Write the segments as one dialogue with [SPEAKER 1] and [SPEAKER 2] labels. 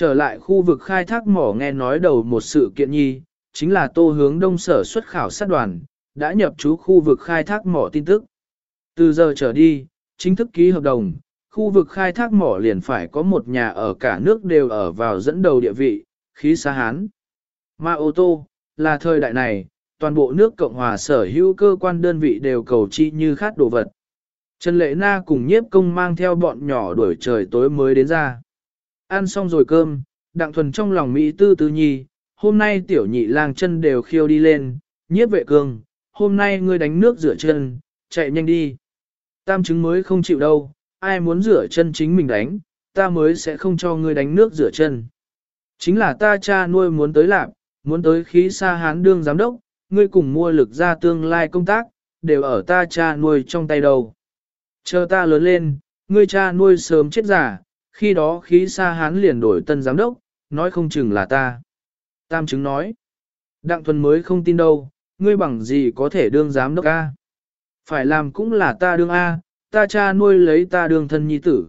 [SPEAKER 1] Trở lại khu vực khai thác mỏ nghe nói đầu một sự kiện nhi, chính là tô hướng đông sở xuất khảo sát đoàn, đã nhập trú khu vực khai thác mỏ tin tức. Từ giờ trở đi, chính thức ký hợp đồng, khu vực khai thác mỏ liền phải có một nhà ở cả nước đều ở vào dẫn đầu địa vị, khí xa hán. Mà ô tô, là thời đại này, toàn bộ nước Cộng hòa sở hữu cơ quan đơn vị đều cầu chi như khát đồ vật. Trần Lệ Na cùng nhiếp công mang theo bọn nhỏ đuổi trời tối mới đến ra. Ăn xong rồi cơm, đặng thuần trong lòng Mỹ tư tư nhi, hôm nay tiểu nhị lang chân đều khiêu đi lên, nhiếp vệ cương, hôm nay ngươi đánh nước rửa chân, chạy nhanh đi. Tam chứng mới không chịu đâu, ai muốn rửa chân chính mình đánh, ta mới sẽ không cho ngươi đánh nước rửa chân. Chính là ta cha nuôi muốn tới làm, muốn tới khí xa hán đương giám đốc, ngươi cùng mua lực ra tương lai công tác, đều ở ta cha nuôi trong tay đầu. Chờ ta lớn lên, ngươi cha nuôi sớm chết giả, khi đó khí xa hán liền đổi tân giám đốc, nói không chừng là ta. Tam chứng nói, Đặng Thuần mới không tin đâu, ngươi bằng gì có thể đương giám đốc A. Phải làm cũng là ta đương A, ta cha nuôi lấy ta đương thân nhi tử.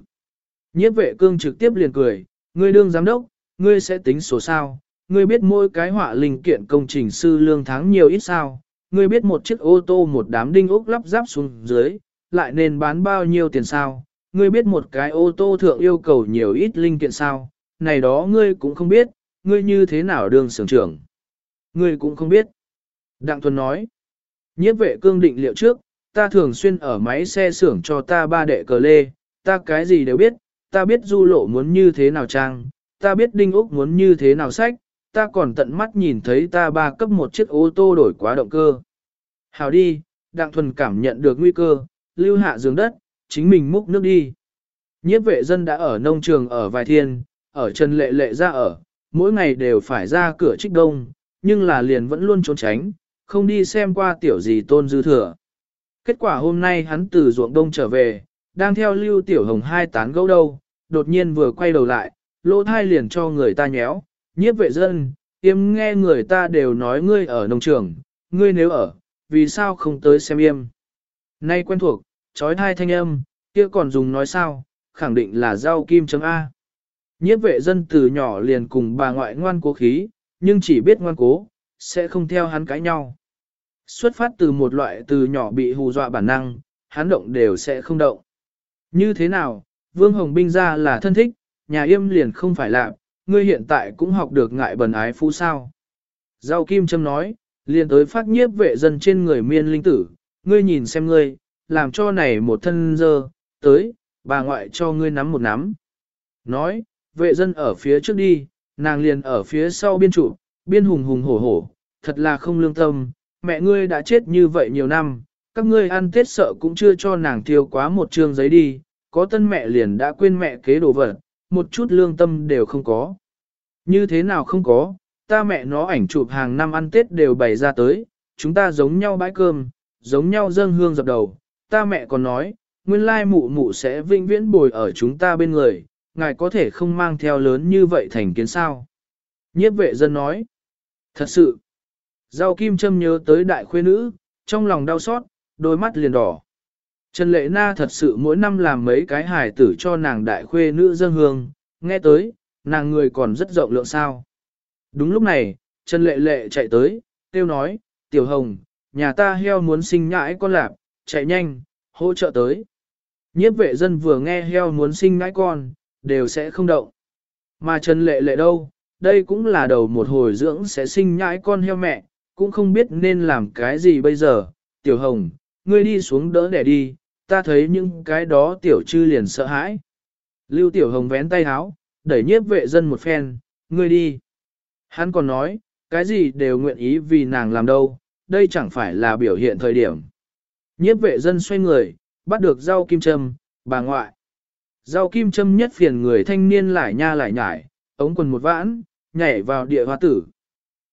[SPEAKER 1] Nhiếp vệ cương trực tiếp liền cười, ngươi đương giám đốc, ngươi sẽ tính số sao, ngươi biết mỗi cái họa linh kiện công trình sư lương tháng nhiều ít sao, ngươi biết một chiếc ô tô một đám đinh ốc lắp ráp xuống dưới, lại nên bán bao nhiêu tiền sao, ngươi biết một cái ô tô thượng yêu cầu nhiều ít linh kiện sao, này đó ngươi cũng không biết, ngươi như thế nào đương sưởng trưởng. Ngươi cũng không biết. Đặng Thuần nói, nhiếp vệ cương định liệu trước, ta thường xuyên ở máy xe xưởng cho ta ba đệ cờ lê, ta cái gì đều biết, ta biết du lộ muốn như thế nào trang, ta biết đinh úc muốn như thế nào sách, ta còn tận mắt nhìn thấy ta ba cấp một chiếc ô tô đổi quá động cơ. Hào đi, Đặng Thuần cảm nhận được nguy cơ, lưu hạ giường đất, chính mình múc nước đi. Nhiếp vệ dân đã ở nông trường ở vài thiên, ở Trần Lệ Lệ ra ở, mỗi ngày đều phải ra cửa trích đông, nhưng là liền vẫn luôn trốn tránh, không đi xem qua tiểu gì tôn dư thừa. Kết quả hôm nay hắn từ ruộng đông trở về, đang theo lưu tiểu hồng hai tán gấu đâu, đột nhiên vừa quay đầu lại, lỗ thai liền cho người ta nhéo, nhiếp vệ dân, yêm nghe người ta đều nói ngươi ở nông trường, ngươi nếu ở, vì sao không tới xem yêm. Nay quen thuộc, trói thai thanh âm, kia còn dùng nói sao, khẳng định là rau kim chấm A. Nhiếp vệ dân từ nhỏ liền cùng bà ngoại ngoan cố khí, nhưng chỉ biết ngoan cố, sẽ không theo hắn cãi nhau. Xuất phát từ một loại từ nhỏ bị hù dọa bản năng, hắn động đều sẽ không động. Như thế nào, Vương Hồng Binh ra là thân thích, nhà yêm liền không phải làm, ngươi hiện tại cũng học được ngại bần ái phú sao. Giao Kim Trâm nói, liền tới phát nhiếp vệ dân trên người miên linh tử, ngươi nhìn xem ngươi, làm cho này một thân dơ, tới, bà ngoại cho ngươi nắm một nắm. Nói, vệ dân ở phía trước đi, nàng liền ở phía sau biên trụ, biên hùng hùng hổ hổ, thật là không lương tâm, mẹ ngươi đã chết như vậy nhiều năm, các ngươi ăn tết sợ cũng chưa cho nàng thiêu quá một trương giấy đi, có tân mẹ liền đã quên mẹ kế đồ vật, một chút lương tâm đều không có. Như thế nào không có, ta mẹ nó ảnh chụp hàng năm ăn tết đều bày ra tới, chúng ta giống nhau bãi cơm, giống nhau dâng hương dập đầu, ta mẹ còn nói, nguyên lai mụ mụ sẽ vinh viễn bồi ở chúng ta bên người, ngài có thể không mang theo lớn như vậy thành kiến sao. Nhiếp vệ dân nói, thật sự, Giao Kim Trâm nhớ tới đại khuê nữ, trong lòng đau xót, đôi mắt liền đỏ. Trần Lệ Na thật sự mỗi năm làm mấy cái hài tử cho nàng đại khuê nữ dân hương, nghe tới, nàng người còn rất rộng lượng sao. Đúng lúc này, Trần Lệ Lệ chạy tới, tiêu nói, Tiểu Hồng, nhà ta heo muốn sinh nhãi con lạp, chạy nhanh, hỗ trợ tới. Nhiếp vệ dân vừa nghe heo muốn sinh nhãi con, đều sẽ không động. Mà Trần Lệ Lệ đâu, đây cũng là đầu một hồi dưỡng sẽ sinh nhãi con heo mẹ, cũng không biết nên làm cái gì bây giờ. Tiểu Hồng, ngươi đi xuống đỡ để đi, ta thấy những cái đó tiểu chư liền sợ hãi. Lưu Tiểu Hồng vén tay háo, đẩy nhiếp vệ dân một phen, ngươi đi. Hắn còn nói, cái gì đều nguyện ý vì nàng làm đâu, đây chẳng phải là biểu hiện thời điểm. Nhiếp vệ dân xoay người, bắt được rau kim châm, bà ngoại. Rau kim châm nhất phiền người thanh niên lại nha lại nhải, ống quần một vãn, nhảy vào địa hoa tử.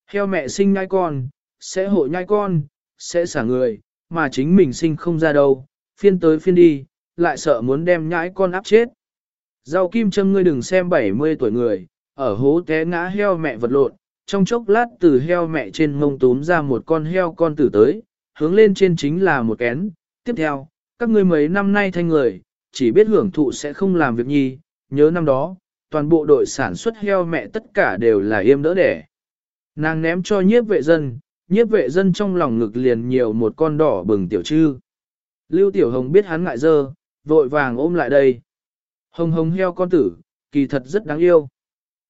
[SPEAKER 1] Heo mẹ sinh nhai con, sẽ hộ nhai con, sẽ xả người, mà chính mình sinh không ra đâu, phiên tới phiên đi, lại sợ muốn đem nhãi con áp chết. Rau kim châm ngươi đừng xem 70 tuổi người, ở hố té ngã heo mẹ vật lộn, trong chốc lát từ heo mẹ trên mông túm ra một con heo con tử tới, hướng lên trên chính là một kén. Tiếp theo, các ngươi mấy năm nay thanh người, chỉ biết hưởng thụ sẽ không làm việc nhi, nhớ năm đó, toàn bộ đội sản xuất heo mẹ tất cả đều là yêm đỡ đẻ. Nàng ném cho nhiếp vệ dân, nhiếp vệ dân trong lòng ngực liền nhiều một con đỏ bừng tiểu trư. Lưu Tiểu Hồng biết hắn ngại dơ, vội vàng ôm lại đây. Hồng hồng heo con tử, kỳ thật rất đáng yêu.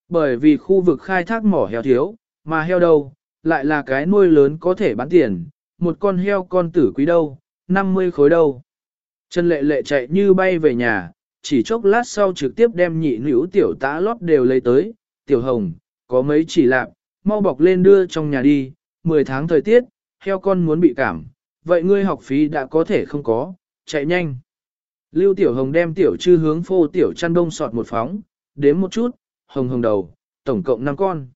[SPEAKER 1] Bởi vì khu vực khai thác mỏ heo thiếu, mà heo đâu, lại là cái nuôi lớn có thể bán tiền, một con heo con tử quý đâu, 50 khối đâu. Trần lệ lệ chạy như bay về nhà, chỉ chốc lát sau trực tiếp đem nhị nữ tiểu tá lót đều lấy tới, tiểu hồng, có mấy chỉ lạp, mau bọc lên đưa trong nhà đi, 10 tháng thời tiết, heo con muốn bị cảm, vậy ngươi học phí đã có thể không có, chạy nhanh. Lưu tiểu hồng đem tiểu chư hướng phô tiểu chăn đông sọt một phóng, đếm một chút, hồng hồng đầu, tổng cộng 5 con.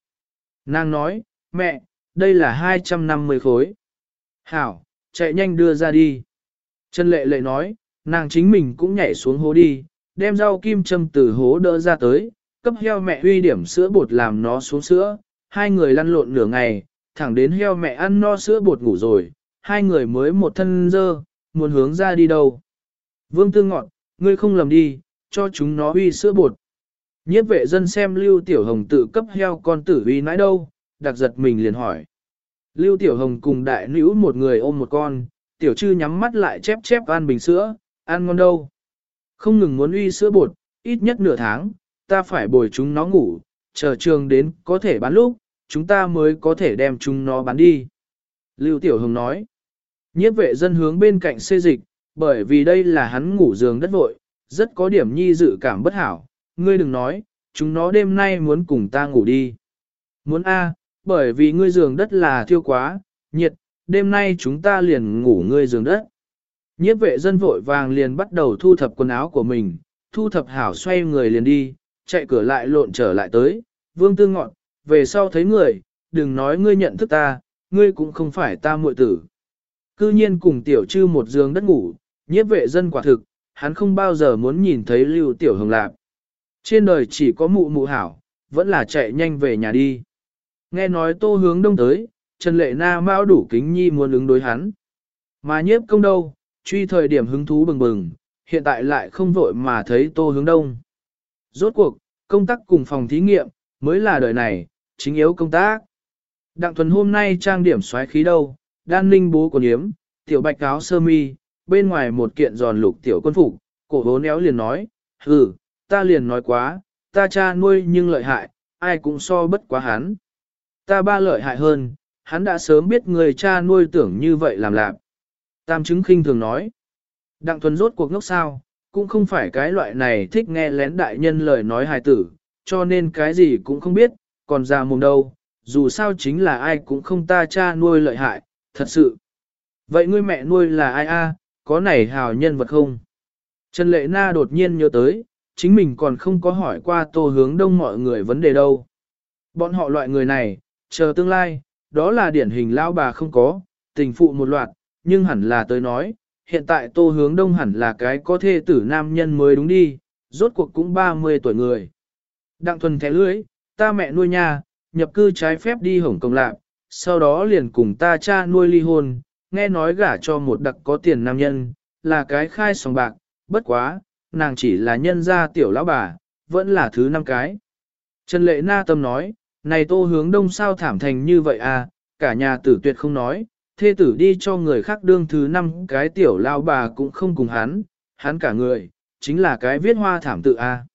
[SPEAKER 1] Nàng nói, mẹ, đây là 250 khối. Hảo, chạy nhanh đưa ra đi. Trần lệ lệ nói, nàng chính mình cũng nhảy xuống hố đi, đem rau kim châm từ hố đỡ ra tới, cấp heo mẹ huy điểm sữa bột làm nó xuống sữa, hai người lăn lộn nửa ngày, thẳng đến heo mẹ ăn no sữa bột ngủ rồi, hai người mới một thân dơ, muốn hướng ra đi đâu. Vương Tư Ngọn, ngươi không lầm đi, cho chúng nó huy sữa bột. Nhiếp vệ dân xem Lưu Tiểu Hồng tự cấp heo con tử huy nãi đâu, đặc giật mình liền hỏi. Lưu Tiểu Hồng cùng đại nữ một người ôm một con, Tiểu Trư nhắm mắt lại chép chép ăn bình sữa, ăn ngon đâu. Không ngừng muốn uy sữa bột, ít nhất nửa tháng, ta phải bồi chúng nó ngủ, chờ trường đến có thể bán lúc, chúng ta mới có thể đem chúng nó bán đi. Lưu Tiểu Hồng nói, nhiếp vệ dân hướng bên cạnh xê dịch, bởi vì đây là hắn ngủ giường đất vội, rất có điểm nhi dự cảm bất hảo, ngươi đừng nói, chúng nó đêm nay muốn cùng ta ngủ đi. Muốn A, bởi vì ngươi giường đất là thiêu quá, nhiệt, đêm nay chúng ta liền ngủ ngươi giường đất. Nhiếp vệ dân vội vàng liền bắt đầu thu thập quần áo của mình, thu thập hảo xoay người liền đi, chạy cửa lại lộn trở lại tới, vương tư ngọn, về sau thấy người, đừng nói ngươi nhận thức ta, ngươi cũng không phải ta muội tử. Cư nhiên cùng tiểu trư một giường đất ngủ, nhiếp vệ dân quả thực, hắn không bao giờ muốn nhìn thấy lưu tiểu hồng lạp. Trên đời chỉ có mụ mụ hảo, vẫn là chạy nhanh về nhà đi. Nghe nói tô hướng đông tới, Trần Lệ Na mau đủ kính nhi muốn ứng đối hắn. Mà nhiếp công đâu, truy thời điểm hứng thú bừng bừng, hiện tại lại không vội mà thấy tô hướng đông. Rốt cuộc, công tác cùng phòng thí nghiệm, mới là đời này, chính yếu công tác. Đặng thuần hôm nay trang điểm xoáy khí đâu, đan ninh bố của yếm, tiểu bạch áo sơ mi, bên ngoài một kiện giòn lục tiểu quân phục, cổ hố néo liền nói, hừ, ta liền nói quá, ta cha nuôi nhưng lợi hại, ai cũng so bất quá hắn. Ta ba lợi hại hơn, hắn đã sớm biết người cha nuôi tưởng như vậy làm lạc. Tam chứng khinh thường nói. Đặng thuần rốt cuộc ngốc sao, cũng không phải cái loại này thích nghe lén đại nhân lời nói hài tử, cho nên cái gì cũng không biết, còn già mồm đâu, dù sao chính là ai cũng không ta cha nuôi lợi hại, thật sự. Vậy ngươi mẹ nuôi là ai a? có này hào nhân vật không? Trần Lệ Na đột nhiên nhớ tới, chính mình còn không có hỏi qua tô hướng đông mọi người vấn đề đâu. Bọn họ loại người này, chờ tương lai, đó là điển hình lao bà không có, tình phụ một loạt, nhưng hẳn là tới nói, hiện tại tô hướng đông hẳn là cái có thê tử nam nhân mới đúng đi, rốt cuộc cũng 30 tuổi người. Đặng thuần thẻ lưới, ta mẹ nuôi nhà, nhập cư trái phép đi Hồng Kông lạc, sau đó liền cùng ta cha nuôi ly hôn, nghe nói gả cho một đặc có tiền nam nhân, là cái khai sòng bạc, bất quá, nàng chỉ là nhân gia tiểu lão bà, vẫn là thứ năm cái. Trần Lệ Na Tâm nói, này tô hướng đông sao thảm thành như vậy à, cả nhà tử tuyệt không nói, thê tử đi cho người khác đương thứ năm cái tiểu lao bà cũng không cùng hắn, hắn cả người, chính là cái viết hoa thảm tự a. À.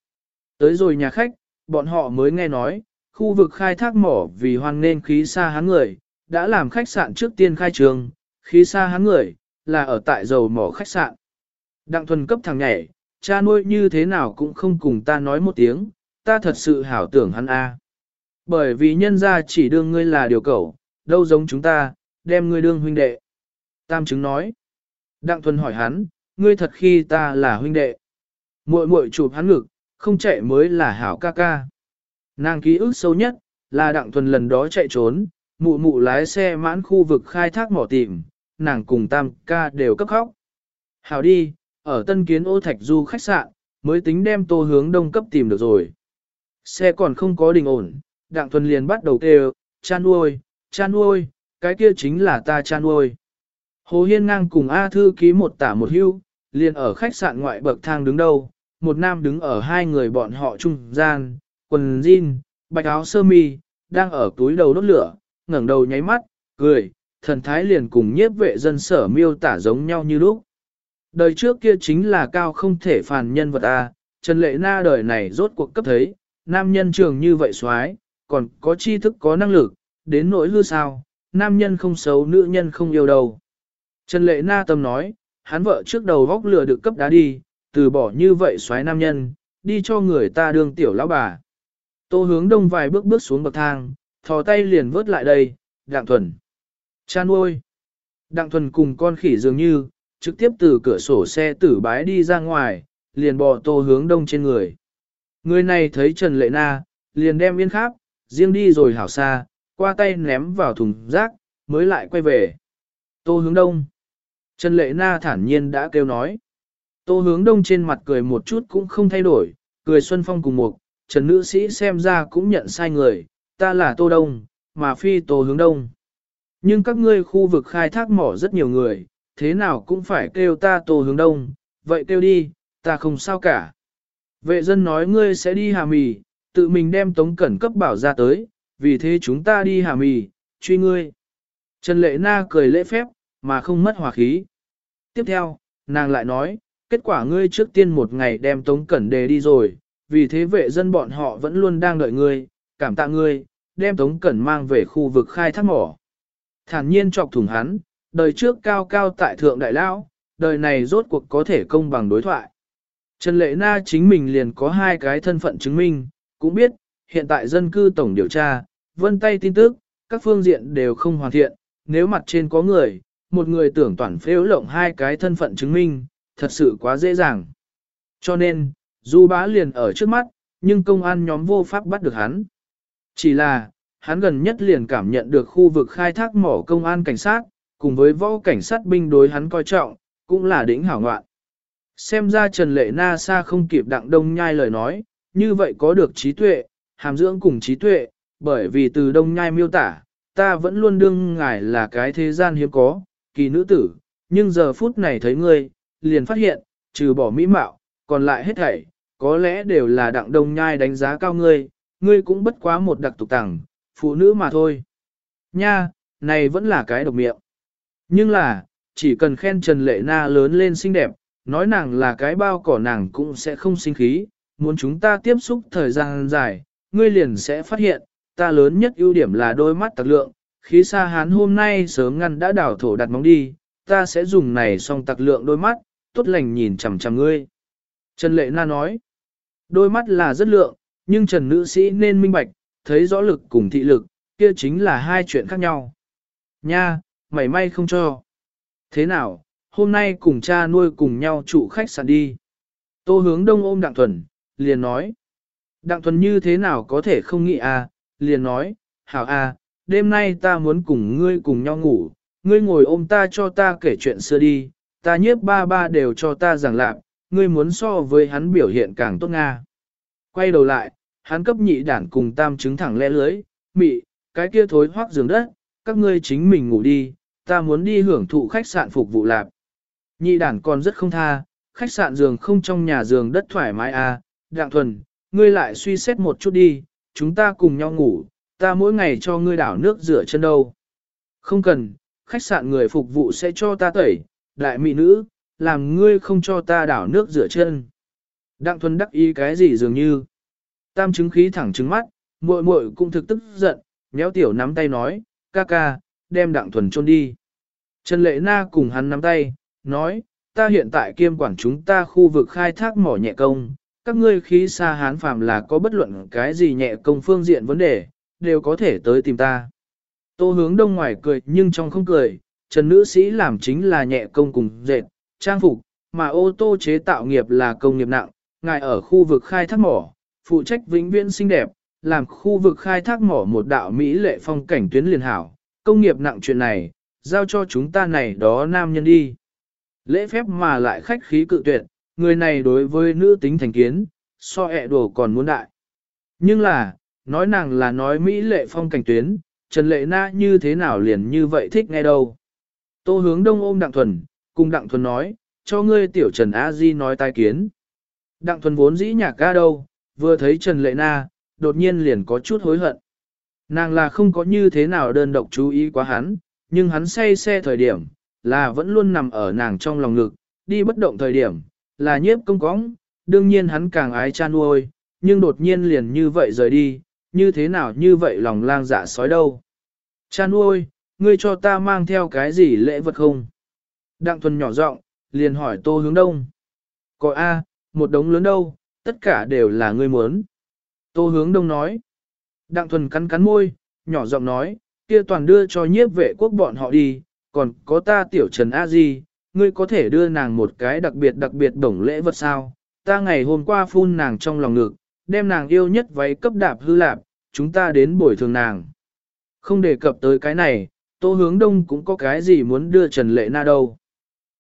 [SPEAKER 1] Tới rồi nhà khách, bọn họ mới nghe nói, khu vực khai thác mỏ vì hoan nên khí xa hắn người, đã làm khách sạn trước tiên khai trường, khí xa hắn người, là ở tại dầu mỏ khách sạn. Đặng thuần cấp thằng nhảy, cha nuôi như thế nào cũng không cùng ta nói một tiếng, ta thật sự hảo tưởng hắn a. Bởi vì nhân gia chỉ đương ngươi là điều cầu, đâu giống chúng ta, đem ngươi đương huynh đệ. Tam chứng nói. Đặng thuần hỏi hắn, ngươi thật khi ta là huynh đệ. Muội muội chụp hắn ngực, không chạy mới là hảo ca ca. Nàng ký ức sâu nhất, là đặng thuần lần đó chạy trốn, mụ mụ lái xe mãn khu vực khai thác mỏ tìm, nàng cùng tam ca đều cấp khóc. Hảo đi, ở tân kiến ô thạch du khách sạn, mới tính đem tô hướng đông cấp tìm được rồi. Xe còn không có đình ổn, đặng thuần liền bắt đầu kêu, cha nuôi, cha nuôi, cái kia chính là ta cha nuôi. Hồ Hiên ngang cùng A Thư ký một tả một hưu, liền ở khách sạn ngoại bậc thang đứng đầu. một nam đứng ở hai người bọn họ trung gian, quần jean, bạch áo sơ mi, đang ở túi đầu đốt lửa, ngẩng đầu nháy mắt, cười, thần thái liền cùng nhiếp vệ dân sở miêu tả giống nhau như lúc. Đời trước kia chính là cao không thể phàn nhân vật A, Trần Lệ Na đời này rốt cuộc cấp thấy, nam nhân trường như vậy xoái, còn có tri thức có năng lực, đến nỗi hư sao, nam nhân không xấu nữ nhân không yêu đâu. Trần Lệ Na tâm nói, hắn vợ trước đầu góc lừa được cấp đá đi, từ bỏ như vậy xoáy nam nhân, đi cho người ta đương tiểu lão bà. Tô hướng đông vài bước bước xuống bậc thang, thò tay liền vớt lại đây, đặng thuần. Cha nuôi. Đặng thuần cùng con khỉ dường như, trực tiếp từ cửa sổ xe tử bái đi ra ngoài, liền bò tô hướng đông trên người. Người này thấy Trần Lệ Na, liền đem yên kháp, riêng đi rồi hảo xa, qua tay ném vào thùng rác, mới lại quay về. Tô hướng đông. Trần Lệ Na thản nhiên đã kêu nói. Tô hướng đông trên mặt cười một chút cũng không thay đổi, cười xuân phong cùng một, Trần nữ sĩ xem ra cũng nhận sai người, ta là Tô Đông, mà phi Tô hướng đông. Nhưng các ngươi khu vực khai thác mỏ rất nhiều người, thế nào cũng phải kêu ta Tô hướng đông, vậy kêu đi, ta không sao cả. Vệ dân nói ngươi sẽ đi hà mì, tự mình đem tống cẩn cấp bảo ra tới, vì thế chúng ta đi hà mì, truy ngươi. Trần Lệ Na cười lễ phép, mà không mất hòa khí. Tiếp theo, nàng lại nói, kết quả ngươi trước tiên một ngày đem tống cẩn đề đi rồi, vì thế vệ dân bọn họ vẫn luôn đang đợi ngươi, cảm tạ ngươi, đem tống cẩn mang về khu vực khai thác mỏ. Thản nhiên chọc thủng hắn, đời trước cao cao tại thượng đại lão, đời này rốt cuộc có thể công bằng đối thoại. Trần Lệ Na chính mình liền có hai cái thân phận chứng minh, cũng biết, hiện tại dân cư tổng điều tra, vân tay tin tức, các phương diện đều không hoàn thiện, nếu mặt trên có người, một người tưởng toàn phếu lộng hai cái thân phận chứng minh, thật sự quá dễ dàng. Cho nên, dù bá liền ở trước mắt, nhưng công an nhóm vô pháp bắt được hắn. Chỉ là, hắn gần nhất liền cảm nhận được khu vực khai thác mỏ công an cảnh sát, cùng với võ cảnh sát binh đối hắn coi trọng, cũng là đỉnh hảo ngoạn. Xem ra Trần Lệ Na Sa không kịp đặng đông nhai lời nói, như vậy có được trí tuệ, hàm dưỡng cùng trí tuệ, bởi vì từ đông nhai miêu tả, ta vẫn luôn đương ngài là cái thế gian hiếm có, kỳ nữ tử, nhưng giờ phút này thấy ngươi, liền phát hiện, trừ bỏ mỹ mạo, còn lại hết thảy, có lẽ đều là đặng đông nhai đánh giá cao ngươi, ngươi cũng bất quá một đặc tục tẳng, phụ nữ mà thôi. Nha, này vẫn là cái độc miệng. Nhưng là, chỉ cần khen Trần Lệ Na lớn lên xinh đẹp, nói nàng là cái bao cỏ nàng cũng sẽ không sinh khí, muốn chúng ta tiếp xúc thời gian dài, ngươi liền sẽ phát hiện, ta lớn nhất ưu điểm là đôi mắt tạc lượng, khí xa hán hôm nay sớm ngăn đã đảo thổ đặt móng đi, ta sẽ dùng này xong tạc lượng đôi mắt, tốt lành nhìn chằm chằm ngươi. Trần Lệ Na nói, đôi mắt là rất lượng, nhưng Trần Nữ Sĩ nên minh bạch, thấy rõ lực cùng thị lực, kia chính là hai chuyện khác nhau. Nha, mày may không cho. Thế nào, hôm nay cùng cha nuôi cùng nhau trụ khách sạn đi. Tô hướng đông ôm Đặng Thuần, liền nói. Đặng Thuần như thế nào có thể không nghĩ à, liền nói, hảo à, đêm nay ta muốn cùng ngươi cùng nhau ngủ, ngươi ngồi ôm ta cho ta kể chuyện xưa đi, ta nhiếp ba ba đều cho ta giảng lạc, ngươi muốn so với hắn biểu hiện càng tốt nga. Quay đầu lại, hắn cấp nhị đản cùng tam chứng thẳng lẽ lưới, mị, cái kia thối hoác giường đất, các ngươi chính mình ngủ đi, ta muốn đi hưởng thụ khách sạn phục vụ lạp. Nhị đản còn rất không tha, khách sạn giường không trong nhà giường đất thoải mái à, đặng thuần, ngươi lại suy xét một chút đi, chúng ta cùng nhau ngủ, ta mỗi ngày cho ngươi đảo nước rửa chân đâu. Không cần, khách sạn người phục vụ sẽ cho ta tẩy, đại mỹ nữ, làm ngươi không cho ta đảo nước rửa chân. Đặng thuần đắc ý cái gì dường như. Tam chứng khí thẳng trứng mắt, muội muội cũng thực tức giận, nhéo tiểu nắm tay nói, ca ca, đem đặng thuần chôn đi. Trần lệ na cùng hắn nắm tay, nói, ta hiện tại kiêm quản chúng ta khu vực khai thác mỏ nhẹ công, các ngươi khí xa hán phàm là có bất luận cái gì nhẹ công phương diện vấn đề, đều có thể tới tìm ta. Tô hướng đông ngoài cười nhưng trong không cười, trần nữ sĩ làm chính là nhẹ công cùng dệt, trang phục, mà ô tô chế tạo nghiệp là công nghiệp nặng, ngài ở khu vực khai thác mỏ, phụ trách vĩnh viễn xinh đẹp, làm khu vực khai thác mỏ một đạo Mỹ lệ phong cảnh tuyến liền hảo, công nghiệp nặng chuyện này, giao cho chúng ta này đó nam nhân đi. Lễ phép mà lại khách khí cự tuyệt, người này đối với nữ tính thành kiến, so ẹ đồ còn muốn đại. Nhưng là, nói nàng là nói Mỹ lệ phong cảnh tuyến, Trần Lệ Na như thế nào liền như vậy thích nghe đâu. Tô hướng đông ôm Đặng Thuần, cùng Đặng Thuần nói, cho ngươi tiểu Trần A Di nói tai kiến. Đặng thuần vốn dĩ nhạc ca đâu, vừa thấy Trần Lệ Na, đột nhiên liền có chút hối hận. Nàng là không có như thế nào đơn độc chú ý quá hắn, nhưng hắn say xe thời điểm, là vẫn luôn nằm ở nàng trong lòng ngực, đi bất động thời điểm, là nhiếp công cóng, đương nhiên hắn càng ái cha nuôi, nhưng đột nhiên liền như vậy rời đi, như thế nào như vậy lòng lang dạ sói đâu. Cha nuôi, ngươi cho ta mang theo cái gì lễ vật không? Đặng thuần nhỏ giọng liền hỏi tô hướng đông. Có A, một đống lớn đâu, tất cả đều là ngươi muốn. Tô hướng đông nói. Đặng thuần cắn cắn môi, nhỏ giọng nói, kia toàn đưa cho nhiếp vệ quốc bọn họ đi, còn có ta tiểu trần A Di, ngươi có thể đưa nàng một cái đặc biệt đặc biệt bổng lễ vật sao? Ta ngày hôm qua phun nàng trong lòng ngực, đem nàng yêu nhất váy cấp đạp hư lạp, chúng ta đến bồi thường nàng. Không đề cập tới cái này, tô hướng đông cũng có cái gì muốn đưa Trần Lệ Na đâu.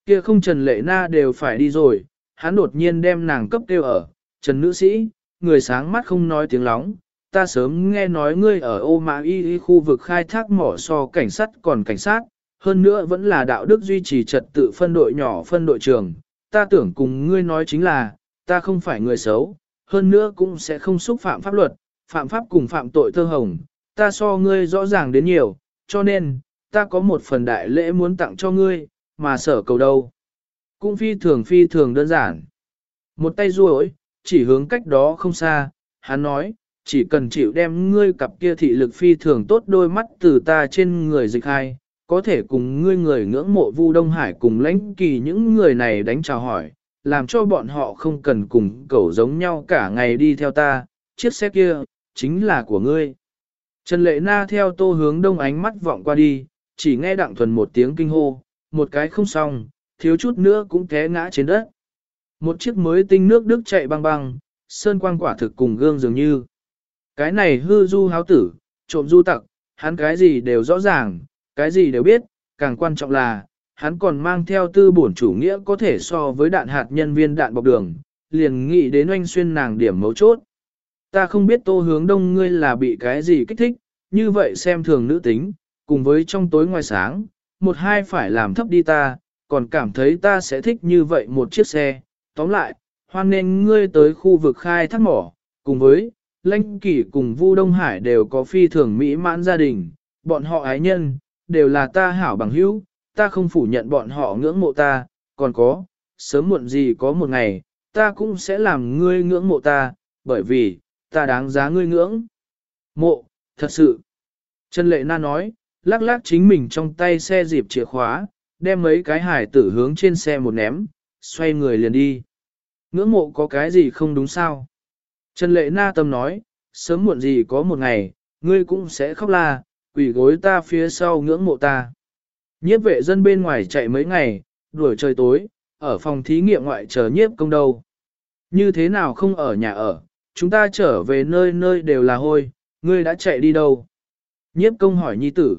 [SPEAKER 1] Kia không Trần Lệ Na đều phải đi rồi, hắn đột nhiên đem nàng cấp kêu ở, Trần Nữ Sĩ, người sáng mắt không nói tiếng lóng, ta sớm nghe nói ngươi ở ô mã y khu vực khai thác mỏ so cảnh sát còn cảnh sát, hơn nữa vẫn là đạo đức duy trì trật tự phân đội nhỏ phân đội trường, ta tưởng cùng ngươi nói chính là, ta không phải người xấu, hơn nữa cũng sẽ không xúc phạm pháp luật, phạm pháp cùng phạm tội thơ hồng, ta so ngươi rõ ràng đến nhiều, cho nên, ta có một phần đại lễ muốn tặng cho ngươi, mà sở cầu đâu. Cũng phi thường phi thường đơn giản. Một tay ruỗi, chỉ hướng cách đó không xa, hắn nói, chỉ cần chịu đem ngươi cặp kia thị lực phi thường tốt đôi mắt từ ta trên người dịch hai, có thể cùng ngươi người ngưỡng mộ Vu Đông Hải cùng lãnh kỳ những người này đánh chào hỏi, làm cho bọn họ không cần cùng cẩu giống nhau cả ngày đi theo ta, chiếc xe kia, chính là của ngươi. Trần Lệ Na theo tô hướng đông ánh mắt vọng qua đi, chỉ nghe đặng thuần một tiếng kinh hô, một cái không xong, thiếu chút nữa cũng té ngã trên đất. Một chiếc mới tinh nước Đức chạy băng băng, sơn quang quả thực cùng gương dường như. Cái này hư du háo tử, trộm du tặc, hắn cái gì đều rõ ràng, cái gì đều biết, càng quan trọng là, hắn còn mang theo tư bổn chủ nghĩa có thể so với đạn hạt nhân viên đạn bọc đường, liền nghĩ đến oanh xuyên nàng điểm mấu chốt. Ta không biết tô hướng đông ngươi là bị cái gì kích thích, như vậy xem thường nữ tính, cùng với trong tối ngoài sáng, một hai phải làm thấp đi ta, còn cảm thấy ta sẽ thích như vậy một chiếc xe. Tóm lại, hoan nên ngươi tới khu vực khai thác mỏ, cùng với, Lanh Kỷ cùng Vu Đông Hải đều có phi thường mỹ mãn gia đình, bọn họ ái nhân, đều là ta hảo bằng hữu, ta không phủ nhận bọn họ ngưỡng mộ ta, còn có, sớm muộn gì có một ngày, ta cũng sẽ làm ngươi ngưỡng mộ ta, bởi vì, ta đáng giá ngươi ngưỡng. Mộ, thật sự. Trần Lệ Na nói, lắc lắc chính mình trong tay xe dịp chìa khóa, đem mấy cái hải tử hướng trên xe một ném, xoay người liền đi. Ngưỡng mộ có cái gì không đúng sao? Trần Lệ Na tâm nói, sớm muộn gì có một ngày, ngươi cũng sẽ khóc la, quỷ gối ta phía sau ngưỡng mộ ta. Nhiếp vệ dân bên ngoài chạy mấy ngày, đuổi trời tối, ở phòng thí nghiệm ngoại chờ nhiếp công đâu. Như thế nào không ở nhà ở, chúng ta trở về nơi nơi đều là hôi, ngươi đã chạy đi đâu? Nhiếp công hỏi nhi tử.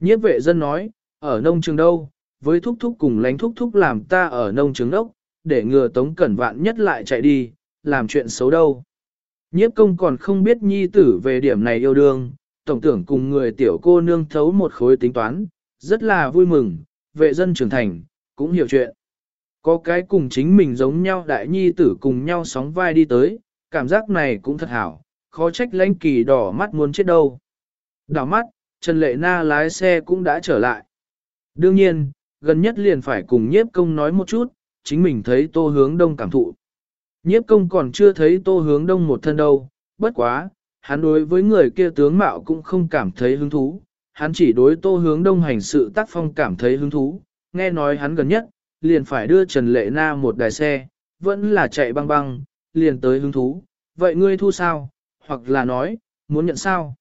[SPEAKER 1] Nhiếp vệ dân nói, ở nông trường đâu, với thúc thúc cùng lánh thúc thúc làm ta ở nông trường đốc, để ngừa tống cẩn vạn nhất lại chạy đi, làm chuyện xấu đâu. Nhiếp công còn không biết nhi tử về điểm này yêu đương, tổng tưởng cùng người tiểu cô nương thấu một khối tính toán, rất là vui mừng, vệ dân trưởng thành, cũng hiểu chuyện. Có cái cùng chính mình giống nhau đại nhi tử cùng nhau sóng vai đi tới, cảm giác này cũng thật hảo, khó trách lãnh kỳ đỏ mắt muốn chết đâu. Đảo mắt, Trần Lệ Na lái xe cũng đã trở lại. Đương nhiên, gần nhất liền phải cùng nhiếp công nói một chút, chính mình thấy tô hướng đông cảm thụ. Nhiếp công còn chưa thấy tô hướng đông một thân đâu, bất quá, hắn đối với người kia tướng mạo cũng không cảm thấy hứng thú, hắn chỉ đối tô hướng đông hành sự tác phong cảm thấy hứng thú, nghe nói hắn gần nhất, liền phải đưa Trần Lệ Na một đài xe, vẫn là chạy băng băng, liền tới hứng thú, vậy ngươi thu sao, hoặc là nói, muốn nhận sao?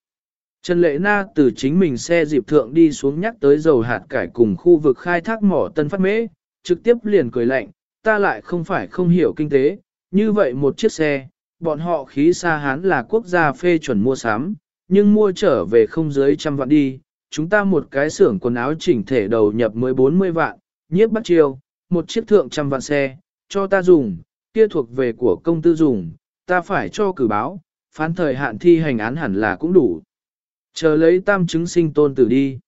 [SPEAKER 1] Trần Lệ Na từ chính mình xe dịp thượng đi xuống nhắc tới dầu hạt cải cùng khu vực khai thác mỏ tân phát mễ, trực tiếp liền cười lạnh, ta lại không phải không hiểu kinh tế, như vậy một chiếc xe, bọn họ khí xa hán là quốc gia phê chuẩn mua sắm, nhưng mua trở về không dưới trăm vạn đi, chúng ta một cái xưởng quần áo chỉnh thể đầu nhập mới 40 vạn, nhiếp bắt chiêu, một chiếc thượng trăm vạn xe, cho ta dùng, kia thuộc về của công tư dùng, ta phải cho cử báo, phán thời hạn thi hành án hẳn là cũng đủ. Chờ lấy tam chứng sinh tôn tử đi.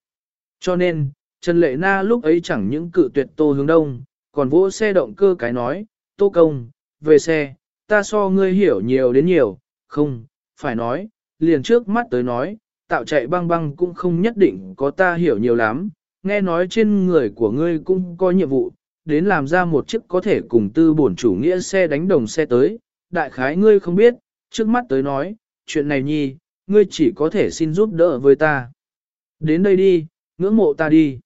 [SPEAKER 1] Cho nên, Trần Lệ Na lúc ấy chẳng những cự tuyệt tô hướng đông, còn vỗ xe động cơ cái nói, tô công, về xe, ta so ngươi hiểu nhiều đến nhiều, không, phải nói, liền trước mắt tới nói, tạo chạy băng băng cũng không nhất định có ta hiểu nhiều lắm, nghe nói trên người của ngươi cũng có nhiệm vụ, đến làm ra một chiếc có thể cùng tư bổn chủ nghĩa xe đánh đồng xe tới, đại khái ngươi không biết, trước mắt tới nói, chuyện này nhi, ngươi chỉ có thể xin giúp đỡ với ta. Đến đây đi, ngưỡng mộ ta đi.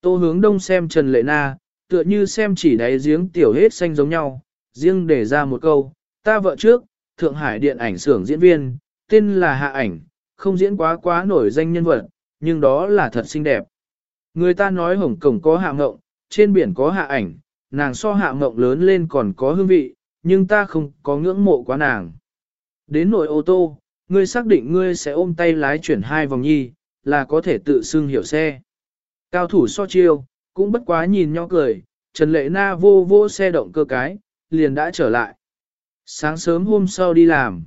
[SPEAKER 1] Tô hướng đông xem Trần Lệ Na, tựa như xem chỉ đáy giếng tiểu hết xanh giống nhau, riêng để ra một câu, ta vợ trước, Thượng Hải điện ảnh xưởng diễn viên, tên là Hạ Ảnh, không diễn quá quá nổi danh nhân vật, nhưng đó là thật xinh đẹp. Người ta nói Hồng Cổng có hạ ngộng, trên biển có hạ ảnh, nàng so hạ ngộng lớn lên còn có hương vị, nhưng ta không có ngưỡng mộ quá nàng. Đến nội ô tô, ngươi xác định ngươi sẽ ôm tay lái chuyển hai vòng nhi, là có thể tự xưng hiểu xe. Cao thủ so chiêu, cũng bất quá nhìn nhau cười, Trần Lệ Na vô vô xe động cơ cái, liền đã trở lại. Sáng sớm hôm sau đi làm.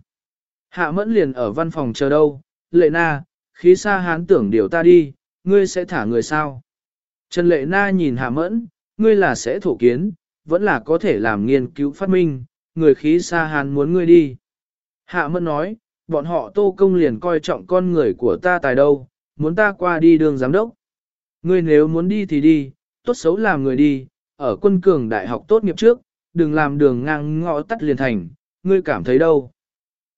[SPEAKER 1] Hạ mẫn liền ở văn phòng chờ đâu, Lệ Na, khí xa hán tưởng điều ta đi, ngươi sẽ thả người sao? Trần Lệ Na nhìn Hạ mẫn, ngươi là sẽ thổ kiến, vẫn là có thể làm nghiên cứu phát minh, người khí xa hán muốn ngươi đi. Hạ mẫn nói, bọn họ tô công liền coi trọng con người của ta tài đâu, muốn ta qua đi đường giám đốc. Ngươi nếu muốn đi thì đi, tốt xấu làm người đi, ở quân cường đại học tốt nghiệp trước, đừng làm đường ngang ngõ tắt liền thành, ngươi cảm thấy đâu.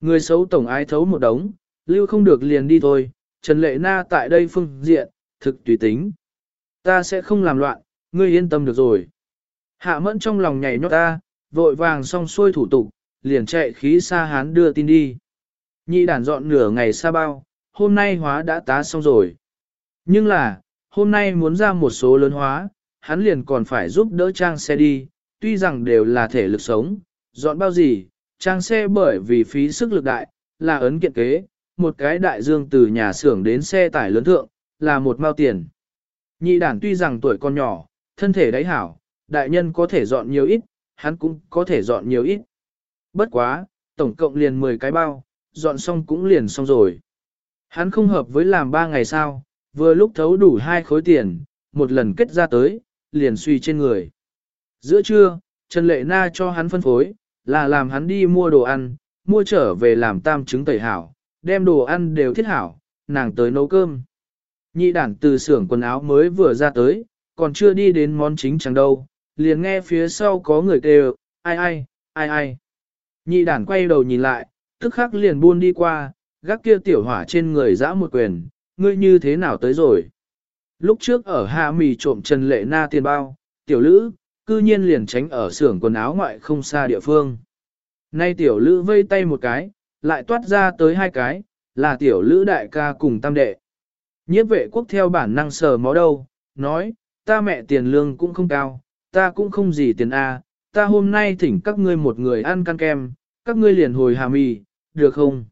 [SPEAKER 1] Người xấu tổng ái thấu một đống, lưu không được liền đi thôi, Trần Lệ Na tại đây phương diện, thực tùy tính. Ta sẽ không làm loạn, ngươi yên tâm được rồi. Hạ mẫn trong lòng nhảy nhót ta, vội vàng xong xuôi thủ tục, liền chạy khí xa hán đưa tin đi. Nhị đàn dọn nửa ngày xa bao, hôm nay hóa đã tá xong rồi. Nhưng là, hôm nay muốn ra một số lớn hóa, hắn liền còn phải giúp đỡ trang xe đi, tuy rằng đều là thể lực sống, dọn bao gì, trang xe bởi vì phí sức lực đại, là ấn kiện kế, một cái đại dương từ nhà xưởng đến xe tải lớn thượng, là một mao tiền. Nhị đản tuy rằng tuổi còn nhỏ, thân thể đáy hảo, đại nhân có thể dọn nhiều ít, hắn cũng có thể dọn nhiều ít. Bất quá, tổng cộng liền 10 cái bao, dọn xong cũng liền xong rồi. Hắn không hợp với làm 3 ngày sau, vừa lúc thấu đủ hai khối tiền, một lần kết ra tới, liền suy trên người. Giữa trưa, Trần Lệ Na cho hắn phân phối, là làm hắn đi mua đồ ăn, mua trở về làm tam trứng tẩy hảo, đem đồ ăn đều thiết hảo, nàng tới nấu cơm. Nhị đản từ xưởng quần áo mới vừa ra tới, còn chưa đi đến món chính chẳng đâu, liền nghe phía sau có người kêu, ai ai, ai ai. Nhị đản quay đầu nhìn lại, tức khắc liền buôn đi qua, gác kia tiểu hỏa trên người dã một quyền, ngươi như thế nào tới rồi. Lúc trước ở hạ mì trộm Trần Lệ Na tiền bao, tiểu lữ, cư nhiên liền tránh ở xưởng quần áo ngoại không xa địa phương. Nay tiểu lữ vây tay một cái, lại toát ra tới hai cái, là tiểu lữ đại ca cùng tam đệ. Nhiếp vệ quốc theo bản năng sờ mó đâu, nói, ta mẹ tiền lương cũng không cao, ta cũng không gì tiền A, ta hôm nay thỉnh các ngươi một người ăn căn kem, các ngươi liền hồi hà mì, được không?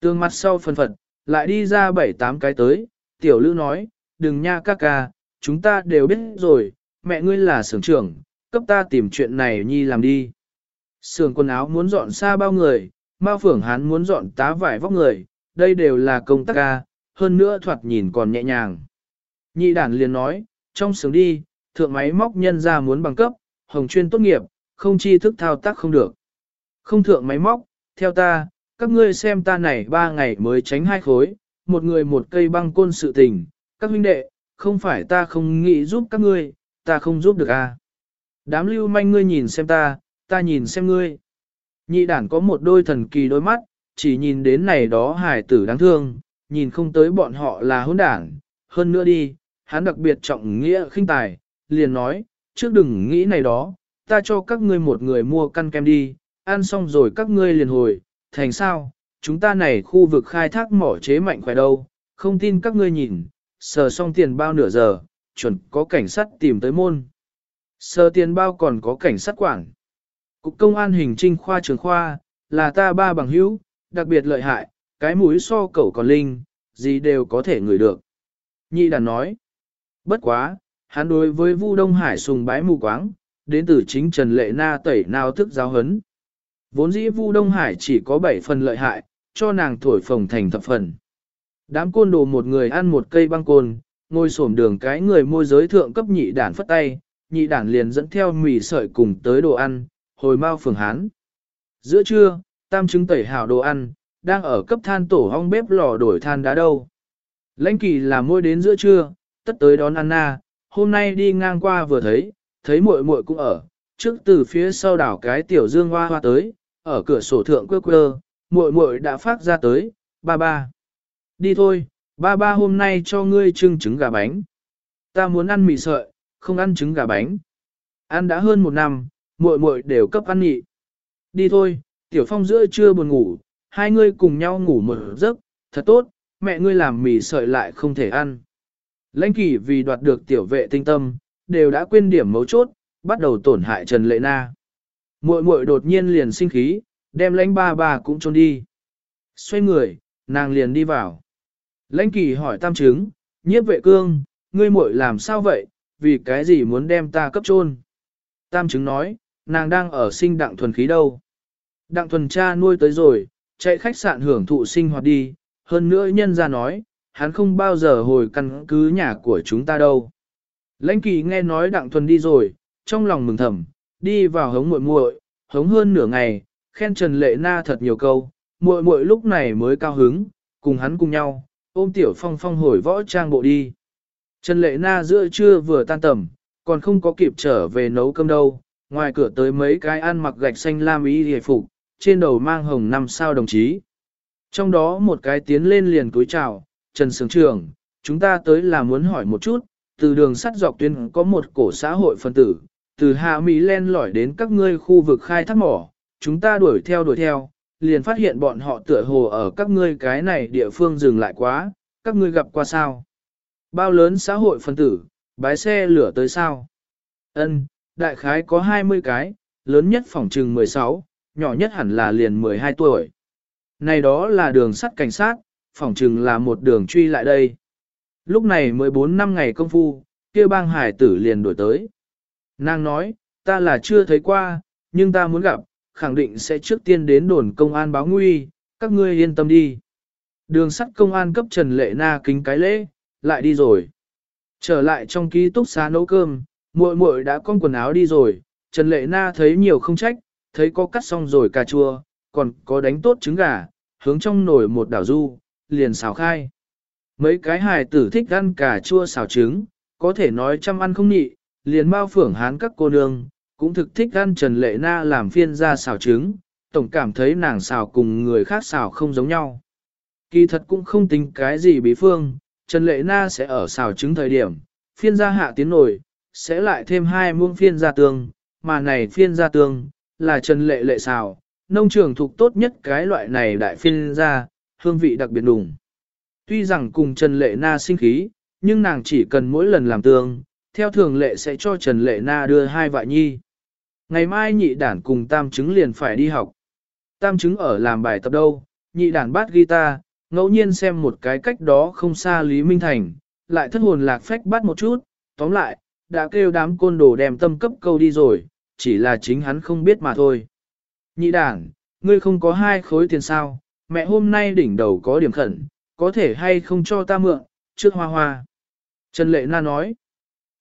[SPEAKER 1] Tương mặt sau phân phật, lại đi ra bảy tám cái tới, tiểu lữ nói, đừng nha ca ca, chúng ta đều biết rồi, mẹ ngươi là sưởng trưởng, cấp ta tìm chuyện này nhi làm đi. Sưởng quần áo muốn dọn xa bao người, Mao Phưởng Hán muốn dọn tá vải vóc người, đây đều là công tác ca, hơn nữa thoạt nhìn còn nhẹ nhàng. Nhị đản liền nói, trong sưởng đi, thượng máy móc nhân ra muốn bằng cấp, hồng chuyên tốt nghiệp, không chi thức thao tác không được. Không thượng máy móc, theo ta, các ngươi xem ta này ba ngày mới tránh hai khối, một người một cây băng côn sự tình, các huynh đệ, không phải ta không nghĩ giúp các ngươi, ta không giúp được à. Đám lưu manh ngươi nhìn xem ta, ta nhìn xem ngươi. Nhị đản có một đôi thần kỳ đôi mắt, chỉ nhìn đến này đó hài tử đáng thương, nhìn không tới bọn họ là hôn đảng. Hơn nữa đi, hắn đặc biệt trọng nghĩa khinh tài, liền nói, trước đừng nghĩ này đó, ta cho các ngươi một người mua căn kem đi, ăn xong rồi các ngươi liền hồi, thành sao, chúng ta này khu vực khai thác mỏ chế mạnh khỏe đâu, không tin các ngươi nhìn, sờ xong tiền bao nửa giờ, chuẩn có cảnh sát tìm tới môn. sơ tiền bao còn có cảnh sát quản. Cục công an hình trinh khoa trường khoa, là ta ba bằng hữu, đặc biệt lợi hại, cái mũi so cẩu còn linh, gì đều có thể ngửi được. Nhị đàn nói, bất quá, hắn đối với Vu Đông Hải sùng bái mù quáng, đến từ chính Trần Lệ Na tẩy nào thức giáo hấn. Vốn dĩ Vu Đông Hải chỉ có 7 phần lợi hại, cho nàng thổi phồng thành thập phần. Đám côn đồ một người ăn một cây băng côn, ngồi xổm đường cái người môi giới thượng cấp nhị đản phất tay, nhị đản liền dẫn theo mì sợi cùng tới đồ ăn, hồi mau phường hán. Giữa trưa, tam trứng tẩy hảo đồ ăn, đang ở cấp than tổ hong bếp lò đổi than đá đâu. Lãnh kỳ là môi đến giữa trưa, tất tới đón Anna, hôm nay đi ngang qua vừa thấy, thấy muội muội cũng ở, trước từ phía sau đảo cái tiểu dương hoa hoa tới, ở cửa sổ thượng quơ quơ, muội muội đã phát ra tới, ba ba. Đi thôi, ba ba hôm nay cho ngươi trưng trứng gà bánh. Ta muốn ăn mì sợi, không ăn trứng gà bánh. Ăn đã hơn một năm, muội muội đều cấp ăn nhị. Đi thôi, tiểu phong giữa trưa buồn ngủ, hai ngươi cùng nhau ngủ một giấc, thật tốt, mẹ ngươi làm mì sợi lại không thể ăn. Lãnh kỷ vì đoạt được tiểu vệ tinh tâm, đều đã quên điểm mấu chốt, bắt đầu tổn hại Trần Lệ Na. Muội muội đột nhiên liền sinh khí, đem lãnh ba bà cũng trốn đi. Xoay người, nàng liền đi vào. Lãnh kỳ hỏi tam chứng, nhiếp vệ cương, ngươi muội làm sao vậy, vì cái gì muốn đem ta cấp trôn? Tam chứng nói, nàng đang ở sinh đặng thuần khí đâu. Đặng thuần cha nuôi tới rồi, chạy khách sạn hưởng thụ sinh hoạt đi, hơn nữa nhân ra nói, hắn không bao giờ hồi căn cứ nhà của chúng ta đâu. Lãnh kỳ nghe nói đặng thuần đi rồi, trong lòng mừng thầm, đi vào hống muội muội, hống hơn nửa ngày, khen Trần Lệ Na thật nhiều câu, muội muội lúc này mới cao hứng, cùng hắn cùng nhau, ôm tiểu phong phong hồi võ trang bộ đi. Trần Lệ Na giữa trưa vừa tan tầm, còn không có kịp trở về nấu cơm đâu, ngoài cửa tới mấy cái ăn mặc gạch xanh lam ý hề phục, trên đầu mang hồng năm sao đồng chí. Trong đó một cái tiến lên liền túi chào, Trần Sướng Trường, chúng ta tới là muốn hỏi một chút, từ đường sắt dọc tuyến có một cổ xã hội phân tử, từ Hạ Mỹ len lỏi đến các ngươi khu vực khai thác mỏ, chúng ta đuổi theo đuổi theo, liền phát hiện bọn họ tựa hồ ở các ngươi cái này địa phương dừng lại quá, các ngươi gặp qua sao? Bao lớn xã hội phân tử, bái xe lửa tới sao? Ân, đại khái có 20 cái, lớn nhất phòng trừng 16, nhỏ nhất hẳn là liền 12 tuổi. Này đó là đường sắt cảnh sát, phòng trừng là một đường truy lại đây. Lúc này 14 năm ngày công phu, kia bang hải tử liền đổi tới. Nàng nói, ta là chưa thấy qua, nhưng ta muốn gặp, khẳng định sẽ trước tiên đến đồn công an báo nguy, các ngươi yên tâm đi. Đường sắt công an cấp Trần Lệ Na kính cái lễ, lại đi rồi. Trở lại trong ký túc xá nấu cơm, muội muội đã con quần áo đi rồi, Trần Lệ Na thấy nhiều không trách, thấy có cắt xong rồi cà chua, còn có đánh tốt trứng gà, hướng trong nồi một đảo du, liền xào khai. Mấy cái hài tử thích ăn cà chua xào trứng, có thể nói chăm ăn không nhị, liền bao phưởng hán các cô nương, cũng thực thích ăn Trần Lệ Na làm phiên ra xào trứng, tổng cảm thấy nàng xào cùng người khác xào không giống nhau. Kỳ thật cũng không tính cái gì bí phương, Trần Lệ Na sẽ ở xào trứng thời điểm, phiên ra hạ tiến nổi, sẽ lại thêm hai muông phiên ra tương, mà này phiên ra tương, là Trần Lệ Lệ xào, nông trường thuộc tốt nhất cái loại này đại phiên ra, hương vị đặc biệt đủng. Tuy rằng cùng Trần Lệ Na sinh khí, nhưng nàng chỉ cần mỗi lần làm tương, theo thường lệ sẽ cho Trần Lệ Na đưa hai vại nhi. Ngày mai nhị đản cùng tam chứng liền phải đi học. Tam chứng ở làm bài tập đâu, nhị đản bát guitar, ngẫu nhiên xem một cái cách đó không xa Lý Minh Thành, lại thất hồn lạc phách bắt một chút, tóm lại, đã kêu đám côn đồ đem tâm cấp câu đi rồi, chỉ là chính hắn không biết mà thôi. Nhị đản, ngươi không có hai khối tiền sao, mẹ hôm nay đỉnh đầu có điểm khẩn, có thể hay không cho ta mượn, trước hoa hoa. Trần Lệ Na nói,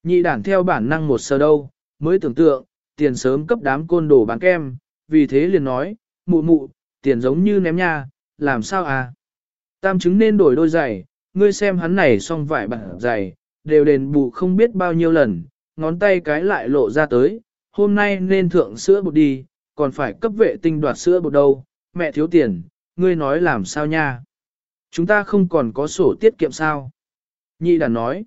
[SPEAKER 1] nhị đản theo bản năng một sơ đâu, mới tưởng tượng, tiền sớm cấp đám côn đồ bán kem, vì thế liền nói, mụ mụ, tiền giống như ném nha, làm sao à? Tam chứng nên đổi đôi giày, ngươi xem hắn này xong vải bản giày, đều đền bù không biết bao nhiêu lần, ngón tay cái lại lộ ra tới, hôm nay nên thượng sữa bột đi, còn phải cấp vệ tinh đoạt sữa bột đâu, mẹ thiếu tiền, ngươi nói làm sao nha? Chúng ta không còn có sổ tiết kiệm sao? Nhị đàn nói,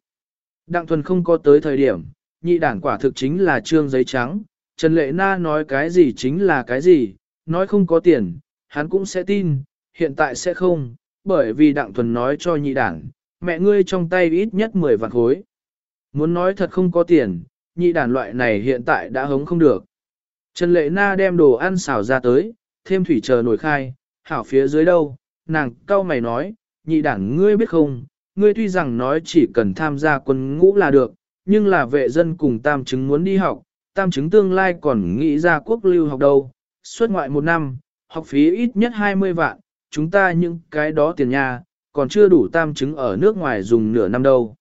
[SPEAKER 1] Đặng Thuần không có tới thời điểm, nhị đàn quả thực chính là trương giấy trắng, Trần Lệ Na nói cái gì chính là cái gì, nói không có tiền, hắn cũng sẽ tin, hiện tại sẽ không, bởi vì Đặng Thuần nói cho nhị đàn, mẹ ngươi trong tay ít nhất 10 vạn khối. Muốn nói thật không có tiền, nhị đàn loại này hiện tại đã hống không được. Trần Lệ Na đem đồ ăn xào ra tới, thêm thủy chờ nổi khai, hảo phía dưới đâu, nàng cao mày nói, nhị đảng ngươi biết không, ngươi tuy rằng nói chỉ cần tham gia quân ngũ là được, nhưng là vệ dân cùng tam chứng muốn đi học, tam chứng tương lai còn nghĩ ra quốc lưu học đâu, suốt ngoại một năm, học phí ít nhất 20 vạn, chúng ta những cái đó tiền nhà, còn chưa đủ tam chứng ở nước ngoài dùng nửa năm đâu.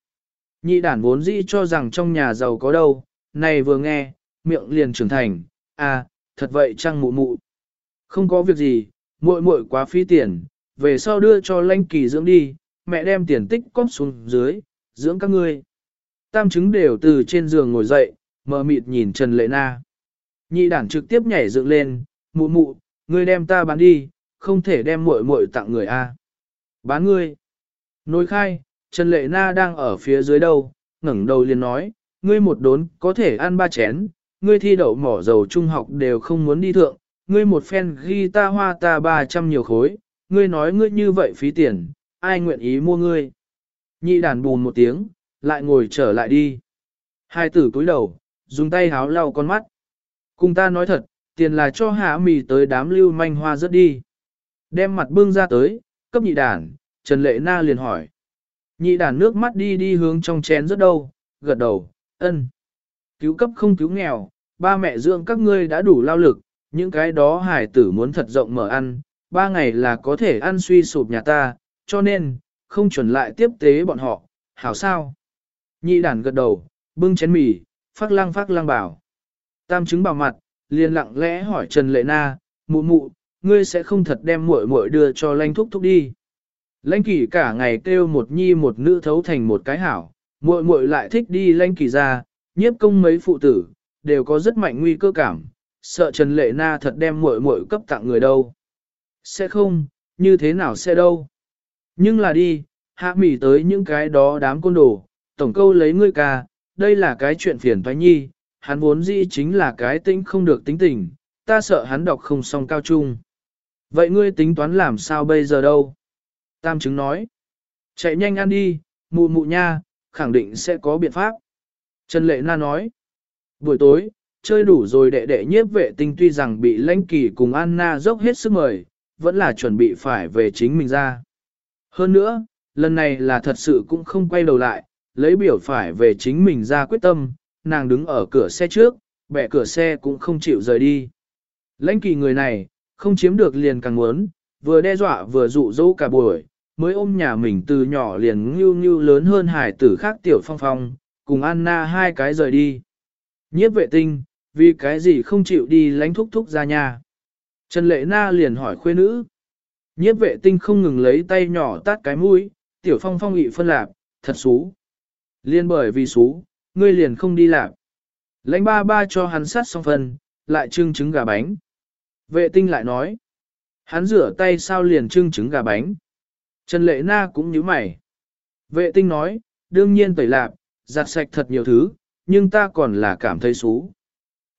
[SPEAKER 1] Nhị đản vốn dĩ cho rằng trong nhà giàu có đâu, này vừa nghe, miệng liền trưởng thành, à, thật vậy chăng mụ mụ. Không có việc gì, muội muội quá phí tiền, về sau đưa cho lãnh kỳ dưỡng đi, mẹ đem tiền tích cóp xuống dưới, dưỡng các ngươi. Tam chứng đều từ trên giường ngồi dậy, mờ mịt nhìn Trần Lệ Na. Nhị đản trực tiếp nhảy dựng lên, mụ mụ, ngươi đem ta bán đi, không thể đem muội muội tặng người a. Bán ngươi. Nối khai, Trần Lệ Na đang ở phía dưới đâu, ngẩng đầu liền nói, ngươi một đốn có thể ăn ba chén, ngươi thi đậu mỏ dầu trung học đều không muốn đi thượng, ngươi một phen ghi ta hoa ta ba trăm nhiều khối, ngươi nói ngươi như vậy phí tiền, ai nguyện ý mua ngươi. Nhị đàn bùn một tiếng, lại ngồi trở lại đi. Hai tử cúi đầu, dùng tay háo lau con mắt. Cùng ta nói thật, tiền là cho hạ mì tới đám lưu manh hoa rất đi. Đem mặt bưng ra tới, cấp nhị đàn, Trần Lệ Na liền hỏi. Nhị đàn nước mắt đi đi hướng trong chén rất đâu, gật đầu, ân. Cứu cấp không cứu nghèo, ba mẹ dưỡng các ngươi đã đủ lao lực, những cái đó hải tử muốn thật rộng mở ăn, ba ngày là có thể ăn suy sụp nhà ta, cho nên, không chuẩn lại tiếp tế bọn họ, hảo sao? Nhị đàn gật đầu, bưng chén mì, phát lăng phát lăng bảo. Tam chứng bảo mặt, liền lặng lẽ hỏi Trần Lệ Na, mụ mụ, ngươi sẽ không thật đem muội muội đưa cho lanh thúc thúc đi. Lanh kỳ cả ngày kêu một nhi một nữ thấu thành một cái hảo, muội muội lại thích đi Lanh kỳ ra, nhiếp công mấy phụ tử, đều có rất mạnh nguy cơ cảm, sợ Trần Lệ Na thật đem muội muội cấp tặng người đâu. Sẽ không, như thế nào sẽ đâu. Nhưng là đi, hạ mỉ tới những cái đó đám côn đồ, tổng câu lấy ngươi ca, đây là cái chuyện phiền toái nhi, hắn vốn dĩ chính là cái tính không được tính tình, ta sợ hắn đọc không xong cao trung. Vậy ngươi tính toán làm sao bây giờ đâu? Tam chứng nói, chạy nhanh ăn đi, mụ mụ nha, khẳng định sẽ có biện pháp. Trần Lệ Na nói, buổi tối, chơi đủ rồi đệ đệ nhiếp vệ tinh tuy rằng bị lãnh kỳ cùng Anna dốc hết sức mời, vẫn là chuẩn bị phải về chính mình ra. Hơn nữa, lần này là thật sự cũng không quay đầu lại, lấy biểu phải về chính mình ra quyết tâm, nàng đứng ở cửa xe trước, bẻ cửa xe cũng không chịu rời đi. Lãnh kỳ người này, không chiếm được liền càng muốn, vừa đe dọa vừa dụ dỗ cả buổi, mới ôm nhà mình từ nhỏ liền ngưu ngưu lớn hơn hải tử khác tiểu phong phong, cùng Anna hai cái rời đi. Nhiếp vệ tinh, vì cái gì không chịu đi lánh thúc thúc ra nhà. Trần Lệ Na liền hỏi khuê nữ. Nhiếp vệ tinh không ngừng lấy tay nhỏ tát cái mũi, tiểu phong phong ị phân lạp, thật xú. Liên bởi vì xú, ngươi liền không đi làm. Lãnh ba ba cho hắn sát xong phần, lại trưng trứng gà bánh. Vệ tinh lại nói. Hắn rửa tay sao liền trưng trứng gà bánh. Trần Lệ Na cũng nhíu mày. Vệ tinh nói, đương nhiên tẩy lạp, giặt sạch thật nhiều thứ, nhưng ta còn là cảm thấy xú.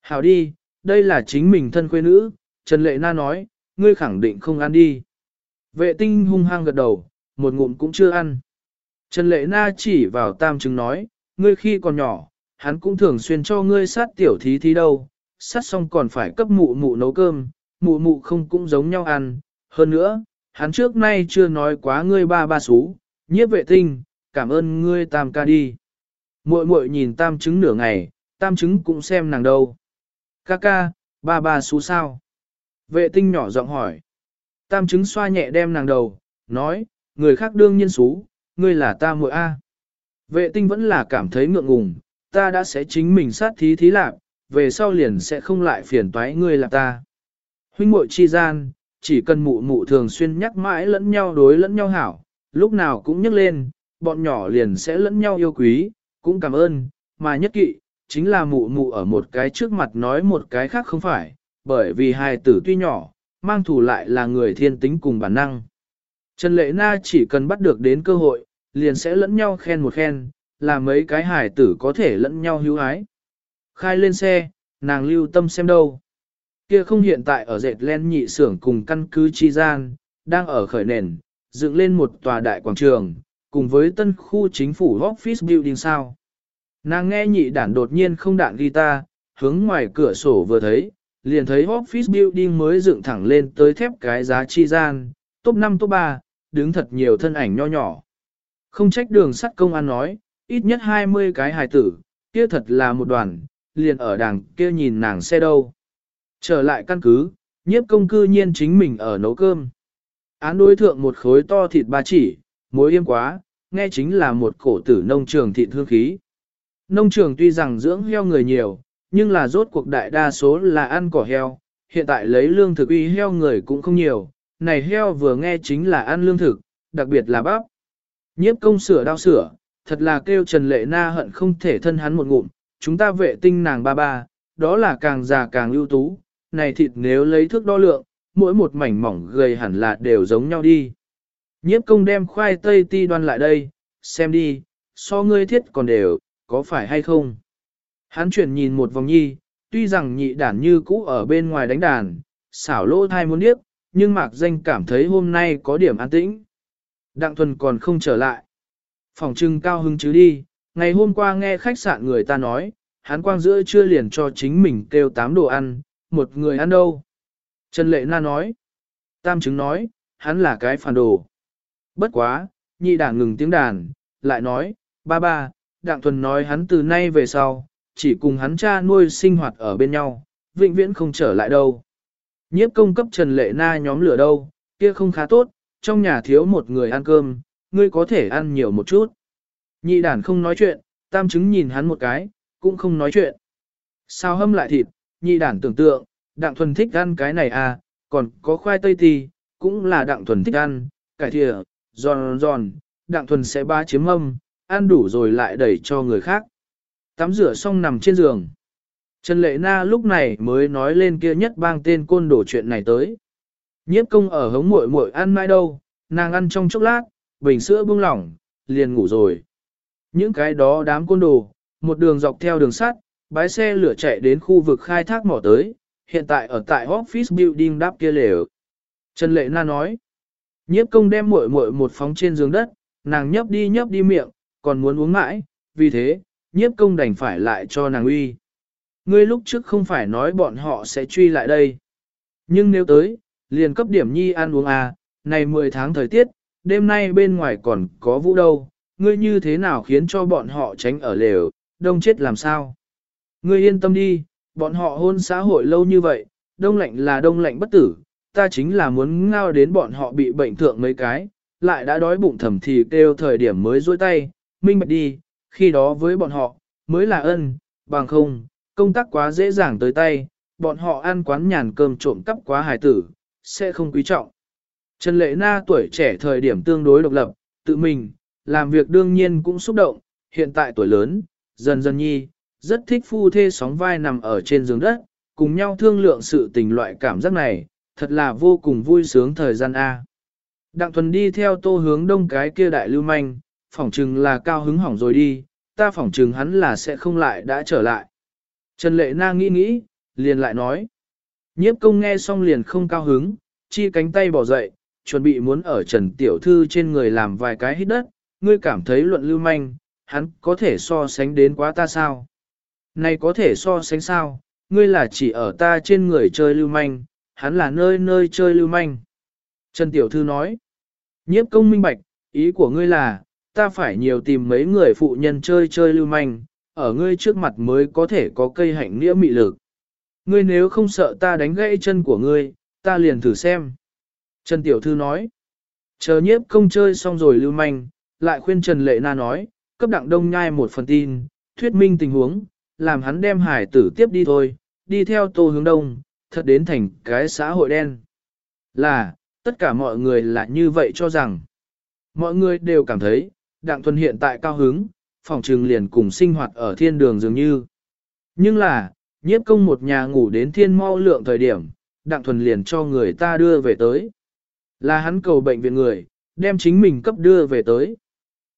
[SPEAKER 1] Hảo đi, đây là chính mình thân quê nữ, Trần Lệ Na nói, ngươi khẳng định không ăn đi. Vệ tinh hung hăng gật đầu, một ngụm cũng chưa ăn. Trần Lệ Na chỉ vào tam chứng nói, ngươi khi còn nhỏ, hắn cũng thường xuyên cho ngươi sát tiểu thí thí đâu, sát xong còn phải cấp mụ mụ nấu cơm, mụ mụ không cũng giống nhau ăn. Hơn nữa, hắn trước nay chưa nói quá ngươi ba ba xú, nhiếp vệ tinh, cảm ơn ngươi tam ca đi. Muội muội nhìn tam chứng nửa ngày, tam chứng cũng xem nàng đâu. Ca ca, ba ba xú sao? Vệ tinh nhỏ giọng hỏi. Tam chứng xoa nhẹ đem nàng đầu, nói, người khác đương nhiên xú, ngươi là ta muội A. Vệ tinh vẫn là cảm thấy ngượng ngùng, ta đã sẽ chính mình sát thí thí lạc, về sau liền sẽ không lại phiền toái ngươi là ta. Huynh muội chi gian, chỉ cần mụ mụ thường xuyên nhắc mãi lẫn nhau đối lẫn nhau hảo, lúc nào cũng nhắc lên, bọn nhỏ liền sẽ lẫn nhau yêu quý, cũng cảm ơn, mà nhất kỵ, chính là mụ mụ ở một cái trước mặt nói một cái khác không phải, bởi vì hai tử tuy nhỏ, mang thù lại là người thiên tính cùng bản năng. Trần Lệ Na chỉ cần bắt được đến cơ hội, liền sẽ lẫn nhau khen một khen, là mấy cái hải tử có thể lẫn nhau hữu ái. Khai lên xe, nàng lưu tâm xem đâu. Kia không hiện tại ở dệt len nhị xưởng cùng căn cứ chi gian, đang ở khởi nền, dựng lên một tòa đại quảng trường, cùng với tân khu chính phủ office building sao. Nàng nghe nhị đản đột nhiên không đạn guitar, hướng ngoài cửa sổ vừa thấy, liền thấy office building mới dựng thẳng lên tới thép cái giá chi gian, top 5 top 3, đứng thật nhiều thân ảnh nho nhỏ. Không trách đường sắt công an nói, ít nhất 20 cái hài tử, kia thật là một đoàn, liền ở đằng kia nhìn nàng xe đâu. Trở lại căn cứ, nhiếp công cư nhiên chính mình ở nấu cơm. Án đối thượng một khối to thịt ba chỉ, mối yêm quá, nghe chính là một cổ tử nông trường thịt hương khí. Nông trường tuy rằng dưỡng heo người nhiều, nhưng là rốt cuộc đại đa số là ăn cỏ heo, hiện tại lấy lương thực uy heo người cũng không nhiều, này heo vừa nghe chính là ăn lương thực, đặc biệt là bắp. Nhiếp công sửa đau sửa, thật là kêu Trần Lệ Na hận không thể thân hắn một ngụm, chúng ta vệ tinh nàng ba ba, đó là càng già càng ưu tú, này thịt nếu lấy thước đo lượng, mỗi một mảnh mỏng gầy hẳn là đều giống nhau đi. Nhiếp công đem khoai tây ti đoan lại đây, xem đi, so ngươi thiết còn đều, có phải hay không? Hắn chuyển nhìn một vòng nhi, tuy rằng nhị đản như cũ ở bên ngoài đánh đàn, xảo lỗ thai muốn điếc, nhưng mạc danh cảm thấy hôm nay có điểm an tĩnh. Đặng thuần còn không trở lại. Phòng trưng cao hứng chứ đi, ngày hôm qua nghe khách sạn người ta nói, hắn quang giữa chưa liền cho chính mình kêu tám đồ ăn, một người ăn đâu. Trần Lệ Na nói, tam chứng nói, hắn là cái phản đồ. Bất quá, nhị đảng ngừng tiếng đàn, lại nói, ba ba, đặng thuần nói hắn từ nay về sau, chỉ cùng hắn cha nuôi sinh hoạt ở bên nhau, vĩnh viễn không trở lại đâu. Nhiếp công cấp Trần Lệ Na nhóm lửa đâu, kia không khá tốt, trong nhà thiếu một người ăn cơm, ngươi có thể ăn nhiều một chút. Nhị đàn không nói chuyện, tam chứng nhìn hắn một cái, cũng không nói chuyện. Sao hâm lại thịt, nhị đàn tưởng tượng, đặng thuần thích ăn cái này à, còn có khoai tây thì, cũng là đặng thuần thích ăn, cải thịa, giòn giòn, đặng thuần sẽ ba chiếm âm, ăn đủ rồi lại đẩy cho người khác. Tắm rửa xong nằm trên giường. Trần Lệ Na lúc này mới nói lên kia nhất bang tên côn đổ chuyện này tới. Nhiếp công ở hống muội muội ăn mai đâu, nàng ăn trong chốc lát, bình sữa buông lỏng, liền ngủ rồi. Những cái đó đám côn đồ, một đường dọc theo đường sắt, bái xe lửa chạy đến khu vực khai thác mỏ tới, hiện tại ở tại office building đáp kia lều. Trần Lệ Na nói, nhiếp công đem muội muội một phóng trên giường đất, nàng nhấp đi nhấp đi miệng, còn muốn uống mãi, vì thế, nhiếp công đành phải lại cho nàng uy. Ngươi lúc trước không phải nói bọn họ sẽ truy lại đây. Nhưng nếu tới, liền cấp điểm nhi ăn uống à, này 10 tháng thời tiết, đêm nay bên ngoài còn có vũ đâu, ngươi như thế nào khiến cho bọn họ tránh ở lều, đông chết làm sao? Ngươi yên tâm đi, bọn họ hôn xã hội lâu như vậy, đông lạnh là đông lạnh bất tử, ta chính là muốn ngao đến bọn họ bị bệnh thượng mấy cái, lại đã đói bụng thầm thì kêu thời điểm mới dôi tay, minh bạch đi, khi đó với bọn họ, mới là ân, bằng không, công tác quá dễ dàng tới tay, bọn họ ăn quán nhàn cơm trộm cắp quá hài tử, sẽ không quý trọng. Trần Lệ Na tuổi trẻ thời điểm tương đối độc lập, tự mình, làm việc đương nhiên cũng xúc động, hiện tại tuổi lớn, dần dần nhi, rất thích phu thê sóng vai nằm ở trên giường đất, cùng nhau thương lượng sự tình loại cảm giác này, thật là vô cùng vui sướng thời gian A. Đặng Thuần đi theo tô hướng đông cái kia đại lưu manh, phỏng chừng là cao hứng hỏng rồi đi, ta phỏng chừng hắn là sẽ không lại đã trở lại. Trần Lệ Na nghĩ nghĩ, liền lại nói. Nhiếp công nghe xong liền không cao hứng, chi cánh tay bỏ dậy, chuẩn bị muốn ở Trần Tiểu Thư trên người làm vài cái hít đất, ngươi cảm thấy luận lưu manh, hắn có thể so sánh đến quá ta sao? Này có thể so sánh sao, ngươi là chỉ ở ta trên người chơi lưu manh, hắn là nơi nơi chơi lưu manh. Trần Tiểu Thư nói, nhiếp công minh bạch, ý của ngươi là, ta phải nhiều tìm mấy người phụ nhân chơi chơi lưu manh, ở ngươi trước mặt mới có thể có cây hạnh nghĩa mị lực. Ngươi nếu không sợ ta đánh gãy chân của ngươi, ta liền thử xem. Trần Tiểu Thư nói, chờ nhiếp công chơi xong rồi lưu manh, lại khuyên Trần Lệ Na nói, cấp đặng đông nhai một phần tin, thuyết minh tình huống, làm hắn đem hải tử tiếp đi thôi, đi theo tô hướng đông, thật đến thành cái xã hội đen. Là, tất cả mọi người là như vậy cho rằng, mọi người đều cảm thấy, đặng thuần hiện tại cao hứng, phòng trường liền cùng sinh hoạt ở thiên đường dường như. Nhưng là, nhiếp công một nhà ngủ đến thiên mau lượng thời điểm, đặng thuần liền cho người ta đưa về tới. Là hắn cầu bệnh viện người, đem chính mình cấp đưa về tới.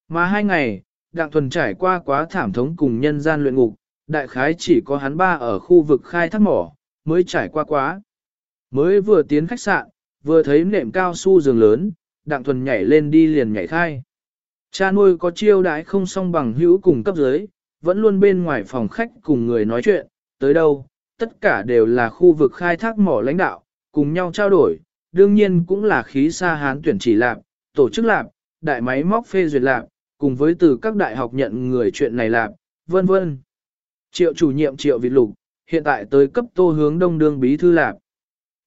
[SPEAKER 1] Mà hai ngày, đặng thuần trải qua quá thảm thống cùng nhân gian luyện ngục, đại khái chỉ có hắn ba ở khu vực khai thác mỏ, mới trải qua quá. Mới vừa tiến khách sạn, vừa thấy nệm cao su giường lớn, đặng thuần nhảy lên đi liền nhảy khai. Cha nuôi có chiêu đãi không song bằng hữu cùng cấp dưới, vẫn luôn bên ngoài phòng khách cùng người nói chuyện, tới đâu, tất cả đều là khu vực khai thác mỏ lãnh đạo, cùng nhau trao đổi, đương nhiên cũng là khí xa hán tuyển chỉ lạp, tổ chức lạp, đại máy móc phê duyệt lạp, cùng với từ các đại học nhận người chuyện này lạp, vân vân. Triệu chủ nhiệm triệu Việt Lục, hiện tại tới cấp tô hướng đông đương bí thư lạp.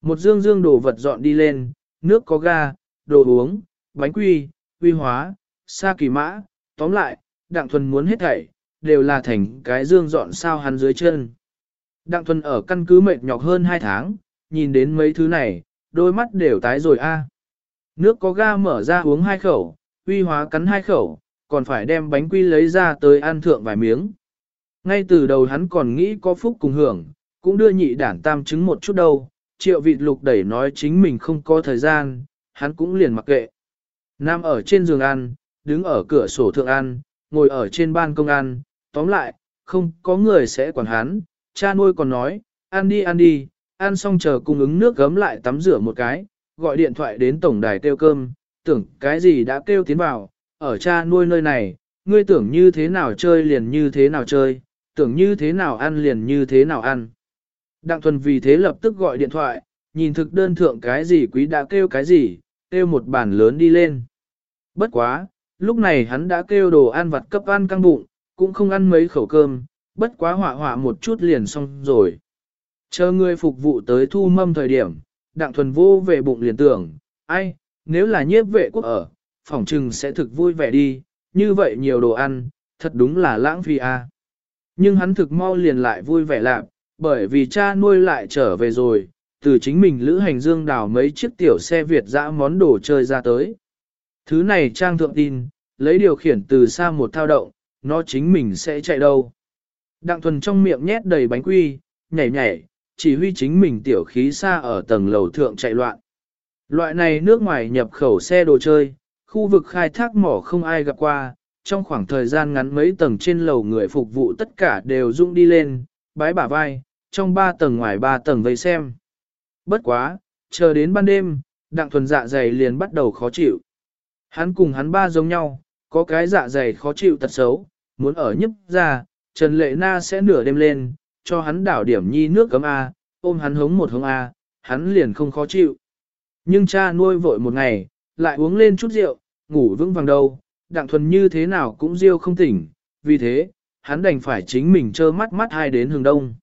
[SPEAKER 1] Một dương dương đồ vật dọn đi lên, nước có ga, đồ uống, bánh quy, uy hóa, sa kỳ mã, tóm lại, đặng thuần muốn hết thảy, đều là thành cái dương dọn sao hắn dưới chân. Đặng thuần ở căn cứ mệt nhọc hơn 2 tháng, nhìn đến mấy thứ này, đôi mắt đều tái rồi a. Nước có ga mở ra uống hai khẩu, uy hóa cắn hai khẩu, còn phải đem bánh quy lấy ra tới ăn thượng vài miếng. Ngay từ đầu hắn còn nghĩ có phúc cùng hưởng, cũng đưa nhị đản tam chứng một chút đâu, triệu vịt lục đẩy nói chính mình không có thời gian, hắn cũng liền mặc kệ. Nam ở trên giường ăn, đứng ở cửa sổ thượng ăn, ngồi ở trên ban công ăn, tóm lại, không có người sẽ quản hắn, cha nuôi còn nói, ăn đi ăn đi, ăn xong chờ cung ứng nước gấm lại tắm rửa một cái, gọi điện thoại đến tổng đài kêu cơm, tưởng cái gì đã kêu tiến vào, ở cha nuôi nơi này, ngươi tưởng như thế nào chơi liền như thế nào chơi, tưởng như thế nào ăn liền như thế nào ăn. Đặng thuần vì thế lập tức gọi điện thoại, nhìn thực đơn thượng cái gì quý đã kêu cái gì, kêu một bàn lớn đi lên. Bất quá, lúc này hắn đã kêu đồ ăn vặt cấp ăn căng bụng, cũng không ăn mấy khẩu cơm, bất quá họa họa một chút liền xong rồi. Chờ người phục vụ tới thu mâm thời điểm, đặng thuần vô về bụng liền tưởng, ai, nếu là nhiếp vệ quốc ở, phỏng trừng sẽ thực vui vẻ đi, như vậy nhiều đồ ăn, thật đúng là lãng phí a. À. Nhưng hắn thực mau liền lại vui vẻ lạc, bởi vì cha nuôi lại trở về rồi, từ chính mình lữ hành dương đào mấy chiếc tiểu xe Việt dã món đồ chơi ra tới. Thứ này trang thượng tin, lấy điều khiển từ xa một thao động, nó chính mình sẽ chạy đâu. Đặng thuần trong miệng nhét đầy bánh quy, nhảy nhảy, chỉ huy chính mình tiểu khí xa ở tầng lầu thượng chạy loạn. Loại này nước ngoài nhập khẩu xe đồ chơi, khu vực khai thác mỏ không ai gặp qua, trong khoảng thời gian ngắn mấy tầng trên lầu người phục vụ tất cả đều rung đi lên, bái bả vai, trong ba tầng ngoài ba tầng vây xem. Bất quá, chờ đến ban đêm, đặng thuần dạ dày liền bắt đầu khó chịu. Hắn cùng hắn ba giống nhau, có cái dạ dày khó chịu tật xấu, muốn ở nhấp ra, Trần Lệ Na sẽ nửa đêm lên, cho hắn đảo điểm nhi nước cấm A, ôm hắn hống một hống A, hắn liền không khó chịu. Nhưng cha nuôi vội một ngày, lại uống lên chút rượu, ngủ vững vàng đâu, đặng thuần như thế nào cũng riêu không tỉnh, vì thế, hắn đành phải chính mình trơ mắt mắt hai đến hướng đông.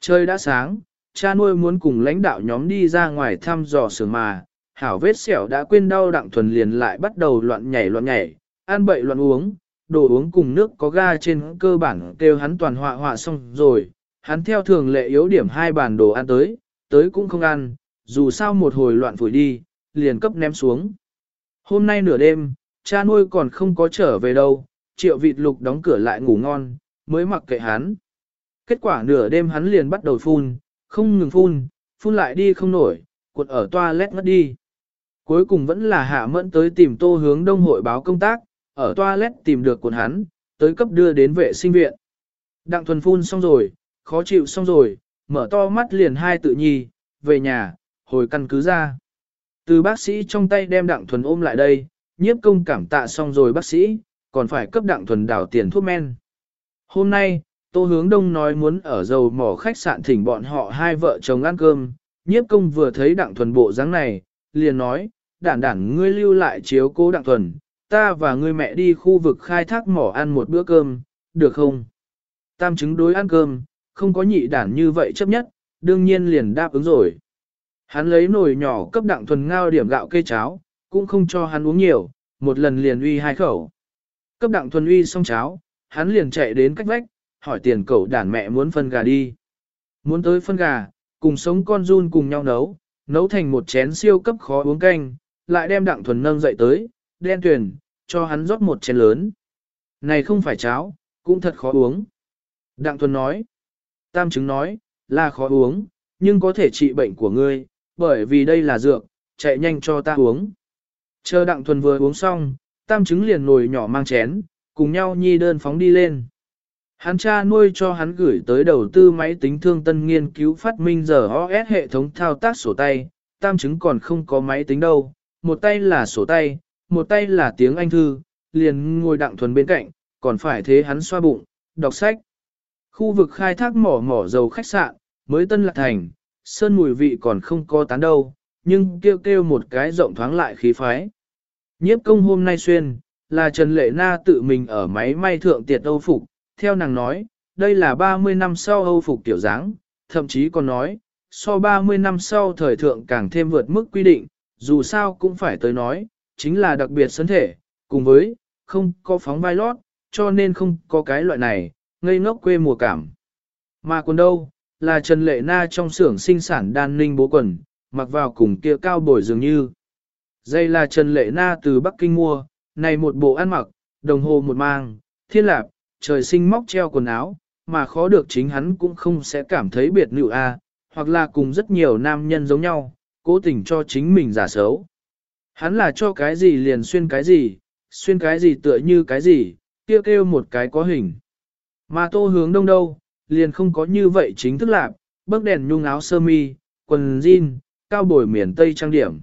[SPEAKER 1] Trời đã sáng, cha nuôi muốn cùng lãnh đạo nhóm đi ra ngoài thăm dò sửa mà, hảo vết sẹo đã quên đau đặng thuần liền lại bắt đầu loạn nhảy loạn nhảy, ăn bậy loạn uống, đồ uống cùng nước có ga trên cơ bản kêu hắn toàn họa họa xong rồi, hắn theo thường lệ yếu điểm hai bàn đồ ăn tới, tới cũng không ăn, dù sao một hồi loạn phủi đi, liền cấp ném xuống. Hôm nay nửa đêm, cha nuôi còn không có trở về đâu, triệu vịt lục đóng cửa lại ngủ ngon, mới mặc kệ hắn. Kết quả nửa đêm hắn liền bắt đầu phun, không ngừng phun, phun lại đi không nổi, cuộn ở toilet ngất đi. Cuối cùng vẫn là hạ mẫn tới tìm tô hướng đông hội báo công tác, ở toilet tìm được quần hắn, tới cấp đưa đến vệ sinh viện. Đặng thuần phun xong rồi, khó chịu xong rồi, mở to mắt liền hai tự nhi, về nhà, hồi căn cứ ra. Từ bác sĩ trong tay đem đặng thuần ôm lại đây, nhiếp công cảm tạ xong rồi bác sĩ, còn phải cấp đặng thuần đảo tiền thuốc men. Hôm nay, Tô Hướng Đông nói muốn ở dầu mỏ khách sạn thỉnh bọn họ hai vợ chồng ăn cơm, nhiếp công vừa thấy đặng thuần bộ dáng này, liền nói, đản đản ngươi lưu lại chiếu cố đặng thuần, ta và ngươi mẹ đi khu vực khai thác mỏ ăn một bữa cơm, được không? Tam chứng đối ăn cơm, không có nhị đản như vậy chấp nhất, đương nhiên liền đáp ứng rồi. Hắn lấy nồi nhỏ cấp đặng thuần ngao điểm gạo cây cháo, cũng không cho hắn uống nhiều, một lần liền uy hai khẩu. Cấp đặng thuần uy xong cháo, hắn liền chạy đến cách vách, hỏi tiền cậu đàn mẹ muốn phân gà đi. Muốn tới phân gà, cùng sống con run cùng nhau nấu, nấu thành một chén siêu cấp khó uống canh, lại đem đặng thuần nâng dậy tới, đen tuyển, cho hắn rót một chén lớn. Này không phải cháo, cũng thật khó uống. Đặng thuần nói, tam chứng nói, là khó uống, nhưng có thể trị bệnh của ngươi, bởi vì đây là dược, chạy nhanh cho ta uống. Chờ đặng thuần vừa uống xong, tam chứng liền nồi nhỏ mang chén, cùng nhau nhi đơn phóng đi lên. Hắn cha nuôi cho hắn gửi tới đầu tư máy tính thương tân nghiên cứu phát minh giờ OS hệ thống thao tác sổ tay, tam chứng còn không có máy tính đâu, một tay là sổ tay, một tay là tiếng Anh thư, liền ngồi đặng thuần bên cạnh, còn phải thế hắn xoa bụng, đọc sách. Khu vực khai thác mỏ mỏ dầu khách sạn, mới tân lạc thành, sơn mùi vị còn không có tán đâu, nhưng kêu kêu một cái rộng thoáng lại khí phái. Nhiếp công hôm nay xuyên, là Trần Lệ Na tự mình ở máy may thượng tiệt Âu Phục, theo nàng nói, đây là 30 năm sau Âu Phục tiểu dáng, thậm chí còn nói, so 30 năm sau thời thượng càng thêm vượt mức quy định, dù sao cũng phải tới nói, chính là đặc biệt sân thể, cùng với, không có phóng vai lót, cho nên không có cái loại này, ngây ngốc quê mùa cảm. Mà quần đâu, là Trần Lệ Na trong xưởng sinh sản đan ninh bố quần, mặc vào cùng kia cao bồi dường như. Dây là Trần Lệ Na từ Bắc Kinh mua, này một bộ ăn mặc, đồng hồ một mang, thiên lạp, trời sinh móc treo quần áo, mà khó được chính hắn cũng không sẽ cảm thấy biệt nữ a, hoặc là cùng rất nhiều nam nhân giống nhau, cố tình cho chính mình giả xấu. Hắn là cho cái gì liền xuyên cái gì, xuyên cái gì tựa như cái gì, kêu kêu một cái có hình. Mà tô hướng đông đâu, liền không có như vậy chính thức lạc, bấc đèn nhung áo sơ mi, quần jean, cao bồi miền Tây trang điểm.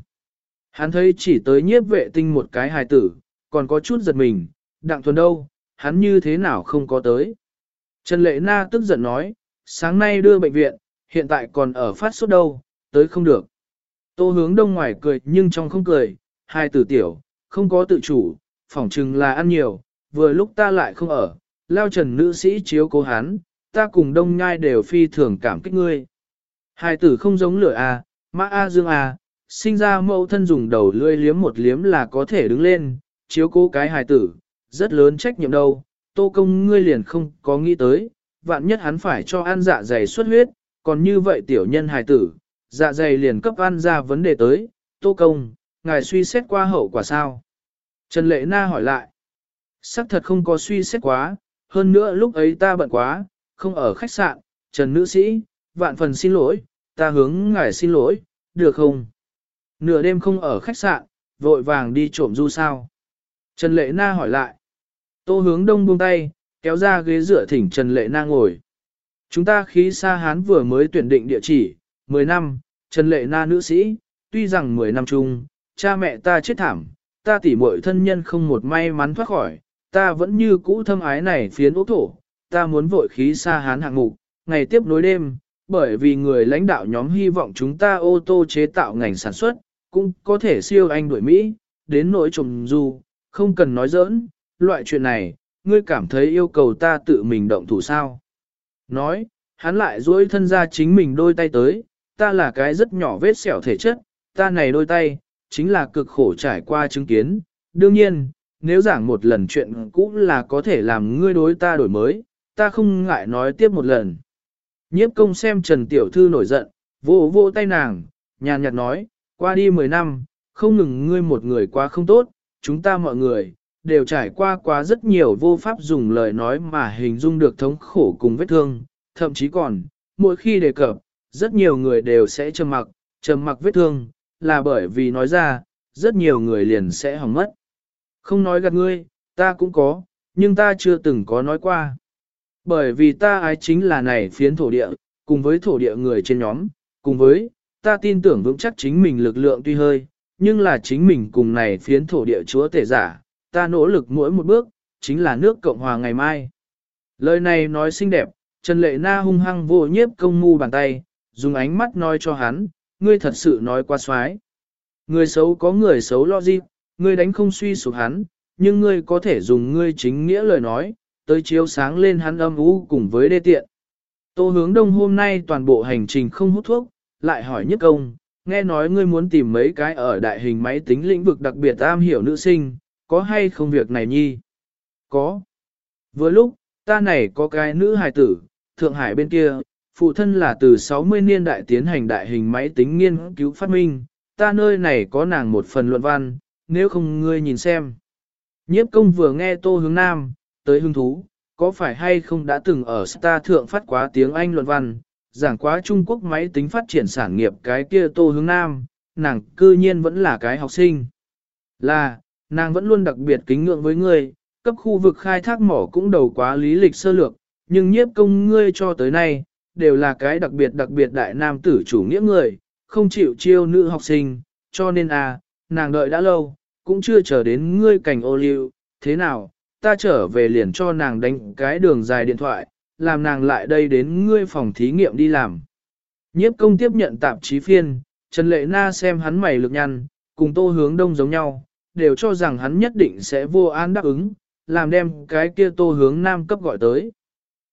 [SPEAKER 1] Hắn thấy chỉ tới nhiếp vệ tinh một cái hài tử, còn có chút giật mình, đặng thuần đâu, hắn như thế nào không có tới. Trần Lệ Na tức giận nói, sáng nay đưa bệnh viện, hiện tại còn ở phát sốt đâu, tới không được. Tô hướng đông ngoài cười nhưng trong không cười, hai tử tiểu, không có tự chủ, phỏng chừng là ăn nhiều, vừa lúc ta lại không ở, lao trần nữ sĩ chiếu cố hắn, ta cùng đông nhai đều phi thường cảm kích ngươi. Hai tử không giống lửa à, mã A dương à, sinh ra mẫu thân dùng đầu lươi liếm một liếm là có thể đứng lên, chiếu cố cái hài tử, rất lớn trách nhiệm đâu, tô công ngươi liền không có nghĩ tới, vạn nhất hắn phải cho ăn dạ dày xuất huyết, còn như vậy tiểu nhân hài tử, dạ dày liền cấp ăn ra vấn đề tới, tô công, ngài suy xét qua hậu quả sao? Trần Lệ Na hỏi lại, Sắc thật không có suy xét quá, hơn nữa lúc ấy ta bận quá, không ở khách sạn, Trần Nữ Sĩ, vạn phần xin lỗi, ta hướng ngài xin lỗi, được không? Nửa đêm không ở khách sạn, vội vàng đi trộm du sao? Trần Lệ Na hỏi lại. Tô hướng đông buông tay, kéo ra ghế dựa thỉnh Trần Lệ Na ngồi. Chúng ta khí xa hán vừa mới tuyển định địa chỉ, 10 năm, Trần Lệ Na nữ sĩ, tuy rằng 10 năm chung, cha mẹ ta chết thảm, ta tỉ muội thân nhân không một may mắn thoát khỏi, ta vẫn như cũ thâm ái này phiến ốc thổ, ta muốn vội khí xa hán hạng mục, ngày tiếp nối đêm, bởi vì người lãnh đạo nhóm hy vọng chúng ta ô tô chế tạo ngành sản xuất, cũng có thể siêu anh đuổi Mỹ, đến nỗi trùng du, không cần nói giỡn, loại chuyện này, ngươi cảm thấy yêu cầu ta tự mình động thủ sao. Nói, hắn lại duỗi thân ra chính mình đôi tay tới, ta là cái rất nhỏ vết sẹo thể chất, ta này đôi tay, chính là cực khổ trải qua chứng kiến. Đương nhiên, nếu giảng một lần chuyện cũ là có thể làm ngươi đối ta đổi mới, ta không ngại nói tiếp một lần. Nhiếp công xem Trần Tiểu Thư nổi giận, vô vô tay nàng, nhàn nhạt nói, qua đi 10 năm, không ngừng ngươi một người quá không tốt, chúng ta mọi người, đều trải qua quá rất nhiều vô pháp dùng lời nói mà hình dung được thống khổ cùng vết thương, thậm chí còn, mỗi khi đề cập, rất nhiều người đều sẽ trầm mặc, trầm mặc vết thương, là bởi vì nói ra, rất nhiều người liền sẽ hỏng mất. Không nói gạt ngươi, ta cũng có, nhưng ta chưa từng có nói qua. Bởi vì ta ái chính là này phiến thổ địa, cùng với thổ địa người trên nhóm, cùng với, ta tin tưởng vững chắc chính mình lực lượng tuy hơi, nhưng là chính mình cùng này phiến thổ địa chúa tể giả, ta nỗ lực mỗi một bước, chính là nước Cộng Hòa ngày mai. Lời này nói xinh đẹp, Trần Lệ Na hung hăng vô nhiếp công ngu bàn tay, dùng ánh mắt nói cho hắn, ngươi thật sự nói quá xoái. Người xấu có người xấu lo gì, ngươi đánh không suy sụp hắn, nhưng ngươi có thể dùng ngươi chính nghĩa lời nói, tới chiếu sáng lên hắn âm u cùng với đê tiện. Tô hướng đông hôm nay toàn bộ hành trình không hút thuốc, lại hỏi nhất công, nghe nói ngươi muốn tìm mấy cái ở đại hình máy tính lĩnh vực đặc biệt am hiểu nữ sinh, có hay không việc này nhi? Có. Vừa lúc, ta này có cái nữ hài tử, Thượng Hải bên kia, phụ thân là từ 60 niên đại tiến hành đại hình máy tính nghiên cứu phát minh, ta nơi này có nàng một phần luận văn, nếu không ngươi nhìn xem. Nhiếp công vừa nghe tô hướng nam, tới hứng thú, có phải hay không đã từng ở Star thượng phát quá tiếng Anh luận văn, giảng quá Trung Quốc máy tính phát triển sản nghiệp cái kia tô hướng nam, nàng cư nhiên vẫn là cái học sinh. Là, nàng vẫn luôn đặc biệt kính ngưỡng với ngươi, cấp khu vực khai thác mỏ cũng đầu quá lý lịch sơ lược, nhưng nhiếp công ngươi cho tới nay, đều là cái đặc biệt đặc biệt đại nam tử chủ nghĩa người, không chịu chiêu nữ học sinh, cho nên à, nàng đợi đã lâu, cũng chưa chờ đến ngươi cảnh ô liu, thế nào, ta trở về liền cho nàng đánh cái đường dài điện thoại, làm nàng lại đây đến ngươi phòng thí nghiệm đi làm. Nhiếp công tiếp nhận tạp chí phiên, Trần Lệ Na xem hắn mày lực nhăn, cùng tô hướng đông giống nhau, đều cho rằng hắn nhất định sẽ vô an đáp ứng, làm đem cái kia tô hướng nam cấp gọi tới.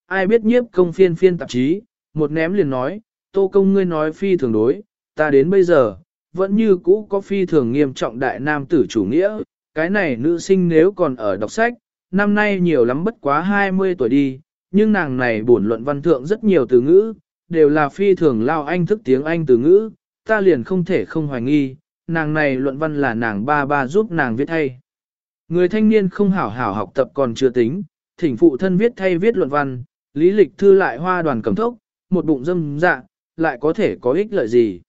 [SPEAKER 1] Ai biết nhiếp công phiên phiên tạp chí, một ném liền nói, tô công ngươi nói phi thường đối, ta đến bây giờ, vẫn như cũ có phi thường nghiêm trọng đại nam tử chủ nghĩa, cái này nữ sinh nếu còn ở đọc sách, năm nay nhiều lắm bất quá 20 tuổi đi, nhưng nàng này bổn luận văn thượng rất nhiều từ ngữ, đều là phi thường lao anh thức tiếng Anh từ ngữ, ta liền không thể không hoài nghi, nàng này luận văn là nàng ba ba giúp nàng viết thay. Người thanh niên không hảo hảo học tập còn chưa tính, thỉnh phụ thân viết thay viết luận văn, lý lịch thư lại hoa đoàn cầm thốc, một bụng dâm dạ, lại có thể có ích lợi gì.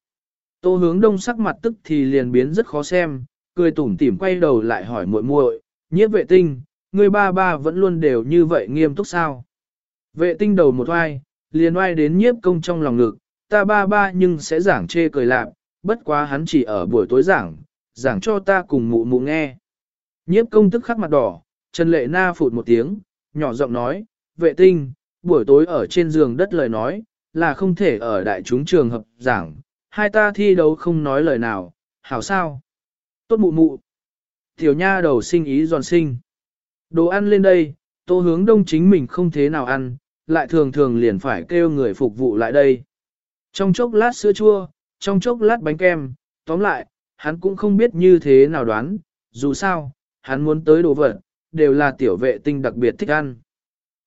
[SPEAKER 1] Tô hướng đông sắc mặt tức thì liền biến rất khó xem, cười tủm tỉm quay đầu lại hỏi muội muội, nhiếp vệ tinh, người ba ba vẫn luôn đều như vậy nghiêm túc sao. Vệ tinh đầu một oai, liền oai đến nhiếp công trong lòng ngực, ta ba ba nhưng sẽ giảng chê cười lạc, bất quá hắn chỉ ở buổi tối giảng, giảng cho ta cùng mụ mụ nghe. Nhiếp công tức khắc mặt đỏ, Trần Lệ Na phụt một tiếng, nhỏ giọng nói, vệ tinh, buổi tối ở trên giường đất lời nói, là không thể ở đại chúng trường hợp giảng, hai ta thi đấu không nói lời nào, hảo sao? Tốt mụ mụ. Tiểu nha đầu sinh ý giòn sinh. Đồ ăn lên đây, tô hướng đông chính mình không thế nào ăn, lại thường thường liền phải kêu người phục vụ lại đây. Trong chốc lát sữa chua, trong chốc lát bánh kem, tóm lại, hắn cũng không biết như thế nào đoán, dù sao, hắn muốn tới đồ vật, đều là tiểu vệ tinh đặc biệt thích ăn.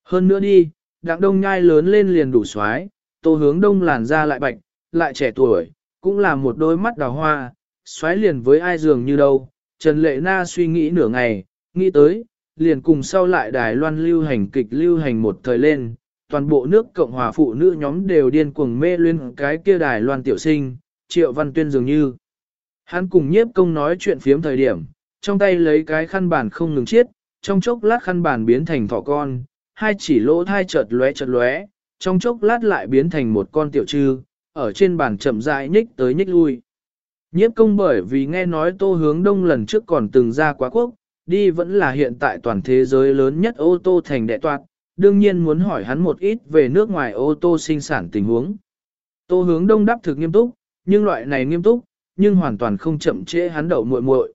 [SPEAKER 1] Hơn nữa đi, đặng đông nhai lớn lên liền đủ xoái, tô hướng đông làn da lại bạch, lại trẻ tuổi, cũng là một đôi mắt đào hoa, xoáy liền với ai dường như đâu. Trần Lệ Na suy nghĩ nửa ngày, nghĩ tới, liền cùng sau lại Đài Loan lưu hành kịch lưu hành một thời lên, toàn bộ nước Cộng hòa phụ nữ nhóm đều điên cuồng mê luyên cái kia Đài Loan tiểu sinh, Triệu Văn Tuyên dường như. Hắn cùng nhiếp công nói chuyện phiếm thời điểm, trong tay lấy cái khăn bản không ngừng chiết, trong chốc lát khăn bản biến thành thỏ con, hai chỉ lỗ thai chợt lóe chợt lóe, trong chốc lát lại biến thành một con tiểu trư, ở trên bàn chậm rãi nhích tới nhích lui. Nhiếp công bởi vì nghe nói tô hướng đông lần trước còn từng ra quá quốc, đi vẫn là hiện tại toàn thế giới lớn nhất ô tô thành đệ toạt, đương nhiên muốn hỏi hắn một ít về nước ngoài ô tô sinh sản tình huống. Tô hướng đông đáp thực nghiêm túc, nhưng loại này nghiêm túc, nhưng hoàn toàn không chậm trễ hắn đậu muội muội.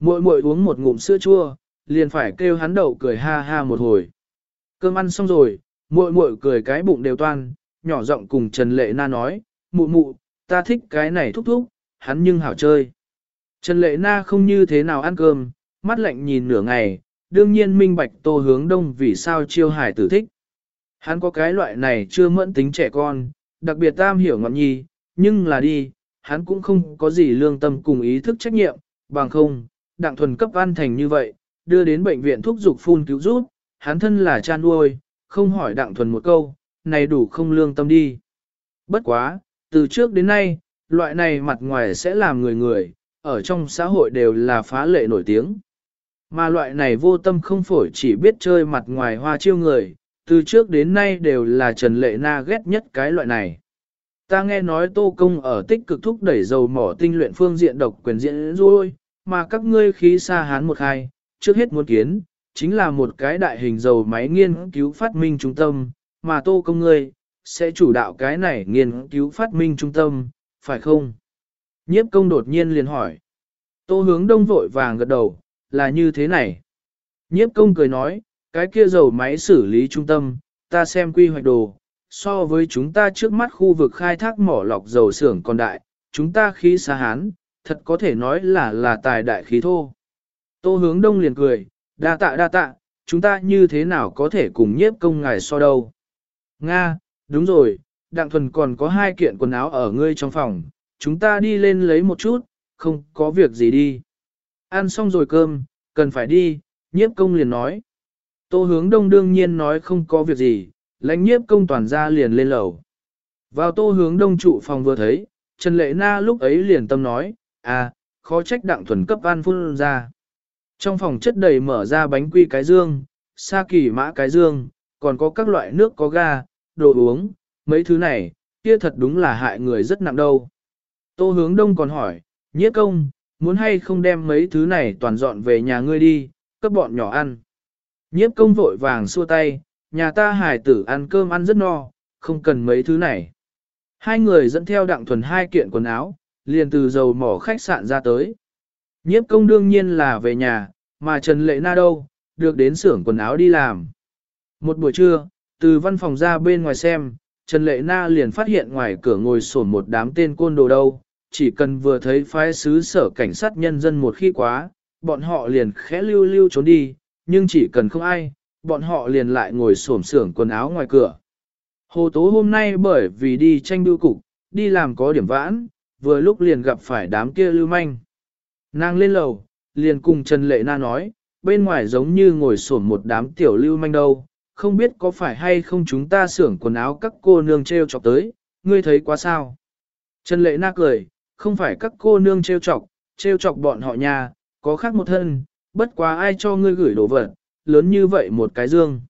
[SPEAKER 1] Muội muội uống một ngụm sữa chua, liền phải kêu hắn đậu cười ha ha một hồi. Cơm ăn xong rồi, muội muội cười cái bụng đều toan, nhỏ giọng cùng Trần Lệ Na nói, mụ mụ, ta thích cái này thúc thúc, hắn nhưng hảo chơi. Trần Lệ Na không như thế nào ăn cơm, mắt lạnh nhìn nửa ngày, đương nhiên minh bạch tô hướng đông vì sao chiêu hải tử thích. Hắn có cái loại này chưa mẫn tính trẻ con, đặc biệt tam hiểu ngọn nhi, nhưng là đi, hắn cũng không có gì lương tâm cùng ý thức trách nhiệm, bằng không, đặng thuần cấp ăn thành như vậy, đưa đến bệnh viện thuốc dục phun cứu giúp, hắn thân là cha nuôi, không hỏi đặng thuần một câu, này đủ không lương tâm đi. Bất quá, từ trước đến nay, loại này mặt ngoài sẽ làm người người, ở trong xã hội đều là phá lệ nổi tiếng. Mà loại này vô tâm không phổi chỉ biết chơi mặt ngoài hoa chiêu người, từ trước đến nay đều là Trần Lệ Na ghét nhất cái loại này. Ta nghe nói Tô Công ở tích cực thúc đẩy dầu mỏ tinh luyện phương diện độc quyền diễn rồi, mà các ngươi khí xa hán một hai, trước hết muốn kiến, chính là một cái đại hình dầu máy nghiên cứu phát minh trung tâm, mà Tô Công ngươi, sẽ chủ đạo cái này nghiên cứu phát minh trung tâm, phải không? Nhiếp công đột nhiên liền hỏi. Tô hướng đông vội vàng gật đầu, là như thế này. Nhiếp công cười nói, cái kia dầu máy xử lý trung tâm, ta xem quy hoạch đồ, so với chúng ta trước mắt khu vực khai thác mỏ lọc dầu xưởng còn đại, chúng ta khí xa hán, thật có thể nói là là tài đại khí thô. Tô hướng đông liền cười, đa tạ đa tạ, chúng ta như thế nào có thể cùng nhiếp công ngài so đâu. Nga, đúng rồi, Đặng Thuần còn có hai kiện quần áo ở ngươi trong phòng, chúng ta đi lên lấy một chút, không có việc gì đi. Ăn xong rồi cơm, cần phải đi, nhiếp công liền nói. Tô hướng đông đương nhiên nói không có việc gì, lãnh nhiếp công toàn ra liền lên lầu. Vào tô hướng đông trụ phòng vừa thấy, Trần Lệ Na lúc ấy liền tâm nói, à, khó trách đặng thuần cấp ăn phun ra. Trong phòng chất đầy mở ra bánh quy cái dương, sa kỳ mã cái dương, còn có các loại nước có ga, đồ uống, mấy thứ này, kia thật đúng là hại người rất nặng đâu. Tô hướng đông còn hỏi, nhiếp công, muốn hay không đem mấy thứ này toàn dọn về nhà ngươi đi, cấp bọn nhỏ ăn. Nhiếp công vội vàng xua tay, nhà ta hải tử ăn cơm ăn rất no, không cần mấy thứ này. Hai người dẫn theo đặng thuần hai kiện quần áo, liền từ dầu mỏ khách sạn ra tới. Nhiếp công đương nhiên là về nhà, mà Trần Lệ Na đâu, được đến xưởng quần áo đi làm. Một buổi trưa, từ văn phòng ra bên ngoài xem, Trần Lệ Na liền phát hiện ngoài cửa ngồi sổn một đám tên côn đồ đâu, chỉ cần vừa thấy phái sứ sở cảnh sát nhân dân một khi quá, bọn họ liền khẽ lưu lưu trốn đi, nhưng chỉ cần không ai, bọn họ liền lại ngồi xổm xưởng quần áo ngoài cửa. Hồ Tố hôm nay bởi vì đi tranh bưu cục, đi làm có điểm vãn, vừa lúc liền gặp phải đám kia lưu manh. Nàng lên lầu, liền cùng Trần Lệ Na nói, bên ngoài giống như ngồi sổn một đám tiểu lưu manh đâu, không biết có phải hay không chúng ta xưởng quần áo các cô nương treo chọc tới, ngươi thấy quá sao? Trần Lệ Na cười, không phải các cô nương treo chọc, treo chọc bọn họ nhà, có khác một thân, bất quá ai cho ngươi gửi đồ vật, lớn như vậy một cái dương.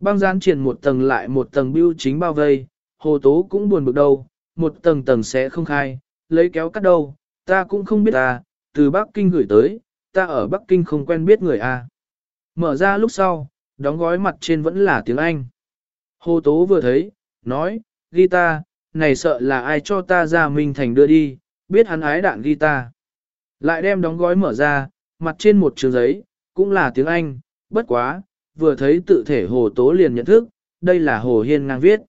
[SPEAKER 1] Băng gián triển một tầng lại một tầng bưu chính bao vây, hồ tố cũng buồn bực đâu, một tầng tầng sẽ không khai, lấy kéo cắt đâu, ta cũng không biết ta, từ Bắc Kinh gửi tới, ta ở Bắc Kinh không quen biết người a. Mở ra lúc sau, đóng gói mặt trên vẫn là tiếng Anh. Hồ Tố vừa thấy, nói, guitar, này sợ là ai cho ta ra Minh Thành đưa đi, biết hắn ái đạn guitar. Lại đem đóng gói mở ra, mặt trên một trường giấy, cũng là tiếng Anh, bất quá, vừa thấy tự thể Hồ Tố liền nhận thức, đây là Hồ Hiên ngang viết.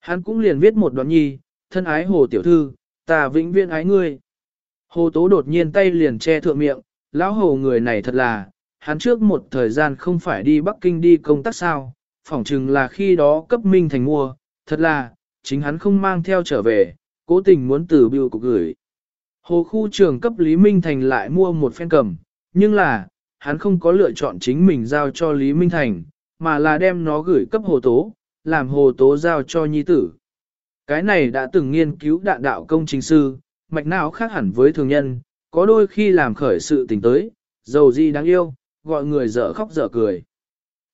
[SPEAKER 1] Hắn cũng liền viết một đoạn nhi, thân ái Hồ Tiểu Thư, ta vĩnh viễn ái ngươi. Hồ Tố đột nhiên tay liền che thượng miệng, lão hồ người này thật là, hắn trước một thời gian không phải đi Bắc Kinh đi công tác sao, phỏng chừng là khi đó cấp Minh Thành mua, thật là, chính hắn không mang theo trở về, cố tình muốn từ biểu cục gửi. Hồ khu trường cấp Lý Minh Thành lại mua một phen cầm, nhưng là, hắn không có lựa chọn chính mình giao cho Lý Minh Thành, mà là đem nó gửi cấp hồ tố, làm hồ tố giao cho nhi tử. Cái này đã từng nghiên cứu đạn đạo công trình sư, mạch não khác hẳn với thường nhân, có đôi khi làm khởi sự tình tới, giàu gì đáng yêu, gọi người dở khóc dở cười.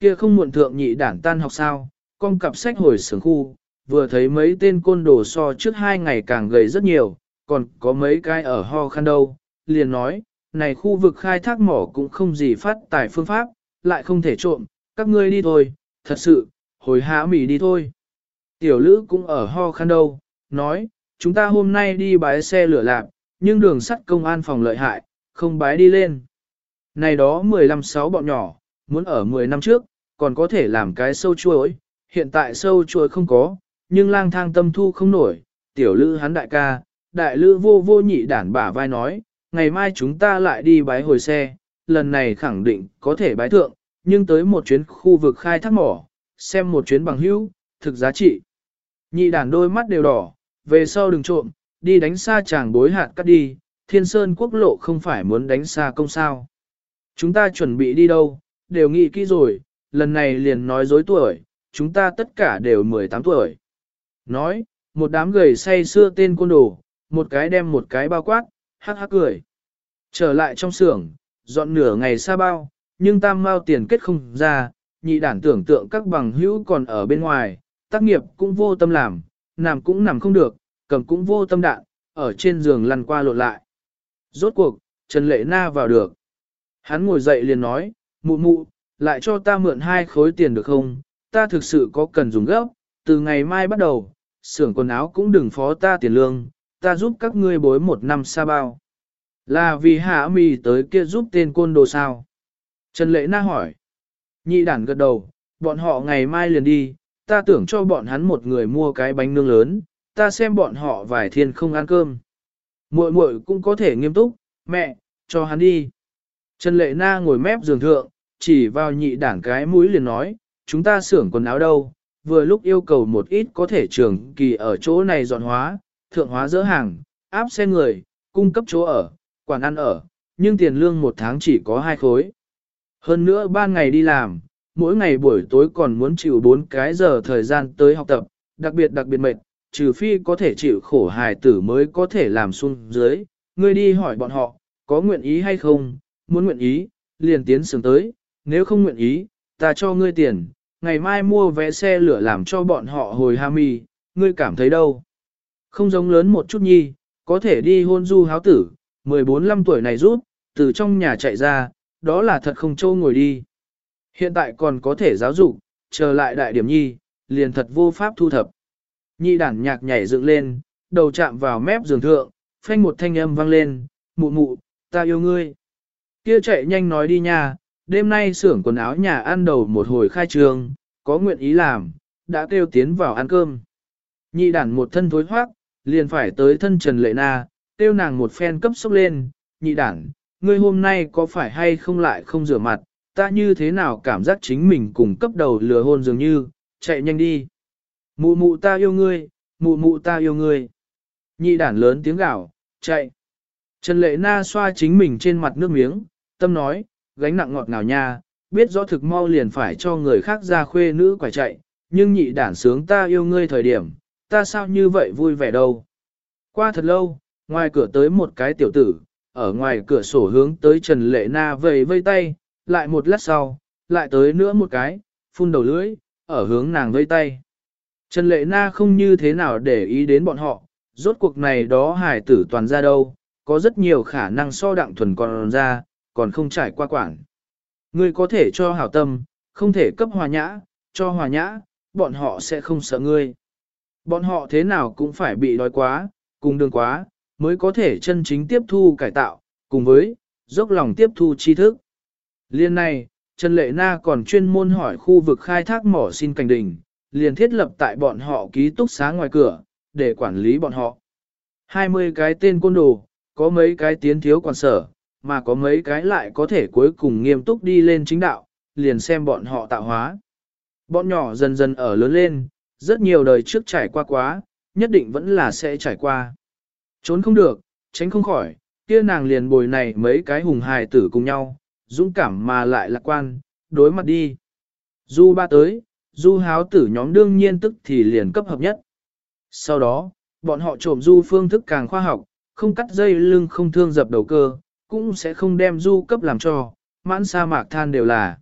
[SPEAKER 1] Kia không muộn thượng nhị đản tan học sao, con cặp sách hồi sướng khu, vừa thấy mấy tên côn đồ so trước hai ngày càng gầy rất nhiều, còn có mấy cái ở ho khăn đâu, liền nói, này khu vực khai thác mỏ cũng không gì phát tài phương pháp, lại không thể trộm, các ngươi đi thôi, thật sự, hồi há mỉ đi thôi. Tiểu lữ cũng ở ho khăn đâu, nói, chúng ta hôm nay đi bái xe lửa lạc, nhưng đường sắt công an phòng lợi hại, không bái đi lên. Này đó 15-6 bọn nhỏ, muốn ở 10 năm trước, còn có thể làm cái sâu chuối, hiện tại sâu chuối không có, nhưng lang thang tâm thu không nổi, tiểu lữ hắn đại ca, đại lữ vô vô nhị đản bả vai nói, ngày mai chúng ta lại đi bái hồi xe, lần này khẳng định có thể bái thượng, nhưng tới một chuyến khu vực khai thác mỏ, xem một chuyến bằng hữu, thực giá trị. Nhị đản đôi mắt đều đỏ, về sau đừng trộm, đi đánh xa chàng bối hạt cắt đi, thiên sơn quốc lộ không phải muốn đánh xa công sao. Chúng ta chuẩn bị đi đâu, đều nghĩ kỹ rồi, lần này liền nói dối tuổi, chúng ta tất cả đều 18 tuổi. Nói, một đám gầy say xưa tên côn đồ, một cái đem một cái bao quát, hắc hắc cười. Trở lại trong xưởng, dọn nửa ngày xa bao, nhưng tam mao tiền kết không ra, nhị đản tưởng tượng các bằng hữu còn ở bên ngoài, tác nghiệp cũng vô tâm làm, nằm cũng nằm không được, cầm cũng vô tâm đạn, ở trên giường lăn qua lộn lại. Rốt cuộc, Trần Lệ Na vào được. Hắn ngồi dậy liền nói, mụ mụ, lại cho ta mượn hai khối tiền được không? Ta thực sự có cần dùng gấp, từ ngày mai bắt đầu, xưởng quần áo cũng đừng phó ta tiền lương, ta giúp các ngươi bối một năm xa bao. Là vì hạ mì tới kia giúp tên côn đồ sao? Trần Lệ Na hỏi. Nhị đản gật đầu, bọn họ ngày mai liền đi, ta tưởng cho bọn hắn một người mua cái bánh nướng lớn, ta xem bọn họ vài thiên không ăn cơm. Muội muội cũng có thể nghiêm túc, mẹ, cho hắn đi. Trần Lệ Na ngồi mép giường thượng, chỉ vào nhị đảng cái mũi liền nói, chúng ta xưởng quần áo đâu, vừa lúc yêu cầu một ít có thể trường kỳ ở chỗ này dọn hóa, thượng hóa dỡ hàng, áp xe người, cung cấp chỗ ở, quản ăn ở, nhưng tiền lương một tháng chỉ có hai khối. Hơn nữa ban ngày đi làm, mỗi ngày buổi tối còn muốn chịu bốn cái giờ thời gian tới học tập, đặc biệt đặc biệt mệt, trừ phi có thể chịu khổ hài tử mới có thể làm xuống dưới. Ngươi đi hỏi bọn họ, có nguyện ý hay không, muốn nguyện ý, liền tiến sướng tới, nếu không nguyện ý, ta cho ngươi tiền, ngày mai mua vé xe lửa làm cho bọn họ hồi ha mi, ngươi cảm thấy đâu. Không giống lớn một chút nhi, có thể đi hôn du háo tử, 14-15 tuổi này rút, từ trong nhà chạy ra, đó là thật không trâu ngồi đi. Hiện tại còn có thể giáo dục, chờ lại đại điểm nhi, liền thật vô pháp thu thập. Nhi đản nhạc nhảy dựng lên, đầu chạm vào mép giường thượng, phanh một thanh âm vang lên, mụ mụ, ta yêu ngươi. Kia chạy nhanh nói đi nha, đêm nay xưởng quần áo nhà ăn đầu một hồi khai trường, có nguyện ý làm, đã kêu tiến vào ăn cơm. Nhị đản một thân thối hoác, liền phải tới thân Trần Lệ Na, kêu nàng một phen cấp sốc lên, nhị đản, ngươi hôm nay có phải hay không lại không rửa mặt, ta như thế nào cảm giác chính mình cùng cấp đầu lừa hôn dường như, chạy nhanh đi. Mụ mụ ta yêu ngươi, mụ mụ ta yêu ngươi. Nhị đản lớn tiếng gào, chạy. Trần Lệ Na xoa chính mình trên mặt nước miếng, tâm nói, gánh nặng ngọt ngào nha, biết rõ thực mau liền phải cho người khác ra khuê nữ quải chạy, nhưng nhị đản sướng ta yêu ngươi thời điểm, ta sao như vậy vui vẻ đâu. Qua thật lâu, ngoài cửa tới một cái tiểu tử, ở ngoài cửa sổ hướng tới Trần Lệ Na vầy vây tay, lại một lát sau, lại tới nữa một cái, phun đầu lưỡi, ở hướng nàng vây tay. Trần Lệ Na không như thế nào để ý đến bọn họ, rốt cuộc này đó hải tử toàn ra đâu, có rất nhiều khả năng so đặng thuần còn ra, còn không trải qua quản. Ngươi có thể cho hảo tâm, không thể cấp hòa nhã, cho hòa nhã, bọn họ sẽ không sợ ngươi. Bọn họ thế nào cũng phải bị đói quá, cùng đường quá, mới có thể chân chính tiếp thu cải tạo, cùng với, dốc lòng tiếp thu tri thức. Liên này, Trần Lệ Na còn chuyên môn hỏi khu vực khai thác mỏ xin cảnh đình, liền thiết lập tại bọn họ ký túc xá ngoài cửa, để quản lý bọn họ. 20 cái tên côn đồ, có mấy cái tiến thiếu quản sở, mà có mấy cái lại có thể cuối cùng nghiêm túc đi lên chính đạo, liền xem bọn họ tạo hóa. Bọn nhỏ dần dần ở lớn lên, rất nhiều đời trước trải qua quá, nhất định vẫn là sẽ trải qua. Trốn không được, tránh không khỏi, kia nàng liền bồi này mấy cái hùng hài tử cùng nhau, dũng cảm mà lại lạc quan, đối mặt đi. Du ba tới, du háo tử nhóm đương nhiên tức thì liền cấp hợp nhất. Sau đó, bọn họ trộm du phương thức càng khoa học, không cắt dây lưng không thương dập đầu cơ, cũng sẽ không đem du cấp làm cho, mãn sa mạc than đều là.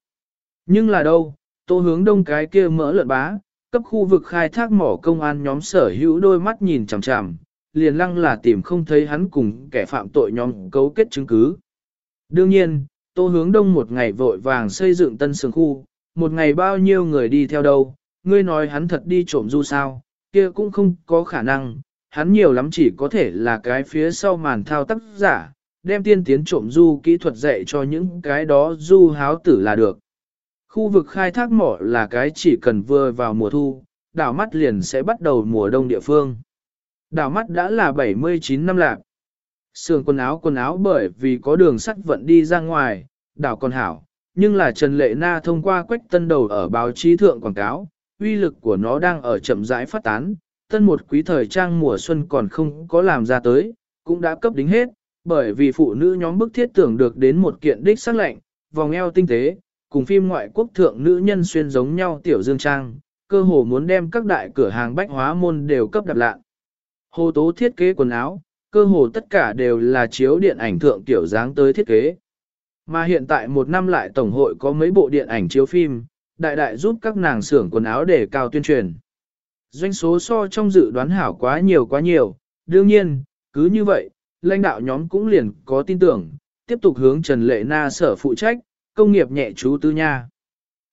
[SPEAKER 1] Nhưng là đâu, tô hướng đông cái kia mỡ lợn bá, cấp khu vực khai thác mỏ công an nhóm sở hữu đôi mắt nhìn chằm chằm, liền lăng là tìm không thấy hắn cùng kẻ phạm tội nhóm cấu kết chứng cứ. Đương nhiên, tô hướng đông một ngày vội vàng xây dựng tân sường khu, một ngày bao nhiêu người đi theo đâu, ngươi nói hắn thật đi trộm du sao, kia cũng không có khả năng, hắn nhiều lắm chỉ có thể là cái phía sau màn thao tác giả, đem tiên tiến trộm du kỹ thuật dạy cho những cái đó du háo tử là được. Khu vực khai thác mỏ là cái chỉ cần vừa vào mùa thu, đảo mắt liền sẽ bắt đầu mùa đông địa phương. Đảo mắt đã là 79 năm lạc. Sườn quần áo quần áo bởi vì có đường sắt vận đi ra ngoài, đảo còn hảo, nhưng là Trần Lệ Na thông qua quách tân đầu ở báo chí thượng quảng cáo, uy lực của nó đang ở chậm rãi phát tán, tân một quý thời trang mùa xuân còn không có làm ra tới, cũng đã cấp đính hết, bởi vì phụ nữ nhóm bức thiết tưởng được đến một kiện đích sắc lệnh, vòng eo tinh tế, cùng phim ngoại quốc thượng nữ nhân xuyên giống nhau tiểu dương trang, cơ hồ muốn đem các đại cửa hàng bách hóa môn đều cấp đạp lạ. Hồ tố thiết kế quần áo, cơ hồ tất cả đều là chiếu điện ảnh thượng tiểu dáng tới thiết kế. Mà hiện tại một năm lại Tổng hội có mấy bộ điện ảnh chiếu phim, đại đại giúp các nàng xưởng quần áo để cao tuyên truyền. Doanh số so trong dự đoán hảo quá nhiều quá nhiều, đương nhiên, cứ như vậy, lãnh đạo nhóm cũng liền có tin tưởng, tiếp tục hướng Trần Lệ Na sở phụ trách, công nghiệp nhẹ chú tư nha.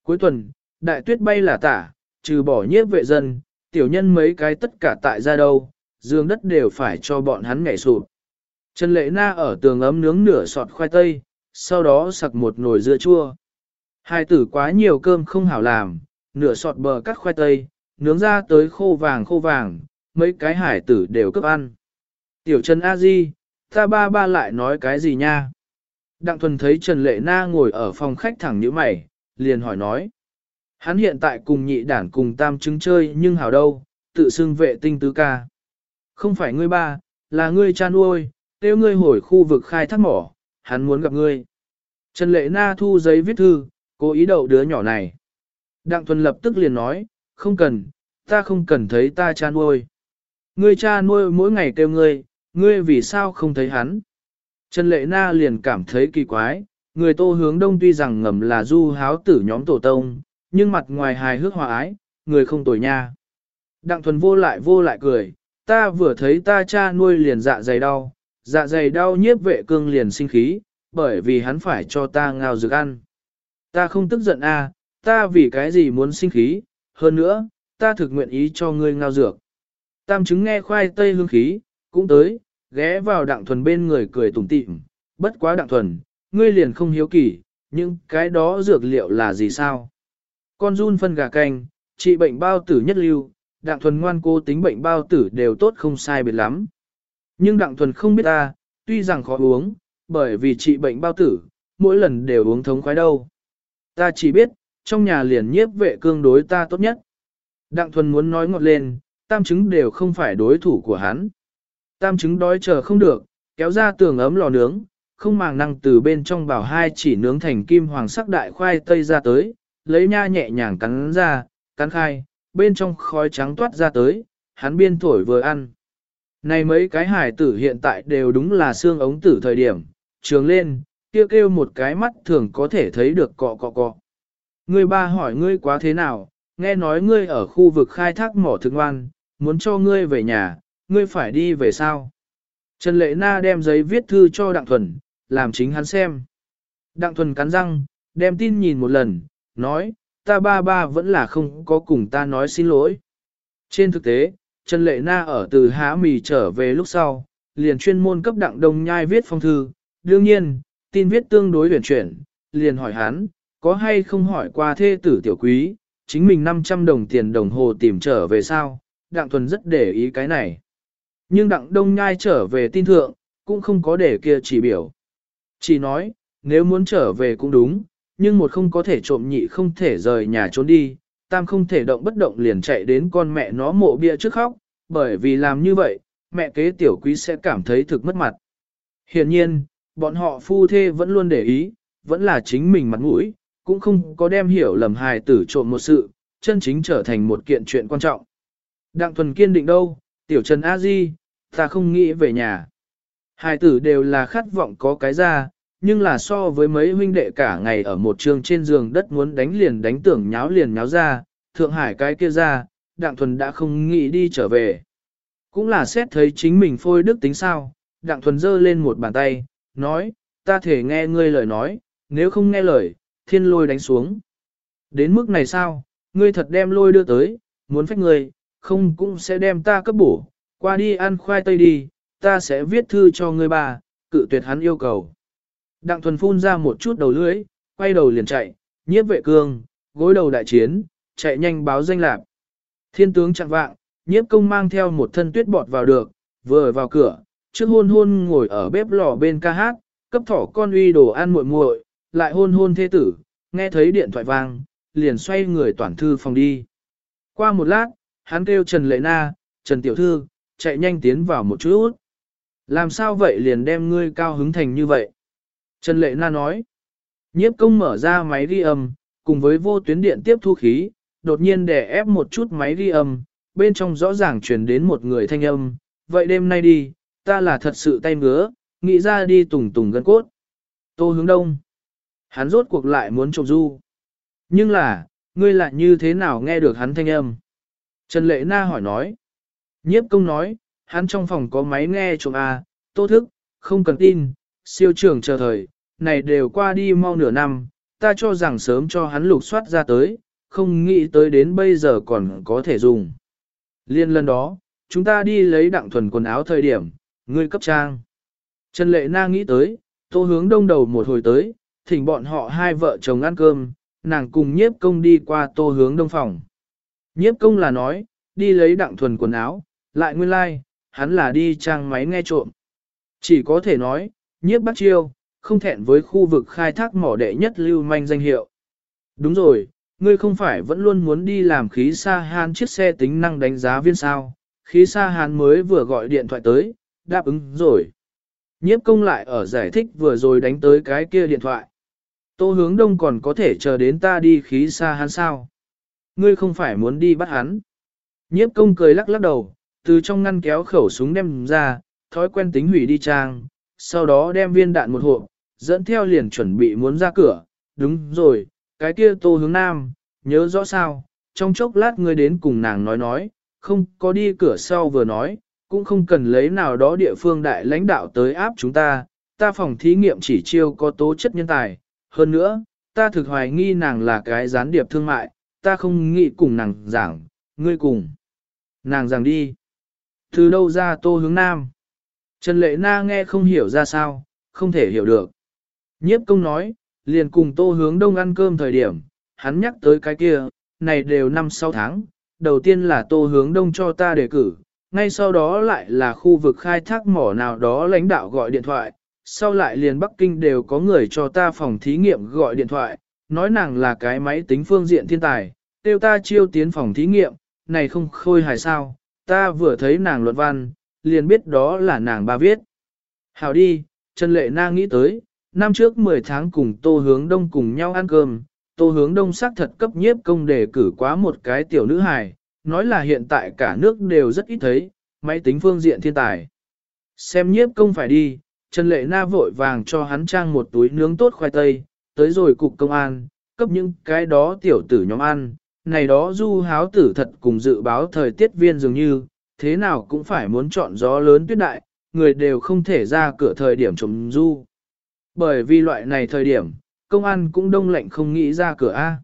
[SPEAKER 1] Cuối tuần, đại tuyết bay là tả, trừ bỏ nhiếp vệ dân, tiểu nhân mấy cái tất cả tại ra đâu, dương đất đều phải cho bọn hắn nhảy sụp. Trần Lệ Na ở tường ấm nướng nửa sọt khoai tây, sau đó sặc một nồi dưa chua. Hai tử quá nhiều cơm không hảo làm, nửa sọt bờ cắt khoai tây, nướng ra tới khô vàng khô vàng, mấy cái hải tử đều cướp ăn. Tiểu Trần A Di, ta ba ba lại nói cái gì nha? Đặng Thuần thấy Trần Lệ Na ngồi ở phòng khách thẳng như mày, liền hỏi nói. Hắn hiện tại cùng nhị đản cùng tam chứng chơi nhưng hảo đâu, tự xưng vệ tinh tứ ca. Không phải ngươi ba, là ngươi cha nuôi, tiêu ngươi hồi khu vực khai thác mỏ, hắn muốn gặp ngươi. Trần Lệ Na thu giấy viết thư, cố ý đậu đứa nhỏ này. Đặng Thuần lập tức liền nói, không cần, ta không cần thấy ta cha nuôi. Ngươi cha nuôi mỗi ngày kêu ngươi, ngươi vì sao không thấy hắn? Trần Lệ Na liền cảm thấy kỳ quái, người tô hướng đông tuy rằng ngầm là du háo tử nhóm tổ tông, nhưng mặt ngoài hài hước hòa ái, người không tồi nha. Đặng thuần vô lại vô lại cười, ta vừa thấy ta cha nuôi liền dạ dày đau, dạ dày đau nhiếp vệ cương liền sinh khí, bởi vì hắn phải cho ta ngao dược ăn. Ta không tức giận a, à, ta vì cái gì muốn sinh khí, hơn nữa, ta thực nguyện ý cho ngươi ngao dược. Tam chứng nghe khoai tây hương khí, cũng tới, ghé vào đặng thuần bên người cười tủm tỉm, bất quá đặng thuần, ngươi liền không hiếu kỳ, nhưng cái đó dược liệu là gì sao? Con run phân gà canh, trị bệnh bao tử nhất lưu, đặng thuần ngoan cô tính bệnh bao tử đều tốt không sai biệt lắm. Nhưng đặng thuần không biết ta, tuy rằng khó uống, bởi vì trị bệnh bao tử, mỗi lần đều uống thống khoái đâu. Ta chỉ biết, trong nhà liền nhiếp vệ cương đối ta tốt nhất. Đặng thuần muốn nói ngọt lên, tam chứng đều không phải đối thủ của hắn. Tam chứng đói chờ không được, kéo ra tường ấm lò nướng, không màng năng từ bên trong bảo hai chỉ nướng thành kim hoàng sắc đại khoai tây ra tới, lấy nha nhẹ nhàng cắn ra, cắn khai, bên trong khói trắng toát ra tới, hắn biên thổi vừa ăn. Này mấy cái hải tử hiện tại đều đúng là xương ống tử thời điểm, trường lên, kêu kêu một cái mắt thường có thể thấy được cọ cọ cọ. Người ba hỏi ngươi quá thế nào, nghe nói ngươi ở khu vực khai thác mỏ thực ngoan, muốn cho ngươi về nhà, ngươi phải đi về sao? Trần Lệ Na đem giấy viết thư cho Đặng Thuần, làm chính hắn xem. Đặng Thuần cắn răng, đem tin nhìn một lần, nói, ta ba ba vẫn là không có cùng ta nói xin lỗi. Trên thực tế, Trần Lệ Na ở từ Há Mì trở về lúc sau, liền chuyên môn cấp Đặng Đông Nhai viết phong thư, đương nhiên, tin viết tương đối huyền chuyển, liền hỏi hắn, có hay không hỏi qua thê tử tiểu quý, chính mình 500 đồng tiền đồng hồ tìm trở về sao, Đặng Thuần rất để ý cái này. Nhưng Đặng Đông Nhai trở về tin thượng, cũng không có để kia chỉ biểu. Chỉ nói, nếu muốn trở về cũng đúng, nhưng một không có thể trộm nhị không thể rời nhà trốn đi, tam không thể động bất động liền chạy đến con mẹ nó mộ bia trước khóc, bởi vì làm như vậy, mẹ kế tiểu quý sẽ cảm thấy thực mất mặt. Hiện nhiên, bọn họ phu thê vẫn luôn để ý, vẫn là chính mình mặt mũi, cũng không có đem hiểu lầm hài tử trộm một sự, chân chính trở thành một kiện chuyện quan trọng. Đặng thuần kiên định đâu, tiểu trần a di, ta không nghĩ về nhà. Hài tử đều là khát vọng có cái ra, nhưng là so với mấy huynh đệ cả ngày ở một trường trên giường đất muốn đánh liền đánh tưởng nháo liền nháo ra, Thượng Hải cái kia ra, Đặng Thuần đã không nghĩ đi trở về. Cũng là xét thấy chính mình phôi đức tính sao, Đặng Thuần giơ lên một bàn tay, nói, ta thể nghe ngươi lời nói, nếu không nghe lời, thiên lôi đánh xuống. Đến mức này sao, ngươi thật đem lôi đưa tới, muốn phách ngươi, không cũng sẽ đem ta cấp bổ, qua đi ăn khoai tây đi, ta sẽ viết thư cho ngươi bà, cự tuyệt hắn yêu cầu. Đặng thuần phun ra một chút đầu lưỡi, quay đầu liền chạy, nhiếp vệ cương, gối đầu đại chiến, chạy nhanh báo danh lạc. Thiên tướng chặn vạng, nhiếp công mang theo một thân tuyết bọt vào được, vừa vào cửa, trước hôn hôn ngồi ở bếp lò bên ca hát, cấp thỏ con uy đồ ăn muội muội, lại hôn hôn thế tử, nghe thấy điện thoại vang, liền xoay người toàn thư phòng đi. Qua một lát, hắn kêu Trần Lệ Na, Trần Tiểu Thư, chạy nhanh tiến vào một chút. Làm sao vậy liền đem ngươi cao hứng thành như vậy? Trần Lệ Na nói, nhiếp công mở ra máy ghi âm, cùng với vô tuyến điện tiếp thu khí, đột nhiên đè ép một chút máy ghi âm, bên trong rõ ràng truyền đến một người thanh âm, vậy đêm nay đi, ta là thật sự tay ngứa, nghĩ ra đi tùng tùng gân cốt. Tô hướng đông. Hắn rốt cuộc lại muốn trộm du. Nhưng là, ngươi lại như thế nào nghe được hắn thanh âm? Trần Lệ Na hỏi nói. Nhiếp công nói, hắn trong phòng có máy nghe trộm à, tô thức, không cần tin, siêu trường chờ thời, này đều qua đi mau nửa năm, ta cho rằng sớm cho hắn lục soát ra tới, không nghĩ tới đến bây giờ còn có thể dùng. Liên lần đó, chúng ta đi lấy đặng thuần quần áo thời điểm, ngươi cấp trang. Trần Lệ Na nghĩ tới, tô hướng đông đầu một hồi tới, thỉnh bọn họ hai vợ chồng ăn cơm, nàng cùng nhiếp công đi qua tô hướng đông phòng. Nhiếp công là nói, đi lấy đặng thuần quần áo, lại nguyên lai, like, hắn là đi trang máy nghe trộm. Chỉ có thể nói, nhiếp bắt chiêu, không thẹn với khu vực khai thác mỏ đệ nhất lưu manh danh hiệu. Đúng rồi, ngươi không phải vẫn luôn muốn đi làm khí sa hàn chiếc xe tính năng đánh giá viên sao, khí sa hàn mới vừa gọi điện thoại tới, đáp ứng rồi. Nhiếp công lại ở giải thích vừa rồi đánh tới cái kia điện thoại. Tô hướng đông còn có thể chờ đến ta đi khí sa hàn sao. Ngươi không phải muốn đi bắt hắn. Nhiếp công cười lắc lắc đầu, từ trong ngăn kéo khẩu súng đem ra, thói quen tính hủy đi trang, sau đó đem viên đạn một hộp, dẫn theo liền chuẩn bị muốn ra cửa, đúng rồi, cái kia tô hướng nam, nhớ rõ sao, trong chốc lát ngươi đến cùng nàng nói nói, không có đi cửa sau vừa nói, cũng không cần lấy nào đó địa phương đại lãnh đạo tới áp chúng ta, ta phòng thí nghiệm chỉ chiêu có tố chất nhân tài, hơn nữa, ta thực hoài nghi nàng là cái gián điệp thương mại, ta không nghĩ cùng nàng giảng, ngươi cùng. Nàng giảng đi. Từ đâu ra tô hướng nam? Trần Lệ Na nghe không hiểu ra sao, không thể hiểu được. Nhiếp công nói, liền cùng tô hướng đông ăn cơm thời điểm, hắn nhắc tới cái kia, này đều năm sáu tháng, đầu tiên là tô hướng đông cho ta đề cử, ngay sau đó lại là khu vực khai thác mỏ nào đó lãnh đạo gọi điện thoại, sau lại liền Bắc Kinh đều có người cho ta phòng thí nghiệm gọi điện thoại, nói nàng là cái máy tính phương diện thiên tài, tiêu ta chiêu tiến phòng thí nghiệm, này không khôi hài sao, ta vừa thấy nàng luận văn, liền biết đó là nàng ba viết. Hảo đi, Trần Lệ Na nghĩ tới, năm trước 10 tháng cùng Tô Hướng Đông cùng nhau ăn cơm, Tô Hướng Đông xác thật cấp nhiếp công đề cử quá một cái tiểu nữ hài, nói là hiện tại cả nước đều rất ít thấy, máy tính phương diện thiên tài. Xem nhiếp công phải đi, Trần Lệ Na vội vàng cho hắn trang một túi nướng tốt khoai tây, tới rồi cục công an, cấp những cái đó tiểu tử nhóm ăn, này đó du háo tử thật cùng dự báo thời tiết viên dường như, thế nào cũng phải muốn chọn gió lớn tuyết đại, người đều không thể ra cửa thời điểm trồng du. Bởi vì loại này thời điểm, công an cũng đông lạnh không nghĩ ra cửa A.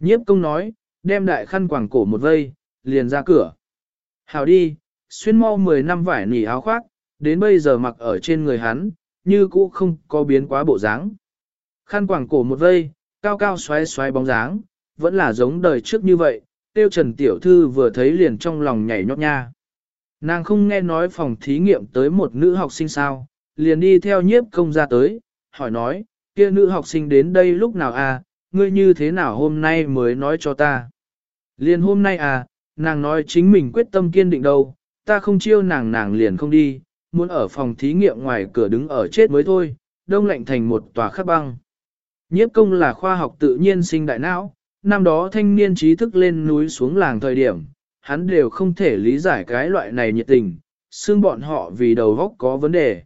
[SPEAKER 1] Nhiếp công nói, đem đại khăn quàng cổ một vây, liền ra cửa. Hào đi, xuyên mau 10 năm vải nỉ áo khoác, đến bây giờ mặc ở trên người hắn, như cũ không có biến quá bộ dáng. Khăn quàng cổ một vây, cao cao xoáy xoáy bóng dáng, vẫn là giống đời trước như vậy, tiêu trần tiểu thư vừa thấy liền trong lòng nhảy nhót nha. Nàng không nghe nói phòng thí nghiệm tới một nữ học sinh sao, liền đi theo nhiếp công ra tới, hỏi nói, kia nữ học sinh đến đây lúc nào à, ngươi như thế nào hôm nay mới nói cho ta. Liền hôm nay à, nàng nói chính mình quyết tâm kiên định đâu, ta không chiêu nàng nàng liền không đi, muốn ở phòng thí nghiệm ngoài cửa đứng ở chết mới thôi, đông lạnh thành một tòa khắc băng. Nhiếp công là khoa học tự nhiên sinh đại não, năm đó thanh niên trí thức lên núi xuống làng thời điểm, hắn đều không thể lý giải cái loại này nhiệt tình, xương bọn họ vì đầu góc có vấn đề.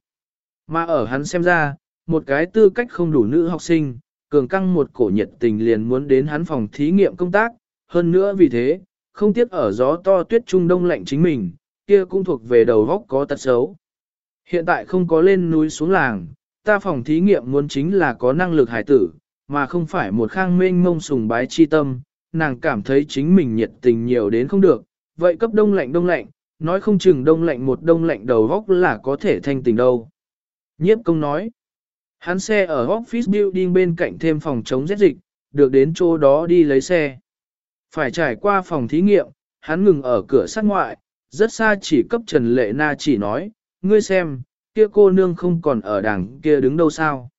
[SPEAKER 1] Mà ở hắn xem ra, một cái tư cách không đủ nữ học sinh, cường căng một cổ nhiệt tình liền muốn đến hắn phòng thí nghiệm công tác, hơn nữa vì thế, không tiếc ở gió to tuyết trung đông lạnh chính mình, kia cũng thuộc về đầu góc có tật xấu. Hiện tại không có lên núi xuống làng, ta phòng thí nghiệm muốn chính là có năng lực hải tử, mà không phải một khang mênh mông sùng bái chi tâm, nàng cảm thấy chính mình nhiệt tình nhiều đến không được, vậy cấp đông lạnh đông lạnh, nói không chừng đông lạnh một đông lạnh đầu góc là có thể thanh tình đâu. Nhiếp công nói, hắn xe ở office building bên cạnh thêm phòng chống rét dịch, được đến chỗ đó đi lấy xe. Phải trải qua phòng thí nghiệm, hắn ngừng ở cửa sát ngoại, rất xa chỉ cấp Trần Lệ Na chỉ nói, ngươi xem, kia cô nương không còn ở đằng kia đứng đâu sao.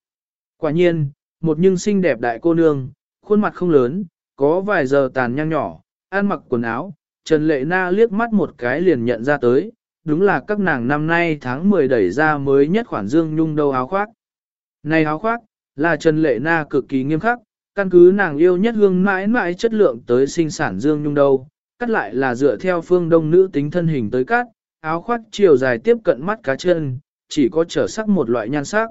[SPEAKER 1] Quả nhiên, một nhưng xinh đẹp đại cô nương, khuôn mặt không lớn, có vài giờ tàn nhang nhỏ, ăn mặc quần áo, Trần Lệ Na liếc mắt một cái liền nhận ra tới, đúng là các nàng năm nay tháng 10 đẩy ra mới nhất khoản dương nhung đâu áo khoác. Này áo khoác, là Trần Lệ Na cực kỳ nghiêm khắc, căn cứ nàng yêu nhất hương mãi mãi chất lượng tới sinh sản dương nhung đâu, cắt lại là dựa theo phương đông nữ tính thân hình tới cắt, áo khoác chiều dài tiếp cận mắt cá chân, chỉ có trở sắc một loại nhan sắc.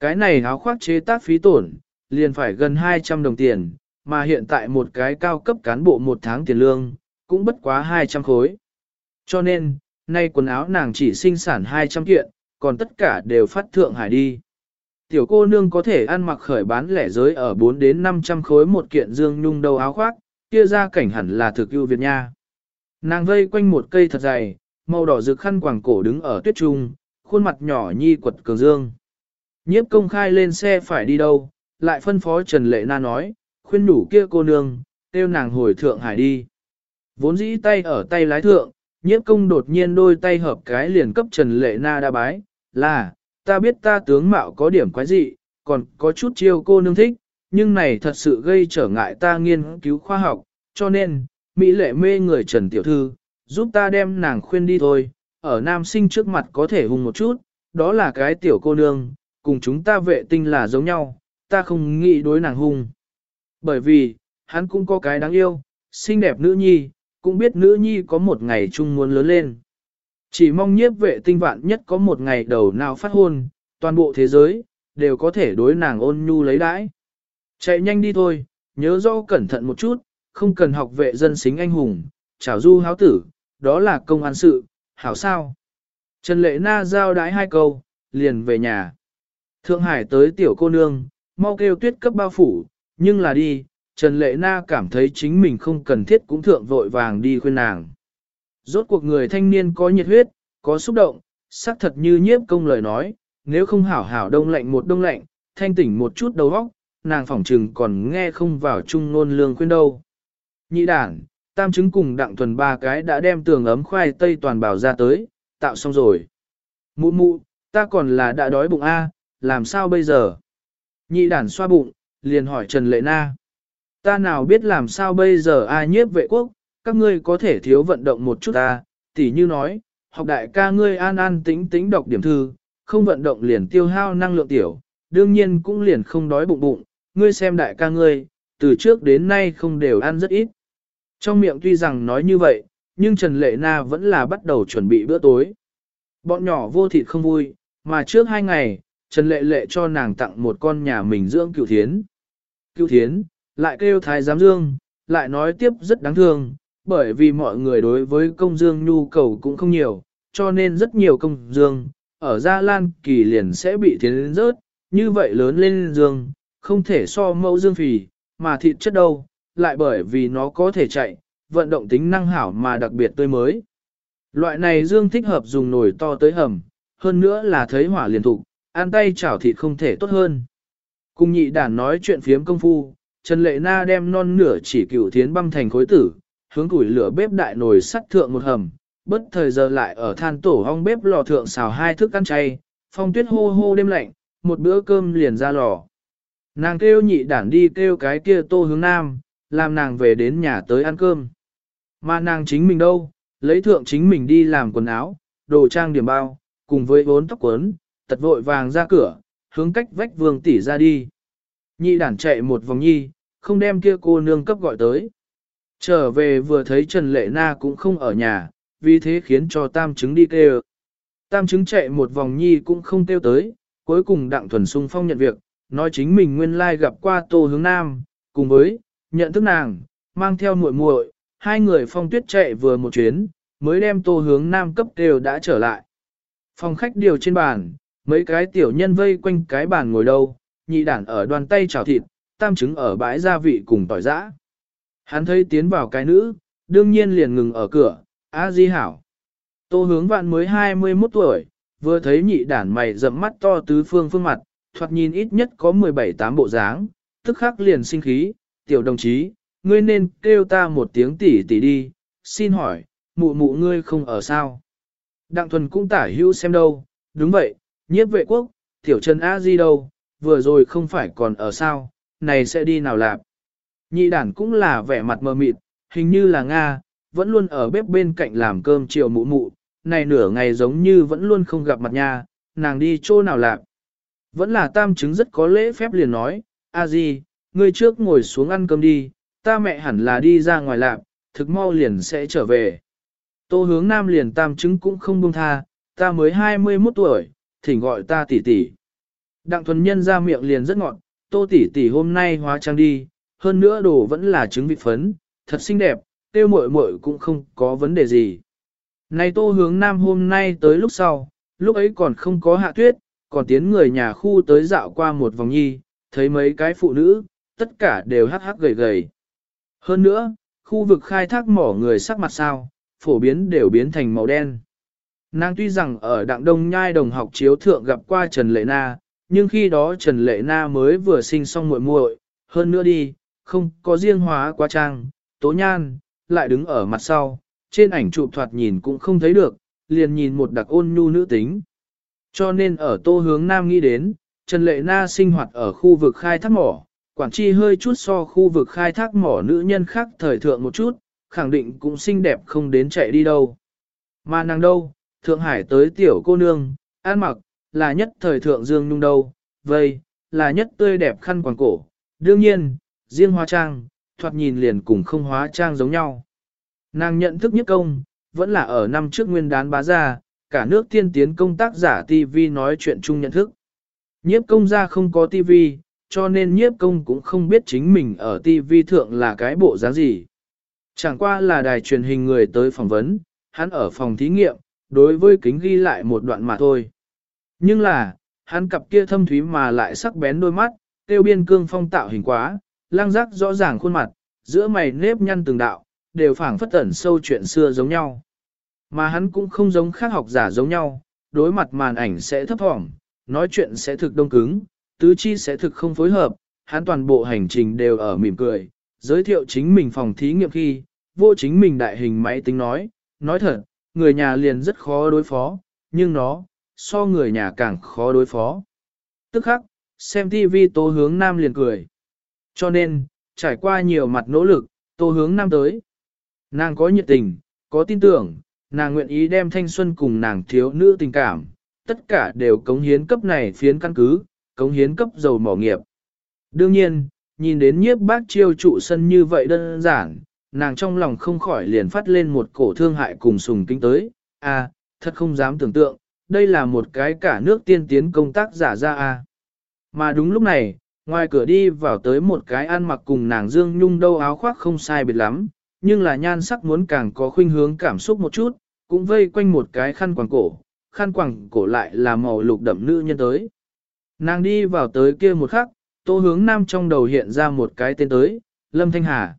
[SPEAKER 1] Cái này áo khoác chế tác phí tổn, liền phải gần 200 đồng tiền, mà hiện tại một cái cao cấp cán bộ một tháng tiền lương, cũng bất quá 200 khối. Cho nên, nay quần áo nàng chỉ sinh sản 200 kiện, còn tất cả đều phát thượng hải đi. Tiểu cô nương có thể ăn mặc khởi bán lẻ giới ở 4 đến 500 khối một kiện dương nhung đầu áo khoác, kia ra cảnh hẳn là thực ưu Việt nha. Nàng vây quanh một cây thật dày, màu đỏ rực khăn quàng cổ đứng ở tuyết trung, khuôn mặt nhỏ nhi quật cường dương. Nhiếp công khai lên xe phải đi đâu, lại phân phó Trần Lệ Na nói, khuyên đủ kia cô nương, kêu nàng hồi thượng hải đi. Vốn dĩ tay ở tay lái thượng, nhiếp công đột nhiên đôi tay hợp cái liền cấp Trần Lệ Na đa bái, là, ta biết ta tướng mạo có điểm quái dị, còn có chút chiêu cô nương thích, nhưng này thật sự gây trở ngại ta nghiên cứu khoa học, cho nên, Mỹ lệ mê người Trần Tiểu Thư, giúp ta đem nàng khuyên đi thôi, ở nam sinh trước mặt có thể hùng một chút, đó là cái tiểu cô nương, cùng chúng ta vệ tinh là giống nhau, ta không nghĩ đối nàng hung. Bởi vì, hắn cũng có cái đáng yêu, xinh đẹp nữ nhi, cũng biết nữ nhi có một ngày chung muốn lớn lên. Chỉ mong nhiếp vệ tinh vạn nhất có một ngày đầu nào phát hôn, toàn bộ thế giới, đều có thể đối nàng ôn nhu lấy đãi. Chạy nhanh đi thôi, nhớ rõ cẩn thận một chút, không cần học vệ dân xính anh hùng, chào du háo tử, đó là công an sự, hảo sao. Trần Lệ Na giao đái hai câu, liền về nhà. Thượng Hải tới tiểu cô nương, mau kêu tuyết cấp bao phủ, nhưng là đi, Trần Lệ Na cảm thấy chính mình không cần thiết cũng thượng vội vàng đi khuyên nàng. Rốt cuộc người thanh niên có nhiệt huyết, có xúc động, xác thật như nhiếp công lời nói, nếu không hảo hảo đông lạnh một đông lạnh, thanh tỉnh một chút đầu óc, nàng phỏng trừng còn nghe không vào chung nôn lương khuyên đâu. Nhị đảng, tam chứng cùng đặng thuần ba cái đã đem tường ấm khoai tây toàn bảo ra tới, tạo xong rồi. Mụ mụ, ta còn là đã đói bụng A, làm sao bây giờ? Nhị đản xoa bụng, liền hỏi Trần Lệ Na. Ta nào biết làm sao bây giờ ai nhiếp vệ quốc, các ngươi có thể thiếu vận động một chút ta, tỉ như nói, học đại ca ngươi an an tính tính đọc điểm thư, không vận động liền tiêu hao năng lượng tiểu, đương nhiên cũng liền không đói bụng bụng, ngươi xem đại ca ngươi, từ trước đến nay không đều ăn rất ít. Trong miệng tuy rằng nói như vậy, nhưng Trần Lệ Na vẫn là bắt đầu chuẩn bị bữa tối. Bọn nhỏ vô thịt không vui, mà trước hai ngày, Trần Lệ Lệ cho nàng tặng một con nhà mình dưỡng cựu thiến. Cựu thiến, lại kêu thái giám dương, lại nói tiếp rất đáng thương, bởi vì mọi người đối với công dương nhu cầu cũng không nhiều, cho nên rất nhiều công dương, ở Gia Lan kỳ liền sẽ bị thiến rớt, như vậy lớn lên dương, không thể so mẫu dương phì, mà thịt chất đâu, lại bởi vì nó có thể chạy, vận động tính năng hảo mà đặc biệt tươi mới. Loại này dương thích hợp dùng nồi to tới hầm, hơn nữa là thấy hỏa liền thục, ăn tay chảo thịt không thể tốt hơn. Cùng nhị đàn nói chuyện phiếm công phu, Trần Lệ Na đem non nửa chỉ cựu thiến băm thành khối tử, hướng củi lửa bếp đại nồi sắt thượng một hầm, bất thời giờ lại ở than tổ hong bếp lò thượng xào hai thức ăn chay, phong tuyết hô hô đêm lạnh, một bữa cơm liền ra lò. Nàng kêu nhị đản đi kêu cái kia tô hướng nam, làm nàng về đến nhà tới ăn cơm. Mà nàng chính mình đâu, lấy thượng chính mình đi làm quần áo, đồ trang điểm bao, cùng với bốn tóc quấn, tật vội vàng ra cửa, hướng cách vách vương tỷ ra đi. Nhị đản chạy một vòng nhi, không đem kia cô nương cấp gọi tới. Trở về vừa thấy Trần Lệ Na cũng không ở nhà, vì thế khiến cho tam chứng đi kêu. Tam chứng chạy một vòng nhi cũng không kêu tới, cuối cùng đặng thuần sung phong nhận việc, nói chính mình nguyên lai gặp qua tô hướng nam, cùng với, nhận thức nàng, mang theo muội muội, hai người phong tuyết chạy vừa một chuyến, mới đem tô hướng nam cấp đều đã trở lại. Phòng khách điều trên bàn, mấy cái tiểu nhân vây quanh cái bàn ngồi đâu, nhị đản ở đoàn tay chảo thịt, tam trứng ở bãi gia vị cùng tỏi giã. Hắn thấy tiến vào cái nữ, đương nhiên liền ngừng ở cửa, A Di Hảo. Tô hướng vạn mới 21 tuổi, vừa thấy nhị đản mày rậm mắt to tứ phương phương mặt, thoạt nhìn ít nhất có 17-8 bộ dáng, tức khắc liền sinh khí, tiểu đồng chí, ngươi nên kêu ta một tiếng tỷ tỷ đi, xin hỏi, mụ mụ ngươi không ở sao? Đặng thuần cũng tả hữu xem đâu, đúng vậy, nhiếp vệ quốc, tiểu trần A Di đâu, vừa rồi không phải còn ở sao, này sẽ đi nào lạp? Nhị đản cũng là vẻ mặt mờ mịt, hình như là Nga, vẫn luôn ở bếp bên cạnh làm cơm chiều mụ mụ, này nửa ngày giống như vẫn luôn không gặp mặt nha, nàng đi chỗ nào lạp? Vẫn là tam chứng rất có lễ phép liền nói, a di, ngươi trước ngồi xuống ăn cơm đi, ta mẹ hẳn là đi ra ngoài lạp, thực mau liền sẽ trở về. Tô hướng nam liền tam chứng cũng không buông tha, ta mới 21 tuổi, thỉnh gọi ta tỷ tỷ. Đặng thuần nhân ra miệng liền rất ngọn, tô tỷ tỷ hôm nay hóa trang đi, hơn nữa đồ vẫn là trứng vịt phấn, thật xinh đẹp, tiêu muội muội cũng không có vấn đề gì. Này tô hướng nam hôm nay tới lúc sau, lúc ấy còn không có hạ tuyết, còn tiến người nhà khu tới dạo qua một vòng nhi, thấy mấy cái phụ nữ, tất cả đều hắc hắc gầy gầy. Hơn nữa, khu vực khai thác mỏ người sắc mặt sao, phổ biến đều biến thành màu đen. Nàng tuy rằng ở Đặng Đông Nhai đồng học chiếu thượng gặp qua Trần Lệ Na, nhưng khi đó Trần Lệ Na mới vừa sinh xong muội muội, hơn nữa đi, không có riêng hóa quá trang, tố nhan, lại đứng ở mặt sau, trên ảnh chụp thoạt nhìn cũng không thấy được, liền nhìn một đặc ôn nhu nữ tính. Cho nên ở tô hướng nam nghĩ đến, Trần Lệ Na sinh hoạt ở khu vực khai thác mỏ, quản chi hơi chút so khu vực khai thác mỏ nữ nhân khác thời thượng một chút, khẳng định cũng xinh đẹp không đến chạy đi đâu. Mà nàng đâu, Thượng Hải tới tiểu cô nương, an mặc, là nhất thời thượng dương nhung đâu, vây, là nhất tươi đẹp khăn quàng cổ. Đương nhiên, riêng hóa trang, thoạt nhìn liền cùng không hóa trang giống nhau. Nàng nhận thức nhất công, vẫn là ở năm trước nguyên đán bá ra, cả nước tiên tiến công tác giả TV nói chuyện chung nhận thức. Nhiếp công gia không có TV, cho nên nhiếp công cũng không biết chính mình ở TV thượng là cái bộ dáng gì. Chẳng qua là đài truyền hình người tới phỏng vấn, hắn ở phòng thí nghiệm, đối với kính ghi lại một đoạn mà thôi. Nhưng là, hắn cặp kia thâm thúy mà lại sắc bén đôi mắt, tiêu biên cương phong tạo hình quá, lang giác rõ ràng khuôn mặt, giữa mày nếp nhăn từng đạo, đều phảng phất ẩn sâu chuyện xưa giống nhau. Mà hắn cũng không giống khác học giả giống nhau, đối mặt màn ảnh sẽ thấp thỏm, nói chuyện sẽ thực đông cứng, tứ chi sẽ thực không phối hợp, hắn toàn bộ hành trình đều ở mỉm cười, giới thiệu chính mình phòng thí nghiệm khi, vô chính mình đại hình máy tính nói, nói thật, người nhà liền rất khó đối phó, nhưng nó, so người nhà càng khó đối phó. Tức khắc, xem TV tố hướng nam liền cười. Cho nên, trải qua nhiều mặt nỗ lực, tô hướng nam tới. Nàng có nhiệt tình, có tin tưởng, nàng nguyện ý đem thanh xuân cùng nàng thiếu nữ tình cảm, tất cả đều cống hiến cấp này phiến căn cứ, cống hiến cấp dầu mỏ nghiệp. Đương nhiên, nhìn đến nhiếp bác chiêu trụ sân như vậy đơn giản, nàng trong lòng không khỏi liền phát lên một cổ thương hại cùng sùng kinh tới, à, thật không dám tưởng tượng, đây là một cái cả nước tiên tiến công tác giả ra à. Mà đúng lúc này, ngoài cửa đi vào tới một cái ăn mặc cùng nàng dương nhung đâu áo khoác không sai biệt lắm, nhưng là nhan sắc muốn càng có khuynh hướng cảm xúc một chút, cũng vây quanh một cái khăn quàng cổ, khăn quàng cổ lại là màu lục đậm nữ nhân tới. Nàng đi vào tới kia một khắc, tô hướng nam trong đầu hiện ra một cái tên tới, Lâm Thanh Hà.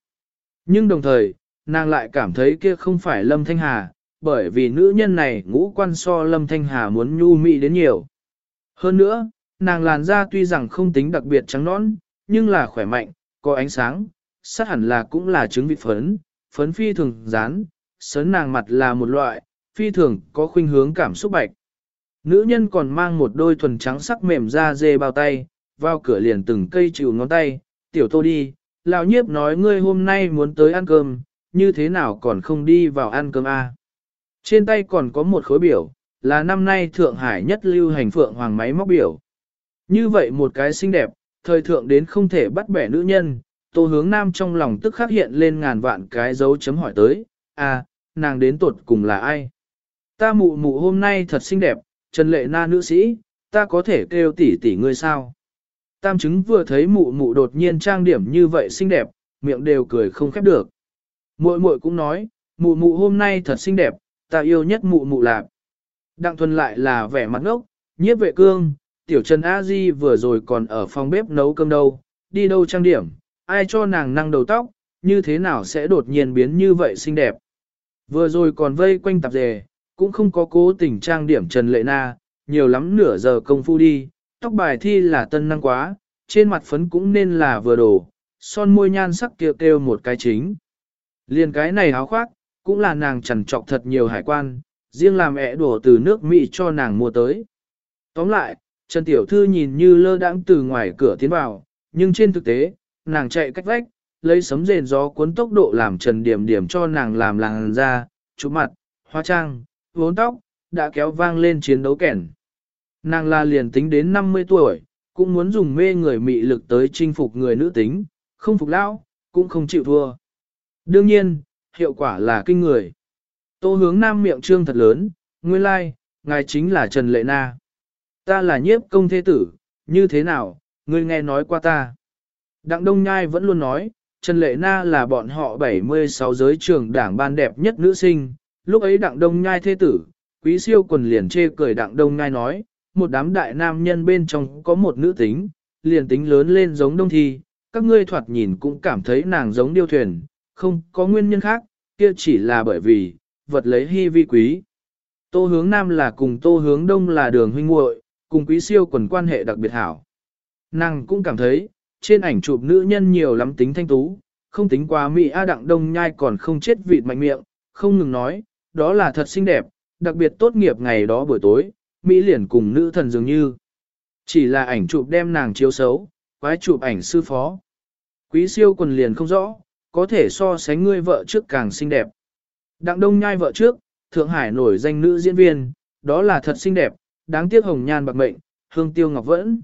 [SPEAKER 1] Nhưng đồng thời, nàng lại cảm thấy kia không phải Lâm Thanh Hà, bởi vì nữ nhân này ngũ quan so Lâm Thanh Hà muốn nhu mị đến nhiều. Hơn nữa, nàng làn da tuy rằng không tính đặc biệt trắng nõn, nhưng là khỏe mạnh, có ánh sáng, sát hẳn là cũng là trứng vị phấn, phấn phi thường rán, sớn nàng mặt là một loại, phi thường có khuynh hướng cảm xúc bạch. Nữ nhân còn mang một đôi thuần trắng sắc mềm da dê bao tay, vào cửa liền từng cây chịu ngón tay, tiểu tô đi, lão nhiếp nói ngươi hôm nay muốn tới ăn cơm, như thế nào còn không đi vào ăn cơm a? À? Trên tay còn có một khối biểu, là năm nay Thượng Hải nhất lưu hành phượng hoàng máy móc biểu. Như vậy một cái xinh đẹp, thời thượng đến không thể bắt bẻ nữ nhân, tô hướng nam trong lòng tức khắc hiện lên ngàn vạn cái dấu chấm hỏi tới, à, nàng đến tuột cùng là ai? Ta mụ mụ hôm nay thật xinh đẹp, Trần Lệ Na nữ sĩ, ta có thể kêu tỷ tỷ ngươi sao? Tam chứng vừa thấy mụ mụ đột nhiên trang điểm như vậy xinh đẹp, miệng đều cười không khép được. Muội muội cũng nói, mụ mụ hôm nay thật xinh đẹp, ta yêu nhất mụ mụ lạc. Đặng thuần lại là vẻ mặt ngốc, nhiếp vệ cương, tiểu trần a di vừa rồi còn ở phòng bếp nấu cơm đâu, đi đâu trang điểm, ai cho nàng năng đầu tóc, như thế nào sẽ đột nhiên biến như vậy xinh đẹp. Vừa rồi còn vây quanh tạp dề, cũng không có cố tình trang điểm Trần Lệ Na, nhiều lắm nửa giờ công phu đi, tóc bài thi là tân năng quá, trên mặt phấn cũng nên là vừa đổ, son môi nhan sắc kêu kêu một cái chính. Liền cái này áo khoác, cũng là nàng trần trọc thật nhiều hải quan, riêng làm ẻ đổ từ nước Mỹ cho nàng mua tới. Tóm lại, Trần Tiểu Thư nhìn như lơ đãng từ ngoài cửa tiến vào, nhưng trên thực tế, nàng chạy cách vách, lấy sấm rền gió cuốn tốc độ làm Trần Điểm Điểm cho nàng làm làng ra, chú mặt, hóa trang, vốn tóc, đã kéo vang lên chiến đấu kẻn. Nàng là liền tính đến 50 tuổi, cũng muốn dùng mê người mị lực tới chinh phục người nữ tính, không phục lão, cũng không chịu thua. Đương nhiên, hiệu quả là kinh người. Tô hướng nam miệng trương thật lớn, nguyên lai, like, ngài chính là Trần Lệ Na. Ta là nhiếp công thế tử, như thế nào, ngươi nghe nói qua ta. Đặng Đông Nhai vẫn luôn nói, Trần Lệ Na là bọn họ 76 giới trường đảng ban đẹp nhất nữ sinh, lúc ấy Đặng Đông Nhai thế tử, quý siêu quần liền chê cười Đặng Đông Nhai nói, một đám đại nam nhân bên trong có một nữ tính, liền tính lớn lên giống đông thi, các ngươi thoạt nhìn cũng cảm thấy nàng giống điêu thuyền, không có nguyên nhân khác, kia chỉ là bởi vì, vật lấy hy vi quý. Tô hướng nam là cùng tô hướng đông là đường huynh muội cùng quý siêu quần quan hệ đặc biệt hảo. Nàng cũng cảm thấy, trên ảnh chụp nữ nhân nhiều lắm tính thanh tú, không tính quá mỹ A đặng đông nhai còn không chết vịt mạnh miệng, không ngừng nói, đó là thật xinh đẹp, đặc biệt tốt nghiệp ngày đó buổi tối, Mỹ liền cùng nữ thần dường như. Chỉ là ảnh chụp đem nàng chiếu xấu, quái chụp ảnh sư phó. Quý siêu quần liền không rõ, có thể so sánh ngươi vợ trước càng xinh đẹp. Đặng đông nhai vợ trước, Thượng Hải nổi danh nữ diễn viên, đó là thật xinh đẹp, đáng tiếc hồng nhan bạc mệnh, hương tiêu ngọc vẫn.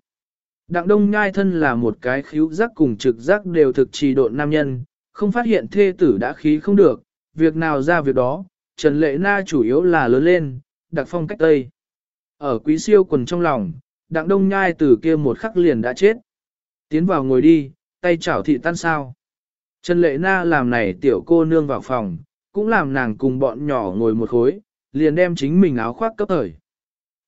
[SPEAKER 1] Đặng đông nhai thân là một cái khíu giác cùng trực giác đều thực trì độn nam nhân, không phát hiện thê tử đã khí không được, việc nào ra việc đó, Trần Lệ Na chủ yếu là lớn lên, đặc phong cách Tây. Ở quý siêu quần trong lòng, đặng đông nhai từ kia một khắc liền đã chết. Tiến vào ngồi đi, tay chảo thị tan sao. Trần Lệ Na làm này tiểu cô nương vào phòng, cũng làm nàng cùng bọn nhỏ ngồi một khối, liền đem chính mình áo khoác cấp thời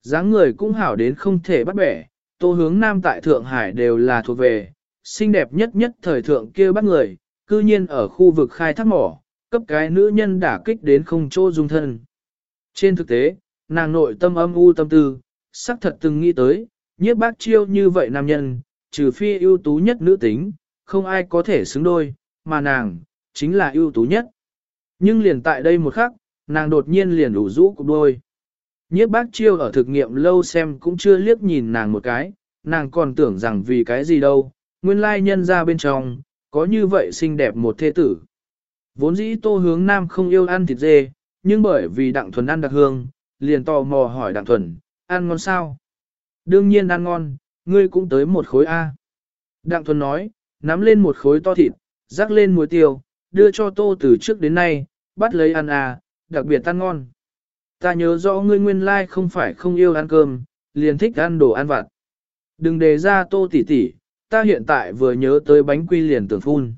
[SPEAKER 1] dáng người cũng hảo đến không thể bắt bẻ, tô hướng nam tại Thượng Hải đều là thuộc về, xinh đẹp nhất nhất thời thượng kia bắt người, cư nhiên ở khu vực khai thác mỏ, cấp cái nữ nhân đả kích đến không chỗ dung thân. Trên thực tế, nàng nội tâm âm u tâm tư, sắc thật từng nghĩ tới, nhiếp bác chiêu như vậy nam nhân, trừ phi ưu tú nhất nữ tính, không ai có thể xứng đôi, mà nàng, chính là ưu tú nhất. Nhưng liền tại đây một khắc, nàng đột nhiên liền đủ rũ cục đôi. Nhiếp bác chiêu ở thực nghiệm lâu xem cũng chưa liếc nhìn nàng một cái, nàng còn tưởng rằng vì cái gì đâu, nguyên lai nhân ra bên trong, có như vậy xinh đẹp một thế tử. Vốn dĩ tô hướng nam không yêu ăn thịt dê, nhưng bởi vì đặng thuần ăn đặc hương, liền tò mò hỏi đặng thuần, ăn ngon sao? Đương nhiên ăn ngon, ngươi cũng tới một khối A. Đặng thuần nói, nắm lên một khối to thịt, rắc lên muối tiêu, đưa cho tô từ trước đến nay, bắt lấy ăn à, đặc biệt ăn ngon. Ta nhớ rõ ngươi nguyên lai không phải không yêu ăn cơm, liền thích ăn đồ ăn vặt. Đừng đề ra tô tỉ tỉ, ta hiện tại vừa nhớ tới bánh quy liền tưởng phun.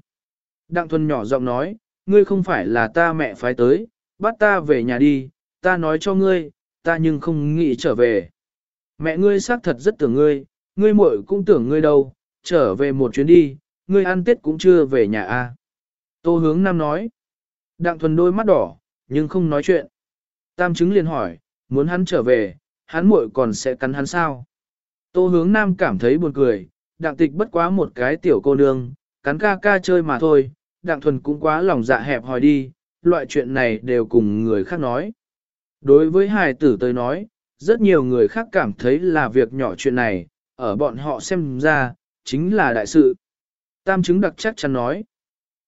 [SPEAKER 1] Đặng thuần nhỏ giọng nói, ngươi không phải là ta mẹ phái tới, bắt ta về nhà đi, ta nói cho ngươi, ta nhưng không nghĩ trở về. Mẹ ngươi xác thật rất tưởng ngươi, ngươi muội cũng tưởng ngươi đâu, trở về một chuyến đi, ngươi ăn tết cũng chưa về nhà a. À. Tô hướng nam nói, đặng thuần đôi mắt đỏ, nhưng không nói chuyện. Tam chứng liền hỏi, muốn hắn trở về, hắn muội còn sẽ cắn hắn sao? Tô hướng nam cảm thấy buồn cười, đặng tịch bất quá một cái tiểu cô nương, cắn ca ca chơi mà thôi, đặng thuần cũng quá lòng dạ hẹp hỏi đi, loại chuyện này đều cùng người khác nói. Đối với hài tử tôi nói, rất nhiều người khác cảm thấy là việc nhỏ chuyện này, ở bọn họ xem ra, chính là đại sự. Tam chứng đặc chắc chắn nói.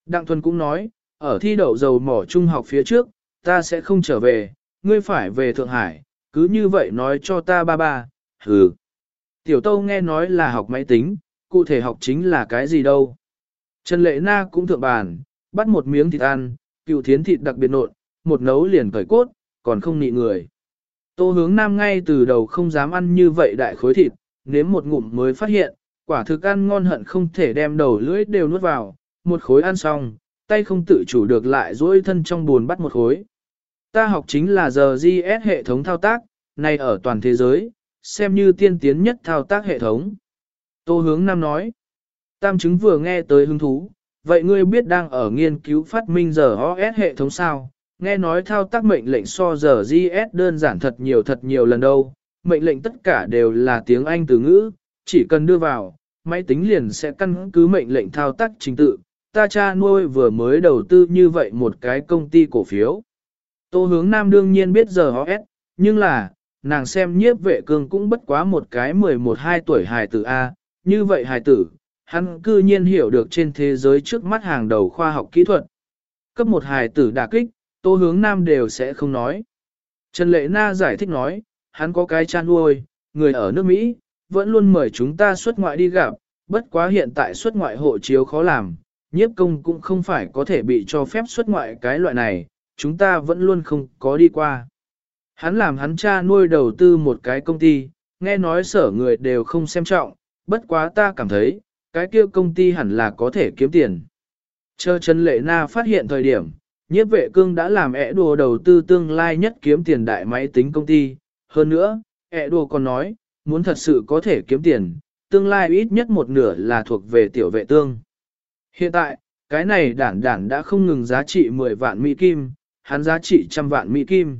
[SPEAKER 1] Đặng thuần cũng nói, ở thi đậu dầu mỏ trung học phía trước, ta sẽ không trở về, ngươi phải về Thượng Hải, cứ như vậy nói cho ta ba ba, hừ. Tiểu Tâu nghe nói là học máy tính, cụ thể học chính là cái gì đâu. Trần Lệ Na cũng thượng bàn, bắt một miếng thịt ăn, cựu thiến thịt đặc biệt nộn, một nấu liền cởi cốt, còn không nị người. Tô hướng nam ngay từ đầu không dám ăn như vậy đại khối thịt, nếm một ngụm mới phát hiện, quả thực ăn ngon hận không thể đem đầu lưỡi đều nuốt vào, một khối ăn xong, tay không tự chủ được lại dối thân trong buồn bắt một khối. Ta học chính là giờ GS hệ thống thao tác, này ở toàn thế giới, xem như tiên tiến nhất thao tác hệ thống. Tô hướng Nam nói, tam chứng vừa nghe tới hứng thú, vậy ngươi biết đang ở nghiên cứu phát minh giờ OS hệ thống sao? Nghe nói thao tác mệnh lệnh so giờ GS đơn giản thật nhiều thật nhiều lần đâu, mệnh lệnh tất cả đều là tiếng Anh từ ngữ, chỉ cần đưa vào, máy tính liền sẽ căn cứ mệnh lệnh thao tác trình tự. Ta cha nuôi vừa mới đầu tư như vậy một cái công ty cổ phiếu. Tô hướng nam đương nhiên biết giờ OS, nhưng là, nàng xem nhiếp vệ cương cũng bất quá một cái 11-12 tuổi hài tử A, như vậy hài tử, hắn cư nhiên hiểu được trên thế giới trước mắt hàng đầu khoa học kỹ thuật. Cấp một hài tử đả kích, tô hướng nam đều sẽ không nói. Trần Lệ Na giải thích nói, hắn có cái chan nuôi, người ở nước Mỹ, vẫn luôn mời chúng ta xuất ngoại đi gặp, bất quá hiện tại xuất ngoại hộ chiếu khó làm, nhiếp công cũng không phải có thể bị cho phép xuất ngoại cái loại này, chúng ta vẫn luôn không có đi qua. Hắn làm hắn cha nuôi đầu tư một cái công ty, nghe nói sở người đều không xem trọng, bất quá ta cảm thấy, cái kia công ty hẳn là có thể kiếm tiền. Chờ Trần Lệ Na phát hiện thời điểm, nhiếp vệ cương đã làm ẹ đùa đầu tư tương lai nhất kiếm tiền đại máy tính công ty. Hơn nữa, ẹ đùa còn nói, muốn thật sự có thể kiếm tiền, tương lai ít nhất một nửa là thuộc về tiểu vệ tương. Hiện tại, cái này đản đản đã không ngừng giá trị 10 vạn Mỹ Kim, hắn giá trị trăm vạn Mỹ Kim.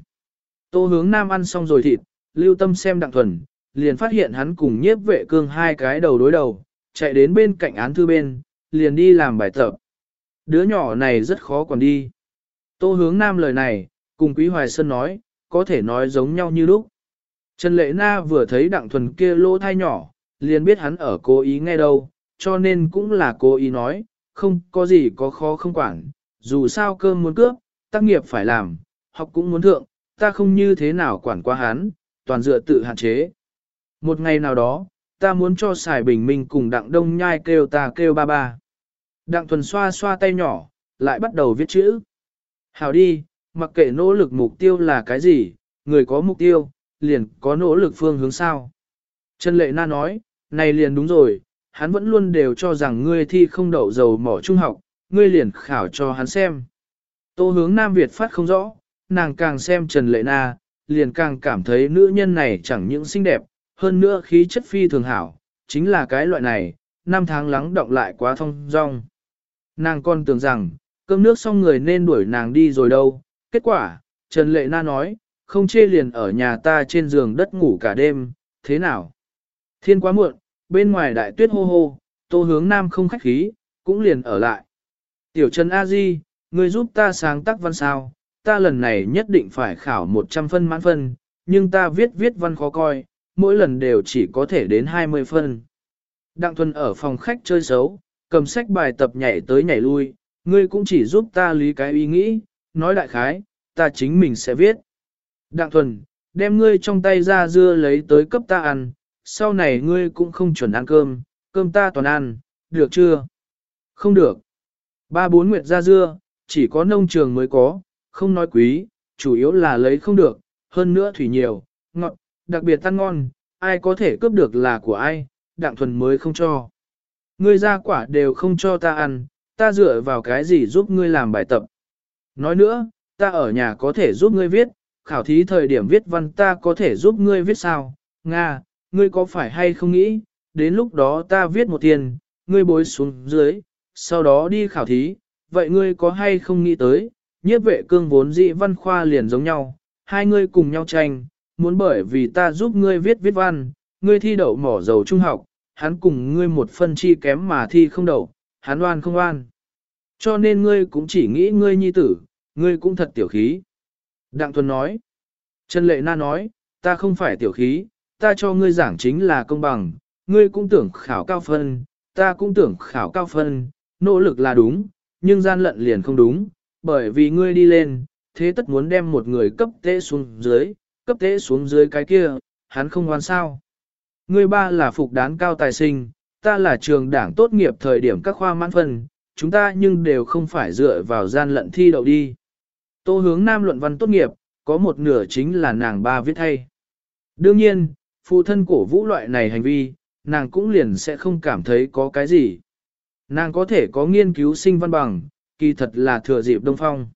[SPEAKER 1] Tô hướng nam ăn xong rồi thịt, lưu tâm xem đặng thuần, liền phát hiện hắn cùng nhiếp vệ cương hai cái đầu đối đầu, chạy đến bên cạnh án thư bên, liền đi làm bài tập. Đứa nhỏ này rất khó còn đi. Tô hướng nam lời này, cùng Quý Hoài Sơn nói, có thể nói giống nhau như lúc. Trần Lệ Na vừa thấy đặng thuần kia lỗ thai nhỏ, liền biết hắn ở cố ý nghe đâu, cho nên cũng là cố ý nói, không có gì có khó không quản, dù sao cơm muốn cướp, tác nghiệp phải làm, học cũng muốn thượng, ta không như thế nào quản qua hắn, toàn dựa tự hạn chế. Một ngày nào đó, ta muốn cho xài bình minh cùng đặng đông nhai kêu ta kêu ba ba. Đặng thuần xoa xoa tay nhỏ, lại bắt đầu viết chữ. Hào đi, mặc kệ nỗ lực mục tiêu là cái gì, người có mục tiêu, liền có nỗ lực phương hướng sao. Trần Lệ Na nói, này liền đúng rồi, hắn vẫn luôn đều cho rằng ngươi thi không đậu dầu mỏ trung học, ngươi liền khảo cho hắn xem. Tô hướng Nam Việt phát không rõ, nàng càng xem Trần Lệ Na, liền càng cảm thấy nữ nhân này chẳng những xinh đẹp, hơn nữa khí chất phi thường hảo, chính là cái loại này, năm tháng lắng động lại quá thông dong. Nàng còn tưởng rằng, cơm nước xong người nên đuổi nàng đi rồi đâu, kết quả, Trần Lệ Na nói, không chê liền ở nhà ta trên giường đất ngủ cả đêm, thế nào? Thiên quá muộn, bên ngoài đại tuyết hô hô, tô hướng nam không khách khí, cũng liền ở lại. Tiểu Trần A Di, ngươi giúp ta sáng tác văn sao, ta lần này nhất định phải khảo 100 phân mãn phân, nhưng ta viết viết văn khó coi, mỗi lần đều chỉ có thể đến 20 phân. Đặng Thuần ở phòng khách chơi xấu, cầm sách bài tập nhảy tới nhảy lui, Ngươi cũng chỉ giúp ta lý cái ý nghĩ, nói đại khái, ta chính mình sẽ viết. Đặng thuần, đem ngươi trong tay ra dưa lấy tới cấp ta ăn, sau này ngươi cũng không chuẩn ăn cơm, cơm ta toàn ăn, được chưa? Không được. Ba bốn nguyệt ra dưa, chỉ có nông trường mới có, không nói quý, chủ yếu là lấy không được, hơn nữa thủy nhiều, ngọt, đặc biệt tan ngon, ai có thể cướp được là của ai, đặng thuần mới không cho. Ngươi ra quả đều không cho ta ăn, ta dựa vào cái gì giúp ngươi làm bài tập. Nói nữa, ta ở nhà có thể giúp ngươi viết, khảo thí thời điểm viết văn ta có thể giúp ngươi viết sao, Nga, ngươi có phải hay không nghĩ, đến lúc đó ta viết một tiền, ngươi bối xuống dưới, sau đó đi khảo thí, vậy ngươi có hay không nghĩ tới, nhiếp vệ cương vốn dị văn khoa liền giống nhau, hai ngươi cùng nhau tranh, muốn bởi vì ta giúp ngươi viết viết văn, ngươi thi đậu mỏ dầu trung học, hắn cùng ngươi một phân chi kém mà thi không đậu, hắn oan không oan. Cho nên ngươi cũng chỉ nghĩ ngươi nhi tử, ngươi cũng thật tiểu khí. Đặng Thuần nói, Trần Lệ Na nói, ta không phải tiểu khí, ta cho ngươi giảng chính là công bằng, ngươi cũng tưởng khảo cao phân, ta cũng tưởng khảo cao phân, nỗ lực là đúng, nhưng gian lận liền không đúng, bởi vì ngươi đi lên, thế tất muốn đem một người cấp tế xuống dưới, cấp tế xuống dưới cái kia, hắn không ngoan sao. Ngươi ba là phục đán cao tài sinh, ta là trường đảng tốt nghiệp thời điểm các khoa mãn phân, chúng ta nhưng đều không phải dựa vào gian lận thi đậu đi. Tô hướng nam luận văn tốt nghiệp, có một nửa chính là nàng ba viết thay. Đương nhiên, phụ thân cổ vũ loại này hành vi, nàng cũng liền sẽ không cảm thấy có cái gì. Nàng có thể có nghiên cứu sinh văn bằng, kỳ thật là thừa dịp đông phong.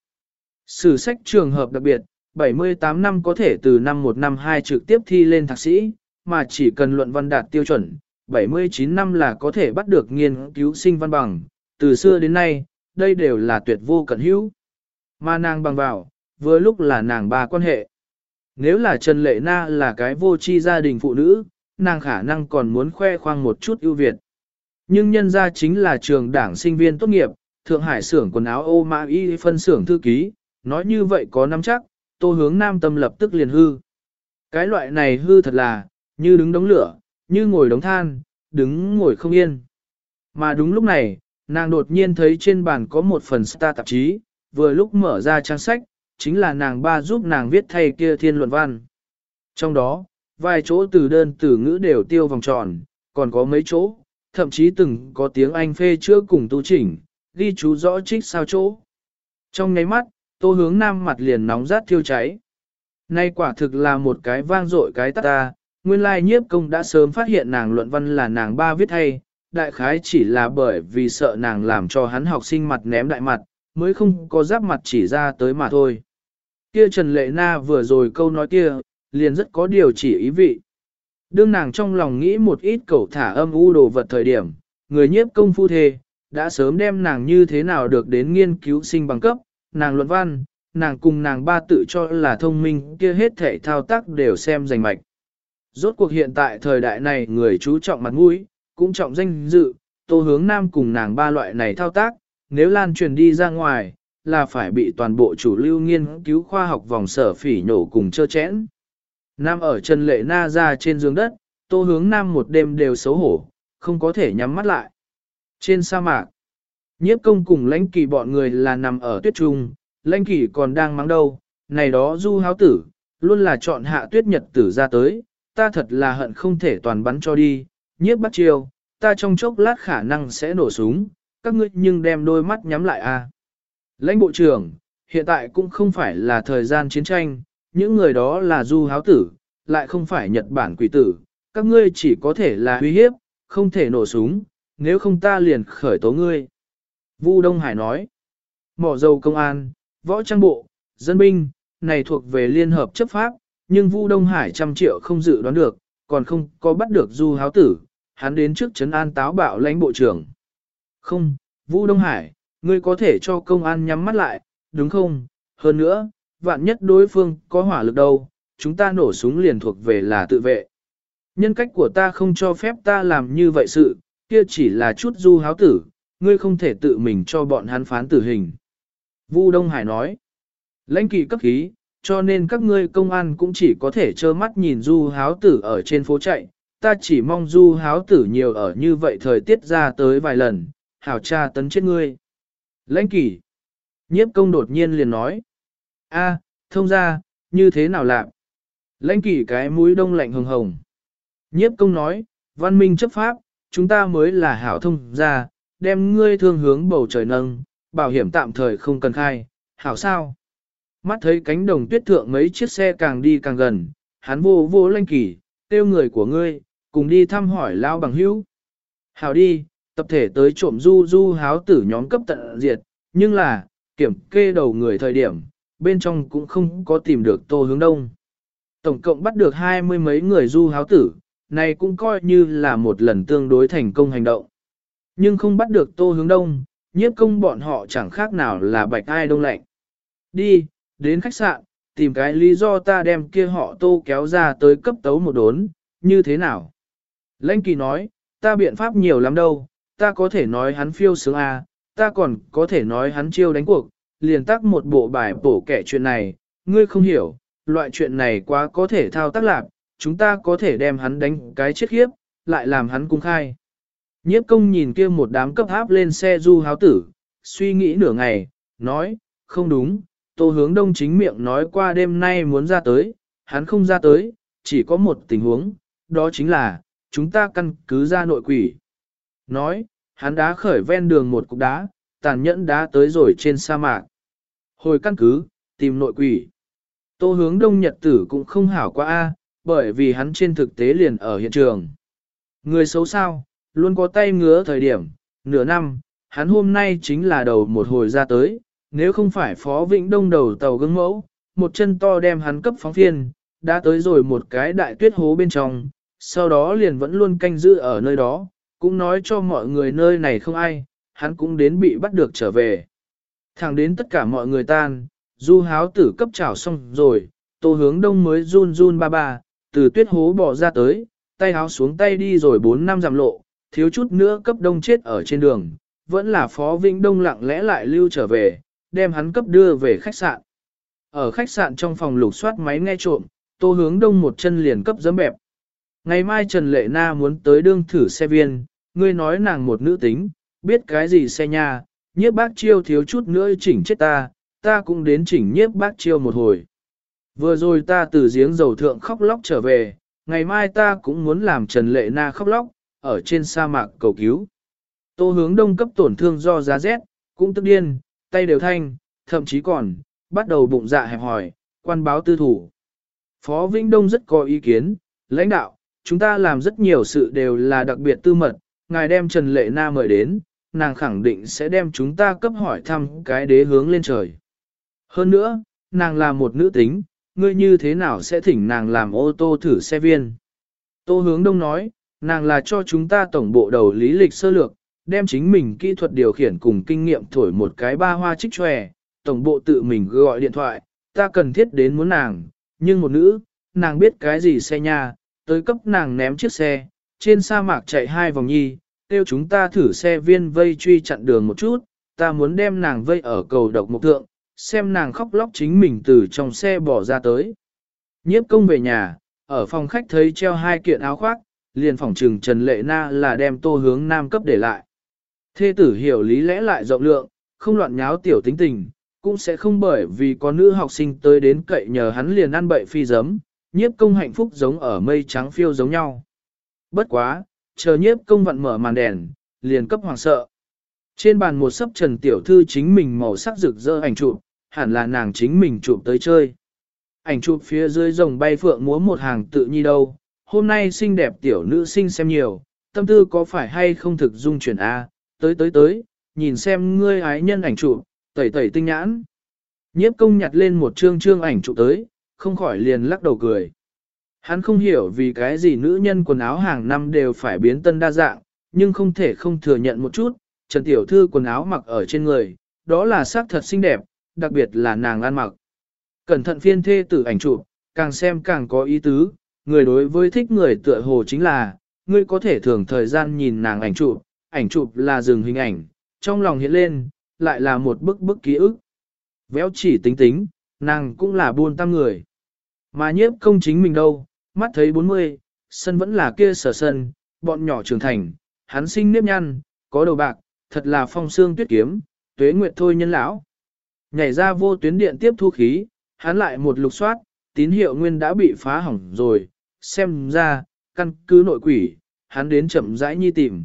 [SPEAKER 1] Sử sách trường hợp đặc biệt, 78 năm có thể từ năm 1 năm 2 trực tiếp thi lên thạc sĩ, mà chỉ cần luận văn đạt tiêu chuẩn, 79 năm là có thể bắt được nghiên cứu sinh văn bằng, từ xưa đến nay, đây đều là tuyệt vô cẩn hữu. Mà nàng bằng vào, vừa lúc là nàng ba quan hệ. Nếu là Trần Lệ Na là cái vô tri gia đình phụ nữ, nàng khả năng còn muốn khoe khoang một chút ưu việt. Nhưng nhân ra chính là trường đảng sinh viên tốt nghiệp, Thượng Hải xưởng quần áo ô mã y phân xưởng thư ký, nói như vậy có nắm chắc, tô hướng nam tâm lập tức liền hư. Cái loại này hư thật là, như đứng đống lửa, như ngồi đống than, đứng ngồi không yên. Mà đúng lúc này, nàng đột nhiên thấy trên bàn có một phần star tạp chí, vừa lúc mở ra trang sách, chính là nàng ba giúp nàng viết thay kia thiên luận văn. Trong đó, vài chỗ từ đơn từ ngữ đều tiêu vòng tròn, còn có mấy chỗ, thậm chí từng có tiếng Anh phê chữa cùng tu chỉnh, ghi chú rõ trích sao chỗ. Trong ngáy mắt, tô hướng nam mặt liền nóng rát thiêu cháy. Nay quả thực là một cái vang dội cái tắt ta, nguyên lai nhiếp công đã sớm phát hiện nàng luận văn là nàng ba viết hay, đại khái chỉ là bởi vì sợ nàng làm cho hắn học sinh mặt ném đại mặt, mới không có giáp mặt chỉ ra tới mà thôi. Kia Trần Lệ Na vừa rồi câu nói kia, liền rất có điều chỉ ý vị. Đương nàng trong lòng nghĩ một ít cẩu thả âm u đồ vật thời điểm, người nhiếp công phu thề, đã sớm đem nàng như thế nào được đến nghiên cứu sinh bằng cấp, nàng luận văn, nàng cùng nàng ba tự cho là thông minh kia hết thể thao tác đều xem rành mạch. Rốt cuộc hiện tại thời đại này người chú trọng mặt mũi, cũng trọng danh dự, tô hướng nam cùng nàng ba loại này thao tác, nếu lan truyền đi ra ngoài, là phải bị toàn bộ chủ lưu nghiên cứu khoa học vòng sở phỉ nổ cùng chơ chẽn. Nam ở Trần Lệ Na ra trên giường đất, tô hướng nam một đêm đều xấu hổ, không có thể nhắm mắt lại. Trên sa mạc, nhiếp công cùng lãnh kỳ bọn người là nằm ở tuyết trung, lãnh kỳ còn đang mắng đâu, này đó du háo tử, luôn là chọn hạ tuyết nhật tử ra tới, ta thật là hận không thể toàn bắn cho đi, nhiếp bắt chiêu, ta trong chốc lát khả năng sẽ nổ súng, các ngươi nhưng đem đôi mắt nhắm lại a. À. Lãnh bộ trưởng, hiện tại cũng không phải là thời gian chiến tranh, những người đó là du háo tử, lại không phải Nhật Bản quỷ tử, các ngươi chỉ có thể là uy hiếp, không thể nổ súng, nếu không ta liền khởi tố ngươi. Vu Đông Hải nói, mỏ dầu công an, võ trang bộ, dân binh, này thuộc về liên hợp chấp pháp, nhưng Vu Đông Hải trăm triệu không dự đoán được, còn không có bắt được du háo tử, hắn đến trước trấn an táo bạo lãnh bộ trưởng. Không, Vu Đông Hải, ngươi có thể cho công an nhắm mắt lại, đúng không? Hơn nữa, vạn nhất đối phương có hỏa lực đâu, chúng ta nổ súng liền thuộc về là tự vệ. Nhân cách của ta không cho phép ta làm như vậy sự, kia chỉ là chút du háo tử, ngươi không thể tự mình cho bọn hắn phán tử hình. Vu Đông Hải nói, lãnh kỵ cấp khí, cho nên các ngươi công an cũng chỉ có thể trơ mắt nhìn du háo tử ở trên phố chạy, ta chỉ mong du háo tử nhiều ở như vậy thời tiết ra tới vài lần, hảo cha tấn chết ngươi. Lãnh kỷ. Nhiếp công đột nhiên liền nói a thông ra, như thế nào lạ? Lãnh kỷ cái mũi đông lạnh hồng hồng. Nhiếp công nói, văn minh chấp pháp, chúng ta mới là hảo thông ra, đem ngươi thương hướng bầu trời nâng, bảo hiểm tạm thời không cần khai, hảo sao? Mắt thấy cánh đồng tuyết thượng mấy chiếc xe càng đi càng gần, hắn vô vô lanh kỷ, tiêu người của ngươi, cùng đi thăm hỏi lao bằng hữu. Hảo đi, tập thể tới trộm du du háo tử nhóm cấp tận diệt, nhưng là, kiểm kê đầu người thời điểm, bên trong cũng không có tìm được tô hướng đông. Tổng cộng bắt được hai mươi mấy người du háo tử, này cũng coi như là một lần tương đối thành công hành động. Nhưng không bắt được tô hướng đông, nhiếp công bọn họ chẳng khác nào là bạch ai đông lạnh. Đi, đến khách sạn, tìm cái lý do ta đem kia họ tô kéo ra tới cấp tấu một đốn, như thế nào? Lãnh kỳ nói, ta biện pháp nhiều lắm đâu, ta có thể nói hắn phiêu sướng à ta còn có thể nói hắn chiêu đánh cuộc, liền tác một bộ bài bổ kẻ chuyện này, ngươi không hiểu, loại chuyện này quá có thể thao tác lạc, chúng ta có thể đem hắn đánh cái chết khiếp, lại làm hắn cung khai. Nhiếp công nhìn kia một đám cấp áp lên xe du háo tử, suy nghĩ nửa ngày, nói, không đúng, tô hướng đông chính miệng nói qua đêm nay muốn ra tới, hắn không ra tới, chỉ có một tình huống, đó chính là, chúng ta căn cứ ra nội quỷ. Nói, hắn đá khởi ven đường một cục đá, tàn nhẫn đã tới rồi trên sa mạc. Hồi căn cứ, tìm nội quỷ. Tô hướng đông nhật tử cũng không hảo quá a, bởi vì hắn trên thực tế liền ở hiện trường. Người xấu sao, luôn có tay ngứa thời điểm, nửa năm, hắn hôm nay chính là đầu một hồi ra tới, nếu không phải Phó Vĩnh Đông đầu tàu gương mẫu, một chân to đem hắn cấp phóng phiên, đã tới rồi một cái đại tuyết hố bên trong, sau đó liền vẫn luôn canh giữ ở nơi đó, cũng nói cho mọi người nơi này không ai, hắn cũng đến bị bắt được trở về. Thẳng đến tất cả mọi người tan, du háo tử cấp trào xong rồi, tô hướng đông mới run run ba ba, từ tuyết hố bỏ ra tới, tay háo xuống tay đi rồi 4 năm giảm lộ, thiếu chút nữa cấp đông chết ở trên đường, vẫn là Phó Vĩnh Đông lặng lẽ lại lưu trở về, đem hắn cấp đưa về khách sạn. Ở khách sạn trong phòng lục soát máy nghe trộm, tô hướng đông một chân liền cấp dấm bẹp. Ngày mai Trần Lệ Na muốn tới đương thử xe viên, ngươi nói nàng một nữ tính, biết cái gì xe nha, nhiếp bác chiêu thiếu chút nữa chỉnh chết ta, ta cũng đến chỉnh nhiếp bác chiêu một hồi. Vừa rồi ta từ giếng dầu thượng khóc lóc trở về, ngày mai ta cũng muốn làm Trần Lệ Na khóc lóc, ở trên sa mạc cầu cứu. Tô hướng đông cấp tổn thương do giá rét, cũng tức điên, tay đều thanh, thậm chí còn, bắt đầu bụng dạ hẹp hỏi, quan báo tư thủ. Phó Vĩnh Đông rất có ý kiến, lãnh đạo, chúng ta làm rất nhiều sự đều là đặc biệt tư mật, ngài đem Trần Lệ Na mời đến, nàng khẳng định sẽ đem chúng ta cấp hỏi thăm cái đế hướng lên trời. Hơn nữa, nàng là một nữ tính, ngươi như thế nào sẽ thỉnh nàng làm ô tô thử xe viên? Tô hướng đông nói, nàng là cho chúng ta tổng bộ đầu lý lịch sơ lược, đem chính mình kỹ thuật điều khiển cùng kinh nghiệm thổi một cái ba hoa trích tròe, tổng bộ tự mình gọi điện thoại, ta cần thiết đến muốn nàng, nhưng một nữ, nàng biết cái gì xe nha, tới cấp nàng ném chiếc xe, trên sa mạc chạy hai vòng nhi, tiêu chúng ta thử xe viên vây truy chặn đường một chút, ta muốn đem nàng vây ở cầu độc mục thượng, xem nàng khóc lóc chính mình từ trong xe bỏ ra tới. Nhiếp công về nhà, ở phòng khách thấy treo hai kiện áo khoác, liền phòng trừng Trần Lệ Na là đem tô hướng nam cấp để lại. Thê tử hiểu lý lẽ lại rộng lượng, không loạn nháo tiểu tính tình, cũng sẽ không bởi vì có nữ học sinh tới đến cậy nhờ hắn liền ăn bậy phi giấm, nhiếp công hạnh phúc giống ở mây trắng phiêu giống nhau. Bất quá, chờ nhiếp công vặn mở màn đèn, liền cấp hoàng sợ. Trên bàn một sấp trần tiểu thư chính mình màu sắc rực rỡ ảnh chụp, hẳn là nàng chính mình chụp tới chơi. Ảnh chụp phía dưới rồng bay phượng múa một hàng tự nhi đâu, hôm nay xinh đẹp tiểu nữ sinh xem nhiều, tâm tư có phải hay không thực dung chuyển A, tới tới tới, nhìn xem ngươi ái nhân ảnh chụp, tẩy tẩy tinh nhãn. Nhiếp công nhặt lên một chương chương ảnh chụp tới, không khỏi liền lắc đầu cười. Hắn không hiểu vì cái gì nữ nhân quần áo hàng năm đều phải biến tân đa dạng, nhưng không thể không thừa nhận một chút, Trần Tiểu Thư quần áo mặc ở trên người, đó là sắc thật xinh đẹp, đặc biệt là nàng ăn mặc. Cẩn thận phiên thê tử ảnh chụp, càng xem càng có ý tứ, người đối với thích người tựa hồ chính là, ngươi có thể thường thời gian nhìn nàng ảnh chụp, ảnh chụp là dừng hình ảnh, trong lòng hiện lên, lại là một bức bức ký ức. Véo chỉ tính tính, nàng cũng là buôn tam người. Mà nhiếp công chính mình đâu, mắt thấy 40, sân vẫn là kia sở sân, bọn nhỏ trưởng thành, hắn sinh nếp nhăn, có đầu bạc, thật là phong xương tuyết kiếm, tuế nguyệt thôi nhân lão. Nhảy ra vô tuyến điện tiếp thu khí, hắn lại một lục soát, tín hiệu nguyên đã bị phá hỏng rồi, xem ra, căn cứ nội quỷ, hắn đến chậm rãi nhi tìm.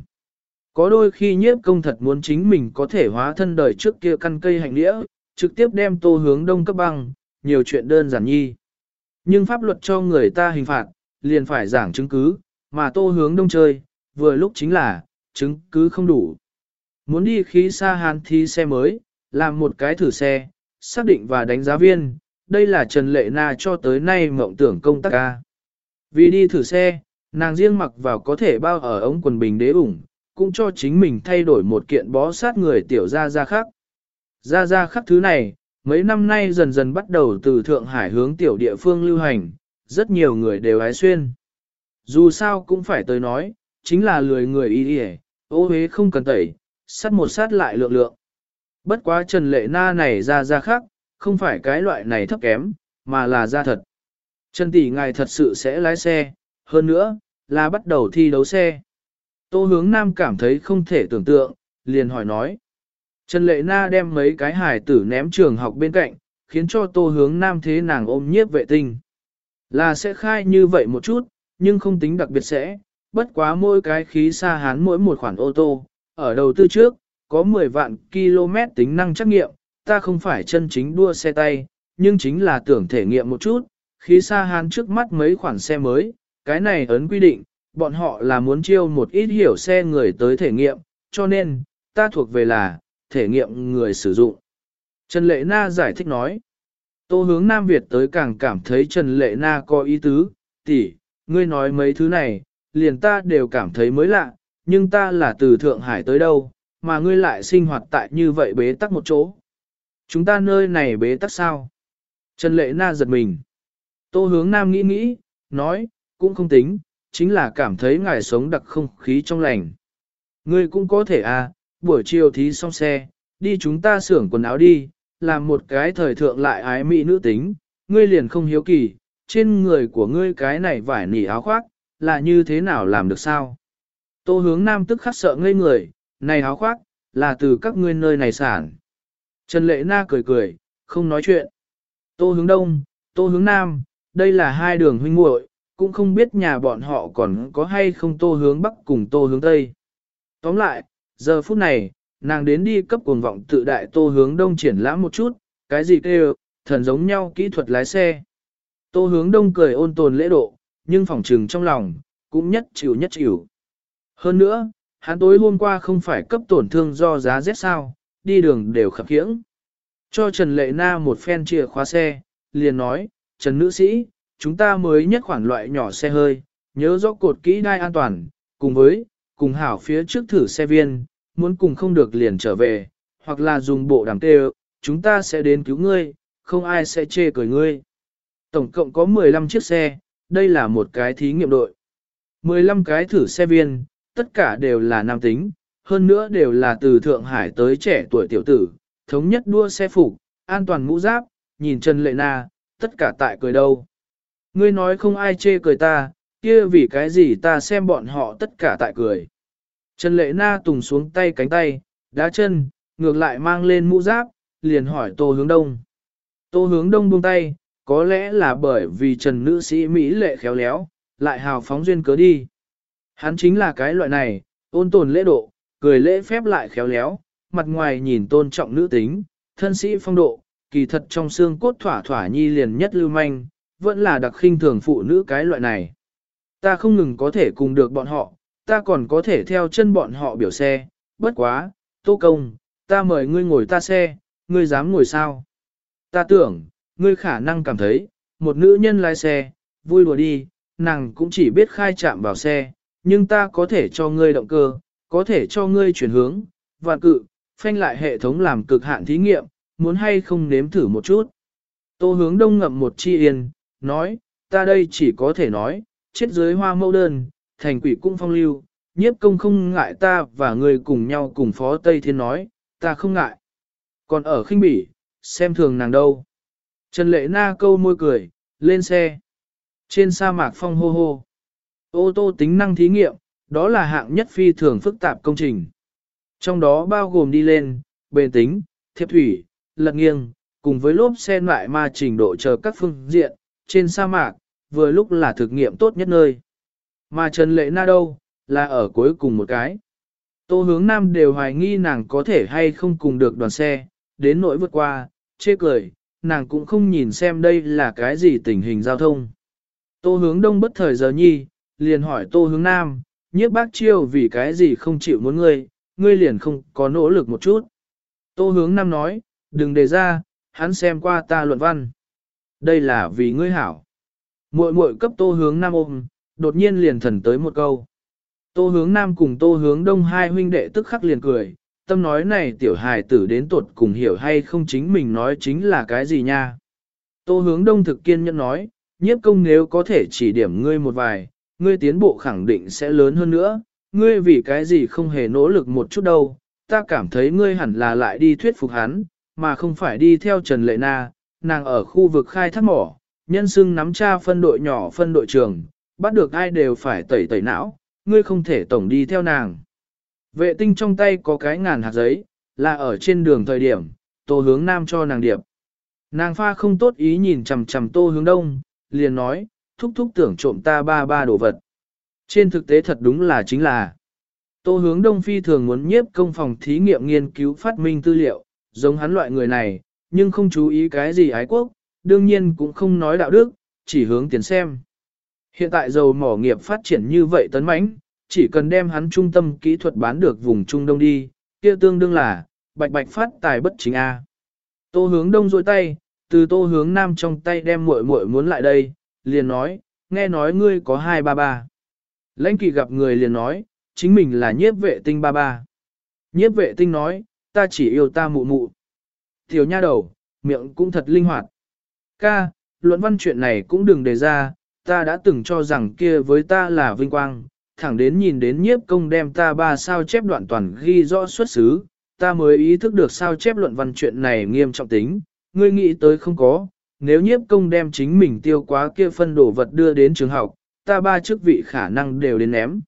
[SPEAKER 1] Có đôi khi nhiếp công thật muốn chính mình có thể hóa thân đời trước kia căn cây hành đĩa, trực tiếp đem tô hướng đông cấp băng, nhiều chuyện đơn giản nhi. Nhưng pháp luật cho người ta hình phạt, liền phải giảng chứng cứ, mà tô hướng đông chơi, vừa lúc chính là, chứng cứ không đủ. Muốn đi khí xa hàn thi xe mới, làm một cái thử xe, xác định và đánh giá viên, đây là Trần Lệ Na cho tới nay mộng tưởng công tác ca. Vì đi thử xe, nàng riêng mặc vào có thể bao ở ống quần bình đế ủng, cũng cho chính mình thay đổi một kiện bó sát người tiểu ra ra khác. Ra ra khắc thứ này, mấy năm nay dần dần bắt đầu từ Thượng Hải hướng tiểu địa phương lưu hành, rất nhiều người đều ái xuyên. Dù sao cũng phải tới nói, chính là lười người y y ô hế không cần tẩy, sát một sát lại lượng lượng. Bất quá Trần Lệ Na này ra ra khác, không phải cái loại này thấp kém, mà là ra thật. Trần Tỷ ngài thật sự sẽ lái xe, hơn nữa, là bắt đầu thi đấu xe. Tô hướng nam cảm thấy không thể tưởng tượng, liền hỏi nói. Trần Lệ Na đem mấy cái hài tử ném trường học bên cạnh, khiến cho tô hướng nam thế nàng ôm nhiếp vệ tinh. Là sẽ khai như vậy một chút, nhưng không tính đặc biệt sẽ, bất quá mỗi cái khí xa hán mỗi một khoản ô tô, ở đầu tư trước, có 10 vạn km tính năng trắc nghiệm, ta không phải chân chính đua xe tay, nhưng chính là tưởng thể nghiệm một chút, khí xa hán trước mắt mấy khoản xe mới, cái này ấn quy định, bọn họ là muốn chiêu một ít hiểu xe người tới thể nghiệm, cho nên, ta thuộc về là, thể nghiệm người sử dụng. Trần Lệ Na giải thích nói, Tô hướng Nam Việt tới càng cảm thấy Trần Lệ Na có ý tứ, tỷ, ngươi nói mấy thứ này, liền ta đều cảm thấy mới lạ, nhưng ta là từ Thượng Hải tới đâu, mà ngươi lại sinh hoạt tại như vậy bế tắc một chỗ. Chúng ta nơi này bế tắc sao? Trần Lệ Na giật mình. Tô hướng Nam nghĩ nghĩ, nói, cũng không tính, chính là cảm thấy ngài sống đặc không khí trong lành. Ngươi cũng có thể à, buổi chiều thí xong xe, đi chúng ta xưởng quần áo đi, làm một cái thời thượng lại ái mỹ nữ tính, ngươi liền không hiếu kỳ, trên người của ngươi cái này vải nỉ áo khoác, là như thế nào làm được sao? Tô hướng nam tức khắc sợ ngây người, này áo khoác, là từ các ngươi nơi này sản. Trần Lệ Na cười cười, không nói chuyện. Tô hướng đông, tô hướng nam, đây là hai đường huynh muội, cũng không biết nhà bọn họ còn có hay không tô hướng bắc cùng tô hướng tây. Tóm lại, giờ phút này, nàng đến đi cấp cuồng vọng tự đại tô hướng đông triển lãm một chút, cái gì kêu, thần giống nhau kỹ thuật lái xe. Tô hướng đông cười ôn tồn lễ độ, nhưng phỏng trừng trong lòng, cũng nhất chịu nhất chịu. Hơn nữa, hắn tối hôm qua không phải cấp tổn thương do giá rét sao, đi đường đều khập khiễng. Cho Trần Lệ Na một phen chìa khóa xe, liền nói, Trần Nữ Sĩ, chúng ta mới nhất khoản loại nhỏ xe hơi, nhớ rõ cột kỹ đai an toàn, cùng với, cùng hảo phía trước thử xe viên, muốn cùng không được liền trở về, hoặc là dùng bộ đàm tê chúng ta sẽ đến cứu ngươi, không ai sẽ chê cười ngươi. Tổng cộng có 15 chiếc xe, đây là một cái thí nghiệm đội. 15 cái thử xe viên, tất cả đều là nam tính, hơn nữa đều là từ Thượng Hải tới trẻ tuổi tiểu tử, thống nhất đua xe phục, an toàn mũ giáp, nhìn Trần Lệ Na, tất cả tại cười đâu. Ngươi nói không ai chê cười ta, kia vì cái gì ta xem bọn họ tất cả tại cười. Trần Lệ Na tùng xuống tay cánh tay, đá chân, ngược lại mang lên mũ giáp, liền hỏi Tô Hướng Đông. Tô Hướng Đông buông tay, có lẽ là bởi vì Trần nữ sĩ Mỹ lệ khéo léo, lại hào phóng duyên cớ đi. Hắn chính là cái loại này, ôn tồn lễ độ, cười lễ phép lại khéo léo, mặt ngoài nhìn tôn trọng nữ tính, thân sĩ phong độ, kỳ thật trong xương cốt thỏa thỏa nhi liền nhất lưu manh, vẫn là đặc khinh thường phụ nữ cái loại này. Ta không ngừng có thể cùng được bọn họ, ta còn có thể theo chân bọn họ biểu xe, bất quá, tô công, ta mời ngươi ngồi ta xe, ngươi dám ngồi sao? Ta tưởng, ngươi khả năng cảm thấy, một nữ nhân lái xe, vui đùa đi, nàng cũng chỉ biết khai chạm vào xe, nhưng ta có thể cho ngươi động cơ, có thể cho ngươi chuyển hướng, vạn cự, phanh lại hệ thống làm cực hạn thí nghiệm, muốn hay không nếm thử một chút. Tô hướng đông ngậm một chi yên, nói, ta đây chỉ có thể nói, chết dưới hoa mẫu đơn, thành quỷ cung phong lưu, nhiếp công không ngại ta và người cùng nhau cùng phó Tây Thiên nói, ta không ngại. Còn ở khinh bỉ, xem thường nàng đâu. Trần Lệ Na câu môi cười, lên xe. Trên sa mạc phong hô hô. Ô tô tính năng thí nghiệm, đó là hạng nhất phi thường phức tạp công trình. Trong đó bao gồm đi lên, bền tính, thiệp thủy, lật nghiêng, cùng với lốp xe loại ma trình độ chờ các phương diện, trên sa mạc, vừa lúc là thực nghiệm tốt nhất nơi. Mà Trần Lệ Na đâu, là ở cuối cùng một cái. Tô hướng nam đều hoài nghi nàng có thể hay không cùng được đoàn xe, đến nỗi vượt qua, chê cười, nàng cũng không nhìn xem đây là cái gì tình hình giao thông. Tô hướng đông bất thời giờ nhi, liền hỏi tô hướng nam, nhiếp bác chiêu vì cái gì không chịu muốn ngươi, ngươi liền không có nỗ lực một chút. Tô hướng nam nói, đừng đề ra, hắn xem qua ta luận văn. Đây là vì ngươi hảo. Muội muội cấp tô hướng nam ôm, đột nhiên liền thần tới một câu. Tô hướng nam cùng tô hướng đông hai huynh đệ tức khắc liền cười, tâm nói này tiểu hài tử đến tuột cùng hiểu hay không chính mình nói chính là cái gì nha. Tô hướng đông thực kiên nhẫn nói, nhiếp công nếu có thể chỉ điểm ngươi một vài, ngươi tiến bộ khẳng định sẽ lớn hơn nữa, ngươi vì cái gì không hề nỗ lực một chút đâu, ta cảm thấy ngươi hẳn là lại đi thuyết phục hắn, mà không phải đi theo Trần Lệ Na, nàng ở khu vực khai thác mỏ, nhân xưng nắm cha phân đội nhỏ phân đội trường, bắt được ai đều phải tẩy tẩy não, ngươi không thể tổng đi theo nàng. Vệ tinh trong tay có cái ngàn hạt giấy, là ở trên đường thời điểm, tô hướng nam cho nàng điệp. Nàng pha không tốt ý nhìn chằm chằm tô hướng đông, liền nói, thúc thúc tưởng trộm ta ba ba đồ vật. Trên thực tế thật đúng là chính là, tô hướng đông phi thường muốn nhiếp công phòng thí nghiệm nghiên cứu phát minh tư liệu, giống hắn loại người này, nhưng không chú ý cái gì ái quốc, đương nhiên cũng không nói đạo đức, chỉ hướng tiền xem. Hiện tại dầu mỏ nghiệp phát triển như vậy tấn mãnh, chỉ cần đem hắn trung tâm kỹ thuật bán được vùng Trung Đông đi, kia tương đương là, bạch bạch phát tài bất chính A. Tô hướng đông dôi tay, từ tô hướng nam trong tay đem muội muội muốn lại đây, liền nói, nghe nói ngươi có hai ba ba. Lãnh kỳ gặp người liền nói, chính mình là nhiếp vệ tinh ba ba. Nhiếp vệ tinh nói, ta chỉ yêu ta mụ mụ. Tiểu nha đầu, miệng cũng thật linh hoạt. Ca, luận văn chuyện này cũng đừng đề ra, ta đã từng cho rằng kia với ta là vinh quang, thẳng đến nhìn đến nhiếp công đem ta ba sao chép đoạn toàn ghi rõ xuất xứ, ta mới ý thức được sao chép luận văn chuyện này nghiêm trọng tính, ngươi nghĩ tới không có, nếu nhiếp công đem chính mình tiêu quá kia phân đồ vật đưa đến trường học, ta ba chức vị khả năng đều đến ném.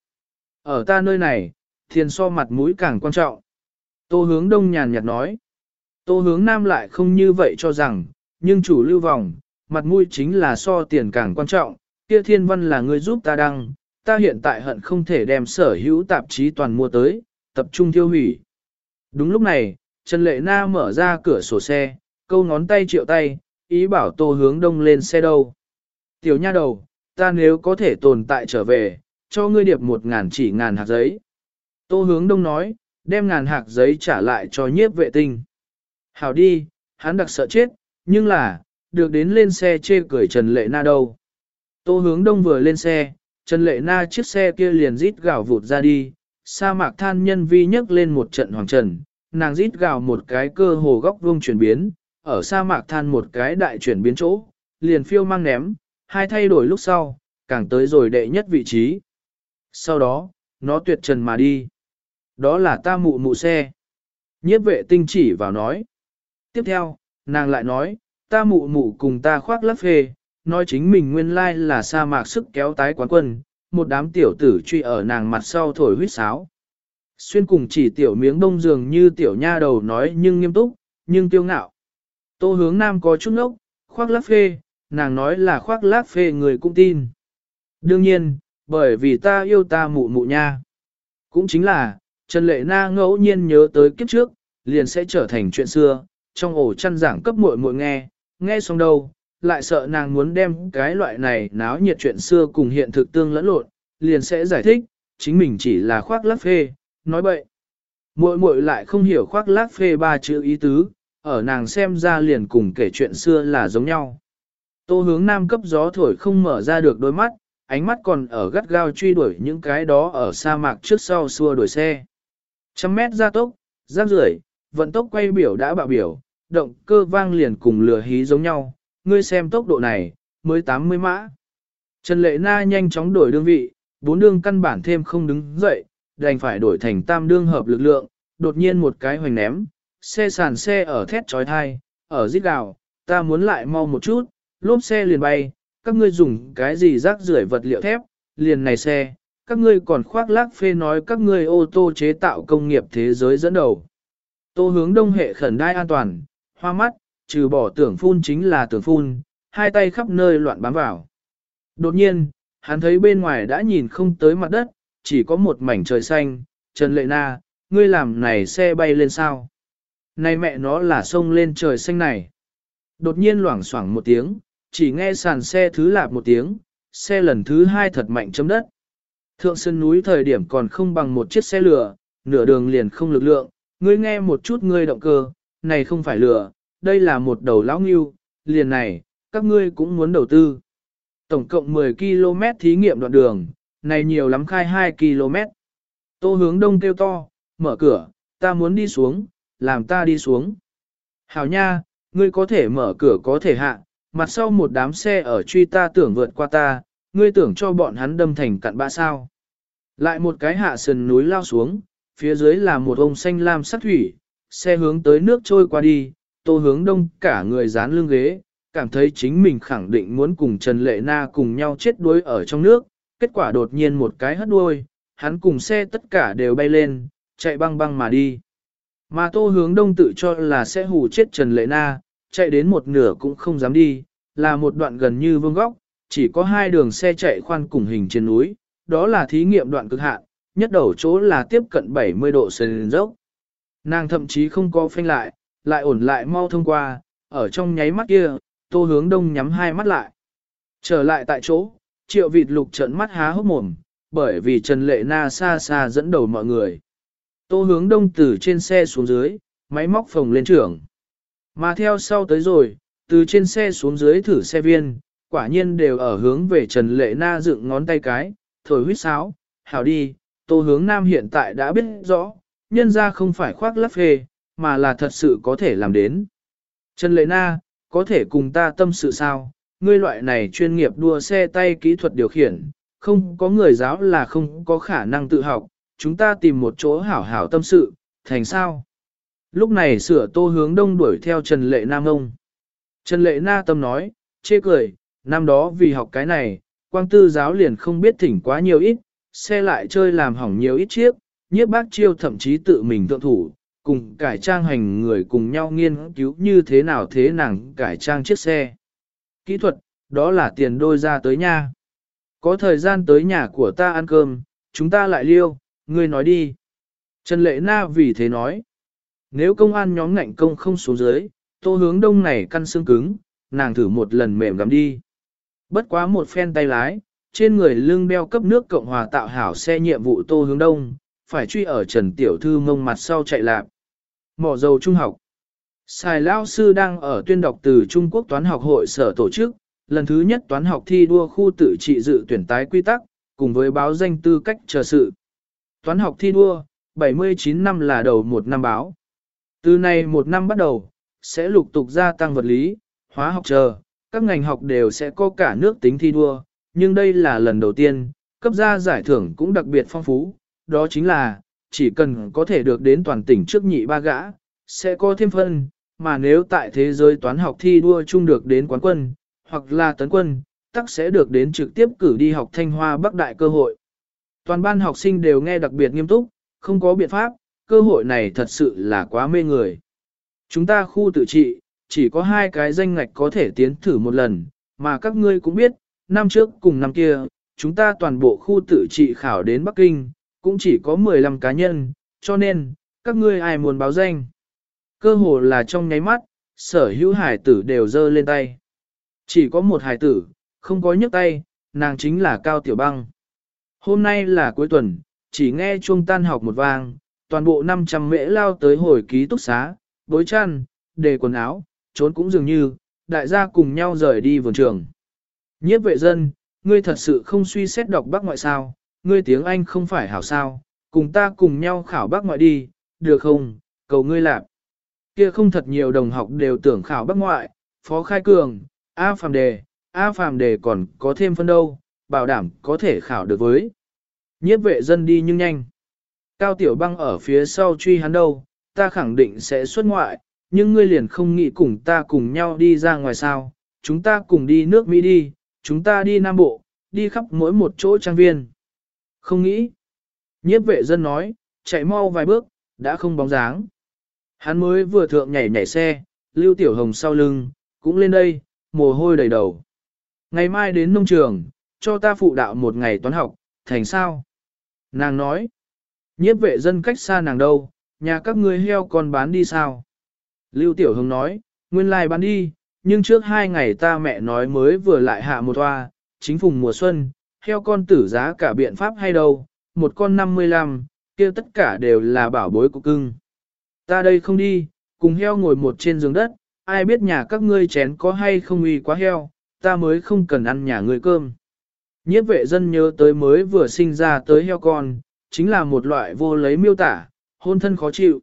[SPEAKER 1] Ở ta nơi này, thiền so mặt mũi càng quan trọng. Tô hướng đông nhàn nhạt nói. Tô hướng nam lại không như vậy cho rằng, nhưng chủ lưu vòng, mặt mũi chính là so tiền càng quan trọng, kia thiên văn là người giúp ta đăng, ta hiện tại hận không thể đem sở hữu tạp chí toàn mua tới, tập trung tiêu hủy. Đúng lúc này, Trần Lệ Na mở ra cửa sổ xe, câu ngón tay triệu tay, ý bảo tô hướng đông lên xe đâu. Tiểu nha đầu, ta nếu có thể tồn tại trở về, cho ngươi điệp một ngàn chỉ ngàn hạt giấy. Tô hướng đông nói, đem ngàn hạt giấy trả lại cho nhiếp vệ tinh. Hảo đi, hắn đặc sợ chết, nhưng là, được đến lên xe chê cười Trần Lệ Na đâu. Tô hướng đông vừa lên xe, Trần Lệ Na chiếc xe kia liền rít gào vụt ra đi, sa mạc than nhân vi nhấc lên một trận hoàng trần, nàng rít gào một cái cơ hồ góc vuông chuyển biến, ở sa mạc than một cái đại chuyển biến chỗ, liền phiêu mang ném, hai thay đổi lúc sau, càng tới rồi đệ nhất vị trí. Sau đó, nó tuyệt trần mà đi. Đó là ta mụ mụ xe. Nhiếp vệ tinh chỉ vào nói. Tiếp theo, nàng lại nói, ta mụ mụ cùng ta khoác lắp phê, nói chính mình nguyên lai là sa mạc sức kéo tái quán quân, một đám tiểu tử truy ở nàng mặt sau thổi huyết sáo. Xuyên cùng chỉ tiểu miếng đông dường như tiểu nha đầu nói nhưng nghiêm túc, nhưng tiêu ngạo. Tô hướng nam có chút ngốc, khoác lác phê, nàng nói là khoác lác phê người cũng tin. Đương nhiên, bởi vì ta yêu ta mụ mụ nha. Cũng chính là, Trần Lệ Na ngẫu nhiên nhớ tới kiếp trước, liền sẽ trở thành chuyện xưa, trong ổ chăn giảng cấp muội muội nghe, nghe xong đâu, lại sợ nàng muốn đem cái loại này náo nhiệt chuyện xưa cùng hiện thực tương lẫn lộn, liền sẽ giải thích, chính mình chỉ là khoác lác phê, nói bậy. Muội muội lại không hiểu khoác lác phê ba chữ ý tứ, ở nàng xem ra liền cùng kể chuyện xưa là giống nhau. Tô hướng nam cấp gió thổi không mở ra được đôi mắt, ánh mắt còn ở gắt gao truy đuổi những cái đó ở sa mạc trước sau xua đuổi xe. Trăm mét ra tốc, giáp rưỡi, vận tốc quay biểu đã bạo biểu, động cơ vang liền cùng lửa hí giống nhau, ngươi xem tốc độ này, mới 80 mã. Trần Lệ Na nhanh chóng đổi đương vị, bốn đương căn bản thêm không đứng dậy, đành phải đổi thành tam đương hợp lực lượng, đột nhiên một cái hoành ném, xe sàn xe ở thét trói thai, ở giết gào, ta muốn lại mau một chút, lốp xe liền bay, các ngươi dùng cái gì rác rưởi vật liệu thép, liền này xe, các ngươi còn khoác lác phê nói các ngươi ô tô chế tạo công nghiệp thế giới dẫn đầu. Tô hướng đông hệ khẩn đai an toàn, hoa mắt, trừ bỏ tưởng phun chính là tưởng phun, hai tay khắp nơi loạn bám vào. Đột nhiên, hắn thấy bên ngoài đã nhìn không tới mặt đất, chỉ có một mảnh trời xanh, Trần Lệ Na, ngươi làm này xe bay lên sao? Này mẹ nó là sông lên trời xanh này. Đột nhiên loảng xoảng một tiếng, chỉ nghe sàn xe thứ lạp một tiếng, xe lần thứ hai thật mạnh chấm đất. Thượng sơn núi thời điểm còn không bằng một chiếc xe lửa, nửa đường liền không lực lượng, ngươi nghe một chút ngươi động cơ, này không phải lừa, đây là một đầu lão nghiêu, liền này, các ngươi cũng muốn đầu tư. Tổng cộng 10 km thí nghiệm đoạn đường, này nhiều lắm khai 2 km. Tô hướng đông kêu to, mở cửa, ta muốn đi xuống, làm ta đi xuống. Hảo nha, ngươi có thể mở cửa có thể hạ, mặt sau một đám xe ở truy ta tưởng vượt qua ta, ngươi tưởng cho bọn hắn đâm thành cặn bã sao. Lại một cái hạ sườn núi lao xuống, phía dưới là một ông xanh lam sắc thủy, xe hướng tới nước trôi qua đi, tô hướng đông cả người dán lưng ghế, cảm thấy chính mình khẳng định muốn cùng Trần Lệ Na cùng nhau chết đuối ở trong nước, kết quả đột nhiên một cái hất đuôi, hắn cùng xe tất cả đều bay lên, chạy băng băng mà đi. Mà tô hướng đông tự cho là sẽ hù chết Trần Lệ Na, chạy đến một nửa cũng không dám đi, là một đoạn gần như vương góc, chỉ có hai đường xe chạy khoan cùng hình trên núi, đó là thí nghiệm đoạn cực hạn, nhất đầu chỗ là tiếp cận 70 độ sền dốc. Nàng thậm chí không có phanh lại, lại ổn lại mau thông qua, ở trong nháy mắt kia, tô hướng đông nhắm hai mắt lại. Trở lại tại chỗ, triệu vịt lục trận mắt há hốc mồm, bởi vì Trần Lệ Na xa xa dẫn đầu mọi người. Tô hướng đông từ trên xe xuống dưới, máy móc phồng lên trưởng. Mà theo sau tới rồi, từ trên xe xuống dưới thử xe viên, quả nhiên đều ở hướng về Trần Lệ Na dựng ngón tay cái, thổi huyết sáo, hảo đi, tô hướng nam hiện tại đã biết rõ, nhân ra không phải khoác lắp hề, mà là thật sự có thể làm đến. Trần Lệ Na, có thể cùng ta tâm sự sao, ngươi loại này chuyên nghiệp đua xe tay kỹ thuật điều khiển, không có người giáo là không có khả năng tự học, chúng ta tìm một chỗ hảo hảo tâm sự, thành sao? Lúc này sửa tô hướng đông đuổi theo Trần Lệ Nam ông. Trần Lệ Na tâm nói, chê cười, năm đó vì học cái này, quang tư giáo liền không biết thỉnh quá nhiều ít, xe lại chơi làm hỏng nhiều ít chiếc, nhiếp bác chiêu thậm chí tự mình thượng thủ, cùng cải trang hành người cùng nhau nghiên cứu như thế nào thế nàng cải trang chiếc xe. Kỹ thuật, đó là tiền đôi ra tới nha. Có thời gian tới nhà của ta ăn cơm, chúng ta lại liêu, ngươi nói đi. Trần Lệ Na vì thế nói, nếu công an nhóm ngạnh công không xuống dưới, tô hướng đông này căn xương cứng, nàng thử một lần mềm gắm đi. Bất quá một phen tay lái, trên người lưng đeo cấp nước Cộng Hòa tạo hảo xe nhiệm vụ tô hướng đông, phải truy ở Trần Tiểu Thư mông mặt sau chạy lạp. Mỏ dầu trung học. Sài Lao Sư đang ở tuyên đọc từ Trung Quốc Toán học hội sở tổ chức, lần thứ nhất toán học thi đua khu tự trị dự tuyển tái quy tắc, cùng với báo danh tư cách chờ sự. Toán học thi đua, 79 năm là đầu một năm báo. Từ nay một năm bắt đầu, sẽ lục tục gia tăng vật lý, hóa học chờ, các ngành học đều sẽ có cả nước tính thi đua, nhưng đây là lần đầu tiên, cấp gia giải thưởng cũng đặc biệt phong phú, đó chính là, chỉ cần có thể được đến toàn tỉnh trước nhị ba gã, sẽ có thêm phân, mà nếu tại thế giới toán học thi đua chung được đến quán quân, hoặc là tấn quân, tắc sẽ được đến trực tiếp cử đi học Thanh Hoa Bắc Đại cơ hội. Toàn ban học sinh đều nghe đặc biệt nghiêm túc, không có biện pháp, cơ hội này thật sự là quá mê người. Chúng ta khu tự trị, chỉ có hai cái danh ngạch có thể tiến thử một lần, mà các ngươi cũng biết, năm trước cùng năm kia, chúng ta toàn bộ khu tự trị khảo đến Bắc Kinh, cũng chỉ có 15 cá nhân, cho nên, các ngươi ai muốn báo danh. Cơ hồ là trong nháy mắt, sở hữu hải tử đều dơ lên tay. Chỉ có một hải tử, không có nhấc tay, nàng chính là Cao Tiểu Băng. Hôm nay là cuối tuần, chỉ nghe chuông tan học một vang, toàn bộ 500 mễ lao tới hồi ký túc xá, bối chăn, đề quần áo, trốn cũng dường như, đại gia cùng nhau rời đi vườn trường. Nhiếp vệ dân, ngươi thật sự không suy xét đọc bác ngoại sao, ngươi tiếng Anh không phải hảo sao, cùng ta cùng nhau khảo bác ngoại đi, được không, cầu ngươi lạp. Kia không thật nhiều đồng học đều tưởng khảo bác ngoại, phó khai cường, A phàm đề, A phàm đề còn có thêm phân đâu, bảo đảm có thể khảo được với. Nhiếp vệ dân đi nhưng nhanh. Cao tiểu băng ở phía sau truy hắn đâu, ta khẳng định sẽ xuất ngoại, nhưng ngươi liền không nghĩ cùng ta cùng nhau đi ra ngoài sao, chúng ta cùng đi nước Mỹ đi, chúng ta đi Nam Bộ, đi khắp mỗi một chỗ trang viên. Không nghĩ. Nhiếp vệ dân nói, chạy mau vài bước, đã không bóng dáng. Hắn mới vừa thượng nhảy nhảy xe, Lưu Tiểu Hồng sau lưng, cũng lên đây, mồ hôi đầy đầu. Ngày mai đến nông trường, cho ta phụ đạo một ngày toán học, thành sao? Nàng nói, nhiếp vệ dân cách xa nàng đâu, nhà các ngươi heo còn bán đi sao? Lưu Tiểu Hồng nói, nguyên lai bán đi, nhưng trước hai ngày ta mẹ nói mới vừa lại hạ một toa, chính phùng mùa xuân, heo con tử giá cả biện pháp hay đâu, một con 55, kia tất cả đều là bảo bối của cưng. Ta đây không đi, cùng heo ngồi một trên giường đất, ai biết nhà các ngươi chén có hay không uy quá heo, ta mới không cần ăn nhà ngươi cơm. Nhiếp vệ dân nhớ tới mới vừa sinh ra tới heo con, chính là một loại vô lấy miêu tả, hôn thân khó chịu.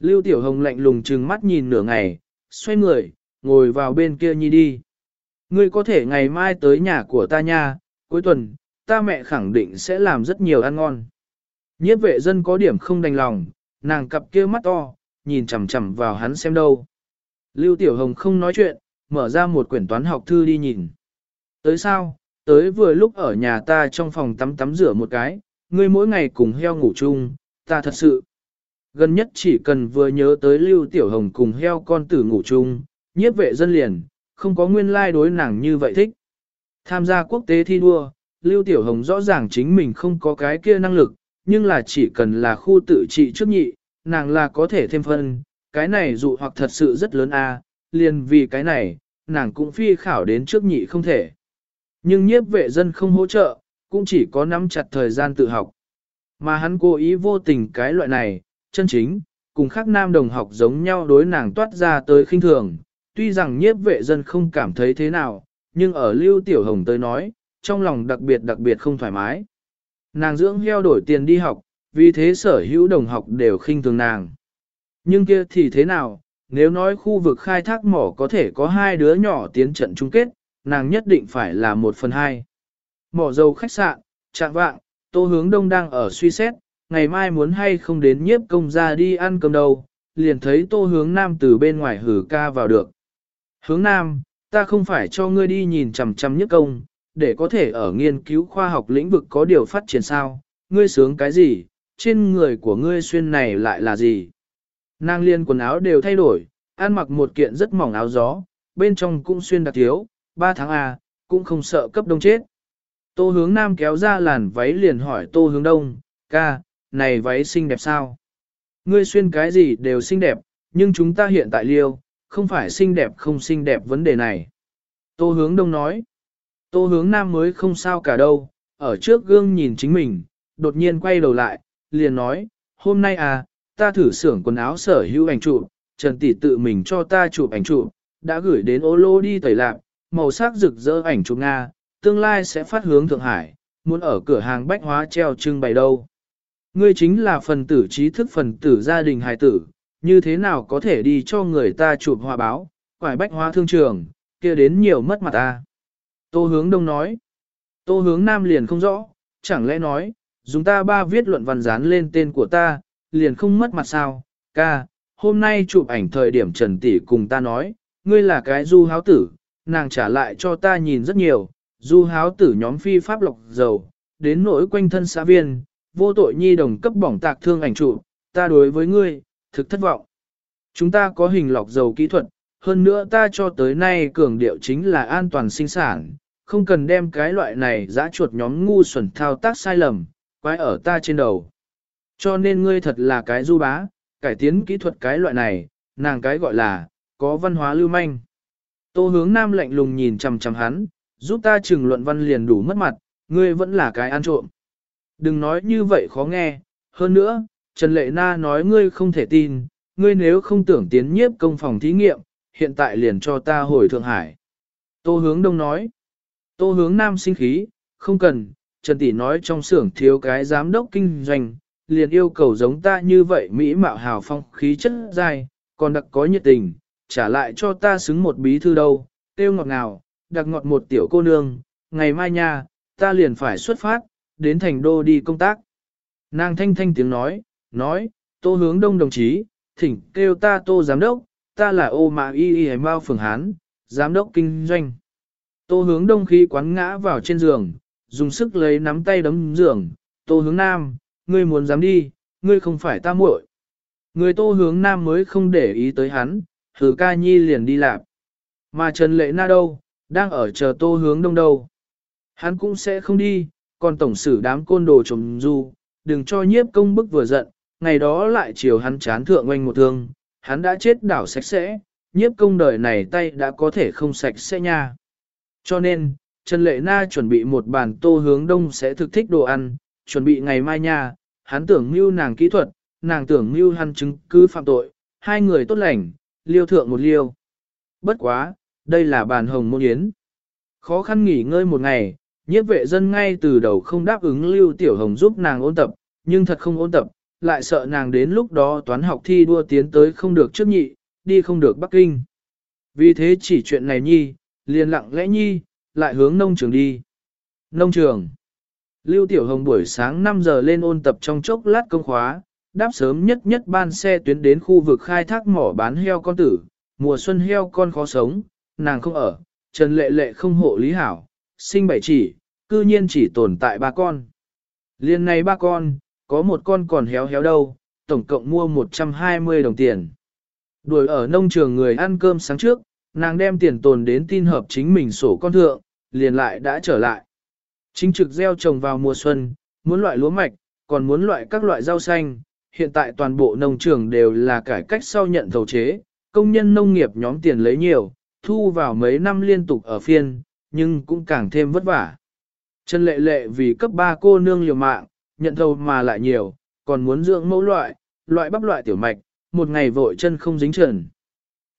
[SPEAKER 1] Lưu Tiểu Hồng lạnh lùng trừng mắt nhìn nửa ngày, xoay người, ngồi vào bên kia nhi đi. Ngươi có thể ngày mai tới nhà của ta nha, cuối tuần, ta mẹ khẳng định sẽ làm rất nhiều ăn ngon. Nhiếp vệ dân có điểm không đành lòng, nàng cặp kia mắt to, nhìn chằm chằm vào hắn xem đâu. Lưu Tiểu Hồng không nói chuyện, mở ra một quyển toán học thư đi nhìn. Tới sao, tới vừa lúc ở nhà ta trong phòng tắm tắm rửa một cái, ngươi mỗi ngày cùng heo ngủ chung, ta thật sự. Gần nhất chỉ cần vừa nhớ tới Lưu Tiểu Hồng cùng heo con tử ngủ chung, nhiếp vệ dân liền, không có nguyên lai like đối nàng như vậy thích. Tham gia quốc tế thi đua, Lưu Tiểu Hồng rõ ràng chính mình không có cái kia năng lực, nhưng là chỉ cần là khu tự trị trước nhị, nàng là có thể thêm phân, cái này dụ hoặc thật sự rất lớn a, liền vì cái này, nàng cũng phi khảo đến trước nhị không thể. Nhưng nhiếp vệ dân không hỗ trợ, cũng chỉ có nắm chặt thời gian tự học. Mà hắn cố ý vô tình cái loại này, chân chính, cùng khác nam đồng học giống nhau đối nàng toát ra tới khinh thường, tuy rằng nhiếp vệ dân không cảm thấy thế nào, nhưng ở Lưu Tiểu Hồng tới nói, trong lòng đặc biệt đặc biệt không thoải mái. Nàng dưỡng heo đổi tiền đi học, vì thế sở hữu đồng học đều khinh thường nàng. Nhưng kia thì thế nào, nếu nói khu vực khai thác mỏ có thể có hai đứa nhỏ tiến trận chung kết, nàng nhất định phải là một phần hai. Mỏ dầu khách sạn, trạng vạng, tô hướng đông đang ở suy xét, ngày mai muốn hay không đến nhiếp công ra đi ăn cơm đâu, liền thấy tô hướng nam từ bên ngoài hử ca vào được. Hướng nam, ta không phải cho ngươi đi nhìn chằm chằm nhất công, để có thể ở nghiên cứu khoa học lĩnh vực có điều phát triển sao, ngươi sướng cái gì, trên người của ngươi xuyên này lại là gì. Nàng liên quần áo đều thay đổi, ăn mặc một kiện rất mỏng áo gió, bên trong cũng xuyên đặc thiếu, ba tháng A, cũng không sợ cấp đông chết. Tô hướng nam kéo ra làn váy liền hỏi tô hướng đông, ca, này váy xinh đẹp sao? Ngươi xuyên cái gì đều xinh đẹp, nhưng chúng ta hiện tại liêu, không phải xinh đẹp không xinh đẹp vấn đề này. Tô hướng đông nói, tô hướng nam mới không sao cả đâu, ở trước gương nhìn chính mình, đột nhiên quay đầu lại, liền nói, hôm nay à, ta thử xưởng quần áo sở hữu ảnh chụp, Trần Tỷ tự mình cho ta chụp ảnh chụp, đã gửi đến ô lô đi tẩy lạc, màu sắc rực rỡ ảnh chụp Nga, tương lai sẽ phát hướng Thượng Hải, muốn ở cửa hàng bách hóa treo trưng bày đâu. Ngươi chính là phần tử trí thức phần tử gia đình hài tử, như thế nào có thể đi cho người ta chụp hòa báo, quải bách hóa thương trường, kia đến nhiều mất mặt ta. Tô hướng đông nói, tô hướng nam liền không rõ, chẳng lẽ nói, dùng ta ba viết luận văn dán lên tên của ta, liền không mất mặt sao, ca, hôm nay chụp ảnh thời điểm Trần Tỷ cùng ta nói, ngươi là cái du háo tử, nàng trả lại cho ta nhìn rất nhiều, du háo tử nhóm phi pháp lộc dầu, đến nỗi quanh thân xã viên, vô tội nhi đồng cấp bỏng tạc thương ảnh chụp, ta đối với ngươi, thực thất vọng. Chúng ta có hình lọc dầu kỹ thuật, hơn nữa ta cho tới nay cường điệu chính là an toàn sinh sản, không cần đem cái loại này giã chuột nhóm ngu xuẩn thao tác sai lầm, quái ở ta trên đầu. Cho nên ngươi thật là cái du bá, cải tiến kỹ thuật cái loại này, nàng cái gọi là, có văn hóa lưu manh. Tô hướng nam lạnh lùng nhìn chằm chằm hắn, giúp ta trừng luận văn liền đủ mất mặt, ngươi vẫn là cái ăn trộm. Đừng nói như vậy khó nghe, hơn nữa, Trần Lệ Na nói ngươi không thể tin, ngươi nếu không tưởng tiến nhiếp công phòng thí nghiệm, hiện tại liền cho ta hồi Thượng Hải. Tô hướng đông nói, tô hướng nam sinh khí, không cần, Trần Tỷ nói trong xưởng thiếu cái giám đốc kinh doanh, liền yêu cầu giống ta như vậy Mỹ mạo hào phong khí chất dai, còn đặc có nhiệt tình, trả lại cho ta xứng một bí thư đâu, tiêu ngọt ngào, đặc ngọt một tiểu cô nương, ngày mai nha, ta liền phải xuất phát, đến thành đô đi công tác. Nàng thanh thanh tiếng nói, nói, tô hướng đông đồng chí, thỉnh kêu ta tô giám đốc, ta là ô mạ y y mao phường Hán, giám đốc kinh doanh. Tô hướng đông khí quán ngã vào trên giường, dùng sức lấy nắm tay đấm giường, tô hướng nam, ngươi muốn dám đi, ngươi không phải ta muội. Người tô hướng nam mới không để ý tới hắn, thử ca nhi liền đi làm. Mà Trần Lệ Na đâu, đang ở chờ tô hướng đông đâu. Hắn cũng sẽ không đi, còn tổng sử đám côn đồ trồng du, đừng cho nhiếp công bức vừa giận, ngày đó lại chiều hắn chán thượng oanh một thương, hắn đã chết đảo sạch sẽ, nhiếp công đời này tay đã có thể không sạch sẽ nha. Cho nên, Trần Lệ Na chuẩn bị một bàn tô hướng đông sẽ thực thích đồ ăn, chuẩn bị ngày mai nha, hắn tưởng mưu nàng kỹ thuật, nàng tưởng mưu hắn chứng cứ phạm tội, hai người tốt lành, liêu thượng một liêu. Bất quá, đây là bàn hồng môn yến. Khó khăn nghỉ ngơi một ngày, nhiếp vệ dân ngay từ đầu không đáp ứng lưu tiểu hồng giúp nàng ôn tập, nhưng thật không ôn tập, lại sợ nàng đến lúc đó toán học thi đua tiến tới không được trước nhị, đi không được Bắc Kinh. Vì thế chỉ chuyện này nhi, liền lặng lẽ nhi, lại hướng nông trường đi. Nông trường. Lưu Tiểu Hồng buổi sáng 5 giờ lên ôn tập trong chốc lát công khóa, đáp sớm nhất nhất ban xe tuyến đến khu vực khai thác mỏ bán heo con tử, mùa xuân heo con khó sống, nàng không ở, Trần Lệ Lệ không hộ lý hảo, sinh bảy chỉ, cư nhiên chỉ tồn tại ba con. Liên này ba con, có một con còn héo héo đâu, tổng cộng mua 120 đồng tiền. Đuổi ở nông trường người ăn cơm sáng trước, nàng đem tiền tồn đến tin hợp chính mình sổ con thượng, liền lại đã trở lại. Chính trực gieo trồng vào mùa xuân, muốn loại lúa mạch, còn muốn loại các loại rau xanh, hiện tại toàn bộ nông trường đều là cải cách sau nhận thầu chế, công nhân nông nghiệp nhóm tiền lấy nhiều, thu vào mấy năm liên tục ở phiên, nhưng cũng càng thêm vất vả. Trần lệ lệ vì cấp 3 cô nương liều mạng, nhận thầu mà lại nhiều, còn muốn dưỡng mẫu loại, loại bắp loại tiểu mạch, một ngày vội chân không dính trần.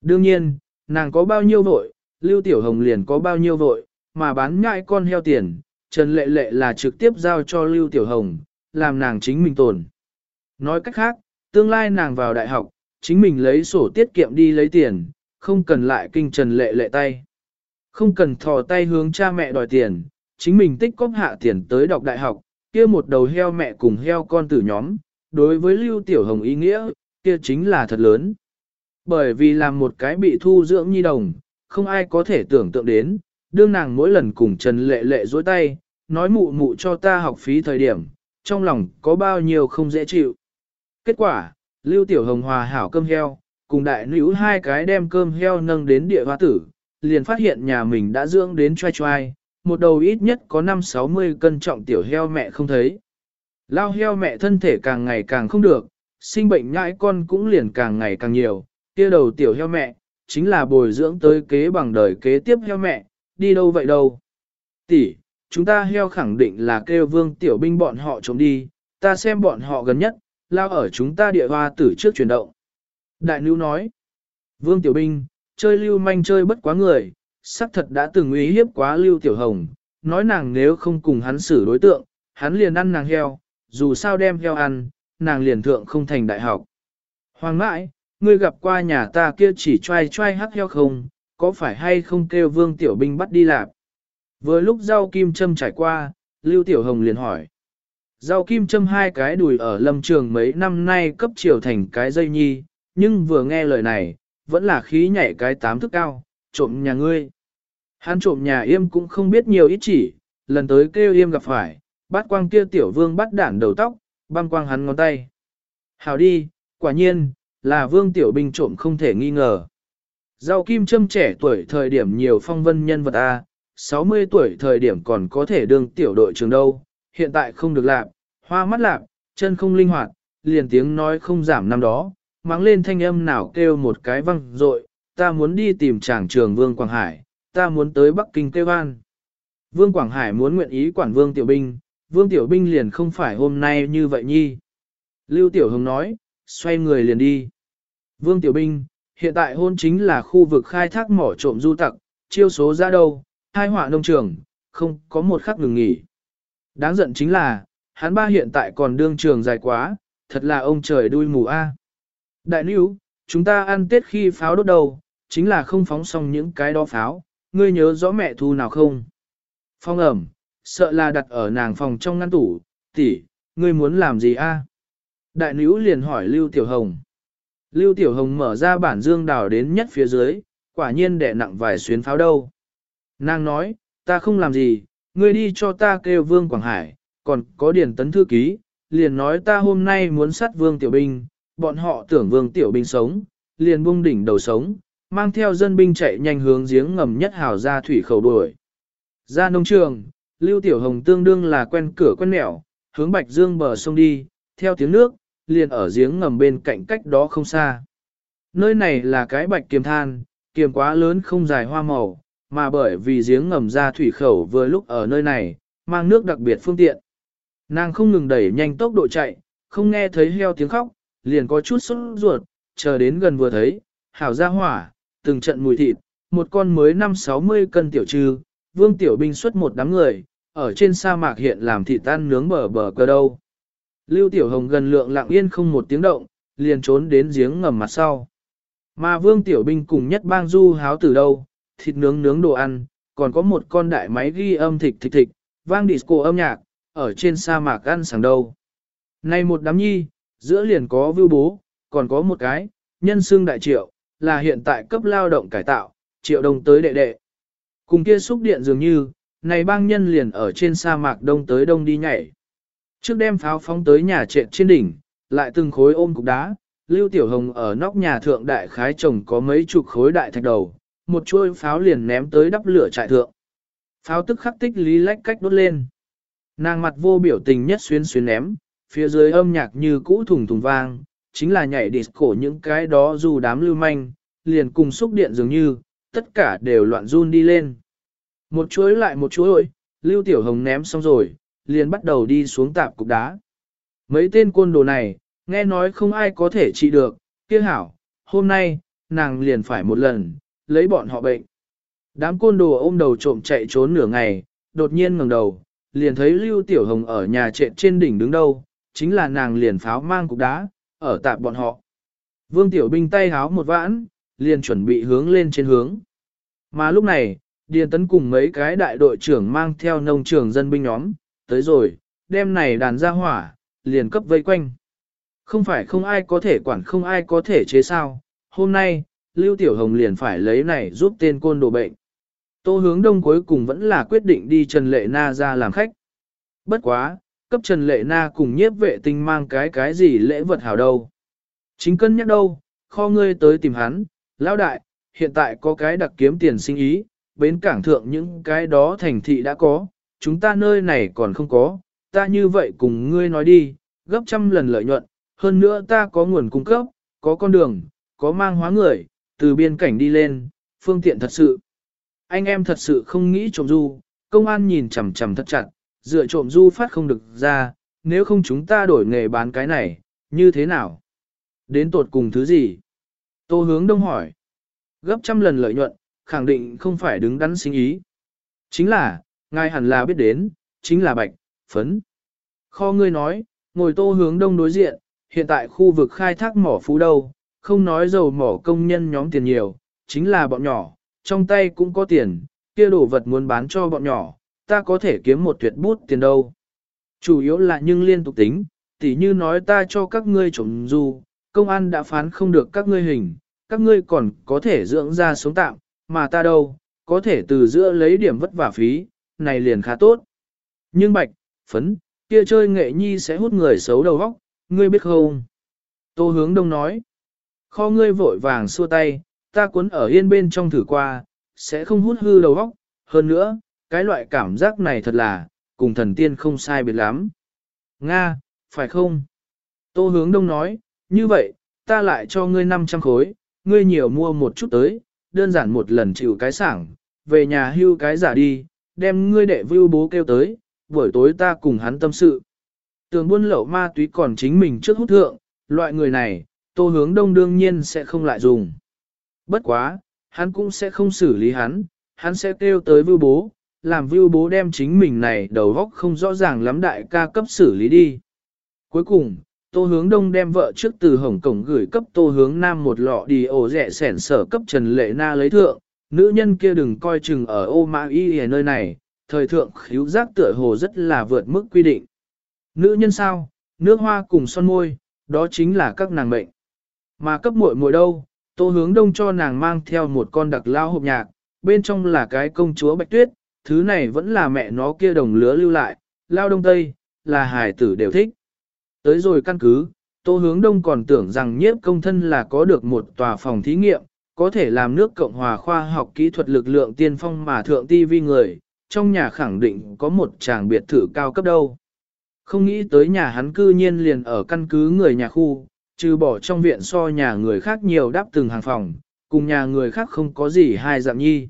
[SPEAKER 1] Đương nhiên, nàng có bao nhiêu vội, Lưu Tiểu Hồng liền có bao nhiêu vội, mà bán nhại con heo tiền, Trần Lệ Lệ là trực tiếp giao cho Lưu Tiểu Hồng, làm nàng chính mình tồn. Nói cách khác, tương lai nàng vào đại học, chính mình lấy sổ tiết kiệm đi lấy tiền, không cần lại kinh Trần Lệ Lệ tay. Không cần thò tay hướng cha mẹ đòi tiền, chính mình tích cóp hạ tiền tới đọc đại học, kia một đầu heo mẹ cùng heo con tử nhóm, đối với Lưu Tiểu Hồng ý nghĩa, kia chính là thật lớn. Bởi vì làm một cái bị thu dưỡng nhi đồng, không ai có thể tưởng tượng đến, đương nàng mỗi lần cùng Trần Lệ Lệ dối tay, nói mụ mụ cho ta học phí thời điểm, trong lòng có bao nhiêu không dễ chịu. Kết quả, Lưu Tiểu Hồng hòa hảo cơm heo, cùng đại nữ hai cái đem cơm heo nâng đến địa hoa tử, liền phát hiện nhà mình đã dưỡng đến choai choai, một đầu ít nhất có 5-60 cân trọng tiểu heo mẹ không thấy. Lao heo mẹ thân thể càng ngày càng không được, sinh bệnh nhãi con cũng liền càng ngày càng nhiều, kia đầu tiểu heo mẹ, chính là bồi dưỡng tới kế bằng đời kế tiếp heo mẹ, đi đâu vậy đâu. Tỷ, chúng ta heo khẳng định là kêu vương tiểu binh bọn họ trốn đi, ta xem bọn họ gần nhất, lao ở chúng ta địa hoa tử trước chuyển động. Đại nữ nói, vương tiểu binh, chơi lưu manh chơi bất quá người, xác thật đã từng uy hiếp quá lưu tiểu hồng, nói nàng nếu không cùng hắn xử đối tượng, hắn liền ăn nàng heo, dù sao đem heo ăn, nàng liền thượng không thành đại học. Hoàng mãi, ngươi gặp qua nhà ta kia chỉ trai trai hắc heo không, có phải hay không kêu vương tiểu binh bắt đi lạp? Vừa lúc rau kim châm trải qua, Lưu Tiểu Hồng liền hỏi. Rau kim châm hai cái đùi ở lâm trường mấy năm nay cấp chiều thành cái dây nhi, nhưng vừa nghe lời này, vẫn là khí nhảy cái tám thức cao, trộm nhà ngươi. Hắn trộm nhà yêm cũng không biết nhiều ít chỉ, lần tới kêu yêm gặp phải, bắt quang kia tiểu vương bắt đản đầu tóc, băng quang hắn ngón tay. Hào đi, quả nhiên, là vương tiểu binh trộm không thể nghi ngờ. Giao kim châm trẻ tuổi thời điểm nhiều phong vân nhân vật A, 60 tuổi thời điểm còn có thể đương tiểu đội trường đâu, hiện tại không được làm, hoa mắt lạc, chân không linh hoạt, liền tiếng nói không giảm năm đó, mang lên thanh âm nào kêu một cái văng rội, ta muốn đi tìm chàng trường Vương Quảng Hải, ta muốn tới Bắc Kinh kêu an. Vương Quảng Hải muốn nguyện ý quản Vương Tiểu Binh, Vương Tiểu Binh liền không phải hôm nay như vậy nhi. Lưu Tiểu Hồng nói, xoay người liền đi. Vương Tiểu Binh, hiện tại hôn chính là khu vực khai thác mỏ trộm du tặc, chiêu số ra đâu, hai họa nông trường, không có một khắc ngừng nghỉ. Đáng giận chính là, hắn ba hiện tại còn đương trường dài quá, thật là ông trời đuôi mù a. Đại níu, chúng ta ăn tết khi pháo đốt đầu, chính là không phóng xong những cái đó pháo, ngươi nhớ rõ mẹ thu nào không? Phong ẩm, sợ là đặt ở nàng phòng trong ngăn tủ, tỷ, ngươi muốn làm gì a? Đại nữ liền hỏi Lưu Tiểu Hồng. Lưu Tiểu Hồng mở ra bản dương đào đến nhất phía dưới, quả nhiên đẻ nặng vài xuyến pháo đâu. Nàng nói, ta không làm gì, ngươi đi cho ta kêu Vương Quảng Hải, còn có điển tấn thư ký, liền nói ta hôm nay muốn sát Vương Tiểu Binh, bọn họ tưởng vương tiểu binh sống, liền buông đỉnh đầu sống, mang theo dân binh chạy nhanh hướng giếng ngầm nhất hào ra thủy khẩu đuổi. Ra nông trường, Lưu Tiểu Hồng tương đương là quen cửa quen nẻo, hướng Bạch Dương bờ sông đi, theo tiếng nước, liền ở giếng ngầm bên cạnh cách đó không xa. Nơi này là cái bạch kiềm than, kiềm quá lớn không dài hoa màu, mà bởi vì giếng ngầm ra thủy khẩu vừa lúc ở nơi này, mang nước đặc biệt phương tiện. Nàng không ngừng đẩy nhanh tốc độ chạy, không nghe thấy heo tiếng khóc, liền có chút sốt ruột, chờ đến gần vừa thấy, hảo ra hỏa, từng trận mùi thịt, một con mới 5-60 cân tiểu trư, vương tiểu binh xuất một đám người, ở trên sa mạc hiện làm thịt tan nướng bờ bờ cơ đâu. Lưu tiểu hồng gần lượng lặng yên không một tiếng động, liền trốn đến giếng ngầm mặt sau. Mà vương tiểu binh cùng nhất bang du háo từ đâu, thịt nướng nướng đồ ăn, còn có một con đại máy ghi âm thịt thịt thịt, vang disco âm nhạc, ở trên sa mạc ăn sảng đâu. Này một đám nhi, giữa liền có vưu bố, còn có một cái, nhân xương đại triệu, là hiện tại cấp lao động cải tạo, triệu đông tới đệ đệ. Cùng kia xúc điện dường như, này bang nhân liền ở trên sa mạc đông tới đông đi nhảy. Trước đem pháo phóng tới nhà trệt trên đỉnh, lại từng khối ôm cục đá, Lưu Tiểu Hồng ở nóc nhà thượng đại khái trồng có mấy chục khối đại thạch đầu, một chuôi pháo liền ném tới đắp lửa trại thượng. Pháo tức khắc tích lý lách cách đốt lên. Nàng mặt vô biểu tình nhất xuyên xuyên ném, phía dưới âm nhạc như cũ thùng thùng vang, chính là nhảy disco những cái đó dù đám lưu manh, liền cùng xúc điện dường như, tất cả đều loạn run đi lên. Một chuỗi lại một chuỗi, Lưu Tiểu Hồng ném xong rồi, liền bắt đầu đi xuống tạp cục đá. Mấy tên côn đồ này, nghe nói không ai có thể trị được, kia hảo, hôm nay, nàng liền phải một lần, lấy bọn họ bệnh. Đám côn đồ ôm đầu trộm chạy trốn nửa ngày, đột nhiên ngẩng đầu, liền thấy Lưu Tiểu Hồng ở nhà trệ trên đỉnh đứng đâu, chính là nàng liền pháo mang cục đá, ở tạp bọn họ. Vương Tiểu Binh tay háo một vãn, liền chuẩn bị hướng lên trên hướng. Mà lúc này, Điền Tấn cùng mấy cái đại đội trưởng mang theo nông trường dân binh nhóm, tới rồi, đêm này đàn ra hỏa, liền cấp vây quanh. Không phải không ai có thể quản không ai có thể chế sao, hôm nay, Lưu Tiểu Hồng liền phải lấy này giúp tên côn đồ bệnh. Tô hướng đông cuối cùng vẫn là quyết định đi Trần Lệ Na ra làm khách. Bất quá, cấp Trần Lệ Na cùng nhiếp vệ tinh mang cái cái gì lễ vật hảo đâu. Chính cân nhắc đâu, kho ngươi tới tìm hắn, lão đại, hiện tại có cái đặc kiếm tiền sinh ý, bến cảng thượng những cái đó thành thị đã có, chúng ta nơi này còn không có, ta như vậy cùng ngươi nói đi, gấp trăm lần lợi nhuận, hơn nữa ta có nguồn cung cấp, có con đường, có mang hóa người, từ biên cảnh đi lên, phương tiện thật sự. Anh em thật sự không nghĩ trộm du, công an nhìn chằm chằm thật chặt, dựa trộm du phát không được ra, nếu không chúng ta đổi nghề bán cái này, như thế nào? Đến tột cùng thứ gì? Tô hướng đông hỏi. Gấp trăm lần lợi nhuận, khẳng định không phải đứng đắn sinh ý. Chính là, ngài hẳn là biết đến, chính là bạch, phấn. Kho ngươi nói, ngồi tô hướng đông đối diện, hiện tại khu vực khai thác mỏ phú đâu, không nói dầu mỏ công nhân nhóm tiền nhiều, chính là bọn nhỏ, trong tay cũng có tiền, kia đồ vật muốn bán cho bọn nhỏ, ta có thể kiếm một tuyệt bút tiền đâu. Chủ yếu là nhưng liên tục tính, tỉ như nói ta cho các ngươi trồng du, công an đã phán không được các ngươi hình, các ngươi còn có thể dưỡng ra sống tạm, mà ta đâu, có thể từ giữa lấy điểm vất vả phí, này liền khá tốt. Nhưng bạch, phấn, kia chơi nghệ nhi sẽ hút người xấu đầu vóc, ngươi biết không? Tô hướng đông nói, kho ngươi vội vàng xua tay, ta cuốn ở yên bên trong thử qua, sẽ không hút hư đầu vóc, hơn nữa, cái loại cảm giác này thật là, cùng thần tiên không sai biệt lắm. Nga, phải không? Tô hướng đông nói, như vậy, ta lại cho ngươi 500 khối, ngươi nhiều mua một chút tới, đơn giản một lần chịu cái sảng, về nhà hưu cái giả đi, đem ngươi đệ vưu bố kêu tới, buổi tối ta cùng hắn tâm sự. Tường buôn lậu ma túy còn chính mình trước hút thượng, loại người này, tô hướng đông đương nhiên sẽ không lại dùng. Bất quá, hắn cũng sẽ không xử lý hắn, hắn sẽ kêu tới vưu bố, làm vưu bố đem chính mình này đầu góc không rõ ràng lắm đại ca cấp xử lý đi. Cuối cùng, Tô hướng đông đem vợ trước từ Hồng Cổng gửi cấp tô hướng nam một lọ đi ổ rẻ sẻn sở cấp Trần Lệ Na lấy thượng, nữ nhân kia đừng coi chừng ở ô mã y ở nơi này, thời thượng khíu giác tựa hồ rất là vượt mức quy định. Nữ nhân sao, nước hoa cùng son môi, đó chính là các nàng mệnh. Mà cấp muội muội đâu, tô hướng đông cho nàng mang theo một con đặc lao hộp nhạc, bên trong là cái công chúa bạch tuyết, thứ này vẫn là mẹ nó kia đồng lứa lưu lại, lao đông tây, là hải tử đều thích. Tới rồi căn cứ, Tô hướng đông còn tưởng rằng nhiếp công thân là có được một tòa phòng thí nghiệm, có thể làm nước Cộng hòa khoa học kỹ thuật lực lượng tiên phong mà thượng ti vi người, trong nhà khẳng định có một tràng biệt thự cao cấp đâu. Không nghĩ tới nhà hắn cư nhiên liền ở căn cứ người nhà khu, trừ bỏ trong viện so nhà người khác nhiều đáp từng hàng phòng, cùng nhà người khác không có gì hai dạng nhi.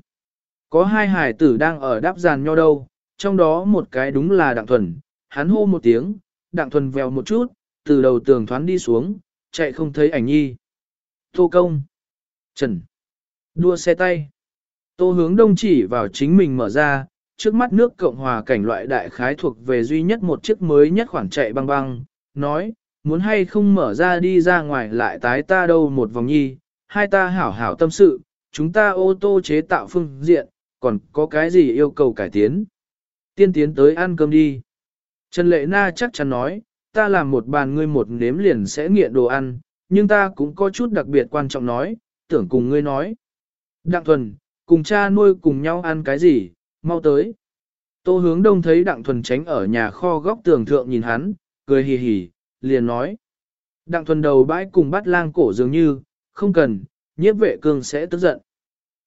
[SPEAKER 1] Có hai hải tử đang ở đáp giàn nho đâu, trong đó một cái đúng là Đặng Thuần, hắn hô một tiếng, Đặng Thuần vèo một chút, từ đầu tường thoán đi xuống, chạy không thấy ảnh nhi. Tô công, Trần, đua xe tay. Tô hướng đông chỉ vào chính mình mở ra, trước mắt nước Cộng hòa cảnh loại đại khái thuộc về duy nhất một chiếc mới nhất khoảng chạy băng băng, nói, muốn hay không mở ra đi ra ngoài lại tái ta đâu một vòng nhi, hai ta hảo hảo tâm sự, chúng ta ô tô chế tạo phương diện, còn có cái gì yêu cầu cải tiến. Tiên tiến tới ăn cơm đi. Trần Lệ Na chắc chắn nói, ta làm một bàn ngươi một nếm liền sẽ nghiện đồ ăn, nhưng ta cũng có chút đặc biệt quan trọng nói, tưởng cùng ngươi nói. Đặng Thuần, cùng cha nuôi cùng nhau ăn cái gì, mau tới. Tô hướng đông thấy Đặng Thuần tránh ở nhà kho góc tường thượng nhìn hắn, cười hì hì, liền nói. Đặng Thuần đầu bãi cùng bắt lang cổ dường như, không cần, nhiếp vệ cương sẽ tức giận.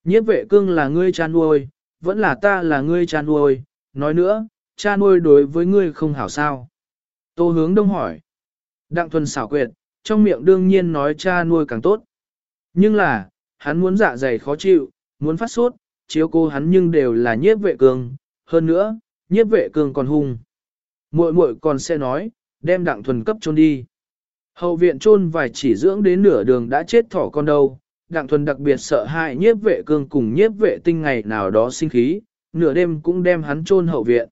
[SPEAKER 1] Nhiếp vệ cương là ngươi cha nuôi, vẫn là ta là ngươi cha nuôi, nói nữa, cha nuôi đối với ngươi không hảo sao. Tô hướng đông hỏi. Đặng thuần xảo quyệt, trong miệng đương nhiên nói cha nuôi càng tốt. Nhưng là, hắn muốn dạ dày khó chịu, muốn phát sốt, chiếu cô hắn nhưng đều là nhiếp vệ cương. Hơn nữa, nhiếp vệ cương còn hung. muội muội còn sẽ nói, đem đặng thuần cấp chôn đi. Hậu viện chôn vài chỉ dưỡng đến nửa đường đã chết thỏ con đâu, đặng thuần đặc biệt sợ hãi nhiếp vệ cương cùng nhiếp vệ tinh ngày nào đó sinh khí, nửa đêm cũng đem hắn chôn hậu viện.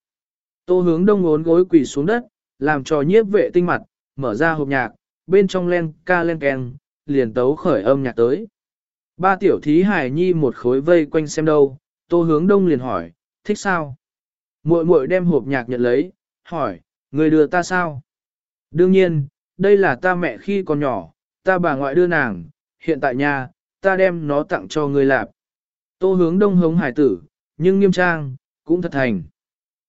[SPEAKER 1] Tô hướng đông ốn gối quỳ xuống đất, làm cho nhiếp vệ tinh mặt, mở ra hộp nhạc, bên trong len ca len keng, liền tấu khởi âm nhạc tới. Ba tiểu thí hải nhi một khối vây quanh xem đâu, tô hướng đông liền hỏi, thích sao? Muội muội đem hộp nhạc nhận lấy, hỏi, người đưa ta sao? Đương nhiên, đây là ta mẹ khi còn nhỏ, ta bà ngoại đưa nàng, hiện tại nhà, ta đem nó tặng cho ngươi lạp. Tô hướng đông hống hải tử, nhưng nghiêm trang, cũng thật thành.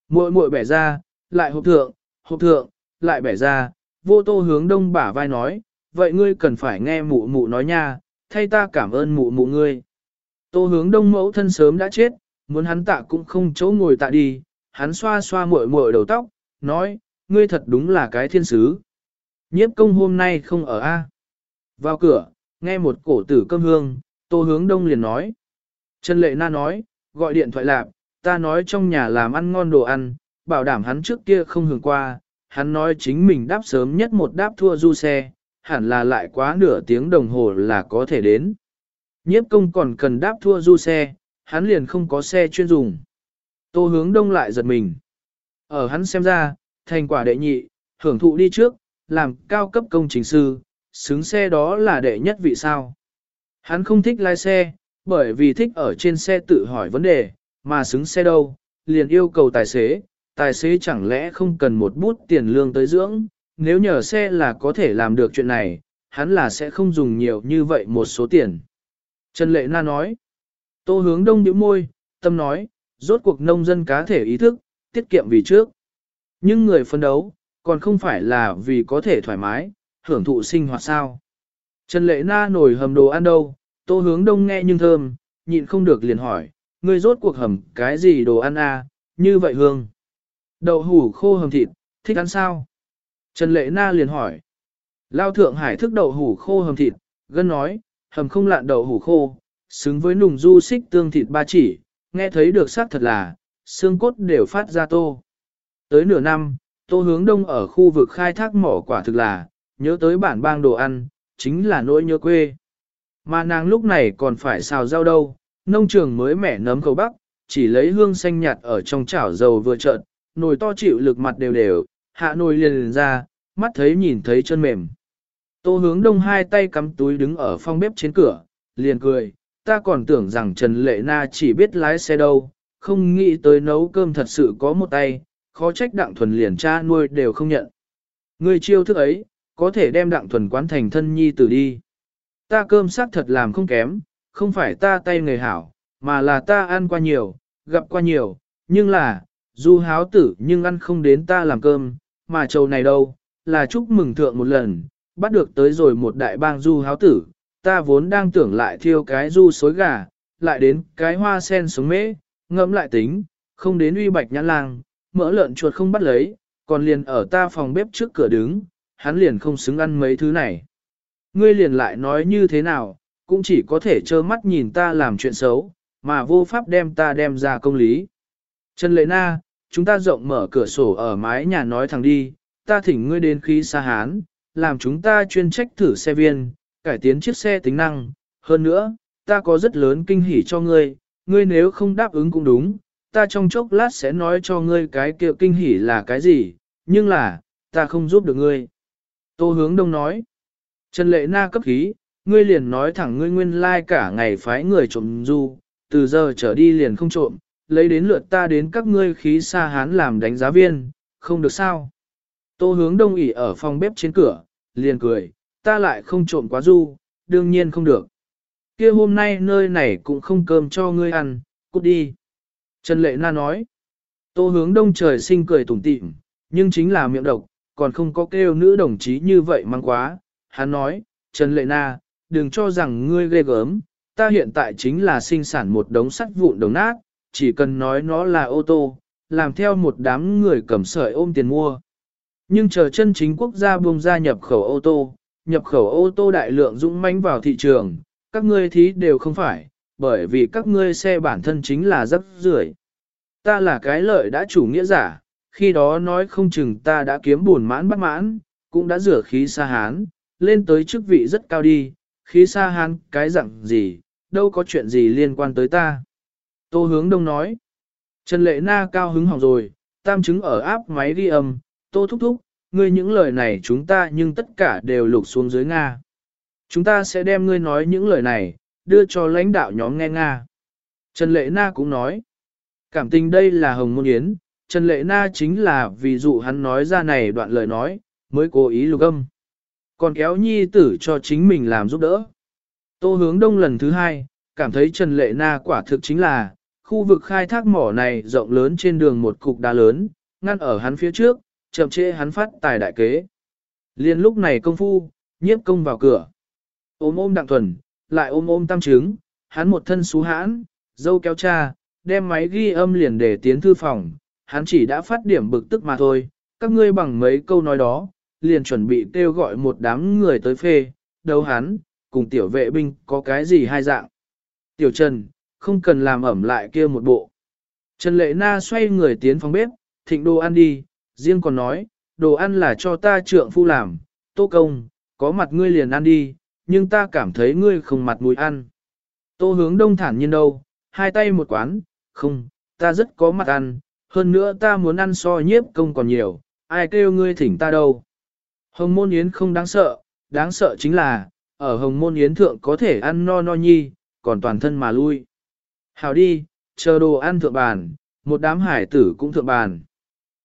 [SPEAKER 1] Muội muội bẻ ra, lại hộp thượng, hộp thượng, lại bẻ ra, vô tô hướng đông bả vai nói, vậy ngươi cần phải nghe mụ mụ nói nha, thay ta cảm ơn mụ mụ ngươi. Tô hướng đông mẫu thân sớm đã chết, muốn hắn tạ cũng không chỗ ngồi tạ đi, hắn xoa xoa muội muội đầu tóc, nói, ngươi thật đúng là cái thiên sứ. Nhiếp công hôm nay không ở A. Vào cửa, nghe một cổ tử cơm hương, tô hướng đông liền nói. Trần Lệ Na nói, gọi điện thoại lạp, ta nói trong nhà làm ăn ngon đồ ăn, bảo đảm hắn trước kia không hưởng qua, hắn nói chính mình đáp sớm nhất một đáp thua du xe, hẳn là lại quá nửa tiếng đồng hồ là có thể đến. Nhiếp công còn cần đáp thua du xe, hắn liền không có xe chuyên dùng. Tô hướng đông lại giật mình. Ở hắn xem ra, thành quả đệ nhị, hưởng thụ đi trước, làm cao cấp công trình sư, xứng xe đó là đệ nhất vị sao. Hắn không thích lái xe, bởi vì thích ở trên xe tự hỏi vấn đề, mà xứng xe đâu, liền yêu cầu tài xế, tài xế chẳng lẽ không cần một bút tiền lương tới dưỡng, nếu nhờ xe là có thể làm được chuyện này, hắn là sẽ không dùng nhiều như vậy một số tiền. Trần Lệ Na nói, tô hướng đông nhíu môi, tâm nói, rốt cuộc nông dân cá thể ý thức, tiết kiệm vì trước. Nhưng người phân đấu, còn không phải là vì có thể thoải mái, hưởng thụ sinh hoạt sao. Trần Lệ Na nổi hầm đồ ăn đâu, tô hướng đông nghe nhưng thơm, nhịn không được liền hỏi, ngươi rốt cuộc hầm cái gì đồ ăn à, như vậy hương. Đậu hủ khô hầm thịt, thích ăn sao? Trần Lệ Na liền hỏi. Lao Thượng Hải thức đậu hủ khô hầm thịt, gân nói, hầm không lạn đậu hủ khô, xứng với nùng du xích tương thịt ba chỉ, nghe thấy được xác thật là, xương cốt đều phát ra tô. Tới nửa năm, tô hướng đông ở khu vực khai thác mỏ quả thực là, nhớ tới bản bang đồ ăn, chính là nỗi nhớ quê. Mà nàng lúc này còn phải xào rau đâu, nông trường mới mẻ nấm cầu bắc, chỉ lấy hương xanh nhạt ở trong chảo dầu vừa trợn, nồi to chịu lực mặt đều đều, hạ nồi liền liền ra, mắt thấy nhìn thấy chân mềm. Tô hướng đông hai tay cắm túi đứng ở phòng bếp trên cửa, liền cười, ta còn tưởng rằng Trần Lệ Na chỉ biết lái xe đâu, không nghĩ tới nấu cơm thật sự có một tay, khó trách đặng thuần liền cha nuôi đều không nhận. Người chiêu thức ấy, có thể đem đặng thuần quán thành thân nhi tử đi. Ta cơm xác thật làm không kém, không phải ta tay người hảo, mà là ta ăn qua nhiều, gặp qua nhiều, nhưng là, du háo tử nhưng ăn không đến ta làm cơm, mà trầu này đâu, là chúc mừng thượng một lần, bắt được tới rồi một đại bang du háo tử, ta vốn đang tưởng lại thiêu cái du xối gà, lại đến cái hoa sen sống mễ, ngẫm lại tính, không đến uy bạch nhãn lang, mỡ lợn chuột không bắt lấy, còn liền ở ta phòng bếp trước cửa đứng, hắn liền không xứng ăn mấy thứ này. Ngươi liền lại nói như thế nào, cũng chỉ có thể trơ mắt nhìn ta làm chuyện xấu, mà vô pháp đem ta đem ra công lý. Trần Lệ Na, chúng ta rộng mở cửa sổ ở mái nhà nói thẳng đi, ta thỉnh ngươi đến khí xa hán, làm chúng ta chuyên trách thử xe viên, cải tiến chiếc xe tính năng. Hơn nữa, ta có rất lớn kinh hỉ cho ngươi, ngươi nếu không đáp ứng cũng đúng, ta trong chốc lát sẽ nói cho ngươi cái kia kinh hỉ là cái gì, nhưng là, ta không giúp được ngươi. Tô hướng đông nói, Trần Lệ Na cấp khí, ngươi liền nói thẳng ngươi nguyên lai like cả ngày phái người trộm du, từ giờ trở đi liền không trộm, lấy đến lượt ta đến các ngươi khí xa hán làm đánh giá viên, không được sao. Tô hướng đông ỉ ở phòng bếp trên cửa, liền cười, ta lại không trộm quá du, đương nhiên không được. kia hôm nay nơi này cũng không cơm cho ngươi ăn, cút đi. Trần Lệ Na nói, tô hướng đông trời sinh cười tủm tỉm, nhưng chính là miệng độc, còn không có kêu nữ đồng chí như vậy mang quá. Hắn nói, Trần Lệ Na, đừng cho rằng ngươi ghê gớm, ta hiện tại chính là sinh sản một đống sắt vụn đồng nát, chỉ cần nói nó là ô tô, làm theo một đám người cầm sợi ôm tiền mua. Nhưng chờ chân chính quốc gia buông ra nhập khẩu ô tô, nhập khẩu ô tô đại lượng dũng mãnh vào thị trường, các ngươi thí đều không phải, bởi vì các ngươi xe bản thân chính là rất rưởi. Ta là cái lợi đã chủ nghĩa giả, khi đó nói không chừng ta đã kiếm buồn mãn bắt mãn, cũng đã rửa khí xa hán, lên tới chức vị rất cao đi, khí xa hán cái dạng gì, đâu có chuyện gì liên quan tới ta. Tô hướng đông nói, Trần Lệ Na cao hứng hỏng rồi, tam chứng ở áp máy ghi âm, tô thúc thúc, ngươi những lời này chúng ta nhưng tất cả đều lục xuống dưới Nga. Chúng ta sẽ đem ngươi nói những lời này, đưa cho lãnh đạo nhóm nghe Nga. Trần Lệ Na cũng nói, cảm tình đây là Hồng Môn Yến, Trần Lệ Na chính là ví dụ hắn nói ra này đoạn lời nói, mới cố ý lục âm. Còn kéo nhi tử cho chính mình làm giúp đỡ. Tô hướng đông lần thứ hai, cảm thấy Trần Lệ Na quả thực chính là, khu vực khai thác mỏ này rộng lớn trên đường một cục đá lớn, ngăn ở hắn phía trước, chậm chê hắn phát tài đại kế. Liên lúc này công phu, nhiếp công vào cửa. Ôm ôm đặng thuần, lại ôm ôm tam trứng, hắn một thân xú hãn, dâu kéo cha, đem máy ghi âm liền để tiến thư phòng, hắn chỉ đã phát điểm bực tức mà thôi, các ngươi bằng mấy câu nói đó, liền chuẩn bị kêu gọi một đám người tới phê, đấu hắn, cùng tiểu vệ binh có cái gì hai dạng. Tiểu Trần, không cần làm ẩm lại kia một bộ. Trần Lệ Na xoay người tiến phòng bếp, thịnh đồ ăn đi, riêng còn nói, đồ ăn là cho ta trượng phu làm, tô công, có mặt ngươi liền ăn đi, nhưng ta cảm thấy ngươi không mặt mũi ăn. Tô hướng đông thản nhiên đâu, hai tay một quán, không, ta rất có mặt ăn, hơn nữa ta muốn ăn so nhiếp công còn nhiều, ai kêu ngươi thỉnh ta đâu. Hồng môn yến không đáng sợ, đáng sợ chính là, ở hồng môn yến thượng có thể ăn no no nhi, còn toàn thân mà lui. Hào đi, chờ đồ ăn thượng bàn, một đám hải tử cũng thượng bàn.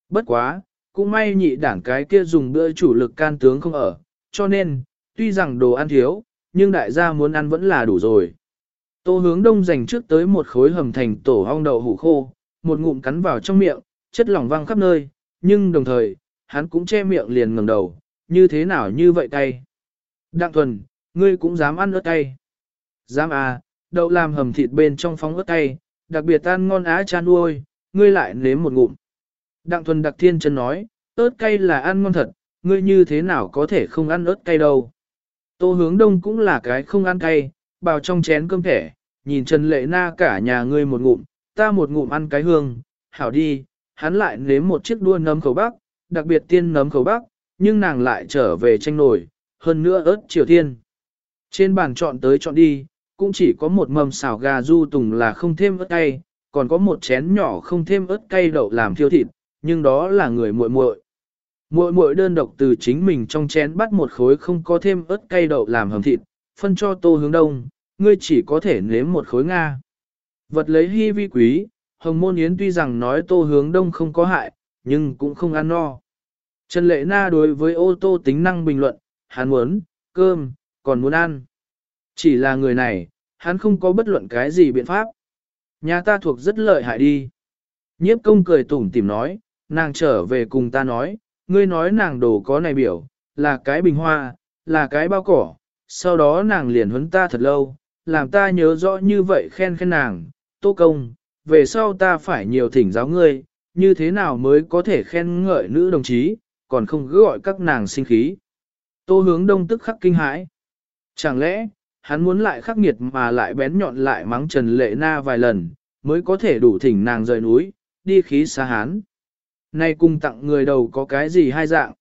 [SPEAKER 1] Bất quá, cũng may nhị đảng cái kia dùng bữa chủ lực can tướng không ở, cho nên, tuy rằng đồ ăn thiếu, nhưng đại gia muốn ăn vẫn là đủ rồi. Tô hướng đông dành trước tới một khối hầm thành tổ hong đậu hủ khô, một ngụm cắn vào trong miệng, chất lỏng văng khắp nơi, nhưng đồng thời, hắn cũng che miệng liền ngẩng đầu, như thế nào như vậy cay. Đặng thuần, ngươi cũng dám ăn ớt cay. Dám à, đậu làm hầm thịt bên trong phóng ớt cay, đặc biệt tan ngon á chan nuôi, ngươi lại nếm một ngụm. Đặng thuần đặc thiên chân nói, ớt cay là ăn ngon thật, ngươi như thế nào có thể không ăn ớt cay đâu. Tô hướng đông cũng là cái không ăn cay, bào trong chén cơm thẻ, nhìn Trần Lệ Na cả nhà ngươi một ngụm, ta một ngụm ăn cái hương, hảo đi, hắn lại nếm một chiếc đua nấm khẩu bắc, đặc biệt tiên nấm khẩu bắc, nhưng nàng lại trở về tranh nổi, hơn nữa ớt triều thiên. Trên bàn chọn tới chọn đi, cũng chỉ có một mầm xào gà du tùng là không thêm ớt cay, còn có một chén nhỏ không thêm ớt cay đậu làm thiêu thịt, nhưng đó là người muội muội. Muội muội đơn độc từ chính mình trong chén bắt một khối không có thêm ớt cay đậu làm hầm thịt, phân cho tô hướng đông, ngươi chỉ có thể nếm một khối Nga. Vật lấy hy vi quý, hồng môn yến tuy rằng nói tô hướng đông không có hại, nhưng cũng không ăn no. Trần Lệ Na đối với ô tô tính năng bình luận, hắn muốn, cơm, còn muốn ăn. Chỉ là người này, hắn không có bất luận cái gì biện pháp. Nhà ta thuộc rất lợi hại đi. Nhiếp công cười tủm tìm nói, nàng trở về cùng ta nói, ngươi nói nàng đồ có này biểu, là cái bình hoa, là cái bao cỏ, sau đó nàng liền huấn ta thật lâu, làm ta nhớ rõ như vậy khen khen nàng, tô công, về sau ta phải nhiều thỉnh giáo ngươi, như thế nào mới có thể khen ngợi nữ đồng chí, còn không cứ gọi các nàng sinh khí. Tô hướng đông tức khắc kinh hãi. Chẳng lẽ, hắn muốn lại khắc nghiệt mà lại bén nhọn lại mắng Trần Lệ Na vài lần, mới có thể đủ thỉnh nàng rời núi, đi khí xa hán. Nay cùng tặng người đầu có cái gì hai dạng.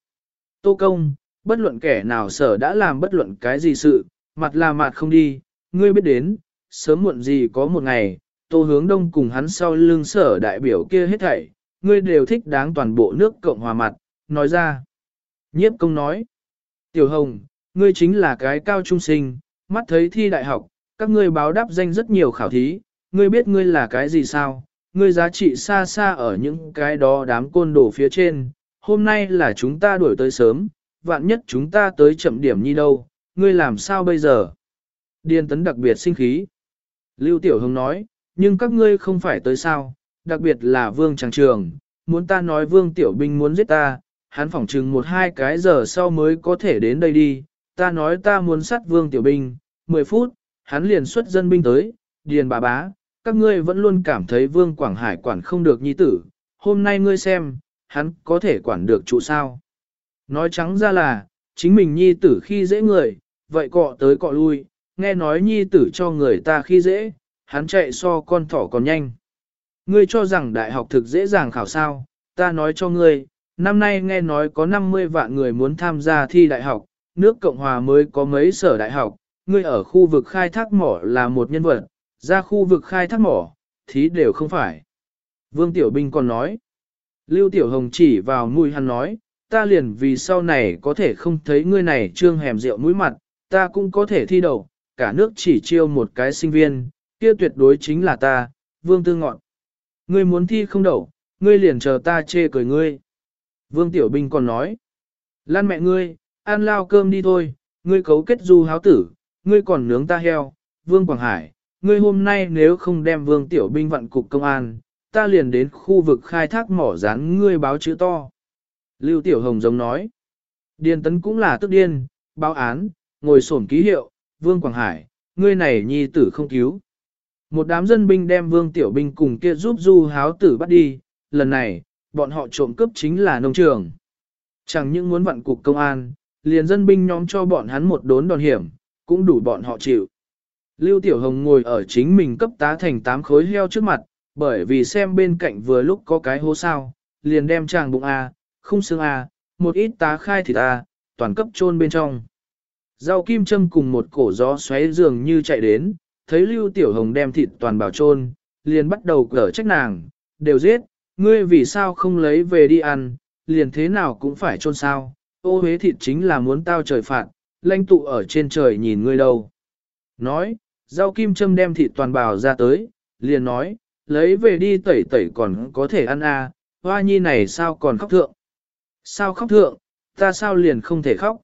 [SPEAKER 1] Tô công, bất luận kẻ nào sở đã làm bất luận cái gì sự, mặt là mặt không đi, ngươi biết đến, sớm muộn gì có một ngày, tô hướng đông cùng hắn sau lưng sở đại biểu kia hết thảy, ngươi đều thích đáng toàn bộ nước Cộng Hòa mặt, nói ra. Nhiếp công nói, Tiểu Hồng, ngươi chính là cái cao trung sinh, mắt thấy thi đại học, các ngươi báo đáp danh rất nhiều khảo thí, ngươi biết ngươi là cái gì sao, ngươi giá trị xa xa ở những cái đó đám côn đồ phía trên, hôm nay là chúng ta đuổi tới sớm, vạn nhất chúng ta tới chậm điểm như đâu, ngươi làm sao bây giờ? Điên tấn đặc biệt sinh khí. Lưu Tiểu Hồng nói, nhưng các ngươi không phải tới sao, đặc biệt là Vương Tràng Trường, muốn ta nói Vương Tiểu Binh muốn giết ta, hắn phỏng chừng một hai cái giờ sau mới có thể đến đây đi, ta nói ta muốn sát Vương Tiểu Binh, 10 phút, hắn liền xuất dân binh tới, điền bà bá, các ngươi vẫn luôn cảm thấy Vương Quảng Hải quản không được nhi tử, hôm nay ngươi xem, hắn có thể quản được trụ sao. Nói trắng ra là, chính mình nhi tử khi dễ người, vậy cọ tới cọ lui, nghe nói nhi tử cho người ta khi dễ, hắn chạy so con thỏ còn nhanh. Ngươi cho rằng đại học thực dễ dàng khảo sao, ta nói cho ngươi, năm nay nghe nói có 50 vạn người muốn tham gia thi đại học, nước Cộng Hòa mới có mấy sở đại học, ngươi ở khu vực khai thác mỏ là một nhân vật, ra khu vực khai thác mỏ, thí đều không phải. Vương Tiểu Binh còn nói, Lưu Tiểu Hồng chỉ vào mũi hắn nói, ta liền vì sau này có thể không thấy ngươi này trương hèm rượu mũi mặt, ta cũng có thể thi đầu, cả nước chỉ chiêu một cái sinh viên, kia tuyệt đối chính là ta, Vương Tư Ngọn. Ngươi muốn thi không đậu, ngươi liền chờ ta chê cười ngươi. Vương Tiểu Bình còn nói, lan mẹ ngươi, ăn lao cơm đi thôi, ngươi cấu kết du háo tử, ngươi còn nướng ta heo, Vương Quảng Hải, ngươi hôm nay nếu không đem Vương Tiểu Bình vận cục công an, ta liền đến khu vực khai thác mỏ rán ngươi báo chữ to. Lưu Tiểu Hồng giống nói, Điền Tấn cũng là tức điên, báo án, ngồi sổn ký hiệu, Vương Quảng Hải, ngươi này nhi tử không cứu. Một đám dân binh đem Vương Tiểu Binh cùng kia giúp du háo tử bắt đi, lần này, bọn họ trộm cướp chính là nông trường. Chẳng những muốn vặn cục công an, liền dân binh nhóm cho bọn hắn một đốn đòn hiểm, cũng đủ bọn họ chịu. Lưu Tiểu Hồng ngồi ở chính mình cấp tá thành tám khối heo trước mặt, bởi vì xem bên cạnh vừa lúc có cái hố sao, liền đem chàng bụng A, không xương A, một ít tá khai thịt A, toàn cấp chôn bên trong. Rau kim châm cùng một cổ gió xoáy dường như chạy đến, thấy Lưu Tiểu Hồng đem thịt toàn bảo trôn, liền bắt đầu cở trách nàng, đều giết, ngươi vì sao không lấy về đi ăn, liền thế nào cũng phải trôn sao, ô huế thịt chính là muốn tao trời phạt, lãnh tụ ở trên trời nhìn ngươi đâu. Nói, rau kim châm đem thịt toàn bào ra tới, liền nói, lấy về đi tẩy tẩy còn có thể ăn à, hoa nhi này sao còn khóc thượng. Sao khóc thượng, ta sao liền không thể khóc.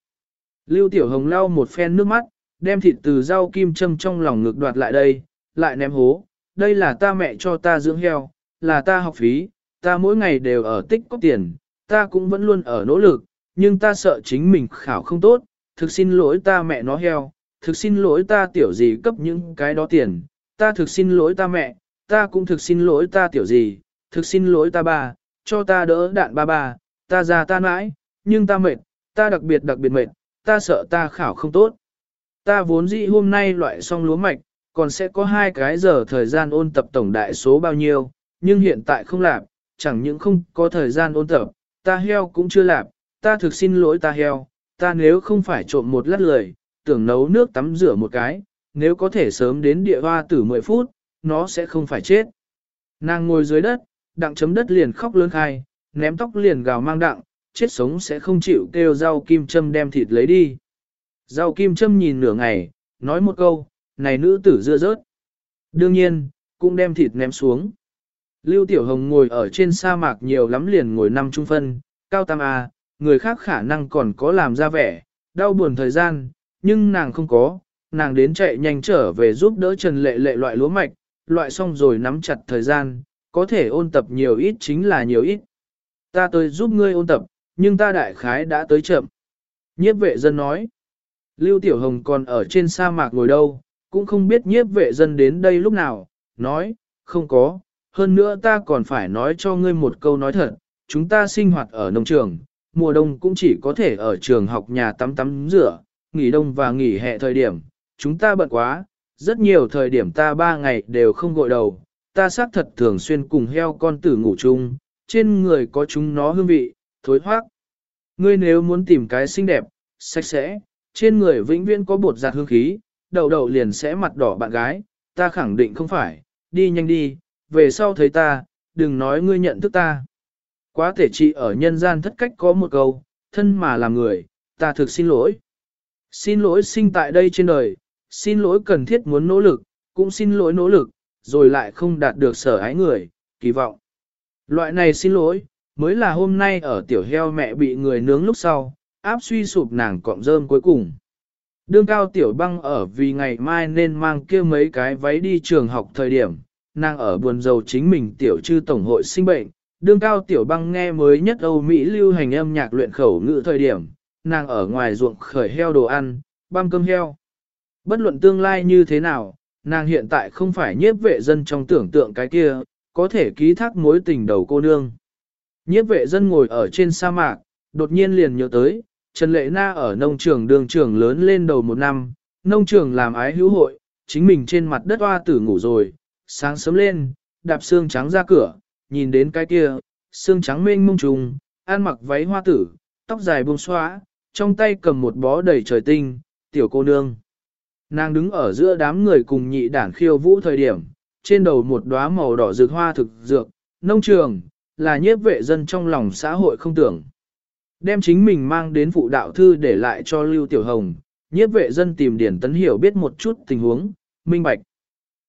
[SPEAKER 1] Lưu Tiểu Hồng lau một phen nước mắt, đem thịt từ rau kim châm trong lòng ngược đoạt lại đây, lại ném hố. Đây là ta mẹ cho ta dưỡng heo, là ta học phí, ta mỗi ngày đều ở tích có tiền, ta cũng vẫn luôn ở nỗ lực, nhưng ta sợ chính mình khảo không tốt, thực xin lỗi ta mẹ nó heo, thực xin lỗi ta tiểu gì cấp những cái đó tiền, ta thực xin lỗi ta mẹ, ta cũng thực xin lỗi ta tiểu gì, thực xin lỗi ta ba, cho ta đỡ đạn ba ba, ta già ta mãi, nhưng ta mệt, ta đặc biệt đặc biệt mệt, ta sợ ta khảo không tốt. Ta vốn dĩ hôm nay loại xong lúa mạch, còn sẽ có hai cái giờ thời gian ôn tập tổng đại số bao nhiêu, nhưng hiện tại không làm, chẳng những không có thời gian ôn tập, ta heo cũng chưa làm, ta thực xin lỗi ta heo, ta nếu không phải trộm một lát lời, tưởng nấu nước tắm rửa một cái, nếu có thể sớm đến địa hoa tử 10 phút, nó sẽ không phải chết. Nàng ngồi dưới đất, đặng chấm đất liền khóc lớn khai, ném tóc liền gào mang đặng, chết sống sẽ không chịu kêu rau kim châm đem thịt lấy đi. Rau kim châm nhìn nửa ngày, nói một câu, này nữ tử dưa rớt. Đương nhiên, cũng đem thịt ném xuống. Lưu Tiểu Hồng ngồi ở trên sa mạc nhiều lắm liền ngồi năm trung phân, cao tam A, người khác khả năng còn có làm ra vẻ, đau buồn thời gian, nhưng nàng không có, nàng đến chạy nhanh trở về giúp đỡ Trần Lệ Lệ loại lúa mạch, loại xong rồi nắm chặt thời gian, có thể ôn tập nhiều ít chính là nhiều ít. Ta tới giúp ngươi ôn tập, nhưng ta đại khái đã tới chậm. Nhiếp vệ dân nói, Lưu Tiểu Hồng còn ở trên sa mạc ngồi đâu, cũng không biết nhiếp vệ dân đến đây lúc nào, nói, không có, hơn nữa ta còn phải nói cho ngươi một câu nói thật, chúng ta sinh hoạt ở nông trường, mùa đông cũng chỉ có thể ở trường học nhà tắm tắm rửa, nghỉ đông và nghỉ hè thời điểm, chúng ta bận quá, rất nhiều thời điểm ta ba ngày đều không gội đầu, ta xác thật thường xuyên cùng heo con tử ngủ chung, trên người có chúng nó hương vị, thối thoát. Ngươi nếu muốn tìm cái xinh đẹp, sạch sẽ, trên người vĩnh viễn có bột giặt hương khí, đầu đầu liền sẽ mặt đỏ bạn gái, ta khẳng định không phải, đi nhanh đi, về sau thấy ta, đừng nói ngươi nhận thức ta. Quá thể trị ở nhân gian thất cách có một câu, thân mà làm người, ta thực xin lỗi. Xin lỗi sinh tại đây trên đời, xin lỗi cần thiết muốn nỗ lực, cũng xin lỗi nỗ lực, rồi lại không đạt được sở ái người, kỳ vọng. Loại này xin lỗi, mới là hôm nay ở tiểu heo mẹ bị người nướng lúc sau, áp suy sụp nàng cọng rơm cuối cùng. Đương cao tiểu băng ở vì ngày mai nên mang kia mấy cái váy đi trường học thời điểm, nàng ở buồn dầu chính mình tiểu Trư tổng hội sinh bệnh. Đương cao tiểu băng nghe mới nhất Âu Mỹ lưu hành âm nhạc luyện khẩu ngữ thời điểm, nàng ở ngoài ruộng khởi heo đồ ăn, băm cơm heo. Bất luận tương lai như thế nào, nàng hiện tại không phải nhiếp vệ dân trong tưởng tượng cái kia, có thể ký thác mối tình đầu cô nương. Nhiếp vệ dân ngồi ở trên sa mạc, đột nhiên liền nhớ tới, Trần Lệ Na ở nông trường đường trường lớn lên đầu một năm, nông trường làm ái hữu hội, chính mình trên mặt đất hoa tử ngủ rồi, sáng sớm lên, đạp xương trắng ra cửa, nhìn đến cái kia, xương trắng mênh mông trùng, ăn mặc váy hoa tử, tóc dài buông xóa, trong tay cầm một bó đầy trời tinh, tiểu cô nương. Nàng đứng ở giữa đám người cùng nhị đản khiêu vũ thời điểm, trên đầu một đóa màu đỏ rực hoa thực dược, nông trường, là nhiếp vệ dân trong lòng xã hội không tưởng. Đem chính mình mang đến phụ đạo thư để lại cho Lưu Tiểu Hồng, nhiếp vệ dân tìm điển tấn hiểu biết một chút tình huống, minh bạch.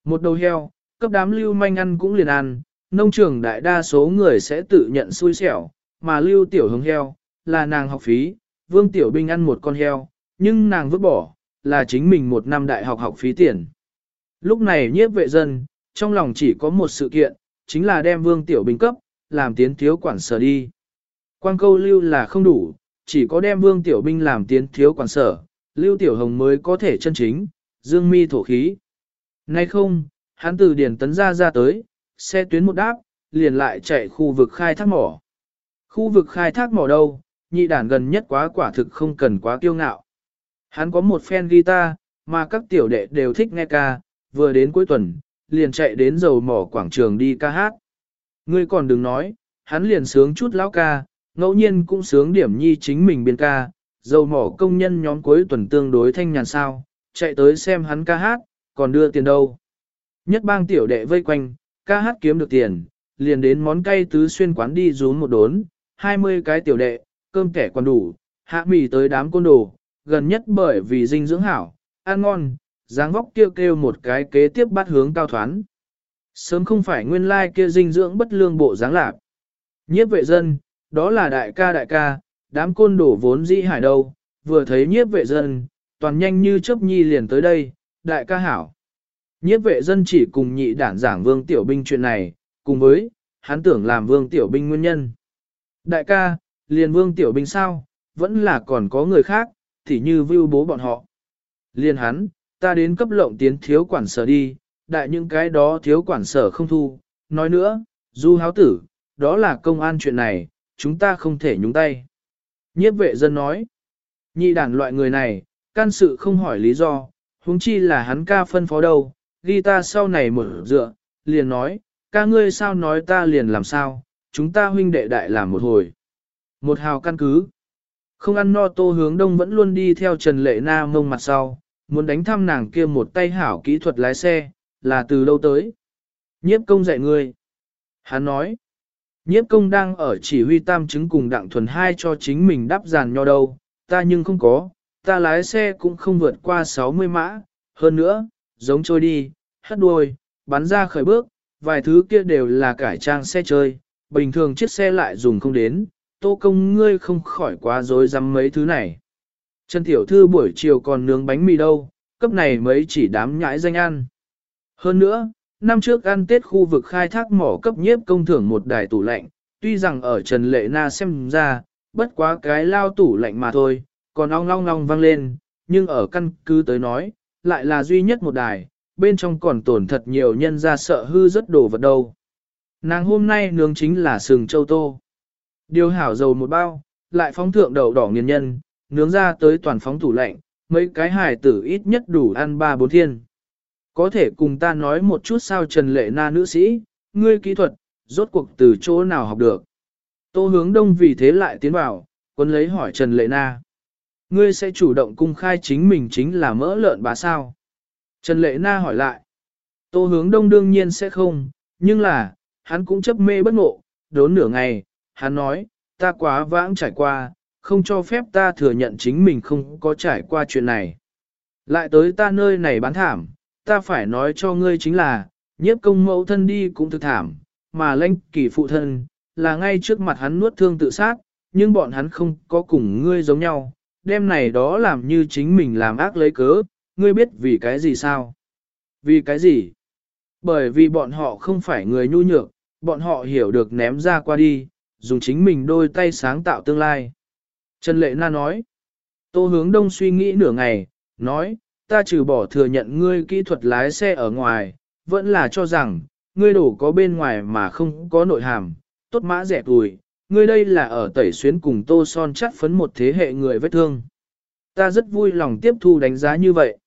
[SPEAKER 1] Một đầu heo, cấp đám lưu manh ăn cũng liền ăn, nông trường đại đa số người sẽ tự nhận xui xẻo, mà Lưu Tiểu Hồng heo, là nàng học phí, Vương Tiểu Binh ăn một con heo, nhưng nàng vứt bỏ, là chính mình một năm đại học học phí tiền. Lúc này nhiếp vệ dân, trong lòng chỉ có một sự kiện, chính là đem Vương Tiểu Binh cấp, làm tiến thiếu quản sở đi. Quang câu lưu là không đủ, chỉ có đem Vương Tiểu Binh làm tiến thiếu quản sở, Lưu Tiểu Hồng mới có thể chân chính, dương mi thổ khí. Nay không, hắn từ điển Tấn ra ra tới, xe tuyến một đáp, liền lại chạy khu vực khai thác mỏ. Khu vực khai thác mỏ đâu, nhị đản gần nhất quá quả thực không cần quá kiêu ngạo. Hắn có một fan guitar, mà các tiểu đệ đều thích nghe ca, vừa đến cuối tuần, liền chạy đến dầu mỏ quảng trường đi ca hát. Ngươi còn đừng nói, hắn liền sướng chút lão ca, ngẫu nhiên cũng sướng điểm nhi chính mình biên ca, dầu mỏ công nhân nhóm cuối tuần tương đối thanh nhàn sao, chạy tới xem hắn ca hát, còn đưa tiền đâu. Nhất bang tiểu đệ vây quanh, ca hát kiếm được tiền, liền đến món cay tứ xuyên quán đi rún một đốn, 20 cái tiểu đệ, cơm kẻ còn đủ, hạ mì tới đám côn đồ, gần nhất bởi vì dinh dưỡng hảo, ăn ngon, dáng vóc kêu kêu một cái kế tiếp bắt hướng cao thoán. Sớm không phải nguyên lai like kia dinh dưỡng bất lương bộ dáng lạc. Nhiếp vệ dân, đó là đại ca đại ca, đám côn đổ vốn dĩ hải đâu, vừa thấy nhiếp vệ dân, toàn nhanh như chớp nhi liền tới đây, đại ca hảo. Nhiếp vệ dân chỉ cùng nhị đản giảng vương tiểu binh chuyện này, cùng với, hắn tưởng làm vương tiểu binh nguyên nhân. Đại ca, liền vương tiểu binh sao, vẫn là còn có người khác, thì như vưu bố bọn họ. Liền hắn, ta đến cấp lộng tiến thiếu quản sở đi, đại những cái đó thiếu quản sở không thu. Nói nữa, du háo tử, đó là công an chuyện này, chúng ta không thể nhúng tay. Nhiếp vệ dân nói, nhị đàn loại người này, can sự không hỏi lý do, huống chi là hắn ca phân phó đâu, ghi ta sau này mở dựa, liền nói, ca ngươi sao nói ta liền làm sao, chúng ta huynh đệ đại làm một hồi. Một hào căn cứ. Không ăn no tô hướng đông vẫn luôn đi theo Trần Lệ Na mông mặt sau, muốn đánh thăm nàng kia một tay hảo kỹ thuật lái xe, là từ đâu tới. Nhiếp công dạy ngươi. Hắn nói, nhiếp công đang ở chỉ huy tam chứng cùng đặng thuần hai cho chính mình đắp giàn nho đâu, ta nhưng không có, ta lái xe cũng không vượt qua 60 mã, hơn nữa, giống trôi đi, hất đuôi, bắn ra khởi bước, vài thứ kia đều là cải trang xe chơi, bình thường chiếc xe lại dùng không đến, tô công ngươi không khỏi quá dối dám mấy thứ này. Trần Tiểu Thư buổi chiều còn nướng bánh mì đâu, cấp này mấy chỉ đám nhãi danh ăn. Hơn nữa, năm trước ăn Tết khu vực khai thác mỏ cấp nhiếp công thưởng một đài tủ lạnh, tuy rằng ở Trần Lệ Na xem ra, bất quá cái lao tủ lạnh mà thôi, còn ong long long vang lên, nhưng ở căn cứ tới nói, lại là duy nhất một đài, bên trong còn tổn thật nhiều nhân ra sợ hư rất đồ vật đâu. Nàng hôm nay nướng chính là sừng châu tô. Điều hảo dầu một bao, lại phóng thượng đậu đỏ nghiền nhân, nướng ra tới toàn phóng tủ lạnh, mấy cái hài tử ít nhất đủ ăn ba bốn thiên. Có thể cùng ta nói một chút sao Trần Lệ Na nữ sĩ, ngươi kỹ thuật, rốt cuộc từ chỗ nào học được. Tô hướng đông vì thế lại tiến vào, quân lấy hỏi Trần Lệ Na. Ngươi sẽ chủ động cung khai chính mình chính là mỡ lợn bà sao? Trần Lệ Na hỏi lại. Tô hướng đông đương nhiên sẽ không, nhưng là, hắn cũng chấp mê bất ngộ, đốn nửa ngày, hắn nói, ta quá vãng trải qua, không cho phép ta thừa nhận chính mình không có trải qua chuyện này. Lại tới ta nơi này bán thảm, ta phải nói cho ngươi chính là, nhiếp công mẫu thân đi cũng thực thảm, mà lãnh kỳ phụ thân, là ngay trước mặt hắn nuốt thương tự sát, nhưng bọn hắn không có cùng ngươi giống nhau, đêm này đó làm như chính mình làm ác lấy cớ, ngươi biết vì cái gì sao? Vì cái gì? Bởi vì bọn họ không phải người nhu nhược, bọn họ hiểu được ném ra qua đi, dùng chính mình đôi tay sáng tạo tương lai. Trần Lệ Na nói, Tô Hướng Đông suy nghĩ nửa ngày, nói, ta trừ bỏ thừa nhận ngươi kỹ thuật lái xe ở ngoài, vẫn là cho rằng, ngươi đổ có bên ngoài mà không có nội hàm, tốt mã rẻ tuổi, ngươi đây là ở tẩy xuyến cùng tô son chắt phấn một thế hệ người vết thương. Ta rất vui lòng tiếp thu đánh giá như vậy.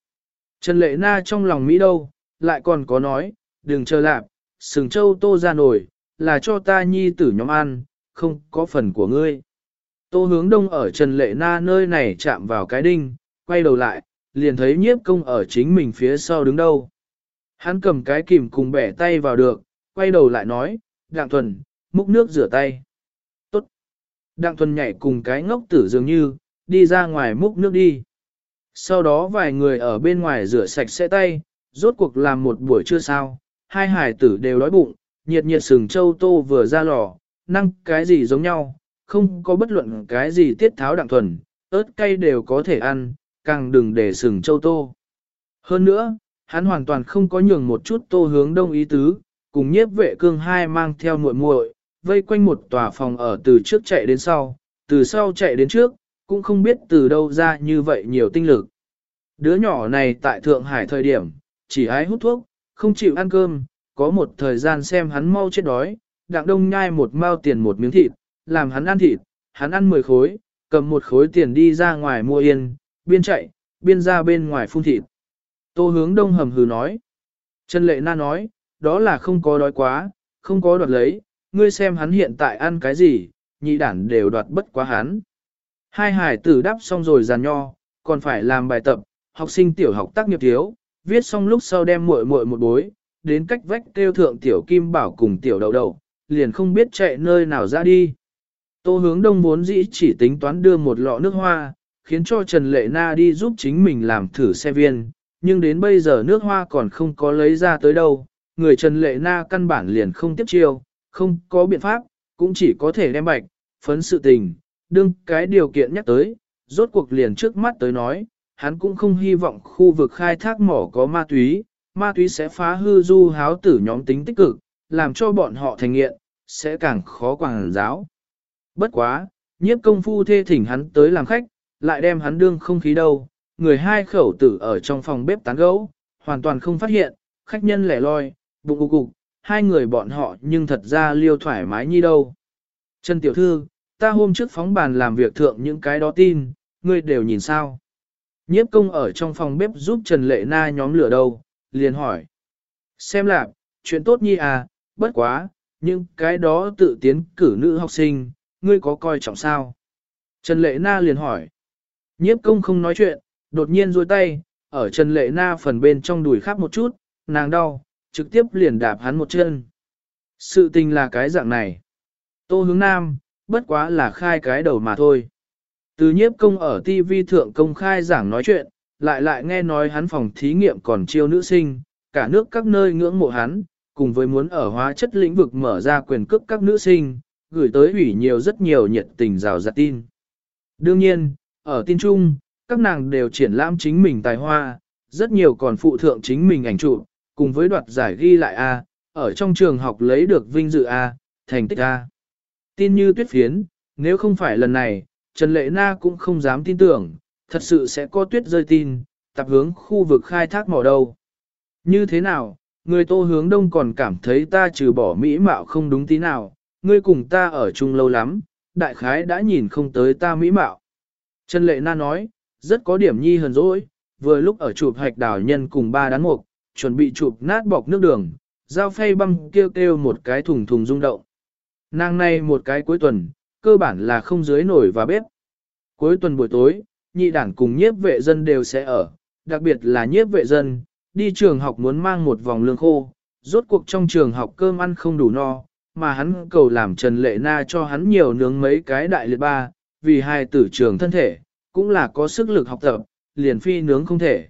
[SPEAKER 1] Trần Lệ Na trong lòng Mỹ đâu, lại còn có nói, đừng chờ lạp, sừng châu tô ra nổi, là cho ta nhi tử nhóm ăn, không có phần của ngươi. Tô hướng đông ở Trần Lệ Na nơi này chạm vào cái đinh, quay đầu lại, liền thấy nhiếp công ở chính mình phía sau đứng đâu. Hắn cầm cái kìm cùng bẻ tay vào được, quay đầu lại nói, Đặng Thuần, múc nước rửa tay. Tốt. Đặng Thuần nhảy cùng cái ngốc tử dường như, đi ra ngoài múc nước đi. Sau đó vài người ở bên ngoài rửa sạch sẽ tay, rốt cuộc làm một buổi trưa sao, hai hải tử đều đói bụng, nhiệt nhiệt sừng châu tô vừa ra lò, năng cái gì giống nhau, không có bất luận cái gì tiết tháo đặng thuần, ớt cay đều có thể ăn, càng đừng để sừng châu tô. Hơn nữa, hắn hoàn toàn không có nhường một chút tô hướng đông ý tứ, cùng nhiếp vệ cương hai mang theo muội muội vây quanh một tòa phòng ở từ trước chạy đến sau, từ sau chạy đến trước, cũng không biết từ đâu ra như vậy nhiều tinh lực. Đứa nhỏ này tại Thượng Hải thời điểm, chỉ ái hút thuốc, không chịu ăn cơm, có một thời gian xem hắn mau chết đói, đặng đông nhai một mao tiền một miếng thịt, làm hắn ăn thịt, hắn ăn 10 khối, cầm một khối tiền đi ra ngoài mua yên, biên chạy, biên ra bên ngoài phun thịt. Tô hướng đông hầm hừ nói. Trần Lệ Na nói, đó là không có đói quá, không có đoạt lấy, ngươi xem hắn hiện tại ăn cái gì, nhị đản đều đoạt bất quá hắn. Hai hải tử đáp xong rồi giàn nho, còn phải làm bài tập, học sinh tiểu học tác nghiệp thiếu, viết xong lúc sau đem muội muội một bối, đến cách vách kêu thượng tiểu kim bảo cùng tiểu đậu đậu, liền không biết chạy nơi nào ra đi. Tô hướng đông vốn dĩ chỉ tính toán đưa một lọ nước hoa, khiến cho Trần Lệ Na đi giúp chính mình làm thử xe viên, nhưng đến bây giờ nước hoa còn không có lấy ra tới đâu, người Trần Lệ Na căn bản liền không tiếp chiêu, không có biện pháp, cũng chỉ có thể đem bạch, phấn sự tình, đương cái điều kiện nhắc tới, rốt cuộc liền trước mắt tới nói, hắn cũng không hy vọng khu vực khai thác mỏ có ma túy, ma túy sẽ phá hư du háo tử nhóm tính tích cực, làm cho bọn họ thành nghiện, sẽ càng khó quảng giáo. Bất quá, nhiếp công phu thê thỉnh hắn tới làm khách, lại đem hắn đương không khí đâu, người hai khẩu tử ở trong phòng bếp tán gấu, hoàn toàn không phát hiện, khách nhân lẻ loi, bụng cục cục, hai người bọn họ nhưng thật ra liêu thoải mái như đâu. Trần Tiểu Thư, ta hôm trước phóng bàn làm việc thượng những cái đó tin, ngươi đều nhìn sao. Nhiếp công ở trong phòng bếp giúp Trần Lệ Na nhóm lửa đâu, liền hỏi. Xem lạc, chuyện tốt nhi à, bất quá, nhưng cái đó tự tiến cử nữ học sinh, ngươi có coi trọng sao? Trần Lệ Na liền hỏi. Nhiếp công không nói chuyện, đột nhiên duỗi tay, ở Trần Lệ Na phần bên trong đùi khắp một chút, nàng đau, trực tiếp liền đạp hắn một chân. Sự tình là cái dạng này. Tô hướng nam, bất quá là khai cái đầu mà thôi. Từ nhiếp công ở TV thượng công khai giảng nói chuyện, lại lại nghe nói hắn phòng thí nghiệm còn chiêu nữ sinh, cả nước các nơi ngưỡng mộ hắn, cùng với muốn ở hóa chất lĩnh vực mở ra quyền cước các nữ sinh, gửi tới ủy nhiều rất nhiều nhiệt tình rào rạt tin. Đương nhiên, ở tin chung, các nàng đều triển lãm chính mình tài hoa, rất nhiều còn phụ thượng chính mình ảnh chụp, cùng với đoạt giải ghi lại A, ở trong trường học lấy được vinh dự A, thành tích A. Tin như tuyết phiến, nếu không phải lần này, Trần Lệ Na cũng không dám tin tưởng, Thật sự sẽ có tuyết rơi tin, tập hướng khu vực khai thác mỏ đâu. Như thế nào, người tô hướng đông còn cảm thấy ta trừ bỏ mỹ mạo không đúng tí nào, ngươi cùng ta ở chung lâu lắm, đại khái đã nhìn không tới ta mỹ mạo. Trần Lệ Na nói, rất có điểm nhi hờn dỗi, vừa lúc ở chụp hạch đảo nhân cùng ba đán mục, chuẩn bị chụp nát bọc nước đường, dao phay băng kêu kêu một cái thùng thùng rung động. Nàng này một cái cuối tuần, cơ bản là không dưới nổi và bếp. Cuối tuần buổi tối, nhị đảng cùng nhiếp vệ dân đều sẽ ở, đặc biệt là nhiếp vệ dân, đi trường học muốn mang một vòng lương khô, rốt cuộc trong trường học cơm ăn không đủ no, mà hắn cầu làm Trần Lệ Na cho hắn nhiều nướng mấy cái đại liệt ba, vì hai tử trường thân thể, cũng là có sức lực học tập, liền phi nướng không thể.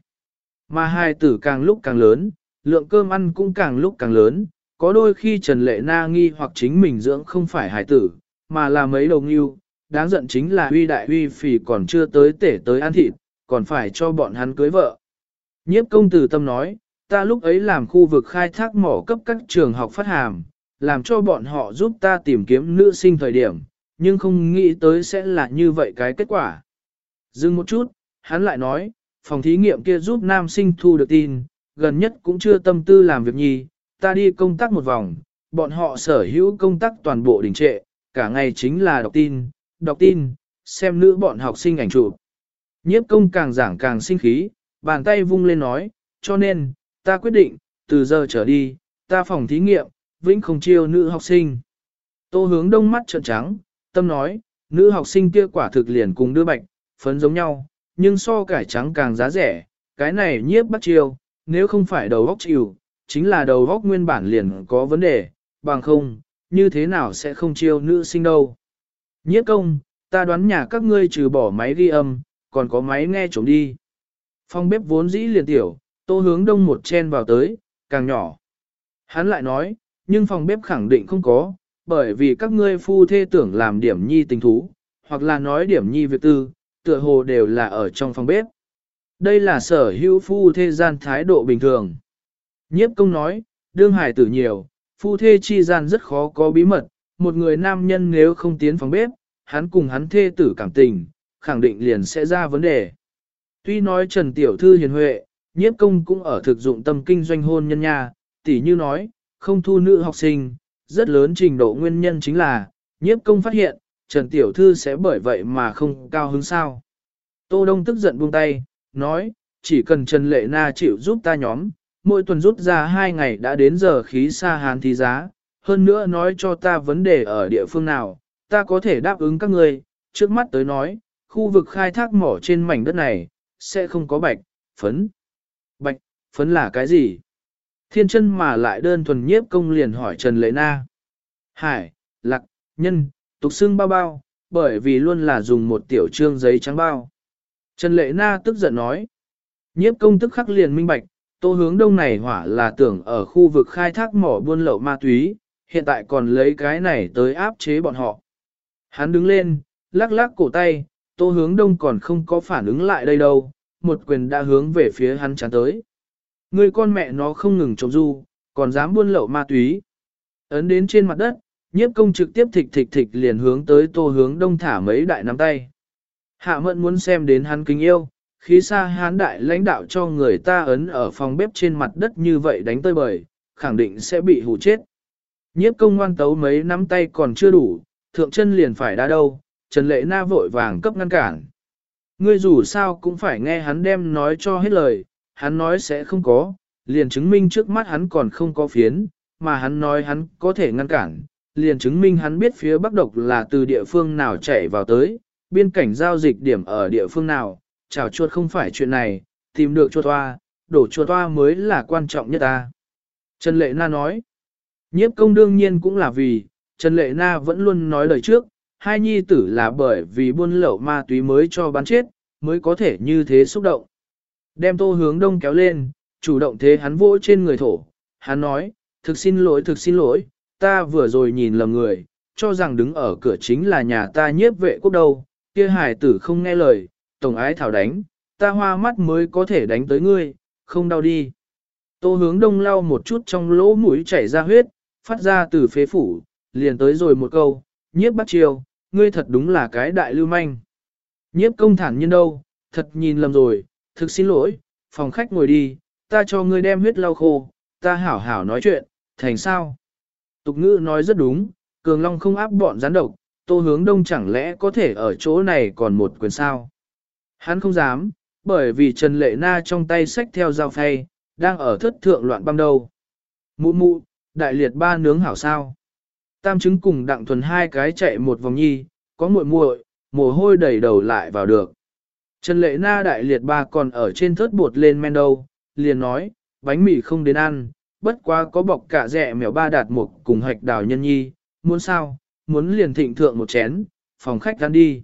[SPEAKER 1] Mà hai tử càng lúc càng lớn, lượng cơm ăn cũng càng lúc càng lớn, có đôi khi Trần Lệ Na nghi hoặc chính mình dưỡng không phải hài tử, mà là mấy đầu yêu, đáng giận chính là huy đại huy phì còn chưa tới tể tới ăn thịt, còn phải cho bọn hắn cưới vợ. Nhiếp công tử tâm nói, ta lúc ấy làm khu vực khai thác mỏ cấp các trường học phát hàm, làm cho bọn họ giúp ta tìm kiếm nữ sinh thời điểm, nhưng không nghĩ tới sẽ là như vậy cái kết quả. Dừng một chút, hắn lại nói, phòng thí nghiệm kia giúp nam sinh thu được tin, gần nhất cũng chưa tâm tư làm việc nhi, ta đi công tác một vòng, bọn họ sở hữu công tác toàn bộ đình trệ, cả ngày chính là đọc tin, đọc tin, xem nữ bọn học sinh ảnh chụp. Nhiếp công càng giảng càng sinh khí, bàn tay vung lên nói, cho nên, ta quyết định, từ giờ trở đi, ta phòng thí nghiệm, vĩnh không chiêu nữ học sinh. Tô hướng đông mắt trợn trắng, tâm nói, nữ học sinh kia quả thực liền cùng đưa bạch, phấn giống nhau, nhưng so cải trắng càng giá rẻ, cái này nhiếp bắt chiêu, nếu không phải đầu góc chịu, chính là đầu góc nguyên bản liền có vấn đề, bằng không, như thế nào sẽ không chiêu nữ sinh đâu. Nhiếp công, ta đoán nhà các ngươi trừ bỏ máy ghi âm, còn có máy nghe trống đi. Phòng bếp vốn dĩ liền tiểu, tô hướng đông một chen vào tới, càng nhỏ. Hắn lại nói, nhưng phòng bếp khẳng định không có, bởi vì các ngươi phu thê tưởng làm điểm nhi tình thú, hoặc là nói điểm nhi việc tư, tựa hồ đều là ở trong phòng bếp. Đây là sở hữu phu thê gian thái độ bình thường. Nhiếp công nói, đương hải tử nhiều, phu thê chi gian rất khó có bí mật, một người nam nhân nếu không tiến phòng bếp, hắn cùng hắn thê tử cảm tình, khẳng định liền sẽ ra vấn đề. Tuy nói Trần Tiểu Thư hiền huệ, nhiếp công cũng ở thực dụng tâm kinh doanh hôn nhân nha, tỉ như nói, không thu nữ học sinh, rất lớn trình độ nguyên nhân chính là, nhiếp công phát hiện, Trần Tiểu Thư sẽ bởi vậy mà không cao hứng sao. Tô Đông tức giận buông tay, nói, chỉ cần Trần Lệ Na chịu giúp ta nhóm, mỗi tuần rút ra hai ngày đã đến giờ khí xa hàn thì giá, hơn nữa nói cho ta vấn đề ở địa phương nào, ta có thể đáp ứng các người, trước mắt tới nói, khu vực khai thác mỏ trên mảnh đất này, sẽ không có bạch, phấn. Bạch, phấn là cái gì? Thiên chân mà lại đơn thuần nhiếp công liền hỏi Trần Lệ Na. Hải, lạc, nhân, tục xưng bao bao, bởi vì luôn là dùng một tiểu trương giấy trắng bao. Trần Lệ Na tức giận nói. Nhiếp công tức khắc liền minh bạch, tô hướng đông này hỏa là tưởng ở khu vực khai thác mỏ buôn lậu ma túy, hiện tại còn lấy cái này tới áp chế bọn họ. Hắn đứng lên, lắc lắc cổ tay, tô hướng đông còn không có phản ứng lại đây đâu, một quyền đã hướng về phía hắn chán tới. Người con mẹ nó không ngừng trộm du, còn dám buôn lậu ma túy. Ấn đến trên mặt đất, nhiếp công trực tiếp thịch thịch thịch liền hướng tới tô hướng đông thả mấy đại nắm tay. Hạ mẫn muốn xem đến hắn kính yêu, khí xa hán đại lãnh đạo cho người ta ấn ở phòng bếp trên mặt đất như vậy đánh tơi bời, khẳng định sẽ bị hù chết. Nhiếp công ngoan tấu mấy nắm tay còn chưa đủ, thượng chân liền phải đá đâu, Trần Lệ Na vội vàng cấp ngăn cản. Ngươi dù sao cũng phải nghe hắn đem nói cho hết lời, hắn nói sẽ không có, liền chứng minh trước mắt hắn còn không có phiến, mà hắn nói hắn có thể ngăn cản, liền chứng minh hắn biết phía Bắc Độc là từ địa phương nào chạy vào tới, biên cảnh giao dịch điểm ở địa phương nào, chào chuột không phải chuyện này, tìm được chuột toa, đổ chuột toa mới là quan trọng nhất ta. Trần Lệ Na nói, nhiếp công đương nhiên cũng là vì, Trần Lệ Na vẫn luôn nói lời trước, hai nhi tử là bởi vì buôn lậu ma túy mới cho bán chết, mới có thể như thế xúc động. Đem tô hướng đông kéo lên, chủ động thế hắn vỗ trên người thổ. Hắn nói, thực xin lỗi thực xin lỗi, ta vừa rồi nhìn lầm người, cho rằng đứng ở cửa chính là nhà ta nhiếp vệ quốc đâu, kia hải tử không nghe lời, tổng ái thảo đánh, ta hoa mắt mới có thể đánh tới ngươi, không đau đi. Tô hướng đông lau một chút trong lỗ mũi chảy ra huyết, phát ra từ phế phủ, liền tới rồi một câu, nhiếp bắt chiều, ngươi thật đúng là cái đại lưu manh. Nhiếp công thản nhiên đâu, thật nhìn lầm rồi, thực xin lỗi, phòng khách ngồi đi, ta cho ngươi đem huyết lau khô, ta hảo hảo nói chuyện, thành sao? Tục ngữ nói rất đúng, cường long không áp bọn gián độc, tô hướng đông chẳng lẽ có thể ở chỗ này còn một quyền sao? Hắn không dám, bởi vì Trần Lệ Na trong tay sách theo dao phay, đang ở thất thượng loạn băm đầu. Mụ mụ, đại liệt ba nướng hảo sao? Tam chứng cùng đặng thuần hai cái chạy một vòng nhi, có muội muội, mồ hôi đầy đầu lại vào được. Trần Lệ Na đại liệt ba còn ở trên thớt bột lên men đâu, liền nói, bánh mì không đến ăn, bất quá có bọc cả rẻ mèo ba đạt mục cùng hạch đào nhân nhi, muốn sao, muốn liền thịnh thượng một chén, phòng khách ăn đi.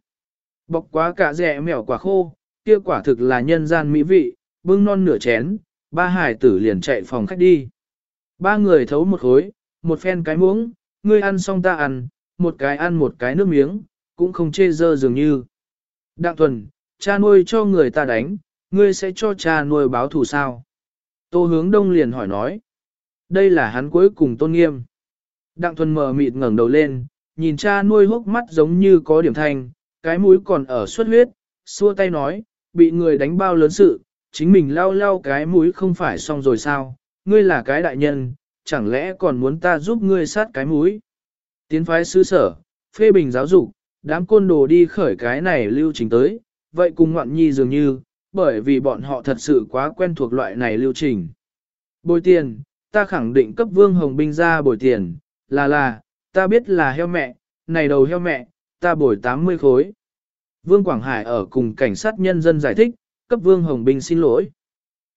[SPEAKER 1] Bọc quá cả rẻ mèo quả khô, kia quả thực là nhân gian mỹ vị, bưng non nửa chén, ba hải tử liền chạy phòng khách đi. Ba người thấu một khối, một phen cái muỗng, ngươi ăn xong ta ăn, một cái ăn một cái nước miếng, cũng không chê dơ dường như. Đặng thuần, cha nuôi cho người ta đánh, ngươi sẽ cho cha nuôi báo thù sao? Tô hướng đông liền hỏi nói. Đây là hắn cuối cùng tôn nghiêm. Đặng thuần mờ mịt ngẩng đầu lên, nhìn cha nuôi hốc mắt giống như có điểm thanh, cái mũi còn ở suốt huyết, xua tay nói, bị người đánh bao lớn sự, chính mình lau lau cái mũi không phải xong rồi sao, ngươi là cái đại nhân, chẳng lẽ còn muốn ta giúp ngươi sát cái mũi. Tiến phái sư sở, phê bình giáo dục, đám côn đồ đi khởi cái này lưu trình tới, vậy cùng ngoạn nhi dường như, bởi vì bọn họ thật sự quá quen thuộc loại này lưu trình. Bồi tiền, ta khẳng định cấp vương hồng binh ra bồi tiền, là là, ta biết là heo mẹ, này đầu heo mẹ, ta bồi 80 khối. Vương Quảng Hải ở cùng cảnh sát nhân dân giải thích, cấp Vương Hồng Binh xin lỗi.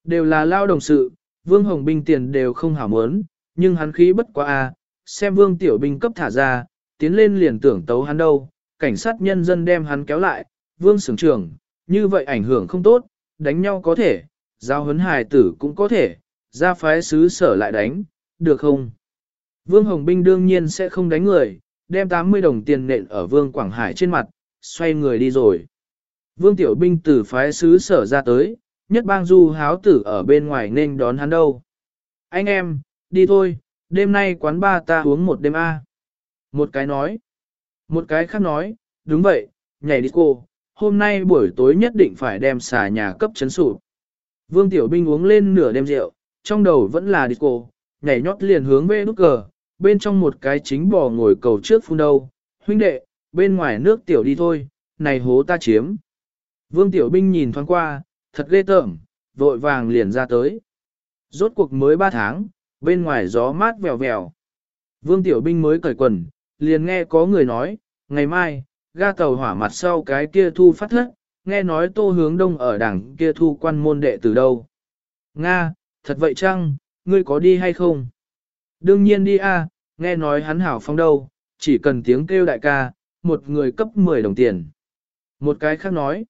[SPEAKER 1] Đều là lao đồng sự, Vương Hồng Binh tiền đều không hảo mớn, nhưng hắn khí bất quá a, xem Vương Tiểu Binh cấp thả ra, tiến lên liền tưởng tấu hắn đâu, cảnh sát nhân dân đem hắn kéo lại, Vương Sưởng trưởng, như vậy ảnh hưởng không tốt, đánh nhau có thể, giao huấn hài tử cũng có thể, ra phái sứ sở lại đánh, được không? Vương Hồng Binh đương nhiên sẽ không đánh người, đem 80 đồng tiền nện ở Vương Quảng Hải trên mặt, xoay người đi rồi. Vương Tiểu Binh từ phái sứ sở ra tới, nhất bang du háo tử ở bên ngoài nên đón hắn đâu. Anh em, đi thôi, đêm nay quán ba ta uống một đêm A. Một cái nói. Một cái khác nói, đúng vậy, nhảy đi cô, hôm nay buổi tối nhất định phải đem xà nhà cấp chấn sụp. Vương Tiểu Binh uống lên nửa đêm rượu, trong đầu vẫn là đi cổ, nhảy nhót liền hướng về nút cờ, bên trong một cái chính bò ngồi cầu trước phun đầu, huynh đệ, bên ngoài nước tiểu đi thôi, này hố ta chiếm. Vương Tiểu Binh nhìn thoáng qua, thật ghê tởm, vội vàng liền ra tới. Rốt cuộc mới 3 tháng, bên ngoài gió mát vèo vèo. Vương Tiểu Binh mới cởi quần, liền nghe có người nói, ngày mai, ga tàu hỏa mặt sau cái kia thu phát thất, nghe nói tô hướng đông ở đảng kia thu quan môn đệ từ đâu. Nga, thật vậy chăng, ngươi có đi hay không? Đương nhiên đi a, nghe nói hắn hảo phong đâu, chỉ cần tiếng kêu đại ca, một người cấp 10 đồng tiền. Một cái khác nói,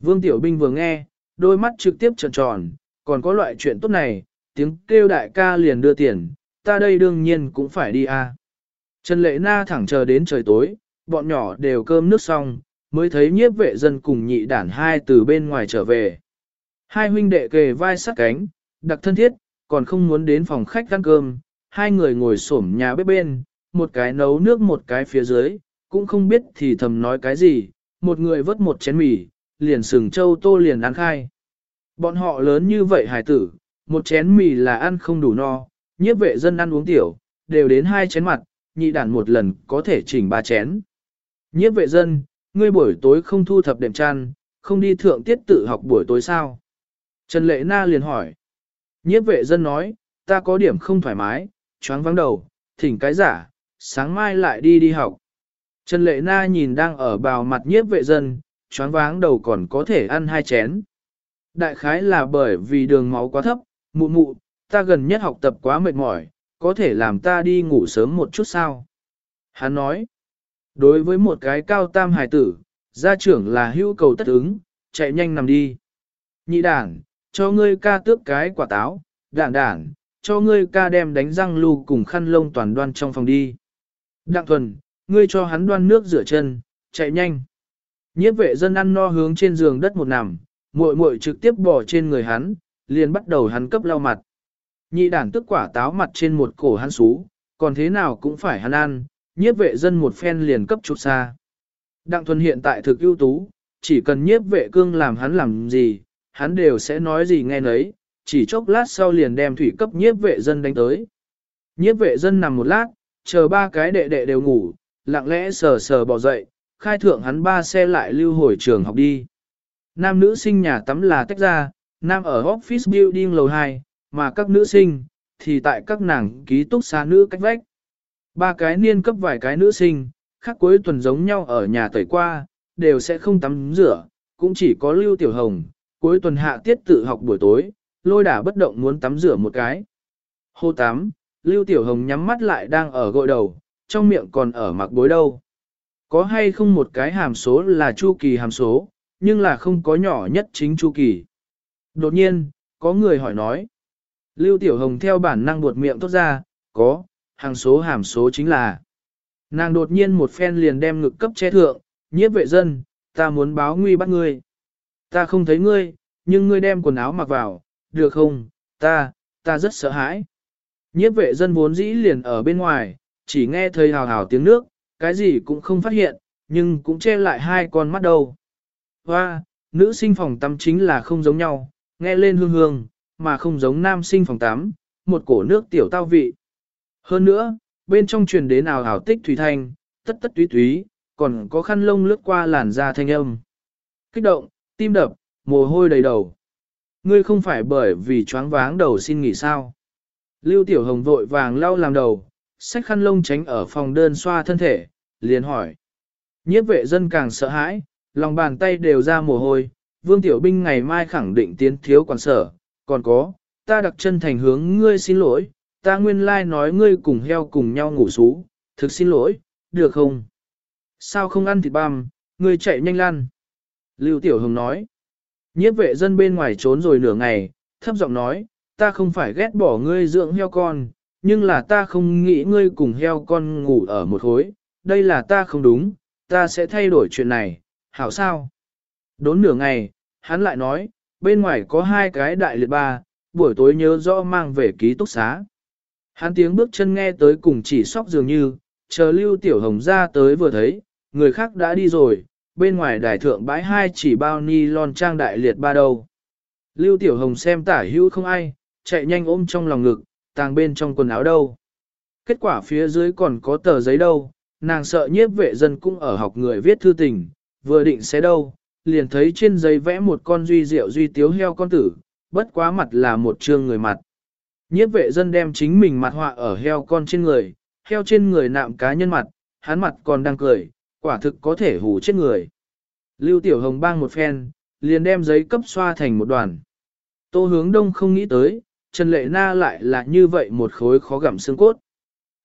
[SPEAKER 1] Vương Tiểu Binh vừa nghe, đôi mắt trực tiếp trợn tròn, còn có loại chuyện tốt này, tiếng kêu đại ca liền đưa tiền, ta đây đương nhiên cũng phải đi a. Trần Lệ Na thẳng chờ đến trời tối, bọn nhỏ đều cơm nước xong, mới thấy nhiếp vệ dân cùng nhị đản hai từ bên ngoài trở về. Hai huynh đệ kề vai sát cánh, đặc thân thiết, còn không muốn đến phòng khách ăn cơm, hai người ngồi xổm nhà bếp bên, một cái nấu nước một cái phía dưới, cũng không biết thì thầm nói cái gì, một người vớt một chén mì, liền sừng châu tô liền ăn khai. Bọn họ lớn như vậy hải tử, một chén mì là ăn không đủ no, nhiếp vệ dân ăn uống tiểu, đều đến hai chén mặt, nhị đản một lần có thể chỉnh ba chén. Nhiếp vệ dân, ngươi buổi tối không thu thập đệm chăn, không đi thượng tiết tự học buổi tối sao? Trần Lệ Na liền hỏi. Nhiếp vệ dân nói, ta có điểm không thoải mái, choáng vắng đầu, thỉnh cái giả, sáng mai lại đi đi học. Trần Lệ Na nhìn đang ở bào mặt nhiếp vệ dân, choáng váng đầu còn có thể ăn hai chén. Đại khái là bởi vì đường máu quá thấp, mụ mụ, ta gần nhất học tập quá mệt mỏi, có thể làm ta đi ngủ sớm một chút sao? Hắn nói, đối với một cái cao tam hài tử, gia trưởng là hưu cầu tất ứng, chạy nhanh nằm đi. Nhị đảng, cho ngươi ca tước cái quả táo, đảng đảng, cho ngươi ca đem đánh răng lưu cùng khăn lông toàn đoan trong phòng đi. Đặng thuần, ngươi cho hắn đoan nước rửa chân, chạy nhanh. Nhiếp vệ dân ăn no hướng trên giường đất một nằm, muội muội trực tiếp bỏ trên người hắn, liền bắt đầu hắn cấp lau mặt. Nhị đản tức quả táo mặt trên một cổ hắn xú, còn thế nào cũng phải hắn ăn, nhiếp vệ dân một phen liền cấp chút xa. Đặng thuần hiện tại thực ưu tú, chỉ cần nhiếp vệ cương làm hắn làm gì, hắn đều sẽ nói gì nghe nấy, chỉ chốc lát sau liền đem thủy cấp nhiếp vệ dân đánh tới. Nhiếp vệ dân nằm một lát, chờ ba cái đệ đệ đều ngủ, lặng lẽ sờ sờ bỏ dậy, khai thượng hắn ba xe lại lưu hồi trường học đi. Nam nữ sinh nhà tắm là tách ra, nam ở office building lầu 2, mà các nữ sinh, thì tại các nàng ký túc xá nữ cách vách. Ba cái niên cấp vài cái nữ sinh, khác cuối tuần giống nhau ở nhà tẩy qua, đều sẽ không tắm rửa, cũng chỉ có Lưu Tiểu Hồng, cuối tuần hạ tiết tự học buổi tối, lôi đả bất động muốn tắm rửa một cái. Hô tắm, Lưu Tiểu Hồng nhắm mắt lại đang ở gội đầu, trong miệng còn ở mặc bối đâu. Có hay không một cái hàm số là chu kỳ hàm số, nhưng là không có nhỏ nhất chính chu kỳ. Đột nhiên, có người hỏi nói. Lưu Tiểu Hồng theo bản năng buột miệng tốt ra, có, hàng số hàm số chính là. Nàng đột nhiên một phen liền đem ngực cấp che thượng, nhiếp vệ dân, ta muốn báo nguy bắt ngươi. Ta không thấy ngươi, nhưng ngươi đem quần áo mặc vào, được không, ta, ta rất sợ hãi. Nhiếp vệ dân vốn dĩ liền ở bên ngoài, chỉ nghe thấy hào hào tiếng nước, cái gì cũng không phát hiện, nhưng cũng che lại hai con mắt đầu. Hoa, nữ sinh phòng tắm chính là không giống nhau, nghe lên hương hương, mà không giống nam sinh phòng tắm, một cổ nước tiểu tao vị. Hơn nữa, bên trong truyền đến nào hảo tích thủy thanh, tất tất túy túy, còn có khăn lông lướt qua làn da thanh âm. Kích động, tim đập, mồ hôi đầy đầu. Ngươi không phải bởi vì choáng váng đầu xin nghỉ sao. Lưu Tiểu Hồng vội vàng lau làm đầu, xách khăn lông tránh ở phòng đơn xoa thân thể, liền hỏi. Nhiếp vệ dân càng sợ hãi, lòng bàn tay đều ra mồ hôi, Vương Tiểu Binh ngày mai khẳng định tiến thiếu quản sở, còn có, ta đặc chân thành hướng ngươi xin lỗi, ta nguyên lai like nói ngươi cùng heo cùng nhau ngủ xú, thực xin lỗi, được không? Sao không ăn thịt băm, ngươi chạy nhanh lăn. Lưu Tiểu Hồng nói, nhiếp vệ dân bên ngoài trốn rồi nửa ngày, thấp giọng nói, ta không phải ghét bỏ ngươi dưỡng heo con, nhưng là ta không nghĩ ngươi cùng heo con ngủ ở một hối, đây là ta không đúng, ta sẽ thay đổi chuyện này, hảo sao? Đốn nửa ngày, hắn lại nói, bên ngoài có hai cái đại liệt ba, buổi tối nhớ rõ mang về ký túc xá. Hắn tiếng bước chân nghe tới cùng chỉ sóc dường như, chờ lưu tiểu hồng ra tới vừa thấy, người khác đã đi rồi, bên ngoài đài thượng bãi hai chỉ bao ni lon trang đại liệt ba đầu. Lưu tiểu hồng xem tả hữu không ai, chạy nhanh ôm trong lòng ngực, tàng bên trong quần áo đâu. Kết quả phía dưới còn có tờ giấy đâu, nàng sợ nhiếp vệ dân cũng ở học người viết thư tình, vừa định xé đâu, liền thấy trên giấy vẽ một con duy diệu duy tiếu heo con tử, bất quá mặt là một trương người mặt. Nhiếp vệ dân đem chính mình mặt họa ở heo con trên người, heo trên người nạm cá nhân mặt, hắn mặt còn đang cười, quả thực có thể hù chết người. Lưu Tiểu Hồng bang một phen, liền đem giấy cấp xoa thành một đoàn. Tô hướng đông không nghĩ tới, Trần Lệ Na lại là như vậy một khối khó gặm xương cốt.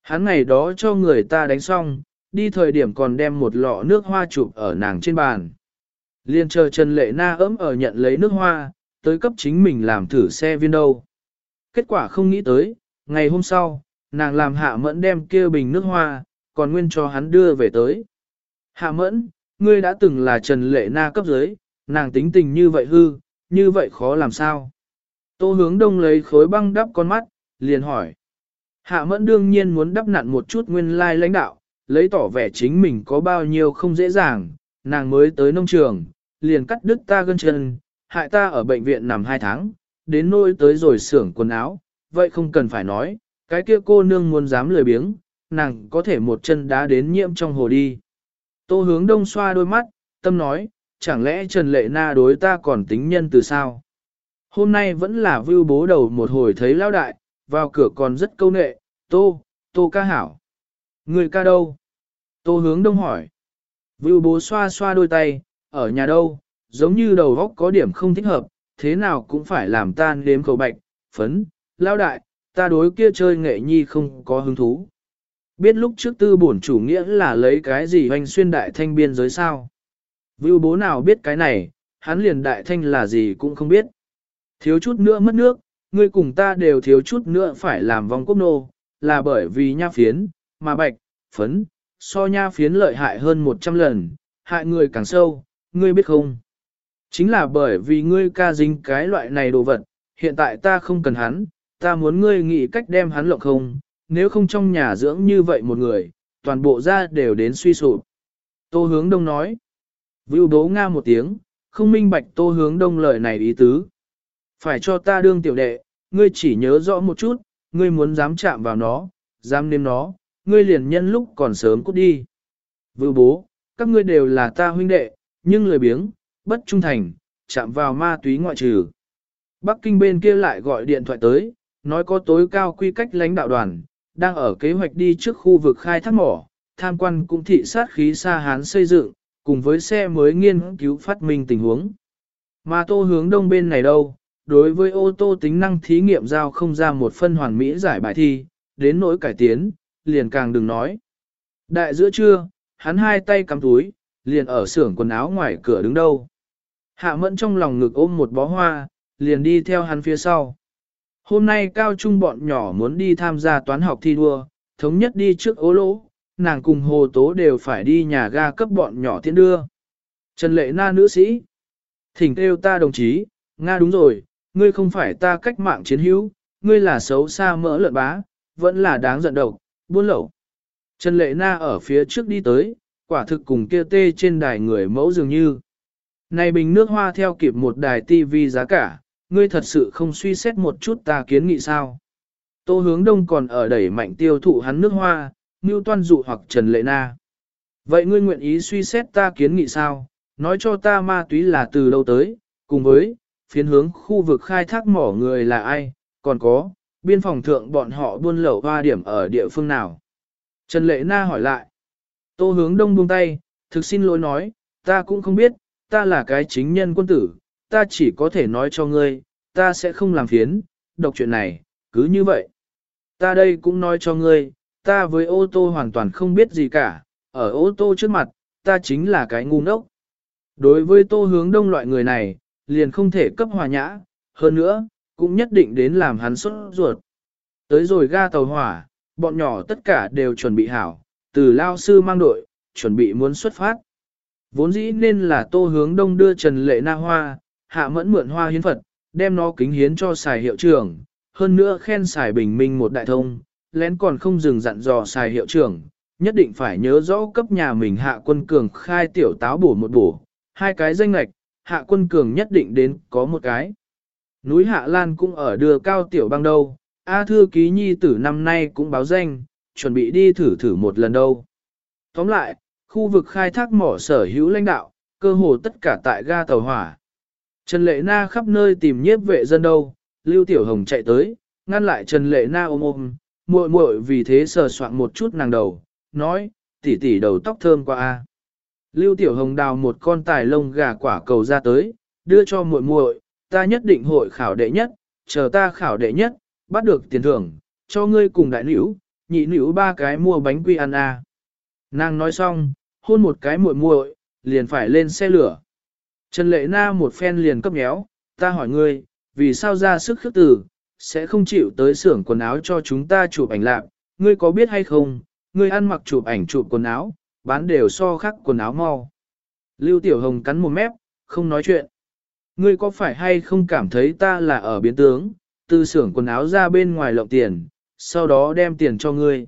[SPEAKER 1] Hắn ngày đó cho người ta đánh xong, đi thời điểm còn đem một lọ nước hoa chụp ở nàng trên bàn. Liên chờ Trần Lệ Na ấm ở nhận lấy nước hoa, tới cấp chính mình làm thử xe viên đâu. Kết quả không nghĩ tới, ngày hôm sau, nàng làm hạ mẫn đem kia bình nước hoa, còn nguyên cho hắn đưa về tới. Hạ mẫn, ngươi đã từng là Trần Lệ Na cấp dưới, nàng tính tình như vậy hư, như vậy khó làm sao. Tô hướng đông lấy khối băng đắp con mắt, liền hỏi. Hạ mẫn đương nhiên muốn đắp nặn một chút nguyên lai lãnh đạo, lấy tỏ vẻ chính mình có bao nhiêu không dễ dàng, nàng mới tới nông trường, liền cắt đứt ta gân chân, hại ta ở bệnh viện nằm hai tháng, đến nỗi tới rồi xưởng quần áo, vậy không cần phải nói, cái kia cô nương muốn dám lười biếng, nàng có thể một chân đá đến nhiễm trong hồ đi. Tô hướng đông xoa đôi mắt, tâm nói, chẳng lẽ Trần Lệ Na đối ta còn tính nhân từ sao? Hôm nay vẫn là vưu bố đầu một hồi thấy lao đại, vào cửa còn rất câu nệ, tô, tô ca hảo. Người ca đâu? Tô hướng đông hỏi. Vưu bố xoa xoa đôi tay, ở nhà đâu, giống như đầu góc có điểm không thích hợp, thế nào cũng phải làm tan đếm khẩu bạch, phấn, lao đại, ta đối kia chơi nghệ nhi không có hứng thú. Biết lúc trước tư bổn chủ nghĩa là lấy cái gì hoành xuyên đại thanh biên giới sao? Vưu bố nào biết cái này, hắn liền đại thanh là gì cũng không biết. Thiếu chút nữa mất nước, ngươi cùng ta đều thiếu chút nữa phải làm vòng quốc nô, là bởi vì nha phiến, mà bạch, phấn, so nha phiến lợi hại hơn 100 lần, hại người càng sâu, ngươi biết không? Chính là bởi vì ngươi ca dính cái loại này đồ vật, hiện tại ta không cần hắn, ta muốn ngươi nghĩ cách đem hắn lộng không, nếu không trong nhà dưỡng như vậy một người, toàn bộ ra đều đến suy sụp. Tô hướng đông nói, Vưu bố nga một tiếng, không minh bạch tô hướng đông lời này ý tứ. Phải cho ta đương tiểu đệ, ngươi chỉ nhớ rõ một chút, ngươi muốn dám chạm vào nó, dám nếm nó, ngươi liền nhân lúc còn sớm cút đi. Vưu bố, các ngươi đều là ta huynh đệ, nhưng lời biếng, bất trung thành, chạm vào ma túy ngoại trừ. Bắc Kinh bên kia lại gọi điện thoại tới, nói có tối cao quy cách lãnh đạo đoàn, đang ở kế hoạch đi trước khu vực khai thác mỏ, tham quan cũng thị sát khí xa hán xây dựng, cùng với xe mới nghiên cứu phát minh tình huống. Mà tô hướng đông bên này đâu, đối với ô tô tính năng thí nghiệm giao không ra một phân hoàn mỹ giải bài thi, đến nỗi cải tiến, liền càng đừng nói. Đại giữa trưa, hắn hai tay cắm túi, liền ở xưởng quần áo ngoài cửa đứng đâu. Hạ mẫn trong lòng ngực ôm một bó hoa, liền đi theo hắn phía sau. Hôm nay cao trung bọn nhỏ muốn đi tham gia toán học thi đua, thống nhất đi trước ố lỗ, nàng cùng hồ tố đều phải đi nhà ga cấp bọn nhỏ tiễn đưa. Trần lệ na nữ sĩ. Thỉnh kêu ta đồng chí, Nga đúng rồi, ngươi không phải ta cách mạng chiến hữu, ngươi là xấu xa mỡ lợn bá, vẫn là đáng giận độc, buôn lậu. Trần lệ na ở phía trước đi tới, quả thực cùng kia tê trên đài người mẫu dường như. Này bình nước hoa theo kịp một đài tivi giá cả, ngươi thật sự không suy xét một chút ta kiến nghị sao. Tô hướng đông còn ở đẩy mạnh tiêu thụ hắn nước hoa, mưu toan dụ hoặc Trần Lệ Na. Vậy ngươi nguyện ý suy xét ta kiến nghị sao, nói cho ta ma túy là từ đâu tới, cùng với, phiến hướng khu vực khai thác mỏ người là ai, còn có, biên phòng thượng bọn họ buôn lậu hoa điểm ở địa phương nào. Trần Lệ Na hỏi lại. Tô hướng đông buông tay, thực xin lỗi nói, ta cũng không biết, ta là cái chính nhân quân tử, ta chỉ có thể nói cho ngươi, ta sẽ không làm phiến, độc chuyện này, cứ như vậy. Ta đây cũng nói cho ngươi, ta với ô tô hoàn toàn không biết gì cả, ở ô tô trước mặt, ta chính là cái ngu ngốc. Đối với tô hướng đông loại người này, liền không thể cấp hòa nhã, hơn nữa, cũng nhất định đến làm hắn xuất ruột. Tới rồi ga tàu hỏa, bọn nhỏ tất cả đều chuẩn bị hảo, từ lao sư mang đội, chuẩn bị muốn xuất phát. Vốn dĩ nên là tô hướng đông đưa Trần Lệ Na Hoa, hạ mẫn mượn hoa hiến Phật, đem nó kính hiến cho xài hiệu trưởng, hơn nữa khen xài bình minh một đại thông, lén còn không dừng dặn dò xài hiệu trưởng, nhất định phải nhớ rõ cấp nhà mình hạ quân cường khai tiểu táo bổ một bổ, hai cái danh lạch, hạ quân cường nhất định đến có một cái. Núi Hạ Lan cũng ở đưa cao tiểu băng đâu, A thư ký nhi tử năm nay cũng báo danh, chuẩn bị đi thử thử một lần đâu. Tóm lại, khu vực khai thác mỏ sở hữu lãnh đạo, cơ hồ tất cả tại ga tàu hỏa. Trần Lệ Na khắp nơi tìm nhiếp vệ dân đâu, Lưu Tiểu Hồng chạy tới, ngăn lại Trần Lệ Na ôm ôm, muội muội vì thế sờ soạn một chút nàng đầu, nói, tỷ tỷ đầu tóc thơm quá a. Lưu Tiểu Hồng đào một con tài lông gà quả cầu ra tới, đưa cho muội muội, ta nhất định hội khảo đệ nhất, chờ ta khảo đệ nhất, bắt được tiền thưởng, cho ngươi cùng đại nữ, nhị nữ ba cái mua bánh quy ăn a. Nàng nói xong, hôn một cái muội muội, liền phải lên xe lửa. Trần Lệ Na một phen liền cấp nhéo, ta hỏi ngươi, vì sao ra sức khước tử, sẽ không chịu tới xưởng quần áo cho chúng ta chụp ảnh lạc, ngươi có biết hay không, ngươi ăn mặc chụp ảnh chụp quần áo, bán đều so khác quần áo mau. Lưu Tiểu Hồng cắn một mép, không nói chuyện. Ngươi có phải hay không cảm thấy ta là ở biến tướng, từ xưởng quần áo ra bên ngoài lộng tiền, sau đó đem tiền cho ngươi.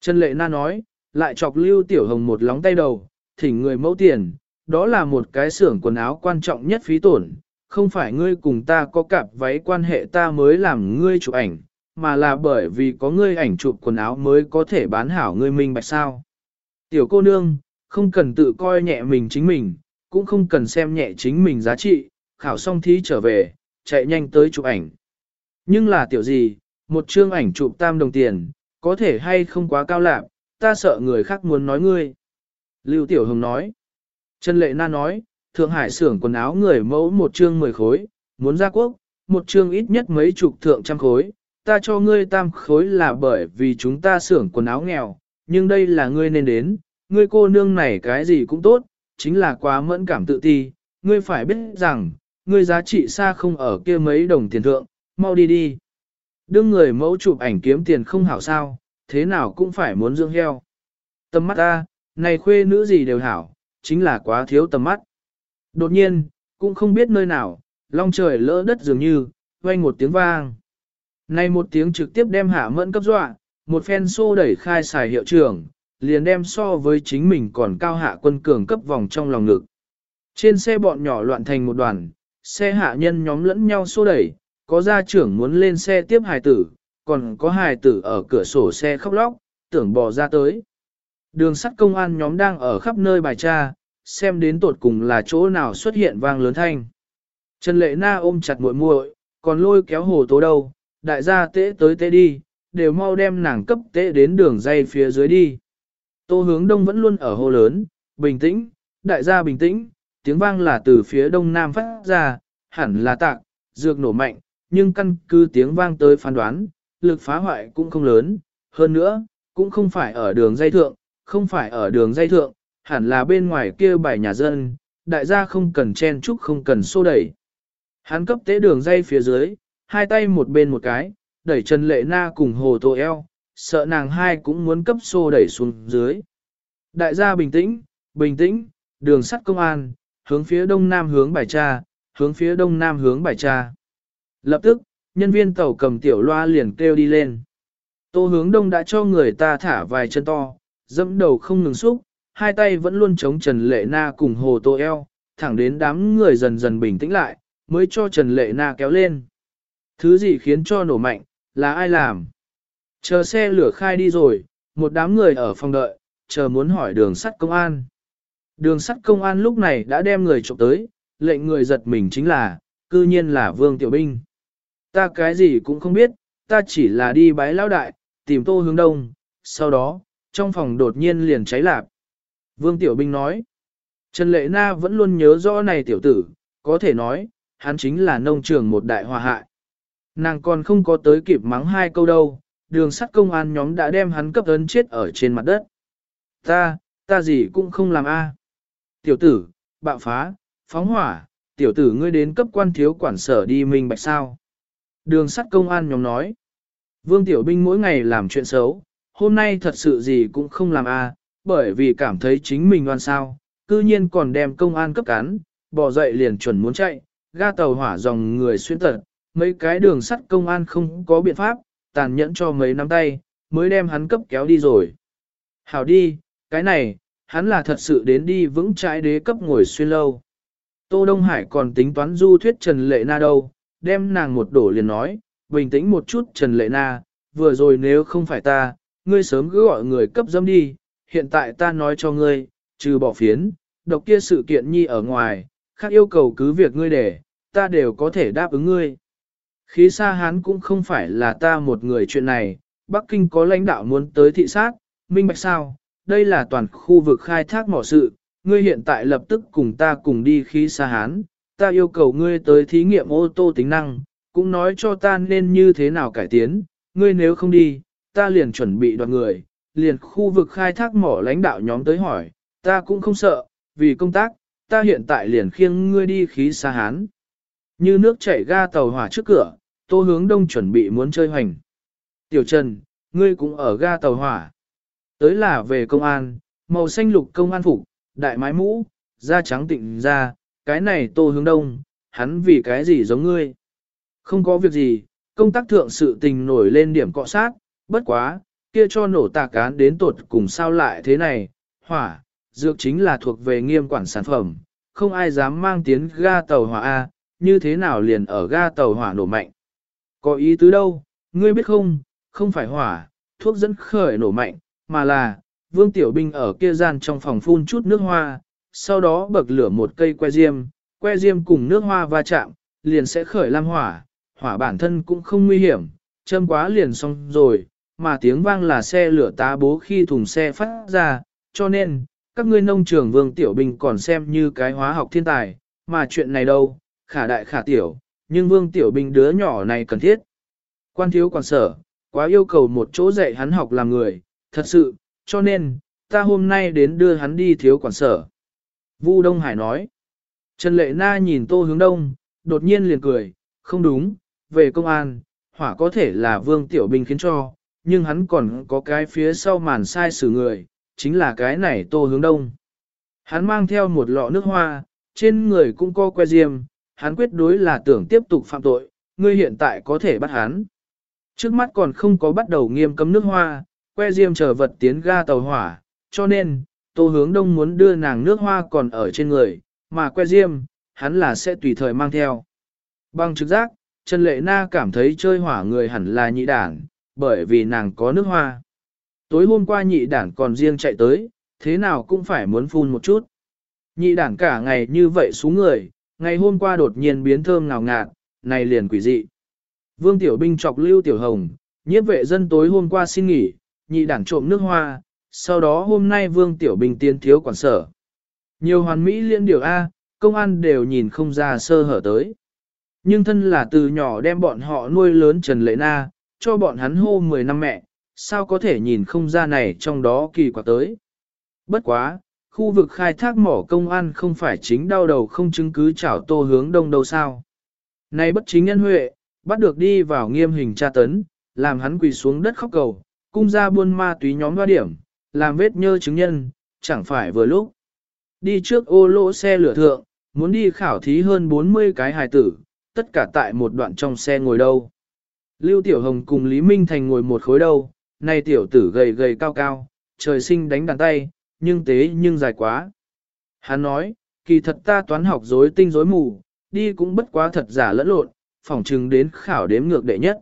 [SPEAKER 1] Trần Lệ Na nói, lại chọc Lưu Tiểu Hồng một lóng tay đầu, thỉnh người mẫu tiền, đó là một cái xưởng quần áo quan trọng nhất phí tổn, không phải ngươi cùng ta có cặp váy quan hệ ta mới làm ngươi chụp ảnh, mà là bởi vì có ngươi ảnh chụp quần áo mới có thể bán hảo ngươi minh bạch sao. Tiểu cô nương, không cần tự coi nhẹ mình chính mình, cũng không cần xem nhẹ chính mình giá trị, khảo xong thí trở về, chạy nhanh tới chụp ảnh. Nhưng là tiểu gì, một chương ảnh chụp tam đồng tiền, có thể hay không quá cao lạc, ta sợ người khác muốn nói ngươi. Lưu Tiểu Hồng nói. Trần Lệ Na nói, Thượng Hải xưởng quần áo người mẫu một chương mười khối, muốn ra quốc, một chương ít nhất mấy chục thượng trăm khối, ta cho ngươi tam khối là bởi vì chúng ta xưởng quần áo nghèo, nhưng đây là ngươi nên đến, ngươi cô nương này cái gì cũng tốt, chính là quá mẫn cảm tự ti, ngươi phải biết rằng, ngươi giá trị xa không ở kia mấy đồng tiền thượng, mau đi đi. Đương người mẫu chụp ảnh kiếm tiền không hảo sao, thế nào cũng phải muốn dưỡng heo. Tâm mắt ta, này khuê nữ gì đều hảo, chính là quá thiếu tầm mắt. Đột nhiên, cũng không biết nơi nào, long trời lỡ đất dường như, vang một tiếng vang. Này một tiếng trực tiếp đem hạ mẫn cấp dọa, một phen xô đẩy khai xài hiệu trưởng, liền đem so với chính mình còn cao hạ quân cường cấp vòng trong lòng ngực. Trên xe bọn nhỏ loạn thành một đoàn, xe hạ nhân nhóm lẫn nhau xô đẩy, có gia trưởng muốn lên xe tiếp hài tử, còn có hài tử ở cửa sổ xe khóc lóc, tưởng bỏ ra tới. Đường sắt công an nhóm đang ở khắp nơi bài tra, xem đến tột cùng là chỗ nào xuất hiện vang lớn thanh. Trần Lệ Na ôm chặt muội muội, còn lôi kéo hồ tố đâu, đại gia tế tới tế đi, đều mau đem nàng cấp tế đến đường dây phía dưới đi. Tô hướng đông vẫn luôn ở hồ lớn, bình tĩnh, đại gia bình tĩnh, tiếng vang là từ phía đông nam phát ra, hẳn là tạc, dược nổ mạnh, nhưng căn cứ tiếng vang tới phán đoán, lực phá hoại cũng không lớn, hơn nữa, cũng không phải ở đường dây thượng, không phải ở đường dây thượng, hẳn là bên ngoài kia bài nhà dân, đại gia không cần chen chúc không cần xô đẩy. Hắn cấp tế đường dây phía dưới, hai tay một bên một cái, đẩy Trần Lệ Na cùng hồ tô eo, sợ nàng hai cũng muốn cấp xô đẩy xuống dưới. Đại gia bình tĩnh, bình tĩnh, đường sắt công an, hướng phía đông nam hướng bài tra, hướng phía đông nam hướng bài tra. Lập tức, nhân viên tàu cầm tiểu loa liền kêu đi lên. Tô hướng đông đã cho người ta thả vài chân to, dẫm đầu không ngừng xúc, hai tay vẫn luôn chống Trần Lệ Na cùng hồ tô eo, thẳng đến đám người dần dần bình tĩnh lại, mới cho Trần Lệ Na kéo lên. Thứ gì khiến cho nổ mạnh, là ai làm? Chờ xe lửa khai đi rồi, một đám người ở phòng đợi, chờ muốn hỏi đường sắt công an. Đường sắt công an lúc này đã đem người trộm tới, lệnh người giật mình chính là, cư nhiên là Vương Tiểu Binh. Ta cái gì cũng không biết, ta chỉ là đi bái lão đại, tìm tô hướng đông, sau đó, trong phòng đột nhiên liền cháy lạp. Vương Tiểu Binh nói, Trần Lệ Na vẫn luôn nhớ rõ này tiểu tử, có thể nói, hắn chính là nông trường một đại hòa hại. Nàng còn không có tới kịp mắng hai câu đâu, đường sắt công an nhóm đã đem hắn cấp ấn chết ở trên mặt đất. Ta, ta gì cũng không làm a. À. Tiểu tử, bạo phá, phóng hỏa, tiểu tử ngươi đến cấp quan thiếu quản sở đi minh bạch sao. Đường sắt công an nhóm nói. Vương Tiểu Binh mỗi ngày làm chuyện xấu, hôm nay thật sự gì cũng không làm a, bởi vì cảm thấy chính mình oan sao, cư nhiên còn đem công an cấp cán, bỏ dậy liền chuẩn muốn chạy, ga tàu hỏa dòng người xuyên tật, mấy cái đường sắt công an không có biện pháp, tàn nhẫn cho mấy nắm tay, mới đem hắn cấp kéo đi rồi. Hảo đi, cái này, hắn là thật sự đến đi vững trái đế cấp ngồi xuyên lâu. Tô Đông Hải còn tính toán du thuyết Trần Lệ Na đâu, đem nàng một đổ liền nói, bình tĩnh một chút Trần Lệ Na, vừa rồi nếu không phải ta, ngươi sớm cứ gọi người cấp dâm đi, hiện tại ta nói cho ngươi, trừ bỏ phiến, độc kia sự kiện nhi ở ngoài, khác yêu cầu cứ việc ngươi để, ta đều có thể đáp ứng ngươi. Khí xa hán cũng không phải là ta một người chuyện này, Bắc Kinh có lãnh đạo muốn tới thị sát, minh bạch sao, đây là toàn khu vực khai thác mỏ sự, ngươi hiện tại lập tức cùng ta cùng đi khí xa hán, ta yêu cầu ngươi tới thí nghiệm ô tô tính năng, cũng nói cho ta nên như thế nào cải tiến, ngươi nếu không đi, ta liền chuẩn bị đoàn người, liền khu vực khai thác mỏ lãnh đạo nhóm tới hỏi, ta cũng không sợ, vì công tác, ta hiện tại liền khiêng ngươi đi khí xa hán. Như nước chảy ga tàu hỏa trước cửa, tô hướng đông chuẩn bị muốn chơi hoành. Tiểu Trần, ngươi cũng ở ga tàu hỏa. Tới là về công an, màu xanh lục công an phục, đại mái mũ, da trắng tịnh da, cái này tô hướng đông, hắn vì cái gì giống ngươi. Không có việc gì, công tác thượng sự tình nổi lên điểm cọ sát, bất quá, kia cho nổ tạc cán đến tột cùng sao lại thế này, hỏa, dược chính là thuộc về nghiêm quản sản phẩm, không ai dám mang tiến ga tàu hỏa A, như thế nào liền ở ga tàu hỏa nổ mạnh. Có ý tứ đâu, ngươi biết không, không phải hỏa, thuốc dẫn khởi nổ mạnh, mà là, vương tiểu binh ở kia gian trong phòng phun chút nước hoa, sau đó bậc lửa một cây que diêm, que diêm cùng nước hoa va chạm, liền sẽ khởi lam hỏa, hỏa bản thân cũng không nguy hiểm, châm quá liền xong rồi, mà tiếng vang là xe lửa tá bố khi thùng xe phát ra, cho nên, các ngươi nông trường vương tiểu bình còn xem như cái hóa học thiên tài, mà chuyện này đâu, khả đại khả tiểu, nhưng vương tiểu bình đứa nhỏ này cần thiết. Quan thiếu quản sở, quá yêu cầu một chỗ dạy hắn học làm người, thật sự, cho nên, ta hôm nay đến đưa hắn đi thiếu quản sở. Vu Đông Hải nói, Trần Lệ Na nhìn Tô Hướng Đông, đột nhiên liền cười, không đúng, về công an, hỏa có thể là vương tiểu Bình khiến cho, nhưng hắn còn có cái phía sau màn sai xử người, chính là cái này Tô Hướng Đông. Hắn mang theo một lọ nước hoa, trên người cũng có que diêm, hắn quyết đối là tưởng tiếp tục phạm tội, ngươi hiện tại có thể bắt hắn. Trước mắt còn không có bắt đầu nghiêm cấm nước hoa, que diêm chờ vật tiến ga tàu hỏa, cho nên, tô hướng đông muốn đưa nàng nước hoa còn ở trên người, mà que diêm, hắn là sẽ tùy thời mang theo. Bằng trực giác, Trần Lệ Na cảm thấy chơi hỏa người hẳn là nhị đản, bởi vì nàng có nước hoa. Tối hôm qua nhị đản còn riêng chạy tới, thế nào cũng phải muốn phun một chút. Nhị đản cả ngày như vậy xuống người, ngày hôm qua đột nhiên biến thơm ngào ngạt, này liền quỷ dị. Vương Tiểu Binh chọc Lưu Tiểu Hồng, nhiếp vệ dân tối hôm qua xin nghỉ, nhị đản trộm nước hoa, sau đó hôm nay Vương Tiểu bình tiến thiếu quản sở. Nhiều hoàn mỹ liên điều A, công an đều nhìn không ra sơ hở tới. Nhưng thân là từ nhỏ đem bọn họ nuôi lớn Trần Lệ Na, cho bọn hắn hô 10 năm mẹ, sao có thể nhìn không ra này trong đó kỳ quả tới. Bất quá, khu vực khai thác mỏ công an không phải chính đau đầu không chứng cứ chảo tô hướng đông đâu sao. Này bất chính nhân huệ, bắt được đi vào nghiêm hình tra tấn, làm hắn quỳ xuống đất khóc cầu, cung ra buôn ma túy nhóm loa điểm, làm vết nhơ chứng nhân, chẳng phải vừa lúc. Đi trước ô lỗ xe lửa thượng, muốn đi khảo thí hơn 40 cái hài tử, tất cả tại một đoạn trong xe ngồi đâu. Lưu Tiểu Hồng cùng Lý Minh Thành ngồi một khối đâu, nay tiểu tử gầy gầy cao cao, trời sinh đánh đàn tay, nhưng tế nhưng dài quá. Hắn nói, kỳ thật ta toán học rối tinh rối mù, đi cũng bất quá thật giả lẫn lộn, phỏng chừng đến khảo đếm ngược đệ nhất.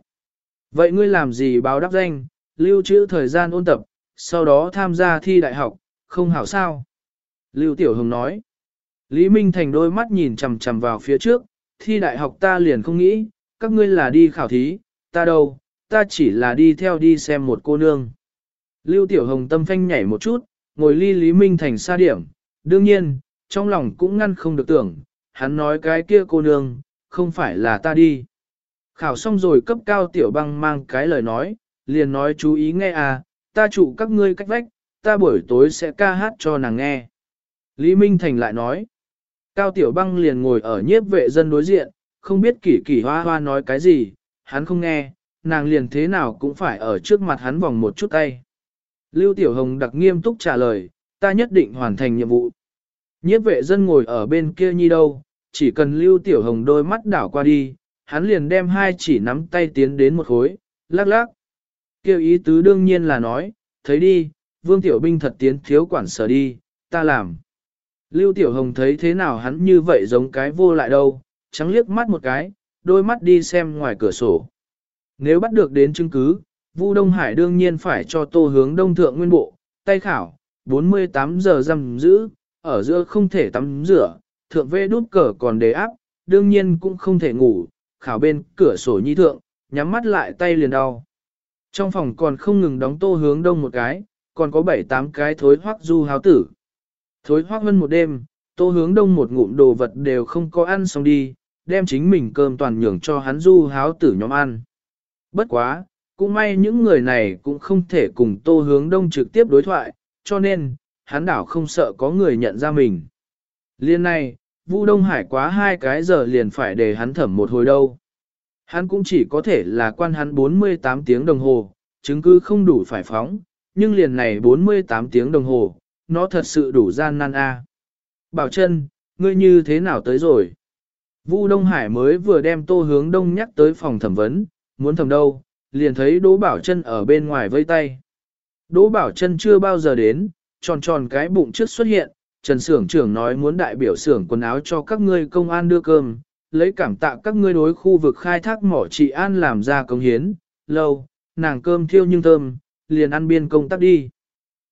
[SPEAKER 1] Vậy ngươi làm gì báo đáp danh, lưu trữ thời gian ôn tập, sau đó tham gia thi đại học, không hảo sao? Lưu Tiểu Hồng nói. Lý Minh Thành đôi mắt nhìn chằm chằm vào phía trước, thi đại học ta liền không nghĩ, các ngươi là đi khảo thí, ta đâu, ta chỉ là đi theo đi xem một cô nương. Lưu Tiểu Hồng tâm phanh nhảy một chút, ngồi ly Lý Minh Thành xa điểm, đương nhiên, trong lòng cũng ngăn không được tưởng, hắn nói cái kia cô nương, không phải là ta đi. Khảo xong rồi cấp cao Tiểu Băng mang cái lời nói, liền nói chú ý nghe à, ta trụ các ngươi cách vách, ta buổi tối sẽ ca hát cho nàng nghe. Lý Minh Thành lại nói, Cao Tiểu Băng liền ngồi ở nhiếp vệ dân đối diện, không biết kỷ kỷ hoa hoa nói cái gì, hắn không nghe, nàng liền thế nào cũng phải ở trước mặt hắn vòng một chút tay. Lưu Tiểu Hồng đặc nghiêm túc trả lời, ta nhất định hoàn thành nhiệm vụ. Nhiếp vệ dân ngồi ở bên kia nhi đâu, chỉ cần Lưu Tiểu Hồng đôi mắt đảo qua đi, hắn liền đem hai chỉ nắm tay tiến đến một khối, lắc lắc. Kêu ý tứ đương nhiên là nói, thấy đi, Vương Tiểu Binh thật tiến thiếu quản sở đi, ta làm. Lưu Tiểu Hồng thấy thế nào hắn như vậy giống cái vô lại đâu, trắng liếc mắt một cái, đôi mắt đi xem ngoài cửa sổ. Nếu bắt được đến chứng cứ, Vu Đông Hải đương nhiên phải cho tô hướng đông thượng nguyên bộ, tay khảo, 48 giờ giam giữ, ở giữa không thể tắm rửa, thượng vê đút cờ còn đề áp, đương nhiên cũng không thể ngủ, khảo bên cửa sổ nhi thượng, nhắm mắt lại tay liền đau. Trong phòng còn không ngừng đóng tô hướng đông một cái, còn có 7-8 cái thối hoắc du háo tử. Thối hoắc hơn một đêm, tô hướng đông một ngụm đồ vật đều không có ăn xong đi, đem chính mình cơm toàn nhường cho hắn du háo tử nhóm ăn. Bất quá, cũng may những người này cũng không thể cùng tô hướng đông trực tiếp đối thoại, cho nên, hắn đảo không sợ có người nhận ra mình. Liên này, Vu Đông Hải quá hai cái giờ liền phải để hắn thẩm một hồi đâu. Hắn cũng chỉ có thể là quan hắn 48 tiếng đồng hồ, chứng cứ không đủ phải phóng, nhưng liền này 48 tiếng đồng hồ, nó thật sự đủ gian nan a. Bảo chân, ngươi như thế nào tới rồi? Vu Đông Hải mới vừa đem tô hướng đông nhắc tới phòng thẩm vấn, muốn thẩm đâu, liền thấy Đỗ Bảo chân ở bên ngoài vây tay. Đỗ Bảo chân chưa bao giờ đến, tròn tròn cái bụng trước xuất hiện, Trần Sưởng trưởng nói muốn đại biểu xưởng quần áo cho các ngươi công an đưa cơm, lấy cảm tạ các ngươi đối khu vực khai thác mỏ trị an làm ra công hiến, lâu, nàng cơm thiêu nhưng thơm, liền ăn biên công tác đi.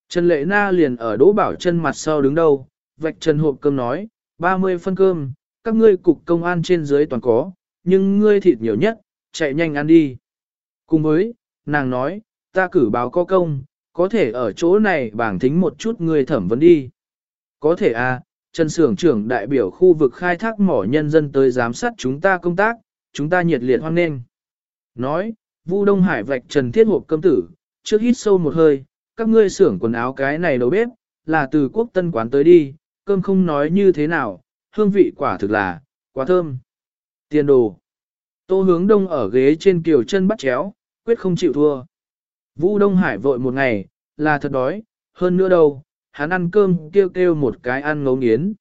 [SPEAKER 1] Trần Lệ Na liền ở Đỗ Bảo chân mặt sau đứng đầu vạch trần hộp cơm nói, 30 phân cơm, các ngươi cục công an trên dưới toàn có, nhưng ngươi thịt nhiều nhất, chạy nhanh ăn đi. Cùng với, nàng nói, ta cử báo có công, có thể ở chỗ này bảng thính một chút ngươi thẩm vấn đi. Có thể à, Trần Sưởng trưởng đại biểu khu vực khai thác mỏ nhân dân tới giám sát chúng ta công tác, chúng ta nhiệt liệt hoan nghênh. Nói, Vu Đông Hải vạch Trần Thiết hộp cơm tử, trước hít sâu một hơi, các ngươi xưởng quần áo cái này đầu bếp, là từ quốc tân quán tới đi, cơm không nói như thế nào, hương vị quả thực là, quá thơm. Tiền đồ. Tô hướng đông ở ghế trên kiều chân bắt chéo, quyết không chịu thua. Vũ Đông Hải vội một ngày, là thật đói, hơn nữa đâu, hắn ăn cơm kêu kêu một cái ăn ngấu nghiến.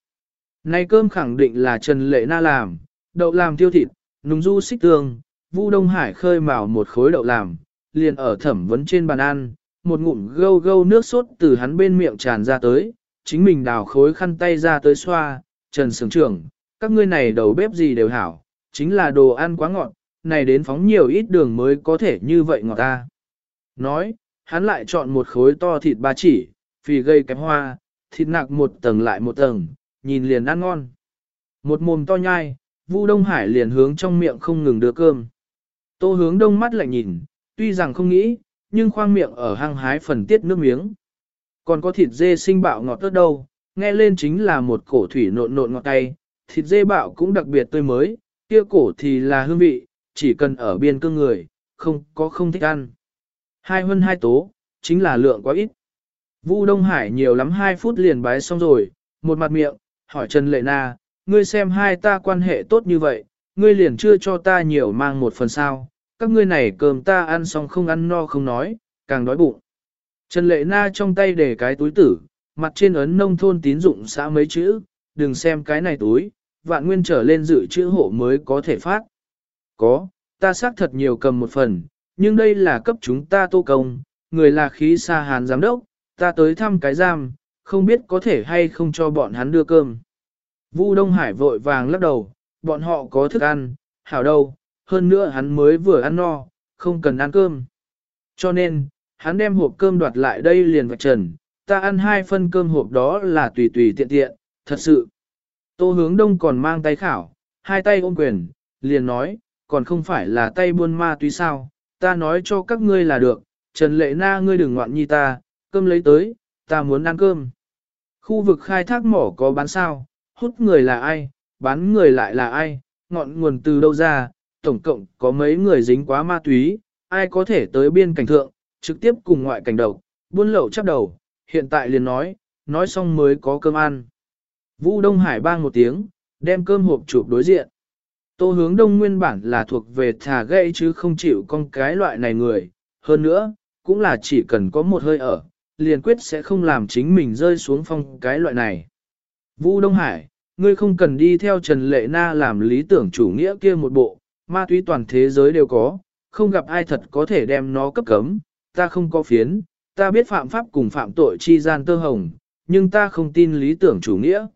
[SPEAKER 1] Này cơm khẳng định là Trần Lệ Na làm, đậu làm tiêu thịt, nùng du xích tương, vu Đông Hải khơi mào một khối đậu làm, liền ở thẩm vấn trên bàn ăn, một ngụm gâu gâu nước sốt từ hắn bên miệng tràn ra tới, chính mình đào khối khăn tay ra tới xoa, Trần Sướng trưởng, các ngươi này đầu bếp gì đều hảo, chính là đồ ăn quá ngọt, này đến phóng nhiều ít đường mới có thể như vậy ngọt ta. Nói, hắn lại chọn một khối to thịt ba chỉ, phì gây kém hoa, thịt nạc một tầng lại một tầng, nhìn liền ăn ngon. Một mồm to nhai, Vu Đông Hải liền hướng trong miệng không ngừng đưa cơm. Tô hướng đông mắt lại nhìn, tuy rằng không nghĩ, nhưng khoang miệng ở hang hái phần tiết nước miếng. Còn có thịt dê sinh bạo ngọt tốt đâu, nghe lên chính là một cổ thủy nộn nộn ngọt tay, thịt dê bạo cũng đặc biệt tươi mới, kia cổ thì là hương vị, chỉ cần ở biên cương người, không có không thích ăn. Hai hơn hai tố, chính là lượng quá ít. Vu Đông Hải nhiều lắm hai phút liền bái xong rồi, một mặt miệng, hỏi Trần Lệ Na, ngươi xem hai ta quan hệ tốt như vậy, ngươi liền chưa cho ta nhiều mang một phần sao, các ngươi này cơm ta ăn xong không ăn no không nói, càng đói bụng. Trần Lệ Na trong tay để cái túi tử, mặt trên ấn nông thôn tín dụng xã mấy chữ, đừng xem cái này túi, vạn nguyên trở lên dự chữ hộ mới có thể phát. Có, ta xác thật nhiều cầm một phần, nhưng đây là cấp chúng ta tô công, người là khí xa hàn giám đốc, ta tới thăm cái giam, không biết có thể hay không cho bọn hắn đưa cơm. Vu Đông Hải vội vàng lắc đầu, bọn họ có thức ăn, hảo đâu, hơn nữa hắn mới vừa ăn no, không cần ăn cơm. Cho nên, hắn đem hộp cơm đoạt lại đây liền vạch trần, ta ăn hai phân cơm hộp đó là tùy tùy tiện tiện, thật sự. Tô hướng đông còn mang tay khảo, hai tay ôm quyền, liền nói, còn không phải là tay buôn ma túy sao, ta nói cho các ngươi là được, Trần Lệ Na ngươi đừng ngoạn nhi ta, cơm lấy tới, ta muốn ăn cơm. Khu vực khai thác mỏ có bán sao, hút người là ai, bán người lại là ai, ngọn nguồn từ đâu ra, tổng cộng có mấy người dính quá ma túy, ai có thể tới biên cảnh thượng, trực tiếp cùng ngoại cảnh độc, buôn lậu chắp đầu, hiện tại liền nói, nói xong mới có cơm ăn. Vũ Đông Hải bang một tiếng, đem cơm hộp chụp đối diện. Tô hướng đông nguyên bản là thuộc về thả gãy chứ không chịu con cái loại này người, hơn nữa, cũng là chỉ cần có một hơi ở, liền quyết sẽ không làm chính mình rơi xuống phong cái loại này. Vũ Đông Hải, ngươi không cần đi theo Trần Lệ Na làm lý tưởng chủ nghĩa kia một bộ, ma túy toàn thế giới đều có, không gặp ai thật có thể đem nó cấp cấm, ta không có phiến, ta biết phạm pháp cùng phạm tội chi gian tơ hồng, nhưng ta không tin lý tưởng chủ nghĩa.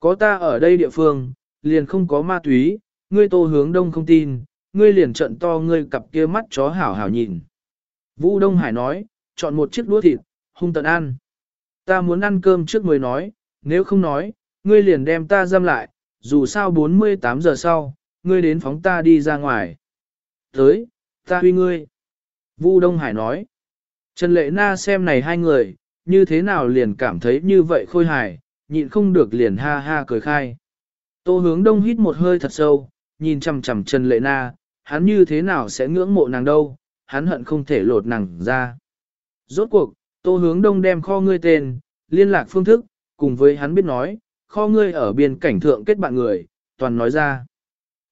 [SPEAKER 1] Có ta ở đây địa phương, liền không có ma túy, ngươi tô hướng đông không tin, ngươi liền trận to ngươi cặp kia mắt chó hảo hảo nhìn. Vũ Đông Hải nói, chọn một chiếc đũa thịt, hung tận ăn. Ta muốn ăn cơm trước mới nói, nếu không nói, ngươi liền đem ta giam lại, dù sao 48 giờ sau, ngươi đến phóng ta đi ra ngoài. Tới, ta huy ngươi. Vu Đông Hải nói. Trần Lệ Na xem này hai người, như thế nào liền cảm thấy như vậy khôi hài, nhịn không được liền ha ha cười khai. Tô hướng đông hít một hơi thật sâu, nhìn chằm chằm Trần Lệ Na, hắn như thế nào sẽ ngưỡng mộ nàng đâu, hắn hận không thể lột nàng ra. Rốt cuộc, tô hướng đông đem kho ngươi tên, liên lạc phương thức, cùng với hắn biết nói, kho ngươi ở biên cảnh thượng kết bạn người, toàn nói ra.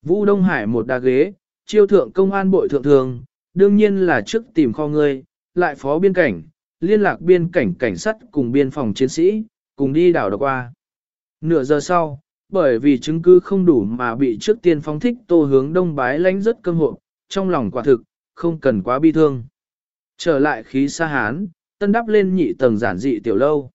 [SPEAKER 1] Vũ Đông Hải một đa ghế, chiêu thượng công an bội thượng thường, đương nhiên là trước tìm kho ngươi, lại phó biên cảnh, liên lạc biên cảnh cảnh sát cùng biên phòng chiến sĩ, cùng đi đảo đọc qua. Nửa giờ sau, bởi vì chứng cứ không đủ mà bị trước tiên phóng thích tô hướng đông bái lánh rất cơm hộ, trong lòng quả thực, không cần quá bi thương. Trở lại khí xa hán, tân đắp lên nhị tầng giản dị tiểu lâu.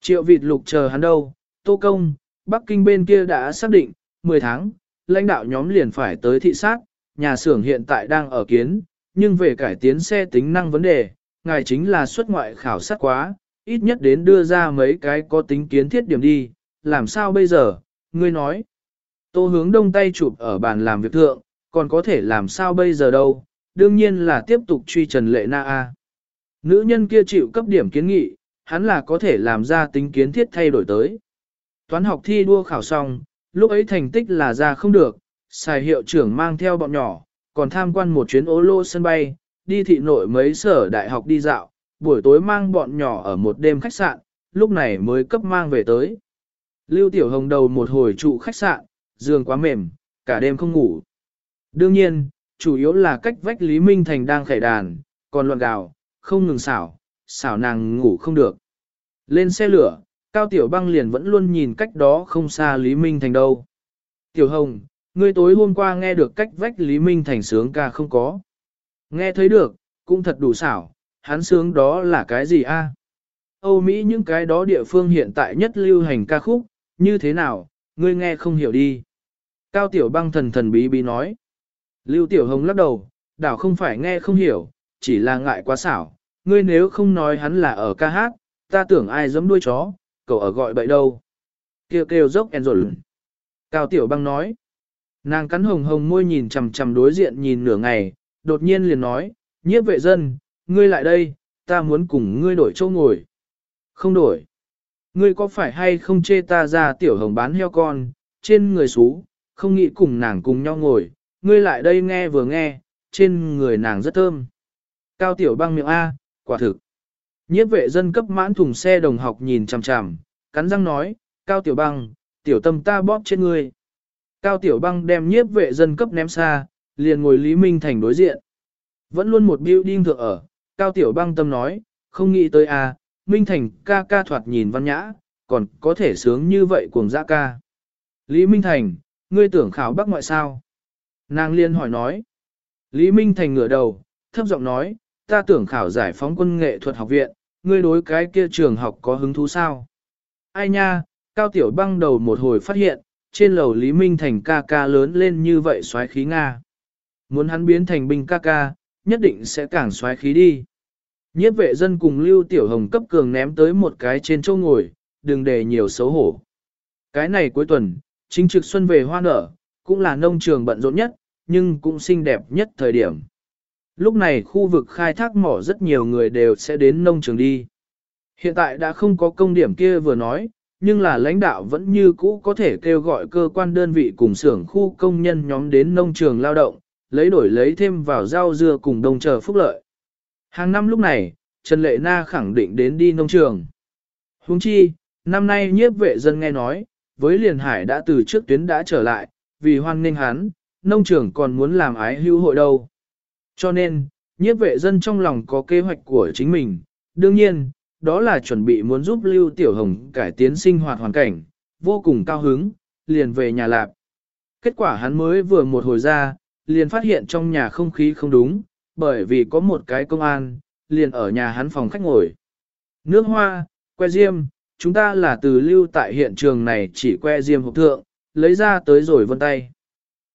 [SPEAKER 1] Triệu vịt lục chờ hắn đâu, tô công, Bắc Kinh bên kia đã xác định, 10 tháng, lãnh đạo nhóm liền phải tới thị sát, nhà xưởng hiện tại đang ở kiến, nhưng về cải tiến xe tính năng vấn đề, ngài chính là xuất ngoại khảo sát quá, ít nhất đến đưa ra mấy cái có tính kiến thiết điểm đi, làm sao bây giờ, ngươi nói. Tô hướng đông tay chụp ở bàn làm việc thượng, còn có thể làm sao bây giờ đâu, đương nhiên là tiếp tục truy Trần Lệ Na A. Nữ nhân kia chịu cấp điểm kiến nghị, hắn là có thể làm ra tính kiến thiết thay đổi tới. Toán học thi đua khảo xong, lúc ấy thành tích là ra không được, xài hiệu trưởng mang theo bọn nhỏ, còn tham quan một chuyến ố lô sân bay, đi thị nội mấy sở đại học đi dạo, buổi tối mang bọn nhỏ ở một đêm khách sạn, lúc này mới cấp mang về tới. Lưu Tiểu Hồng đầu một hồi trụ khách sạn, giường quá mềm, cả đêm không ngủ. Đương nhiên, chủ yếu là cách vách Lý Minh Thành đang khải đàn, còn loạn gào, không ngừng xảo, xảo nàng ngủ không được. Lên xe lửa, Cao Tiểu Băng liền vẫn luôn nhìn cách đó không xa Lý Minh Thành đâu. Tiểu Hồng, ngươi tối hôm qua nghe được cách vách Lý Minh Thành sướng ca không có. Nghe thấy được, cũng thật đủ xảo, hắn sướng đó là cái gì a? Âu Mỹ những cái đó địa phương hiện tại nhất lưu hành ca khúc, như thế nào, ngươi nghe không hiểu đi. Cao Tiểu Băng thần thần bí bí nói. Lưu Tiểu Hồng lắc đầu, đảo không phải nghe không hiểu, chỉ là ngại quá xảo. Ngươi nếu không nói hắn là ở ca hát, ta tưởng ai giẫm đuôi chó, cậu ở gọi bậy đâu. Kêu kêu dốc en rồi. Cao Tiểu Băng nói. Nàng cắn hồng hồng môi nhìn chằm chằm đối diện nhìn nửa ngày, đột nhiên liền nói, nhiếp vệ dân, ngươi lại đây, ta muốn cùng ngươi đổi chỗ ngồi. Không đổi. Ngươi có phải hay không chê ta ra tiểu hồng bán heo con, trên người xú, không nghĩ cùng nàng cùng nhau ngồi, ngươi lại đây nghe vừa nghe, trên người nàng rất thơm. Cao tiểu băng miệng A, quả thực. Nhiếp vệ dân cấp mãn thùng xe đồng học nhìn chằm chằm, cắn răng nói, Cao tiểu băng, tiểu tâm ta bóp trên ngươi. Cao tiểu băng đem nhiếp vệ dân cấp ném xa, liền ngồi Lý Minh Thành đối diện. Vẫn luôn một building thượng ở, Cao tiểu băng tâm nói, không nghĩ tới a, Minh Thành ca ca thoạt nhìn văn nhã, còn có thể sướng như vậy cuồng dã ca. Lý Minh Thành, ngươi tưởng khảo bác ngoại sao? Nàng liên hỏi nói. Lý Minh Thành ngửa đầu, thấp giọng nói, ta tưởng khảo giải phóng quân nghệ thuật học viện, ngươi đối cái kia trường học có hứng thú sao? Ai nha, Cao Tiểu băng đầu một hồi phát hiện, trên lầu Lý Minh Thành ca ca lớn lên như vậy xoáy khí Nga. Muốn hắn biến thành binh ca ca, nhất định sẽ càng xoáy khí đi. Nhiếp vệ dân cùng Lưu Tiểu Hồng cấp cường ném tới một cái trên châu ngồi, đừng để nhiều xấu hổ. Cái này cuối tuần, chính trực xuân về hoa nở, cũng là nông trường bận rộn nhất, nhưng cũng xinh đẹp nhất thời điểm. Lúc này khu vực khai thác mỏ rất nhiều người đều sẽ đến nông trường đi. Hiện tại đã không có công điểm kia vừa nói, nhưng là lãnh đạo vẫn như cũ có thể kêu gọi cơ quan đơn vị cùng xưởng khu công nhân nhóm đến nông trường lao động, lấy đổi lấy thêm vào rau dưa cùng đồng chờ phúc lợi. Hàng năm lúc này, Trần Lệ Na khẳng định đến đi nông trường. Huống chi, năm nay nhiếp vệ dân nghe nói, với liền hải đã từ trước tuyến đã trở lại, vì hoan nghênh hắn, nông trường còn muốn làm ái hữu hội đâu. Cho nên, nhiếp vệ dân trong lòng có kế hoạch của chính mình, đương nhiên, đó là chuẩn bị muốn giúp Lưu Tiểu Hồng cải tiến sinh hoạt hoàn cảnh, vô cùng cao hứng, liền về nhà lạp. Kết quả hắn mới vừa một hồi ra, liền phát hiện trong nhà không khí không đúng, bởi vì có một cái công an, liền ở nhà hắn phòng khách ngồi. Nước hoa, que diêm, chúng ta là từ lưu tại hiện trường này chỉ que diêm hộp thượng, lấy ra tới rồi vân tay.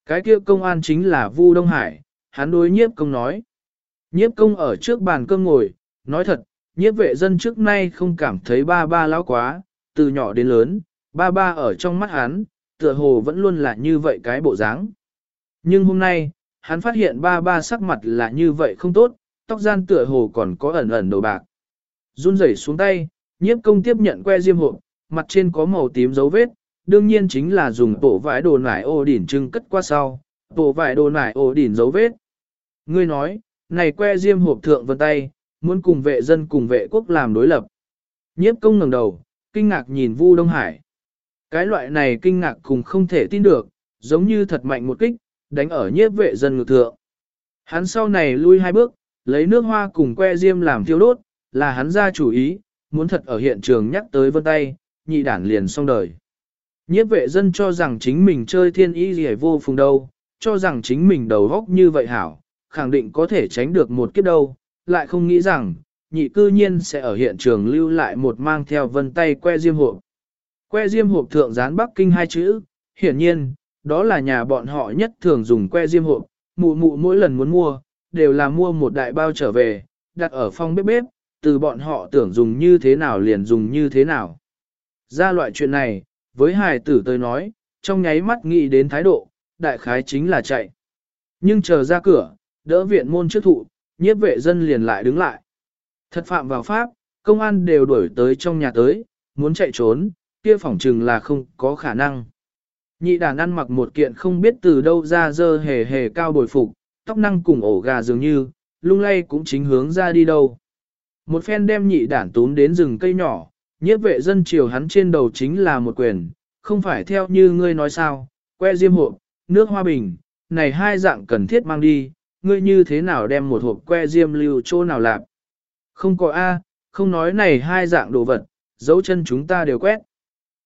[SPEAKER 1] Cái kia công an chính là Vu Đông Hải, hắn đối nhiếp công nói. Nhiếp công ở trước bàn cơm ngồi, nói thật, nhiếp vệ dân trước nay không cảm thấy ba ba lão quá, từ nhỏ đến lớn, ba ba ở trong mắt hắn, tựa hồ vẫn luôn là như vậy cái bộ dáng. Nhưng hôm nay, hắn phát hiện ba ba sắc mặt là như vậy không tốt, tóc gian tựa hồ còn có ẩn ẩn đầu bạc. Run rẩy xuống tay, nhiếp công tiếp nhận que diêm hộp, mặt trên có màu tím dấu vết, đương nhiên chính là dùng tổ vải đồ nải ô đỉn trưng cất qua sau, tổ vải đồ nải ô đỉn dấu vết. Ngươi nói, này que diêm hộp thượng vân tay, muốn cùng vệ dân cùng vệ quốc làm đối lập. Nhiếp công ngẩng đầu, kinh ngạc nhìn Vu Đông Hải. Cái loại này kinh ngạc cùng không thể tin được, giống như thật mạnh một kích, đánh ở nhiếp vệ dân ngược thượng. Hắn sau này lui hai bước, lấy nước hoa cùng que diêm làm thiêu đốt, là hắn ra chủ ý, muốn thật ở hiện trường nhắc tới vân tay, nhị đản liền xong đời. Nhiếp vệ dân cho rằng chính mình chơi thiên y gì vô phùng đâu, cho rằng chính mình đầu góc như vậy hảo, khẳng định có thể tránh được một kiếp đâu, lại không nghĩ rằng, nhị cư nhiên sẽ ở hiện trường lưu lại một mang theo vân tay que diêm hộp. Que diêm hộp thượng dán Bắc Kinh hai chữ, hiển nhiên, đó là nhà bọn họ nhất thường dùng que diêm hộp, mụ mụ mỗi lần muốn mua, đều là mua một đại bao trở về, đặt ở phòng bếp bếp, từ bọn họ tưởng dùng như thế nào liền dùng như thế nào. Ra loại chuyện này, với hài tử tôi nói, trong nháy mắt nghĩ đến thái độ, đại khái chính là chạy. Nhưng chờ ra cửa, đỡ viện môn trước thụ, nhiếp vệ dân liền lại đứng lại. Thật phạm vào pháp, công an đều đuổi tới trong nhà tới, muốn chạy trốn, kia phỏng chừng là không có khả năng. Nhị đàn ăn mặc một kiện không biết từ đâu ra dơ hề hề cao bồi phục, tóc năng cùng ổ gà dường như, lung lay cũng chính hướng ra đi đâu. Một phen đem nhị đản tún đến rừng cây nhỏ, nhiếp vệ dân chiều hắn trên đầu chính là một quyền, không phải theo như ngươi nói sao, que diêm hộp, nước hoa bình, này hai dạng cần thiết mang đi, ngươi như thế nào đem một hộp que diêm lưu chỗ nào lạp. Không có A, không nói này hai dạng đồ vật, dấu chân chúng ta đều quét.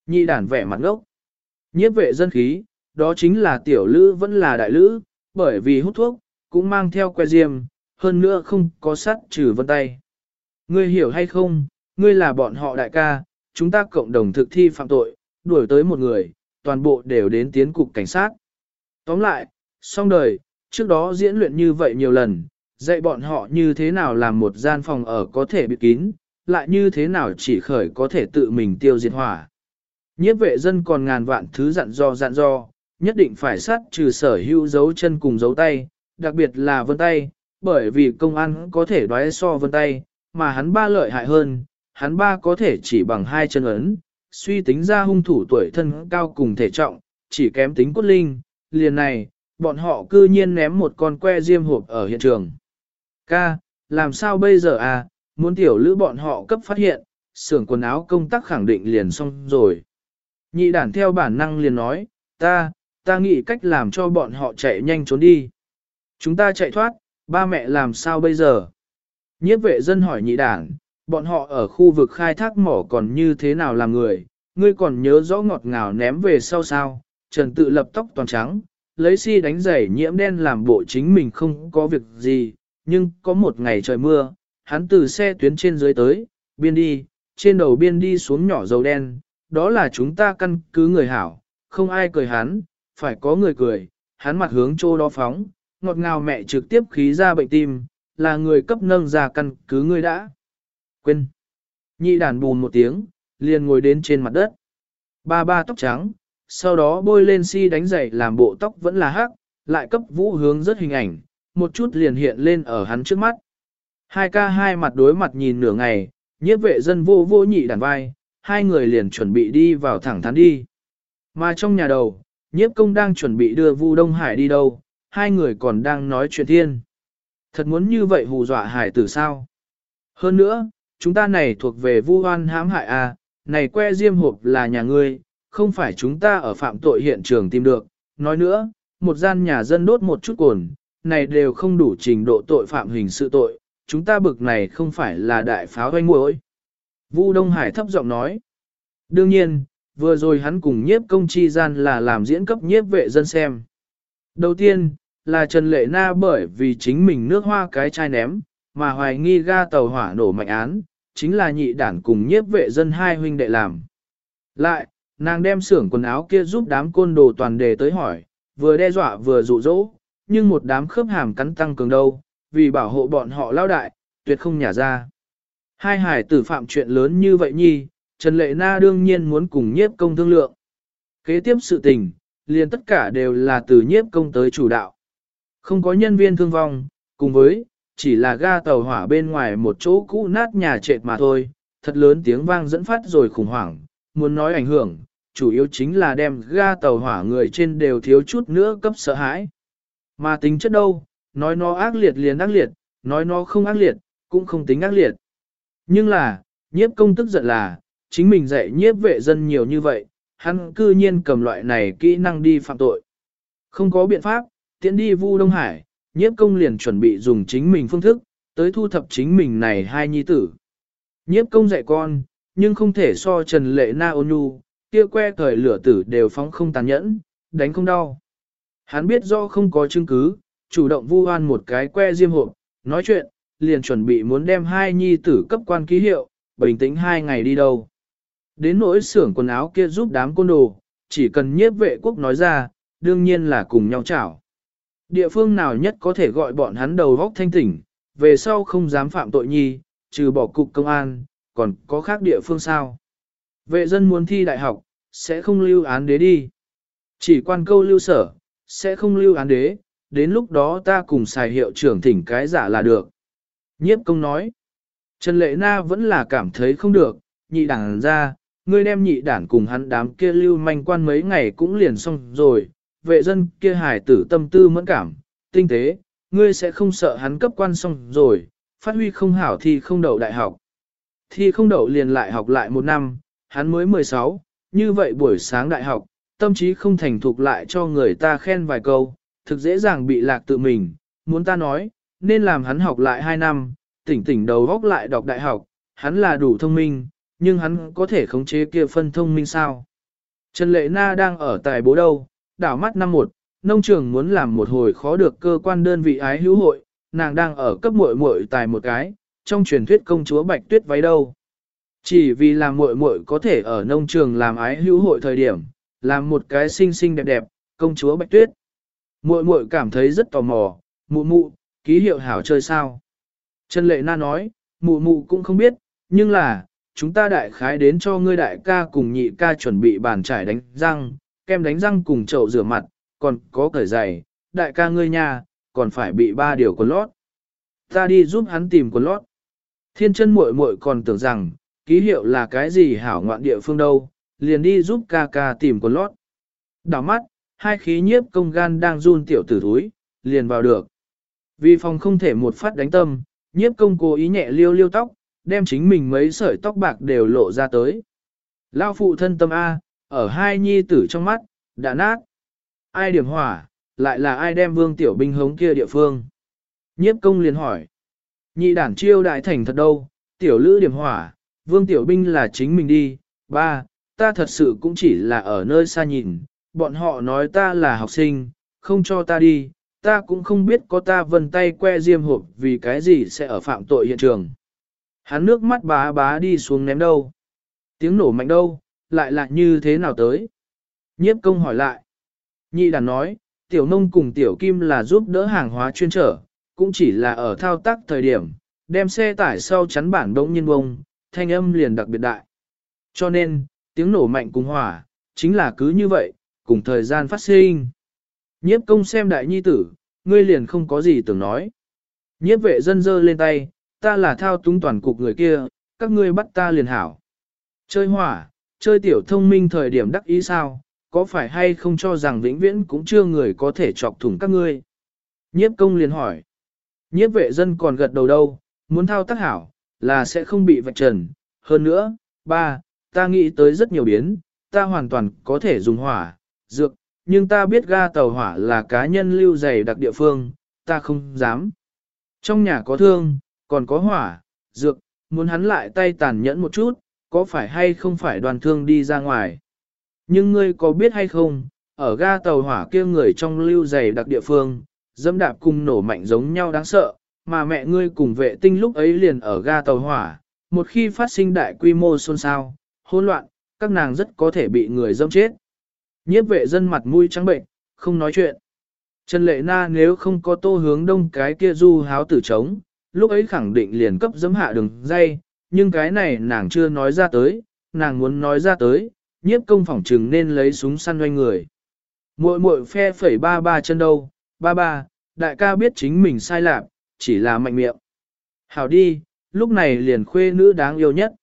[SPEAKER 1] Nhị đản vẻ mặt ngốc. Nhiếp vệ dân khí, đó chính là tiểu lữ vẫn là đại lữ, bởi vì hút thuốc, cũng mang theo que diêm, hơn nữa không có sắt trừ vân tay. Ngươi hiểu hay không, ngươi là bọn họ đại ca, chúng ta cộng đồng thực thi phạm tội, đuổi tới một người, toàn bộ đều đến tiến cục cảnh sát. Tóm lại, xong đời, trước đó diễn luyện như vậy nhiều lần, dạy bọn họ như thế nào làm một gian phòng ở có thể bị kín, lại như thế nào chỉ khởi có thể tự mình tiêu diệt hỏa. Nhiếp vệ dân còn ngàn vạn thứ dặn do dặn do, nhất định phải sát trừ sở hữu dấu chân cùng dấu tay, đặc biệt là vân tay, bởi vì công an có thể đoái so vân tay, mà hắn ba lợi hại hơn, hắn ba có thể chỉ bằng hai chân ấn, suy tính ra hung thủ tuổi thân cao cùng thể trọng, chỉ kém tính cốt linh, liền này, bọn họ cư nhiên ném một con que diêm hộp ở hiện trường. Ca, làm sao bây giờ à, muốn tiểu lữ bọn họ cấp phát hiện, xưởng quần áo công tác khẳng định liền xong rồi. Nhị đản theo bản năng liền nói, ta, ta nghĩ cách làm cho bọn họ chạy nhanh trốn đi. Chúng ta chạy thoát, ba mẹ làm sao bây giờ? Nhiếp vệ dân hỏi nhị đản, bọn họ ở khu vực khai thác mỏ còn như thế nào làm người, ngươi còn nhớ rõ ngọt ngào ném về sau sao, trần tự lập tóc toàn trắng, lấy si đánh giày nhiễm đen làm bộ chính mình không có việc gì, nhưng có một ngày trời mưa, hắn từ xe tuyến trên dưới tới, biên đi, trên đầu biên đi xuống nhỏ dầu đen, đó là chúng ta căn cứ người hảo, không ai cười hắn, phải có người cười, hắn mặt hướng chỗ đó phóng, ngọt ngào mẹ trực tiếp khí ra bệnh tim, là người cấp nâng ra căn cứ người đã. Quên. Nhị đàn bùn một tiếng, liền ngồi đến trên mặt đất. Ba ba tóc trắng, sau đó bôi lên si đánh giày làm bộ tóc vẫn là hắc, lại cấp vũ hướng rất hình ảnh, một chút liền hiện lên ở hắn trước mắt. Hai ca hai mặt đối mặt nhìn nửa ngày, nhiếp vệ dân vô vô nhị đàn vai, hai người liền chuẩn bị đi vào thẳng thắn đi. Mà trong nhà đầu, nhiếp công đang chuẩn bị đưa Vu Đông Hải đi đâu, hai người còn đang nói chuyện thiên. Thật muốn như vậy hù dọa hải tử sao? Hơn nữa, chúng ta này thuộc về vu hoan hãm hại à, này que diêm hộp là nhà ngươi, không phải chúng ta ở phạm tội hiện trường tìm được. Nói nữa, một gian nhà dân đốt một chút cồn, này đều không đủ trình độ tội phạm hình sự tội, chúng ta bực này không phải là đại pháo hoanh muội. Vu Đông Hải thấp giọng nói. Đương nhiên, vừa rồi hắn cùng nhiếp công chi gian là làm diễn cấp nhiếp vệ dân xem. Đầu tiên, là Trần Lệ Na bởi vì chính mình nước hoa cái chai ném, mà hoài nghi ga tàu hỏa nổ mạnh án, chính là nhị đản cùng nhiếp vệ dân hai huynh đệ làm. Lại, nàng đem xưởng quần áo kia giúp đám côn đồ toàn đề tới hỏi, vừa đe dọa vừa dụ dỗ, nhưng một đám khớp hàm cắn tăng cường đâu, vì bảo hộ bọn họ lao đại, tuyệt không nhả ra. Hai hải tử phạm chuyện lớn như vậy nhi, Trần Lệ Na đương nhiên muốn cùng nhiếp công thương lượng. Kế tiếp sự tình, liền tất cả đều là từ nhiếp công tới chủ đạo. Không có nhân viên thương vong, cùng với, chỉ là ga tàu hỏa bên ngoài một chỗ cũ nát nhà trệt mà thôi, thật lớn tiếng vang dẫn phát rồi khủng hoảng, muốn nói ảnh hưởng, chủ yếu chính là đem ga tàu hỏa người trên đều thiếu chút nữa cấp sợ hãi. Mà tính chất đâu, nói nó ác liệt liền ác liệt, nói nó không ác liệt, cũng không tính ác liệt. Nhưng là, nhiếp công tức giận là, chính mình dạy nhiếp vệ dân nhiều như vậy, hắn cư nhiên cầm loại này kỹ năng đi phạm tội. Không có biện pháp, tiện đi Vu Đông Hải, nhiếp công liền chuẩn bị dùng chính mình phương thức, tới thu thập chính mình này hai nhi tử. Nhiếp công dạy con, nhưng không thể so Trần Lệ Na ôn nhu, kia que thời lửa tử đều phóng không tàn nhẫn, đánh không đau. Hắn biết do không có chứng cứ, chủ động vu oan một cái que diêm hộp, nói chuyện, liền chuẩn bị muốn đem hai nhi tử cấp quan ký hiệu, bình tĩnh hai ngày đi đâu. Đến nỗi xưởng quần áo kia giúp đám côn đồ, chỉ cần nhiếp vệ quốc nói ra, đương nhiên là cùng nhau chảo. Địa phương nào nhất có thể gọi bọn hắn đầu góc thanh tỉnh, về sau không dám phạm tội nhi, trừ bỏ cục công an, còn có khác địa phương sao. Vệ dân muốn thi đại học, sẽ không lưu án đế đi. Chỉ quan câu lưu sở, sẽ không lưu án đế, đến lúc đó ta cùng xài hiệu trưởng thỉnh cái giả là được. Nhiếp công nói, Trần Lệ Na vẫn là cảm thấy không được, nhị đảng ra, ngươi đem nhị đảng cùng hắn đám kia lưu manh quan mấy ngày cũng liền xong rồi, vệ dân kia hài tử tâm tư mẫn cảm, tinh tế, ngươi sẽ không sợ hắn cấp quan xong rồi, phát huy không hảo thì không đậu đại học. Thi không đậu liền lại học lại một năm, hắn mới 16, như vậy buổi sáng đại học, tâm trí không thành thục lại cho người ta khen vài câu, thực dễ dàng bị lạc tự mình, muốn ta nói, nên làm hắn học lại 2 năm, tỉnh tỉnh đầu góc lại đọc đại học, hắn là đủ thông minh, nhưng hắn có thể khống chế kia phân thông minh sao. Trần Lệ Na đang ở tại bố đâu, đảo mắt năm một, nông trường muốn làm một hồi khó được cơ quan đơn vị ái hữu hội, nàng đang ở cấp muội muội tài một cái, trong truyền thuyết công chúa Bạch Tuyết váy đâu. Chỉ vì làm muội muội có thể ở nông trường làm ái hữu hội thời điểm, làm một cái xinh xinh đẹp đẹp, công chúa Bạch Tuyết. Muội muội cảm thấy rất tò mò, mụ mụ, ký hiệu hảo chơi sao? Trần Lệ Na nói, mụ mụ cũng không biết, nhưng là, chúng ta đại khái đến cho ngươi đại ca cùng nhị ca chuẩn bị bàn trải đánh răng, kem đánh răng cùng chậu rửa mặt, còn có cởi giày, đại ca ngươi nha, còn phải bị ba điều quần lót. Ta đi giúp hắn tìm quần lót. Thiên chân muội muội còn tưởng rằng, ký hiệu là cái gì hảo ngoạn địa phương đâu, liền đi giúp ca ca tìm quần lót. Đảo mắt, hai khí nhiếp công gan đang run tiểu tử thúi, liền vào được. Vì phòng không thể một phát đánh tâm, nhiếp công cố ý nhẹ liêu liêu tóc, đem chính mình mấy sợi tóc bạc đều lộ ra tới. Lao phụ thân tâm A, ở hai nhi tử trong mắt, đã nát. Ai điểm hỏa, lại là ai đem vương tiểu binh hống kia địa phương. Nhiếp công liền hỏi. Nhị đản chiêu đại thành thật đâu, tiểu lữ điểm hỏa, vương tiểu binh là chính mình đi. Ba, ta thật sự cũng chỉ là ở nơi xa nhìn, bọn họ nói ta là học sinh, không cho ta đi, ta cũng không biết có ta vân tay que diêm hộp vì cái gì sẽ ở phạm tội hiện trường. Hắn nước mắt bá bá đi xuống ném đâu. Tiếng nổ mạnh đâu, lại là như thế nào tới? Nhiếp công hỏi lại. Nhị đàn nói, tiểu nông cùng tiểu kim là giúp đỡ hàng hóa chuyên trở, cũng chỉ là ở thao tác thời điểm, đem xe tải sau chắn bản đống nhiên bông, thanh âm liền đặc biệt đại. Cho nên, tiếng nổ mạnh cùng hỏa, chính là cứ như vậy, cùng thời gian phát sinh. Nhiếp công xem đại nhi tử, ngươi liền không có gì tưởng nói. Nhiếp vệ dân dơ lên tay, ta là thao túng toàn cục người kia, các ngươi bắt ta liền hảo. Chơi hỏa, chơi tiểu thông minh thời điểm đắc ý sao, có phải hay không cho rằng vĩnh viễn cũng chưa người có thể chọc thủng các ngươi. Nhiếp công liền hỏi. Nhiếp vệ dân còn gật đầu đâu, muốn thao tác hảo, là sẽ không bị vạch trần. Hơn nữa, ba, ta nghĩ tới rất nhiều biến, ta hoàn toàn có thể dùng hỏa, dược, nhưng ta biết ga tàu hỏa là cá nhân lưu dày đặc địa phương, ta không dám. Trong nhà có thương, còn có hỏa, dược, muốn hắn lại tay tàn nhẫn một chút, có phải hay không phải đoàn thương đi ra ngoài. Nhưng ngươi có biết hay không, ở ga tàu hỏa kia người trong lưu dày đặc địa phương, dẫm đạp cùng nổ mạnh giống nhau đáng sợ, mà mẹ ngươi cùng vệ tinh lúc ấy liền ở ga tàu hỏa, một khi phát sinh đại quy mô xôn xao, hỗn loạn, các nàng rất có thể bị người dâm chết. Nhiếp vệ dân mặt mũi trắng bệnh, không nói chuyện. Trần Lệ Na nếu không có tô hướng đông cái kia du háo tử trống, lúc ấy khẳng định liền cấp dẫm hạ đường dây, nhưng cái này nàng chưa nói ra tới, nàng muốn nói ra tới, nhiếp công phỏng trừng nên lấy súng săn doanh người. Muội muội phe phẩy ba ba chân đâu, ba ba, đại ca biết chính mình sai lạc, chỉ là mạnh miệng. Hảo đi, lúc này liền khuê nữ đáng yêu nhất.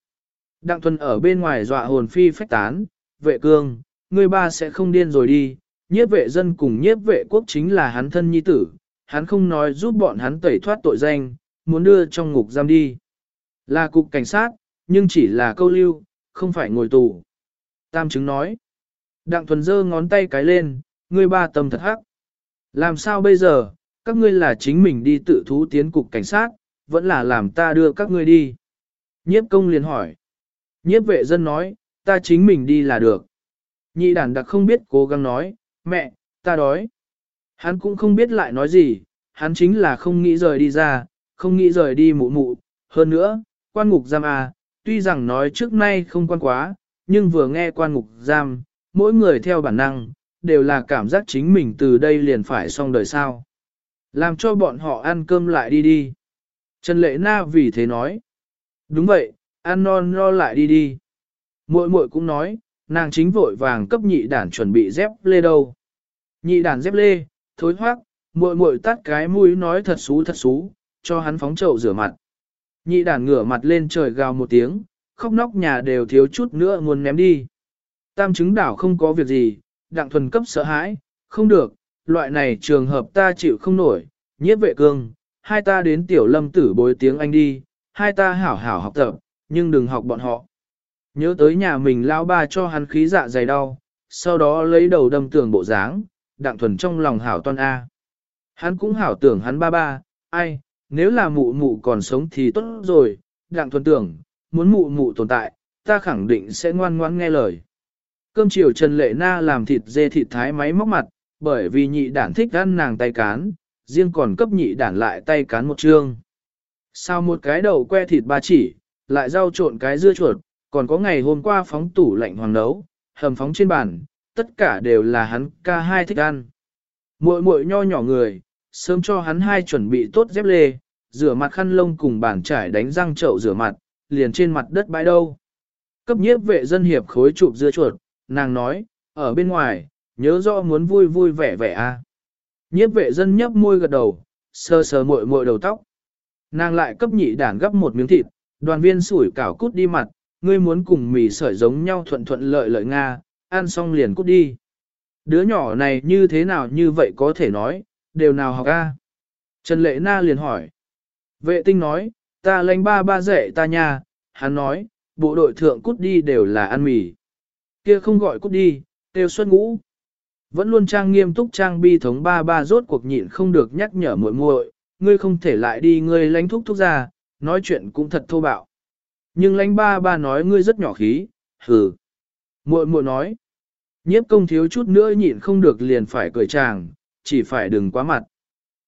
[SPEAKER 1] Đặng thuần ở bên ngoài dọa hồn phi phách tán, vệ cương, người ba sẽ không điên rồi đi, nhiếp vệ dân cùng nhiếp vệ quốc chính là hắn thân nhi tử, hắn không nói giúp bọn hắn tẩy thoát tội danh, muốn đưa trong ngục giam đi. Là cục cảnh sát, nhưng chỉ là câu lưu, không phải ngồi tù. Tam chứng nói. Đặng thuần giơ ngón tay cái lên, ngươi ba tâm thật hắc. Làm sao bây giờ, các ngươi là chính mình đi tự thú tiến cục cảnh sát, vẫn là làm ta đưa các ngươi đi. Nhiếp công liền hỏi. Nhiếp vệ dân nói, ta chính mình đi là được. Nhị đàn đặc không biết cố gắng nói, mẹ, ta đói. Hắn cũng không biết lại nói gì, hắn chính là không nghĩ rời đi ra, không nghĩ rời đi mụ mụ. Hơn nữa, quan ngục giam à, tuy rằng nói trước nay không quan quá, nhưng vừa nghe quan ngục giam, mỗi người theo bản năng, đều là cảm giác chính mình từ đây liền phải xong đời sao. Làm cho bọn họ ăn cơm lại đi đi. Trần Lệ Na vì thế nói. Đúng vậy, ăn non no lại đi đi. Muội muội cũng nói, nàng chính vội vàng cấp nhị đản chuẩn bị dép lê đâu. Nhị đản dép lê, thối thoát, muội muội tắt cái mũi nói thật xú thật xú, cho hắn phóng chậu rửa mặt. Nhị đản ngửa mặt lên trời gào một tiếng, khóc nóc nhà đều thiếu chút nữa muốn ném đi. Tam chứng đảo không có việc gì, đặng thuần cấp sợ hãi, không được, loại này trường hợp ta chịu không nổi, nhiếp vệ cương, hai ta đến tiểu lâm tử bối tiếng Anh đi, hai ta hảo hảo học tập, nhưng đừng học bọn họ. Nhớ tới nhà mình lao ba cho hắn khí dạ dày đau, sau đó lấy đầu đâm tường bộ dáng, đặng thuần trong lòng hảo toan A. Hắn cũng hảo tưởng hắn ba ba, ai, nếu là mụ mụ còn sống thì tốt rồi, đặng thuần tưởng, muốn mụ mụ tồn tại, ta khẳng định sẽ ngoan ngoãn nghe lời. Cơm chiều Trần Lệ Na làm thịt dê thịt thái máy móc mặt, bởi vì nhị đản thích ăn nàng tay cán, riêng còn cấp nhị đản lại tay cán một chương. Sau một cái đầu que thịt ba chỉ, lại rau trộn cái dưa chuột, còn có ngày hôm qua phóng tủ lạnh hoàng nấu, hầm phóng trên bàn, tất cả đều là hắn ca hai thích ăn. Muội muội nho nhỏ người, sớm cho hắn hai chuẩn bị tốt dép lê, rửa mặt khăn lông cùng bàn trải đánh răng chậu rửa mặt, liền trên mặt đất bãi đâu. Cấp nhiếp vệ dân hiệp khối chụp dưa chuột, nàng nói, ở bên ngoài, nhớ rõ muốn vui vui vẻ vẻ a. À. Nhiếp vệ dân nhấp môi gật đầu, sờ sờ mội mội đầu tóc. Nàng lại cấp nhị đản gấp một miếng thịt, đoàn viên sủi cảo cút đi mặt, ngươi muốn cùng mì sợi giống nhau thuận thuận lợi lợi Nga, ăn xong liền cút đi. Đứa nhỏ này như thế nào như vậy có thể nói, đều nào học a? Trần Lệ Na liền hỏi. Vệ tinh nói, ta lãnh ba ba dạy ta nha, hắn nói, bộ đội thượng cút đi đều là ăn mì. Kia không gọi cút đi, tiêu xuất ngũ. Vẫn luôn trang nghiêm túc trang bi thống ba ba rốt cuộc nhịn không được nhắc nhở muội muội, ngươi không thể lại đi ngươi lãnh thúc thúc ra, nói chuyện cũng thật thô bạo. Nhưng lãnh ba ba nói ngươi rất nhỏ khí, hừ. Muội muội nói, nhiếp công thiếu chút nữa nhịn không được liền phải cười chàng, chỉ phải đừng quá mặt.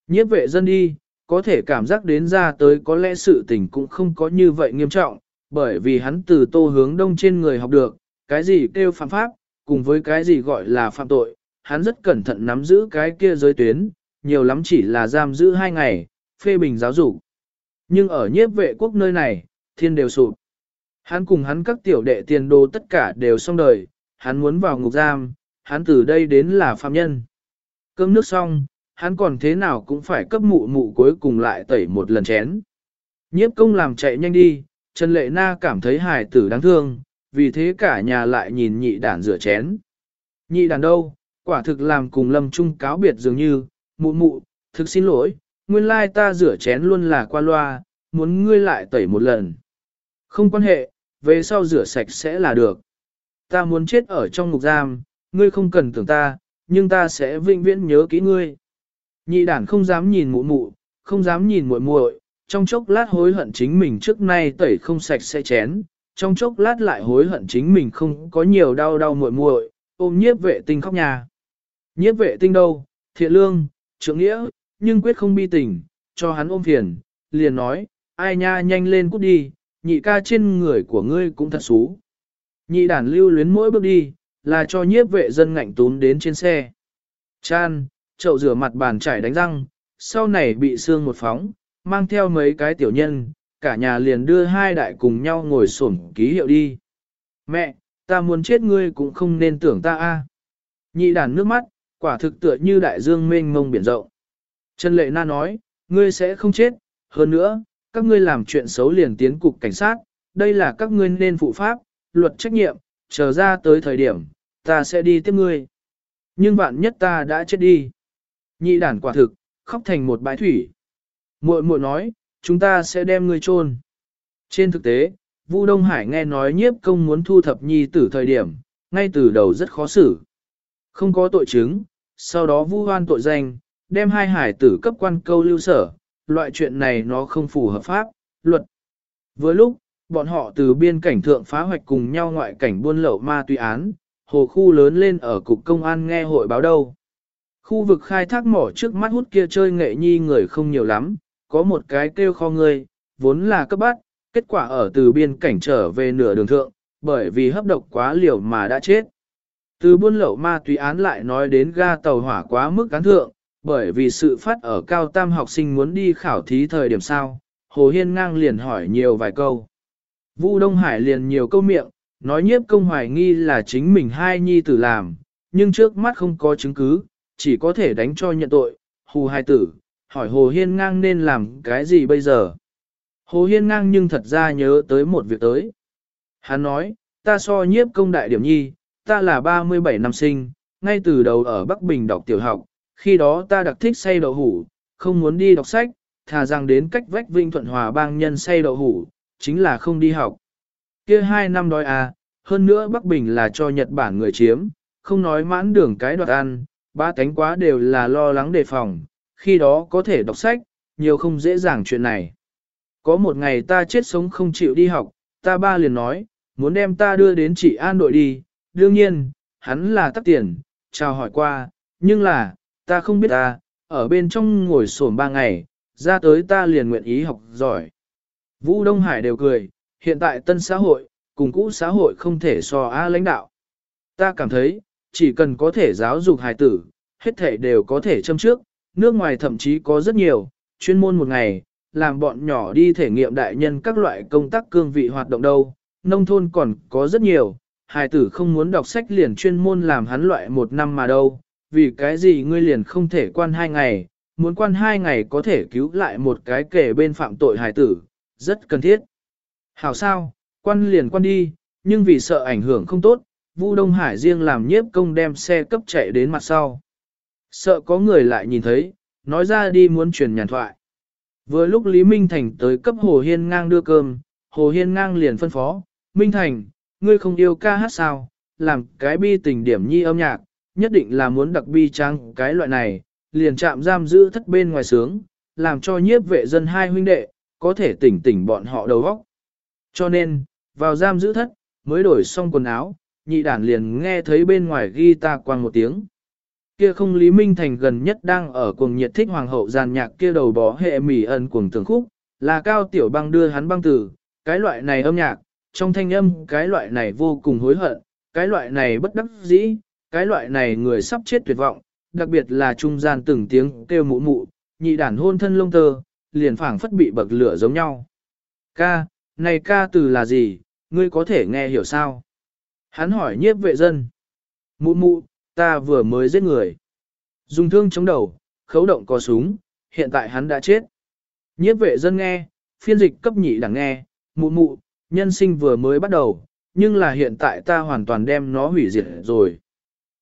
[SPEAKER 1] Nhiếp vệ dân đi, có thể cảm giác đến ra tới có lẽ sự tình cũng không có như vậy nghiêm trọng, bởi vì hắn từ tô hướng đông trên người học được, cái gì kêu phạm pháp, cùng với cái gì gọi là phạm tội, hắn rất cẩn thận nắm giữ cái kia giới tuyến, nhiều lắm chỉ là giam giữ hai ngày, phê bình giáo dục. Nhưng ở nhiếp vệ quốc nơi này, thiên đều sụp. Hắn cùng hắn các tiểu đệ tiền đồ tất cả đều xong đời, hắn muốn vào ngục giam, hắn từ đây đến là phạm nhân. Cơm nước xong, hắn còn thế nào cũng phải cấp mụ mụ cuối cùng lại tẩy một lần chén. Nhiếp công làm chạy nhanh đi, Trần Lệ Na cảm thấy hài tử đáng thương, vì thế cả nhà lại nhìn nhị đàn rửa chén. Nhị đàn đâu, quả thực làm cùng lâm trung cáo biệt dường như, mụ mụ, thực xin lỗi, nguyên lai ta rửa chén luôn là qua loa, muốn ngươi lại tẩy một lần. Không quan hệ, về sau rửa sạch sẽ là được. Ta muốn chết ở trong ngục giam, ngươi không cần tưởng ta, nhưng ta sẽ vĩnh viễn nhớ kỹ ngươi. Nhị đản không dám nhìn mụ mụ, không dám nhìn muội muội, trong chốc lát hối hận chính mình trước nay tẩy không sạch sẽ chén, trong chốc lát lại hối hận chính mình không có nhiều đau đau muội muội, ôm nhiếp vệ tinh khóc nhà. Nhiếp vệ tinh đâu, thiện lương, trưởng nghĩa, nhưng quyết không bi tình, cho hắn ôm phiền, liền nói, ai nha nhanh lên cút đi, nhị ca trên người của ngươi cũng thật xú. Nhị đản lưu luyến mỗi bước đi, là cho nhiếp vệ dân ngạnh tún đến trên xe. Chan, chậu rửa mặt bàn chải đánh răng, sau này bị xương một phóng, mang theo mấy cái tiểu nhân, cả nhà liền đưa hai đại cùng nhau ngồi xổm ký hiệu đi. Mẹ, ta muốn chết ngươi cũng không nên tưởng ta a. Nhị đàn nước mắt, quả thực tựa như đại dương mênh mông biển rộng. Trần Lệ Na nói, ngươi sẽ không chết, hơn nữa, các ngươi làm chuyện xấu liền tiến cục cảnh sát, đây là các ngươi nên phụ pháp, luật trách nhiệm, chờ ra tới thời điểm, ta sẽ đi tiếp ngươi. Nhưng vạn nhất ta đã chết đi. Nhị đản quả thực, khóc thành một bãi thủy. Muội muội nói, chúng ta sẽ đem ngươi chôn. Trên thực tế, Vu Đông Hải nghe nói nhiếp công muốn thu thập nhi tử thời điểm, ngay từ đầu rất khó xử. Không có tội chứng, sau đó vu hoan tội danh, đem hai hải tử cấp quan câu lưu sở, loại chuyện này nó không phù hợp pháp, luật. Với lúc, bọn họ từ biên cảnh thượng phá hoạch cùng nhau ngoại cảnh buôn lậu ma túy án, hồ khu lớn lên ở cục công an nghe hội báo đâu. Khu vực khai thác mỏ trước mắt hút kia chơi nghệ nhi người không nhiều lắm, có một cái kêu kho người, vốn là cấp bắt, kết quả ở từ biên cảnh trở về nửa đường thượng, bởi vì hấp độc quá liều mà đã chết. Từ buôn lậu ma túy án lại nói đến ga tàu hỏa quá mức cán thượng, bởi vì sự phát ở cao tam học sinh muốn đi khảo thí thời điểm sao, Hồ Hiên ngang liền hỏi nhiều vài câu. Vu Đông Hải liền nhiều câu miệng, nói nhiếp công hoài nghi là chính mình hai nhi tử làm, nhưng trước mắt không có chứng cứ, chỉ có thể đánh cho nhận tội, hù hai tử, hỏi Hồ Hiên ngang nên làm cái gì bây giờ. Hồ Hiên ngang nhưng thật ra nhớ tới một việc tới. Hắn nói, ta so nhiếp công đại điểm nhi, ta là 37 năm sinh, ngay từ đầu ở Bắc Bình đọc tiểu học, khi đó ta đặc thích say đậu hủ, không muốn đi đọc sách, thà rằng đến cách vách Vinh Thuận Hòa bang nhân say đậu hủ, chính là không đi học. Kia hai năm đói à, hơn nữa Bắc Bình là cho Nhật Bản người chiếm, không nói mãn đường cái đoạt ăn, ba cánh quá đều là lo lắng đề phòng, khi đó có thể đọc sách, nhiều không dễ dàng chuyện này. Có một ngày ta chết sống không chịu đi học, ta ba liền nói, muốn đem ta đưa đến chỉ an đội đi, đương nhiên, hắn là tắc tiền, chào hỏi qua, nhưng là, ta không biết ta, ở bên trong ngồi sổm ba ngày, ra tới ta liền nguyện ý học giỏi. Vũ Đông Hải đều cười, hiện tại tân xã hội, cùng cũ xã hội không thể so A lãnh đạo. Ta cảm thấy, chỉ cần có thể giáo dục hài tử, hết thể đều có thể châm trước, nước ngoài thậm chí có rất nhiều, chuyên môn một ngày, làm bọn nhỏ đi thể nghiệm đại nhân các loại công tác cương vị hoạt động đâu, nông thôn còn có rất nhiều, hài tử không muốn đọc sách liền chuyên môn làm hắn loại một năm mà đâu, vì cái gì ngươi liền không thể quan hai ngày, muốn quan hai ngày có thể cứu lại một cái kẻ bên phạm tội hài tử, rất cần thiết. Hảo sao, quan liền quan đi, nhưng vì sợ ảnh hưởng không tốt, Vu Đông Hải riêng làm nhiếp công đem xe cấp chạy đến mặt sau. Sợ có người lại nhìn thấy, nói ra đi muốn truyền nhàn thoại. Vừa lúc Lý Minh Thành tới cấp Hồ Hiên ngang đưa cơm, Hồ Hiên ngang liền phân phó, Minh Thành, ngươi không yêu ca hát sao, làm cái bi tình điểm nhi âm nhạc, nhất định là muốn đặc bi trang cái loại này, liền chạm giam giữ thất bên ngoài sướng, làm cho nhiếp vệ dân hai huynh đệ, có thể tỉnh tỉnh bọn họ đầu óc. Cho nên, vào giam giữ thất, mới đổi xong quần áo, nhị đản liền nghe thấy bên ngoài ghi ta quang một tiếng. Kia không Lý Minh Thành gần nhất đang ở cuồng nhiệt thích hoàng hậu giàn nhạc kia đầu bó hệ mỉ ẩn cuồng tường khúc, là cao tiểu băng đưa hắn băng tử, cái loại này âm nhạc, trong thanh âm cái loại này vô cùng hối hận, cái loại này bất đắc dĩ, cái loại này người sắp chết tuyệt vọng, đặc biệt là trung gian từng tiếng kêu mụ mụ, nhị đản hôn thân lông tơ, liền phảng phất bị bậc lửa giống nhau. Ca, này ca từ là gì, ngươi có thể nghe hiểu sao? Hắn hỏi nhiếp vệ dân. Mụ mụ, ta vừa mới giết người. Dùng thương chống đầu, khấu động có súng, hiện tại hắn đã chết. Nhiếp vệ dân nghe, phiên dịch cấp nhị đẳng nghe, mụ mụ, nhân sinh vừa mới bắt đầu, nhưng là hiện tại ta hoàn toàn đem nó hủy diệt rồi.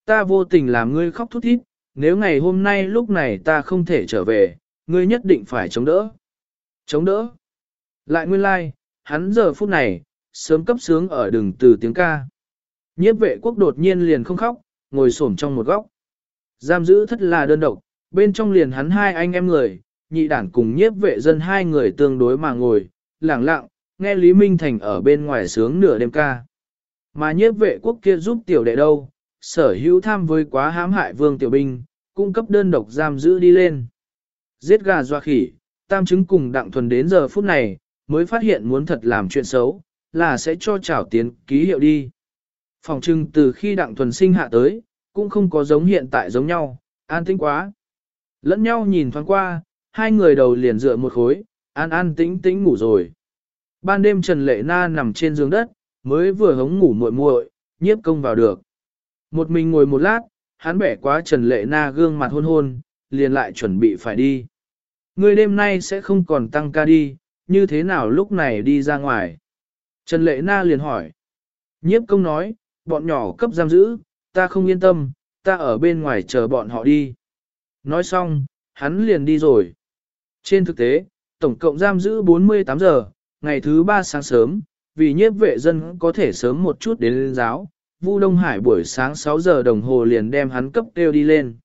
[SPEAKER 1] Ta vô tình làm ngươi khóc thút thít, nếu ngày hôm nay lúc này ta không thể trở về, ngươi nhất định phải chống đỡ. Chống đỡ. Lại nguyên lai, like, hắn giờ phút này, sớm cấp sướng ở đường từ tiếng ca. Nhiếp vệ quốc đột nhiên liền không khóc, ngồi xổm trong một góc. Giam giữ thất là đơn độc, bên trong liền hắn hai anh em người, nhị đản cùng nhiếp vệ dân hai người tương đối mà ngồi, lẳng lặng, nghe Lý Minh Thành ở bên ngoài sướng nửa đêm ca. Mà nhiếp vệ quốc kia giúp tiểu đệ đâu, sở hữu tham với quá hãm hại vương tiểu binh, cung cấp đơn độc giam giữ đi lên. Giết gà doa khỉ, tam chứng cùng đặng thuần đến giờ phút này, mới phát hiện muốn thật làm chuyện xấu, là sẽ cho trảo tiến ký hiệu đi. Phòng trưng từ khi đặng thuần sinh hạ tới, cũng không có giống hiện tại giống nhau, an tĩnh quá. Lẫn nhau nhìn thoáng qua, hai người đầu liền dựa một khối, an an tĩnh tĩnh ngủ rồi. Ban đêm Trần Lệ Na nằm trên giường đất, mới vừa hống ngủ muội muội, nhiếp công vào được. Một mình ngồi một lát, hắn bẻ quá Trần Lệ Na gương mặt hôn hôn, liền lại chuẩn bị phải đi. Người đêm nay sẽ không còn tăng ca đi, như thế nào lúc này đi ra ngoài? Trần Lệ Na liền hỏi. Nhiếp công nói, bọn nhỏ cấp giam giữ, ta không yên tâm, ta ở bên ngoài chờ bọn họ đi. Nói xong, hắn liền đi rồi. Trên thực tế, tổng cộng giam giữ 48 giờ, ngày thứ ba sáng sớm, vì nhiếp vệ dân có thể sớm một chút đến lên giáo, Vu Đông Hải buổi sáng 6 giờ đồng hồ liền đem hắn cấp kêu đi lên.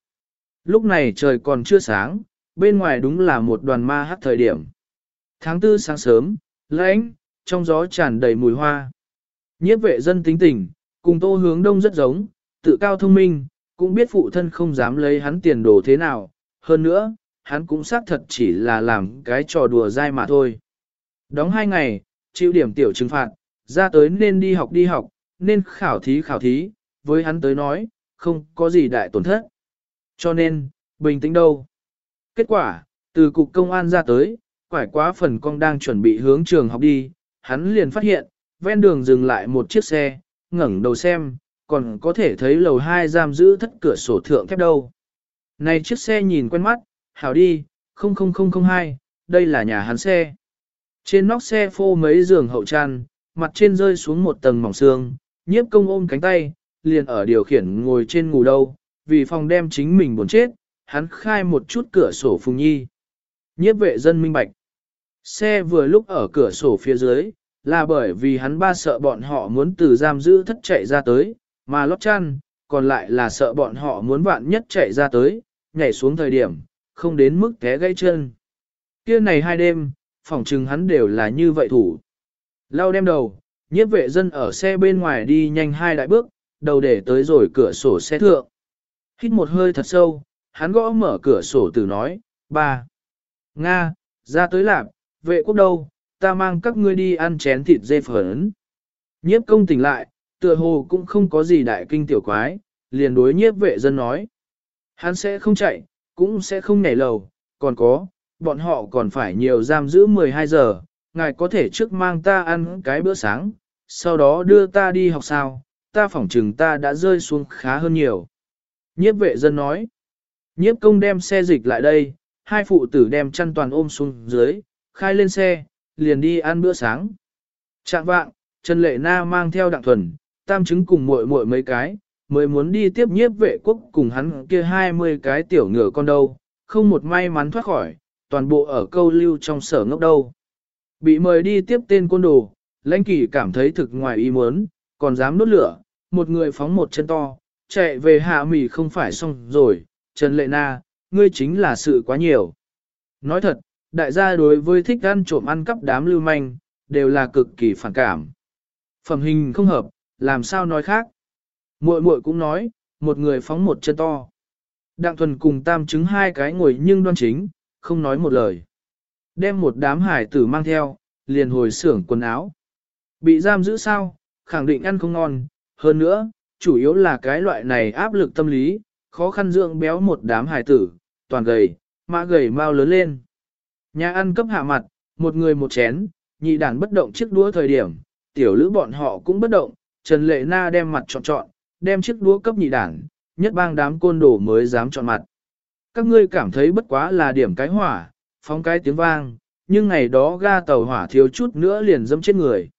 [SPEAKER 1] Lúc này trời còn chưa sáng, bên ngoài đúng là một đoàn ma hát thời điểm. Tháng tư sáng sớm, lãnh, trong gió tràn đầy mùi hoa. Nhiếp vệ dân tính tình, cùng tô hướng đông rất giống, tự cao thông minh, cũng biết phụ thân không dám lấy hắn tiền đồ thế nào. Hơn nữa, hắn cũng xác thật chỉ là làm cái trò đùa dai mà thôi. Đóng hai ngày, chịu điểm tiểu trừng phạt, ra tới nên đi học đi học, nên khảo thí khảo thí, với hắn tới nói, không có gì đại tổn thất. Cho nên, bình tĩnh đâu. Kết quả, từ cục công an ra tới, quải quá phần con đang chuẩn bị hướng trường học đi, hắn liền phát hiện, ven đường dừng lại một chiếc xe, ngẩng đầu xem, còn có thể thấy lầu hai giam giữ thất cửa sổ thượng thép đâu. Này chiếc xe nhìn quen mắt, hảo đi, 00002, đây là nhà hắn xe. Trên nóc xe phô mấy giường hậu tràn, mặt trên rơi xuống một tầng mỏng xương, nhiếp công ôm cánh tay, liền ở điều khiển ngồi trên ngủ đâu, vì phòng đem chính mình buồn chết, hắn khai một chút cửa sổ phùng nhi. Nhiếp vệ dân minh bạch. Xe vừa lúc ở cửa sổ phía dưới, là bởi vì hắn ba sợ bọn họ muốn từ giam giữ thất chạy ra tới, mà lót chăn, còn lại là sợ bọn họ muốn vạn nhất chạy ra tới, nhảy xuống thời điểm, không đến mức té gãy chân. Kia này hai đêm, phỏng chừng hắn đều là như vậy thủ. Lao đem đầu, nhiếp vệ dân ở xe bên ngoài đi nhanh hai đại bước, đầu để tới rồi cửa sổ xe thượng. Hít một hơi thật sâu, hắn gõ mở cửa sổ từ nói, ba. Nga, ra tới lạp, vệ quốc đâu, ta mang các ngươi đi ăn chén thịt dê phởn. Nhiếp công tỉnh lại, tựa hồ cũng không có gì đại kinh tiểu quái, liền đối nhiếp vệ dân nói. Hắn sẽ không chạy, cũng sẽ không nhảy lầu, còn có, bọn họ còn phải nhiều giam giữ 12 giờ, ngài có thể trước mang ta ăn cái bữa sáng, sau đó đưa ta đi học sao, ta phỏng chừng ta đã rơi xuống khá hơn nhiều. Nhiếp vệ dân nói, nhiếp công đem xe dịch lại đây, hai phụ tử đem chăn toàn ôm xuống dưới, khai lên xe, liền đi ăn bữa sáng. Trạng vạng, Trần Lệ Na mang theo đặng thuần, tam chứng cùng muội muội mấy cái, mới muốn đi tiếp nhiếp vệ quốc cùng hắn kia 20 cái tiểu ngựa con đâu, không một may mắn thoát khỏi, toàn bộ ở câu lưu trong sở ngốc đâu. Bị mời đi tiếp tên côn đồ, lãnh kỷ cảm thấy thực ngoài ý muốn, còn dám đốt lửa, một người phóng một chân to, chạy về hạ mỉ không phải xong rồi, Trần Lệ Na, ngươi chính là sự quá nhiều. Nói thật, đại gia đối với thích ăn trộm ăn cắp đám lưu manh, đều là cực kỳ phản cảm. Phẩm hình không hợp, làm sao nói khác. Muội muội cũng nói, một người phóng một chân to. Đặng thuần cùng tam chứng hai cái ngồi nhưng đoan chính, không nói một lời. Đem một đám hải tử mang theo, liền hồi xưởng quần áo. Bị giam giữ sao, khẳng định ăn không ngon, hơn nữa, chủ yếu là cái loại này áp lực tâm lý, khó khăn dưỡng béo một đám hải tử, toàn gầy, mã gầy mau lớn lên. Nhà ăn cấp hạ mặt, một người một chén, nhị đàn bất động chiếc đũa thời điểm, tiểu lữ bọn họ cũng bất động, Trần Lệ Na đem mặt chọn chọn, đem chiếc đũa cấp nhị đàn, nhất bang đám côn đồ mới dám chọn mặt. Các ngươi cảm thấy bất quá là điểm cái hỏa, phóng cái tiếng vang, nhưng ngày đó ga tàu hỏa thiếu chút nữa liền dâm chết người.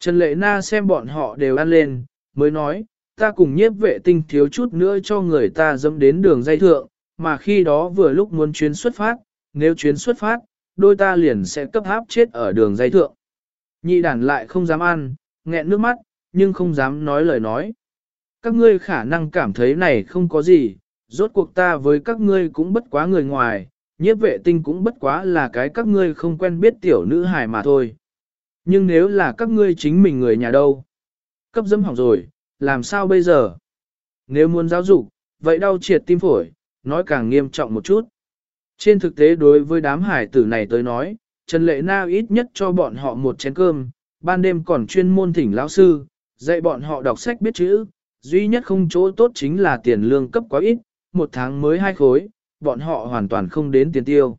[SPEAKER 1] Trần Lệ Na xem bọn họ đều ăn lên, mới nói, ta cùng nhiếp vệ tinh thiếu chút nữa cho người ta dâm đến đường dây thượng, mà khi đó vừa lúc muốn chuyến xuất phát, nếu chuyến xuất phát, đôi ta liền sẽ cấp háp chết ở đường dây thượng. Nhị đàn lại không dám ăn, nghẹn nước mắt, nhưng không dám nói lời nói. Các ngươi khả năng cảm thấy này không có gì, rốt cuộc ta với các ngươi cũng bất quá người ngoài, nhiếp vệ tinh cũng bất quá là cái các ngươi không quen biết tiểu nữ hài mà thôi. Nhưng nếu là các ngươi chính mình người nhà đâu? Cấp dâm hỏng rồi, làm sao bây giờ? Nếu muốn giáo dục, vậy đau triệt tim phổi, nói càng nghiêm trọng một chút. Trên thực tế đối với đám hải tử này tới nói, Trần Lệ Na ít nhất cho bọn họ một chén cơm, ban đêm còn chuyên môn thỉnh lão sư, dạy bọn họ đọc sách biết chữ, duy nhất không chỗ tốt chính là tiền lương cấp quá ít, một tháng mới hai khối, bọn họ hoàn toàn không đến tiền tiêu.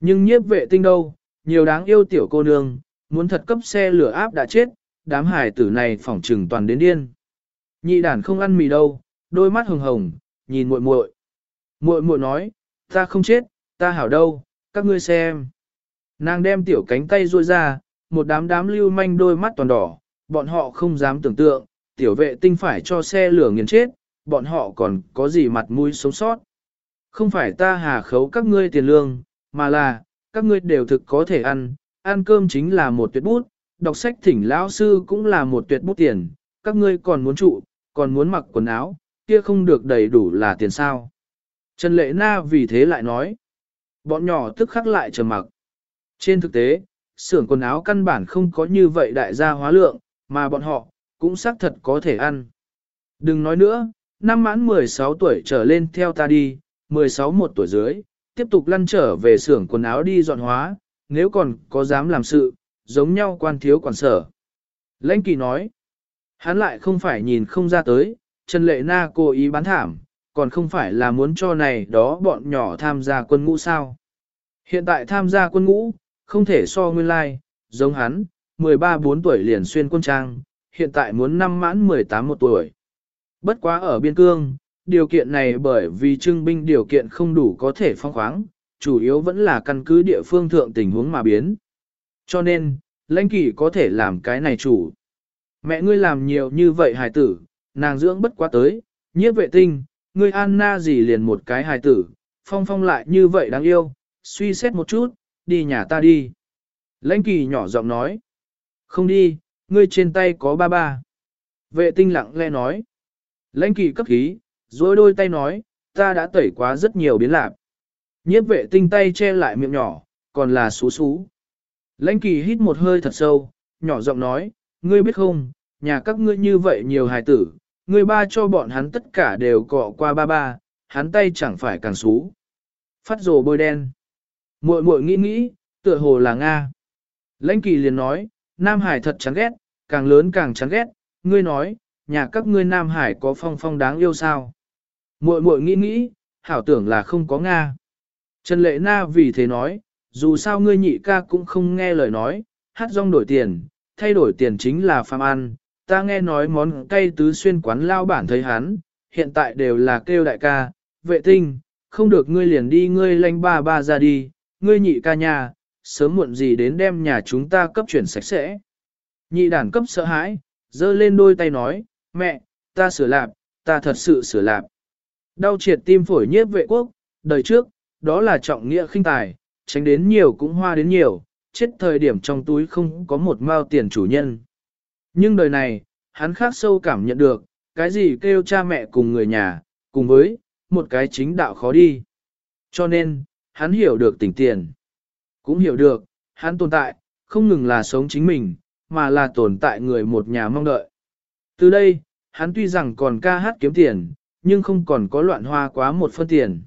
[SPEAKER 1] Nhưng nhiếp vệ tinh đâu, nhiều đáng yêu tiểu cô nương, muốn thật cấp xe lửa áp đã chết, đám hải tử này phỏng trừng toàn đến điên. Nhị đàn không ăn mì đâu, đôi mắt hồng hồng, nhìn muội muội. Muội muội nói, ta không chết, ta hảo đâu, các ngươi xem. Nàng đem tiểu cánh tay ruôi ra, một đám đám lưu manh đôi mắt toàn đỏ, bọn họ không dám tưởng tượng, tiểu vệ tinh phải cho xe lửa nghiền chết, bọn họ còn có gì mặt mũi sống sót. Không phải ta hà khấu các ngươi tiền lương, mà là, các ngươi đều thực có thể ăn, ăn cơm chính là một tuyệt bút, đọc sách thỉnh lão sư cũng là một tuyệt bút tiền, các ngươi còn muốn trụ, còn muốn mặc quần áo, kia không được đầy đủ là tiền sao. Trần Lệ Na vì thế lại nói, bọn nhỏ tức khắc lại trầm mặc. Trên thực tế, xưởng quần áo căn bản không có như vậy đại gia hóa lượng, mà bọn họ, cũng xác thật có thể ăn. Đừng nói nữa, năm mãn 16 tuổi trở lên theo ta đi, 16 một tuổi dưới, tiếp tục lăn trở về xưởng quần áo đi dọn hóa, nếu còn có dám làm sự, giống nhau quan thiếu quản sở. Lãnh kỳ nói, hắn lại không phải nhìn không ra tới, Trần Lệ Na cố ý bán thảm, còn không phải là muốn cho này đó bọn nhỏ tham gia quân ngũ sao. Hiện tại tham gia quân ngũ, không thể so nguyên lai, giống hắn, 13-4 tuổi liền xuyên quân trang, hiện tại muốn năm mãn 18 một tuổi. Bất quá ở biên cương, điều kiện này bởi vì trưng binh điều kiện không đủ có thể phong khoáng, chủ yếu vẫn là căn cứ địa phương thượng tình huống mà biến. Cho nên, lãnh kỷ có thể làm cái này chủ. Mẹ ngươi làm nhiều như vậy hài tử, nàng dưỡng bất quá tới, nhiếp vệ tinh, ngươi Anna gì liền một cái hài tử, phong phong lại như vậy đáng yêu, suy xét một chút, đi nhà ta đi. Lãnh kỳ nhỏ giọng nói, không đi, ngươi trên tay có ba ba. Vệ tinh lặng lẽ nói, lãnh kỳ cấp khí, dối đôi tay nói, ta đã tẩy quá rất nhiều biến lạc. Nhiếp vệ tinh tay che lại miệng nhỏ, còn là xú xú. Lãnh kỳ hít một hơi thật sâu, nhỏ giọng nói, ngươi biết không, nhà các ngươi như vậy nhiều hài tử, ngươi ba cho bọn hắn tất cả đều cọ qua ba ba, hắn tay chẳng phải càng xú. Phát rồ bôi đen. Muội muội nghĩ nghĩ, tựa hồ là Nga. Lãnh kỳ liền nói, Nam Hải thật chán ghét, càng lớn càng chán ghét, ngươi nói, nhà các ngươi Nam Hải có phong phong đáng yêu sao? Muội muội nghĩ nghĩ, hảo tưởng là không có Nga. Trần Lệ Na vì thế nói, dù sao ngươi nhị ca cũng không nghe lời nói, hát rong đổi tiền, thay đổi tiền chính là phàm ăn, ta nghe nói món cay tứ xuyên quán lao bản thấy hắn, hiện tại đều là kêu đại ca, vệ tinh, không được ngươi liền đi ngươi lanh ba ba ra đi, ngươi nhị ca nhà, sớm muộn gì đến đem nhà chúng ta cấp chuyển sạch sẽ. Nhị đàn cấp sợ hãi, giơ lên đôi tay nói, mẹ, ta sửa lạp, ta thật sự sửa lạp. Đau triệt tim phổi nhiếp vệ quốc, đời trước, đó là trọng nghĩa khinh tài, tránh đến nhiều cũng hoa đến nhiều, chết thời điểm trong túi không có một mao tiền chủ nhân. Nhưng đời này, hắn khác sâu cảm nhận được, cái gì kêu cha mẹ cùng người nhà, cùng với, một cái chính đạo khó đi. Cho nên, hắn hiểu được tỉnh tiền. Cũng hiểu được, hắn tồn tại, không ngừng là sống chính mình, mà là tồn tại người một nhà mong đợi. Từ đây, hắn tuy rằng còn ca hát kiếm tiền, nhưng không còn có loạn hoa quá một phân tiền.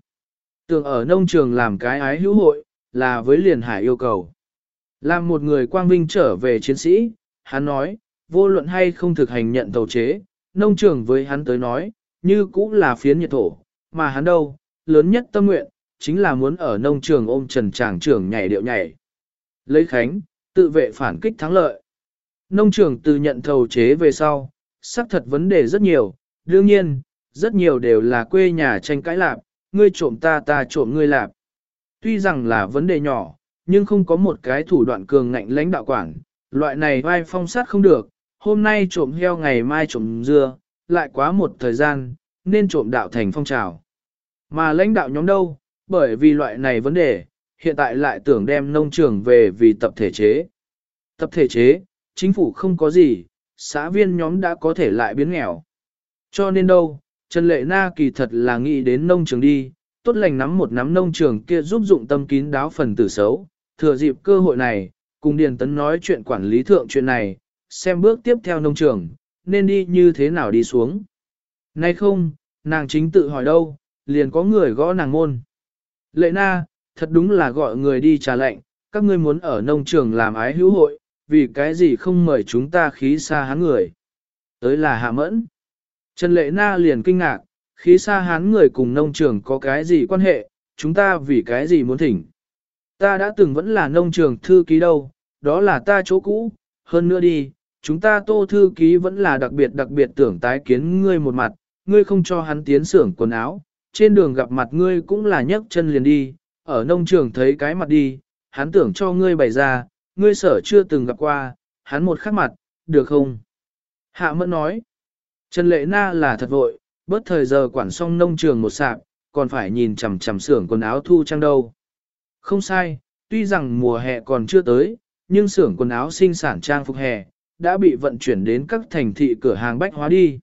[SPEAKER 1] Tưởng ở nông trường làm cái ái hữu hội, là với liền hải yêu cầu. Làm một người quang vinh trở về chiến sĩ, hắn nói, vô luận hay không thực hành nhận tàu chế, nông trường với hắn tới nói, như cũng là phiến nhiệt thổ, mà hắn đâu, lớn nhất tâm nguyện, chính là muốn ở nông trường ôm trần tràng trưởng nhảy điệu nhảy. Lấy khánh, tự vệ phản kích thắng lợi. Nông trường từ nhận thầu chế về sau, xác thật vấn đề rất nhiều, đương nhiên, rất nhiều đều là quê nhà tranh cãi lạp, ngươi trộm ta ta trộm ngươi lạp. Tuy rằng là vấn đề nhỏ, nhưng không có một cái thủ đoạn cường ngạnh lãnh đạo quản, loại này vai phong sát không được, hôm nay trộm heo ngày mai trộm dưa, lại quá một thời gian, nên trộm đạo thành phong trào. Mà lãnh đạo nhóm đâu, bởi vì loại này vấn đề, hiện tại lại tưởng đem nông trường về vì tập thể chế. Tập thể chế, chính phủ không có gì, xã viên nhóm đã có thể lại biến nghèo. Cho nên đâu, Trần Lệ Na kỳ thật là nghĩ đến nông trường đi, tốt lành nắm một nắm nông trường kia giúp dụng tâm kín đáo phần tử xấu, thừa dịp cơ hội này, cùng Điền Tấn nói chuyện quản lý thượng chuyện này, xem bước tiếp theo nông trường, nên đi như thế nào đi xuống. Nay không, nàng chính tự hỏi đâu, liền có người gõ nàng môn. Lệ na, thật đúng là gọi người đi trà lệnh, các ngươi muốn ở nông trường làm ái hữu hội, vì cái gì không mời chúng ta khí xa hán người. Tới là hạ mẫn. Trần lệ na liền kinh ngạc, khí xa hán người cùng nông trường có cái gì quan hệ, chúng ta vì cái gì muốn thỉnh. Ta đã từng vẫn là nông trường thư ký đâu, đó là ta chỗ cũ, hơn nữa đi, chúng ta tô thư ký vẫn là đặc biệt đặc biệt tưởng tái kiến ngươi một mặt, ngươi không cho hắn tiến xưởng quần áo, trên đường gặp mặt ngươi cũng là nhấc chân liền đi, ở nông trường thấy cái mặt đi, hắn tưởng cho ngươi bày ra, ngươi sở chưa từng gặp qua, hắn một khắc mặt, được không? Hạ mẫn nói, Trần Lệ Na là thật vội, bớt thời giờ quản xong nông trường một sạp, còn phải nhìn chằm chằm xưởng quần áo thu trang đâu. Không sai, tuy rằng mùa hè còn chưa tới, nhưng xưởng quần áo sinh sản trang phục hè, đã bị vận chuyển đến các thành thị cửa hàng bách hóa đi.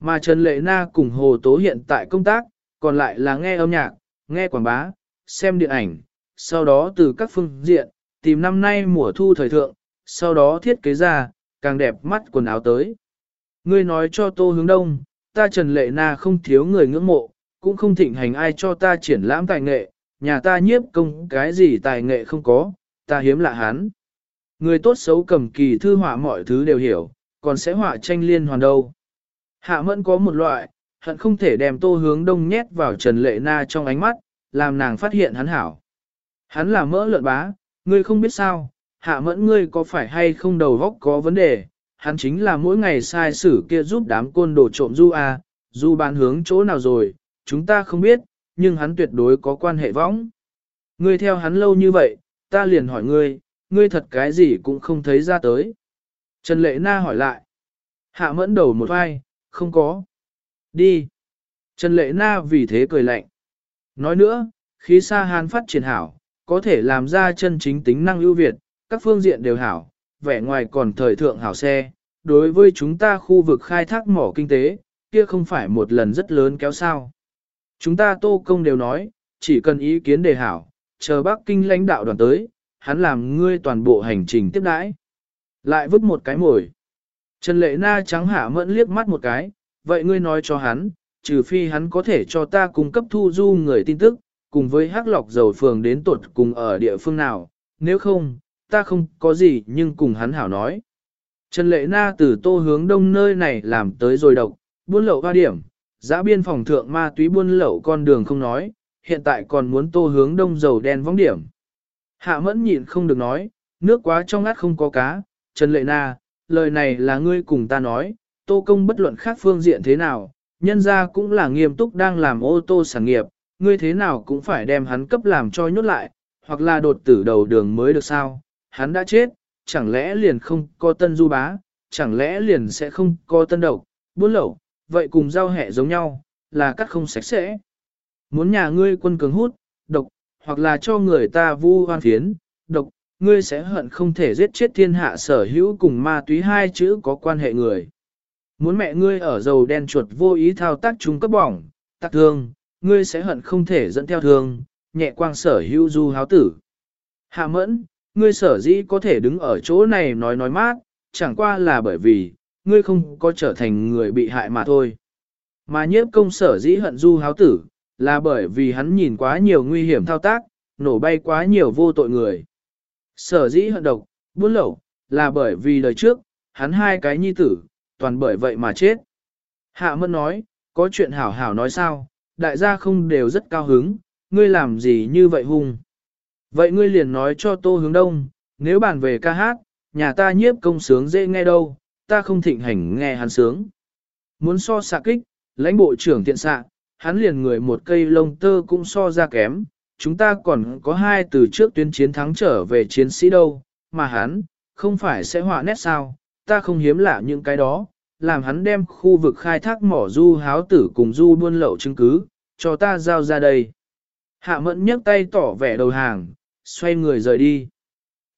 [SPEAKER 1] Mà Trần Lệ Na cùng Hồ Tố hiện tại công tác, còn lại là nghe âm nhạc, nghe quảng bá, xem điện ảnh, sau đó từ các phương diện, tìm năm nay mùa thu thời thượng, sau đó thiết kế ra, càng đẹp mắt quần áo tới. Ngươi nói cho Tô Hướng Đông, ta Trần Lệ Na không thiếu người ngưỡng mộ, cũng không thịnh hành ai cho ta triển lãm tài nghệ, nhà ta nhiếp công cái gì tài nghệ không có, ta hiếm lạ hắn. Người tốt xấu cầm kỳ thư họa mọi thứ đều hiểu, còn sẽ họa tranh liên hoàn đâu. Hạ mẫn có một loại, hận không thể đem tô hướng đông nhét vào Trần Lệ Na trong ánh mắt, làm nàng phát hiện hắn hảo. Hắn là mỡ lợn bá, ngươi không biết sao, hạ mẫn ngươi có phải hay không đầu góc có vấn đề, hắn chính là mỗi ngày sai sử kia giúp đám côn đồ trộm du à, du bán hướng chỗ nào rồi, chúng ta không biết, nhưng hắn tuyệt đối có quan hệ võng. Ngươi theo hắn lâu như vậy, ta liền hỏi ngươi, ngươi thật cái gì cũng không thấy ra tới. Trần Lệ Na hỏi lại. Hạ mẫn đầu một vai, không có. Đi. Trần Lệ Na vì thế cười lạnh. Nói nữa, khí xa hàn phát triển hảo, có thể làm ra chân chính tính năng ưu việt, các phương diện đều hảo, vẻ ngoài còn thời thượng hảo xe. Đối với chúng ta khu vực khai thác mỏ kinh tế, kia không phải một lần rất lớn kéo sao. Chúng ta tô công đều nói, chỉ cần ý kiến đề hảo, chờ Bắc Kinh lãnh đạo đoàn tới, hắn làm ngươi toàn bộ hành trình tiếp đãi. Lại vứt một cái mồi. Trần Lệ Na trắng hạ mẫn liếc mắt một cái, vậy ngươi nói cho hắn, trừ phi hắn có thể cho ta cung cấp thu du người tin tức, cùng với hắc lọc dầu phường đến tuột cùng ở địa phương nào, nếu không, ta không có gì nhưng cùng hắn hảo nói. Trần Lệ Na từ tô hướng đông nơi này làm tới rồi độc, buôn lậu hoa điểm, giã biên phòng thượng ma túy buôn lậu con đường không nói, hiện tại còn muốn tô hướng đông dầu đen vong điểm. Hạ mẫn nhịn không được nói, nước quá trong ngắt không có cá, Trần Lệ Na, lời này là ngươi cùng ta nói, tô công bất luận khác phương diện thế nào, nhân ra cũng là nghiêm túc đang làm ô tô sản nghiệp, ngươi thế nào cũng phải đem hắn cấp làm cho nhốt lại, hoặc là đột tử đầu đường mới được sao, hắn đã chết, chẳng lẽ liền không có tân du bá, chẳng lẽ liền sẽ không có tân độc, buôn lậu, vậy cùng giao hẹ giống nhau, là cắt không sạch sẽ. Muốn nhà ngươi quân cường hút, độc, hoặc là cho người ta vu hoan phiến, độc, ngươi sẽ hận không thể giết chết thiên hạ sở hữu cùng ma túy hai chữ có quan hệ người. Muốn mẹ ngươi ở dầu đen chuột vô ý thao tác chúng cấp bỏng, tắc thương, ngươi sẽ hận không thể dẫn theo thương, nhẹ quang sở hữu du háo tử. Hạ mẫn, ngươi sở dĩ có thể đứng ở chỗ này nói nói mát, chẳng qua là bởi vì, ngươi không có trở thành người bị hại mà thôi. Mà nhiếp công sở dĩ hận du háo tử, là bởi vì hắn nhìn quá nhiều nguy hiểm thao tác, nổ bay quá nhiều vô tội người. Sở dĩ hận độc, buôn lậu, là bởi vì đời trước, hắn hai cái nhi tử, toàn bởi vậy mà chết. Hạ mẫn nói, có chuyện hảo hảo nói sao, đại gia không đều rất cao hứng, ngươi làm gì như vậy hung. Vậy ngươi liền nói cho tô hướng đông, nếu bàn về ca hát, nhà ta nhiếp công sướng dễ nghe đâu, ta không thịnh hành nghe hắn sướng. Muốn so xạ kích, lãnh bộ trưởng tiện xạ, hắn liền người một cây lông tơ cũng so ra kém, chúng ta còn có hai từ trước tuyến chiến thắng trở về chiến sĩ đâu, mà hắn, không phải sẽ họa nét sao, ta không hiếm lạ những cái đó, làm hắn đem khu vực khai thác mỏ du háo tử cùng du buôn lậu chứng cứ, cho ta giao ra đây. Hạ mẫn nhấc tay tỏ vẻ đầu hàng, xoay người rời đi.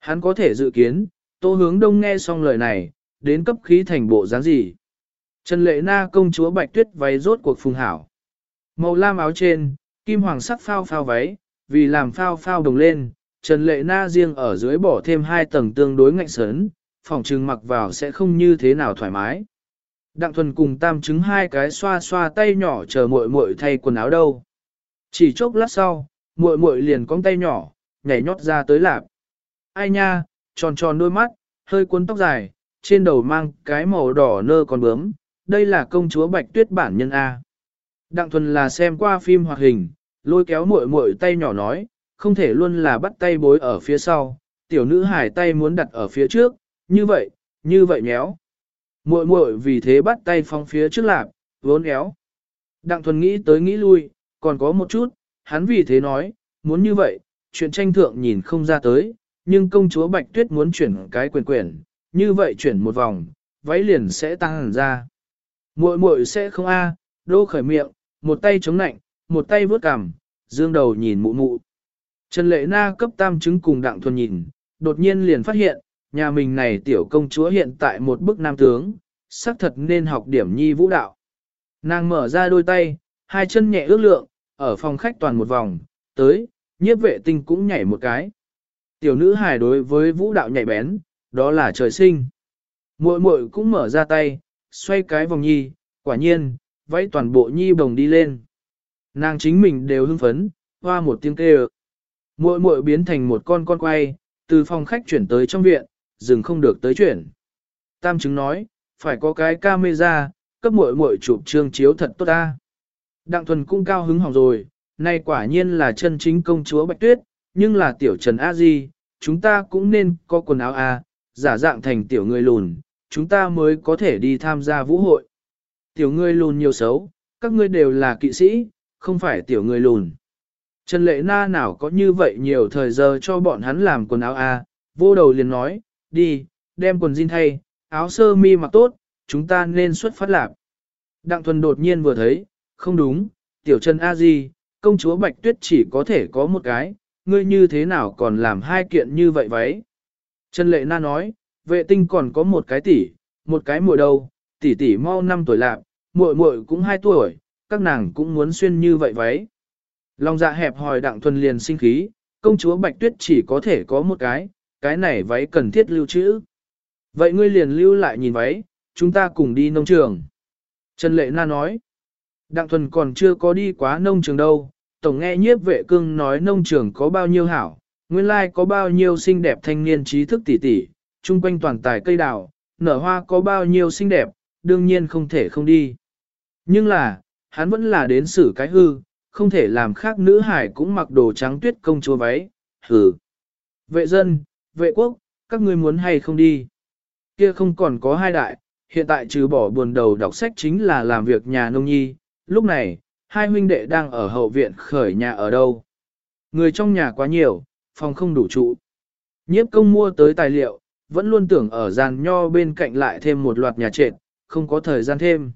[SPEAKER 1] Hắn có thể dự kiến, tô hướng đông nghe xong lời này, đến cấp khí thành bộ dáng gì. Trần lệ na công chúa bạch tuyết váy rốt cuộc phùng hảo. Màu lam áo trên, kim hoàng sắc phao phao váy, vì làm phao phao đồng lên, Trần lệ na riêng ở dưới bỏ thêm hai tầng tương đối ngạnh sớn, phòng trừng mặc vào sẽ không như thế nào thoải mái. Đặng thuần cùng tam chứng hai cái xoa xoa tay nhỏ chờ muội muội thay quần áo đâu. Chỉ chốc lát sau, muội muội liền cong tay nhỏ, nhảy nhót ra tới lạp. Ai nha, tròn tròn đôi mắt, hơi cuốn tóc dài, trên đầu mang cái màu đỏ nơ còn bướm, đây là công chúa Bạch Tuyết bản nhân A. Đặng thuần là xem qua phim hoạt hình, lôi kéo muội muội tay nhỏ nói, không thể luôn là bắt tay bối ở phía sau, tiểu nữ hải tay muốn đặt ở phía trước, như vậy, như vậy nhéo. Muội muội vì thế bắt tay phong phía trước lạp, vốn éo. Đặng thuần nghĩ tới nghĩ lui, còn có một chút, hắn vì thế nói, muốn như vậy, chuyện tranh thượng nhìn không ra tới, nhưng công chúa Bạch Tuyết muốn chuyển cái quyền quyền, như vậy chuyển một vòng, váy liền sẽ tăng hẳn ra. Muội muội sẽ không a, đô khởi miệng, một tay chống nạnh, một tay vuốt cằm, dương đầu nhìn mụ mụ. Trần Lệ Na cấp tam chứng cùng đặng thuần nhìn, đột nhiên liền phát hiện, nhà mình này tiểu công chúa hiện tại một bức nam tướng, xác thật nên học điểm nhi vũ đạo. Nàng mở ra đôi tay, hai chân nhẹ ước lượng, ở phòng khách toàn một vòng, tới, nhiếp vệ tinh cũng nhảy một cái. Tiểu nữ hài đối với vũ đạo nhảy bén, đó là trời sinh. Muội muội cũng mở ra tay, xoay cái vòng nhi, quả nhiên, váy toàn bộ nhi bồng đi lên. Nàng chính mình đều hưng phấn, hoa một tiếng kêu. Muội muội biến thành một con con quay, từ phòng khách chuyển tới trong viện, dừng không được tới chuyển. Tam chứng nói, phải có cái camera, cấp muội muội chụp trương chiếu thật tốt ta. Đặng thuần cũng cao hứng hỏng rồi, nay quả nhiên là chân chính công chúa Bạch Tuyết, nhưng là tiểu Trần A Di, chúng ta cũng nên có quần áo A, giả dạng thành tiểu người lùn, chúng ta mới có thể đi tham gia vũ hội. Tiểu người lùn nhiều xấu, các ngươi đều là kỵ sĩ, không phải tiểu người lùn. Trần Lệ Na nào có như vậy nhiều thời giờ cho bọn hắn làm quần áo A, vô đầu liền nói, đi, đem quần jean thay, áo sơ mi mặc tốt, chúng ta nên xuất phát lạc. Đặng thuần đột nhiên vừa thấy, không đúng, tiểu chân A Di, công chúa Bạch Tuyết chỉ có thể có một cái, ngươi như thế nào còn làm hai kiện như vậy vậy? Trần Lệ Na nói, vệ tinh còn có một cái tỷ, một cái muội đâu, tỷ tỷ mau 5 tuổi lạc, muội muội cũng 2 tuổi, các nàng cũng muốn xuyên như vậy váy. Lòng dạ hẹp hòi đặng thuần liền sinh khí, công chúa Bạch Tuyết chỉ có thể có một cái, cái này váy cần thiết lưu trữ. Vậy ngươi liền lưu lại nhìn váy, chúng ta cùng đi nông trường. Trần Lệ Na nói, Đặng Thuần còn chưa có đi quá nông trường đâu, tổng nghe nhiếp vệ cương nói nông trường có bao nhiêu hảo, nguyên lai có bao nhiêu xinh đẹp thanh niên trí thức tỷ tỷ, chung quanh toàn tài cây đào, nở hoa có bao nhiêu xinh đẹp, đương nhiên không thể không đi. Nhưng là, hắn vẫn là đến xử cái hư, không thể làm khác nữ hải cũng mặc đồ trắng tuyết công chúa váy, hừ. Vệ dân, vệ quốc, các ngươi muốn hay không đi? Kia không còn có hai đại, hiện tại trừ bỏ buồn đầu đọc sách chính là làm việc nhà nông nhi, lúc này, hai huynh đệ đang ở hậu viện khởi nhà ở đâu. Người trong nhà quá nhiều, phòng không đủ trụ. Nhiếp công mua tới tài liệu, vẫn luôn tưởng ở giàn nho bên cạnh lại thêm một loạt nhà trệt, không có thời gian thêm.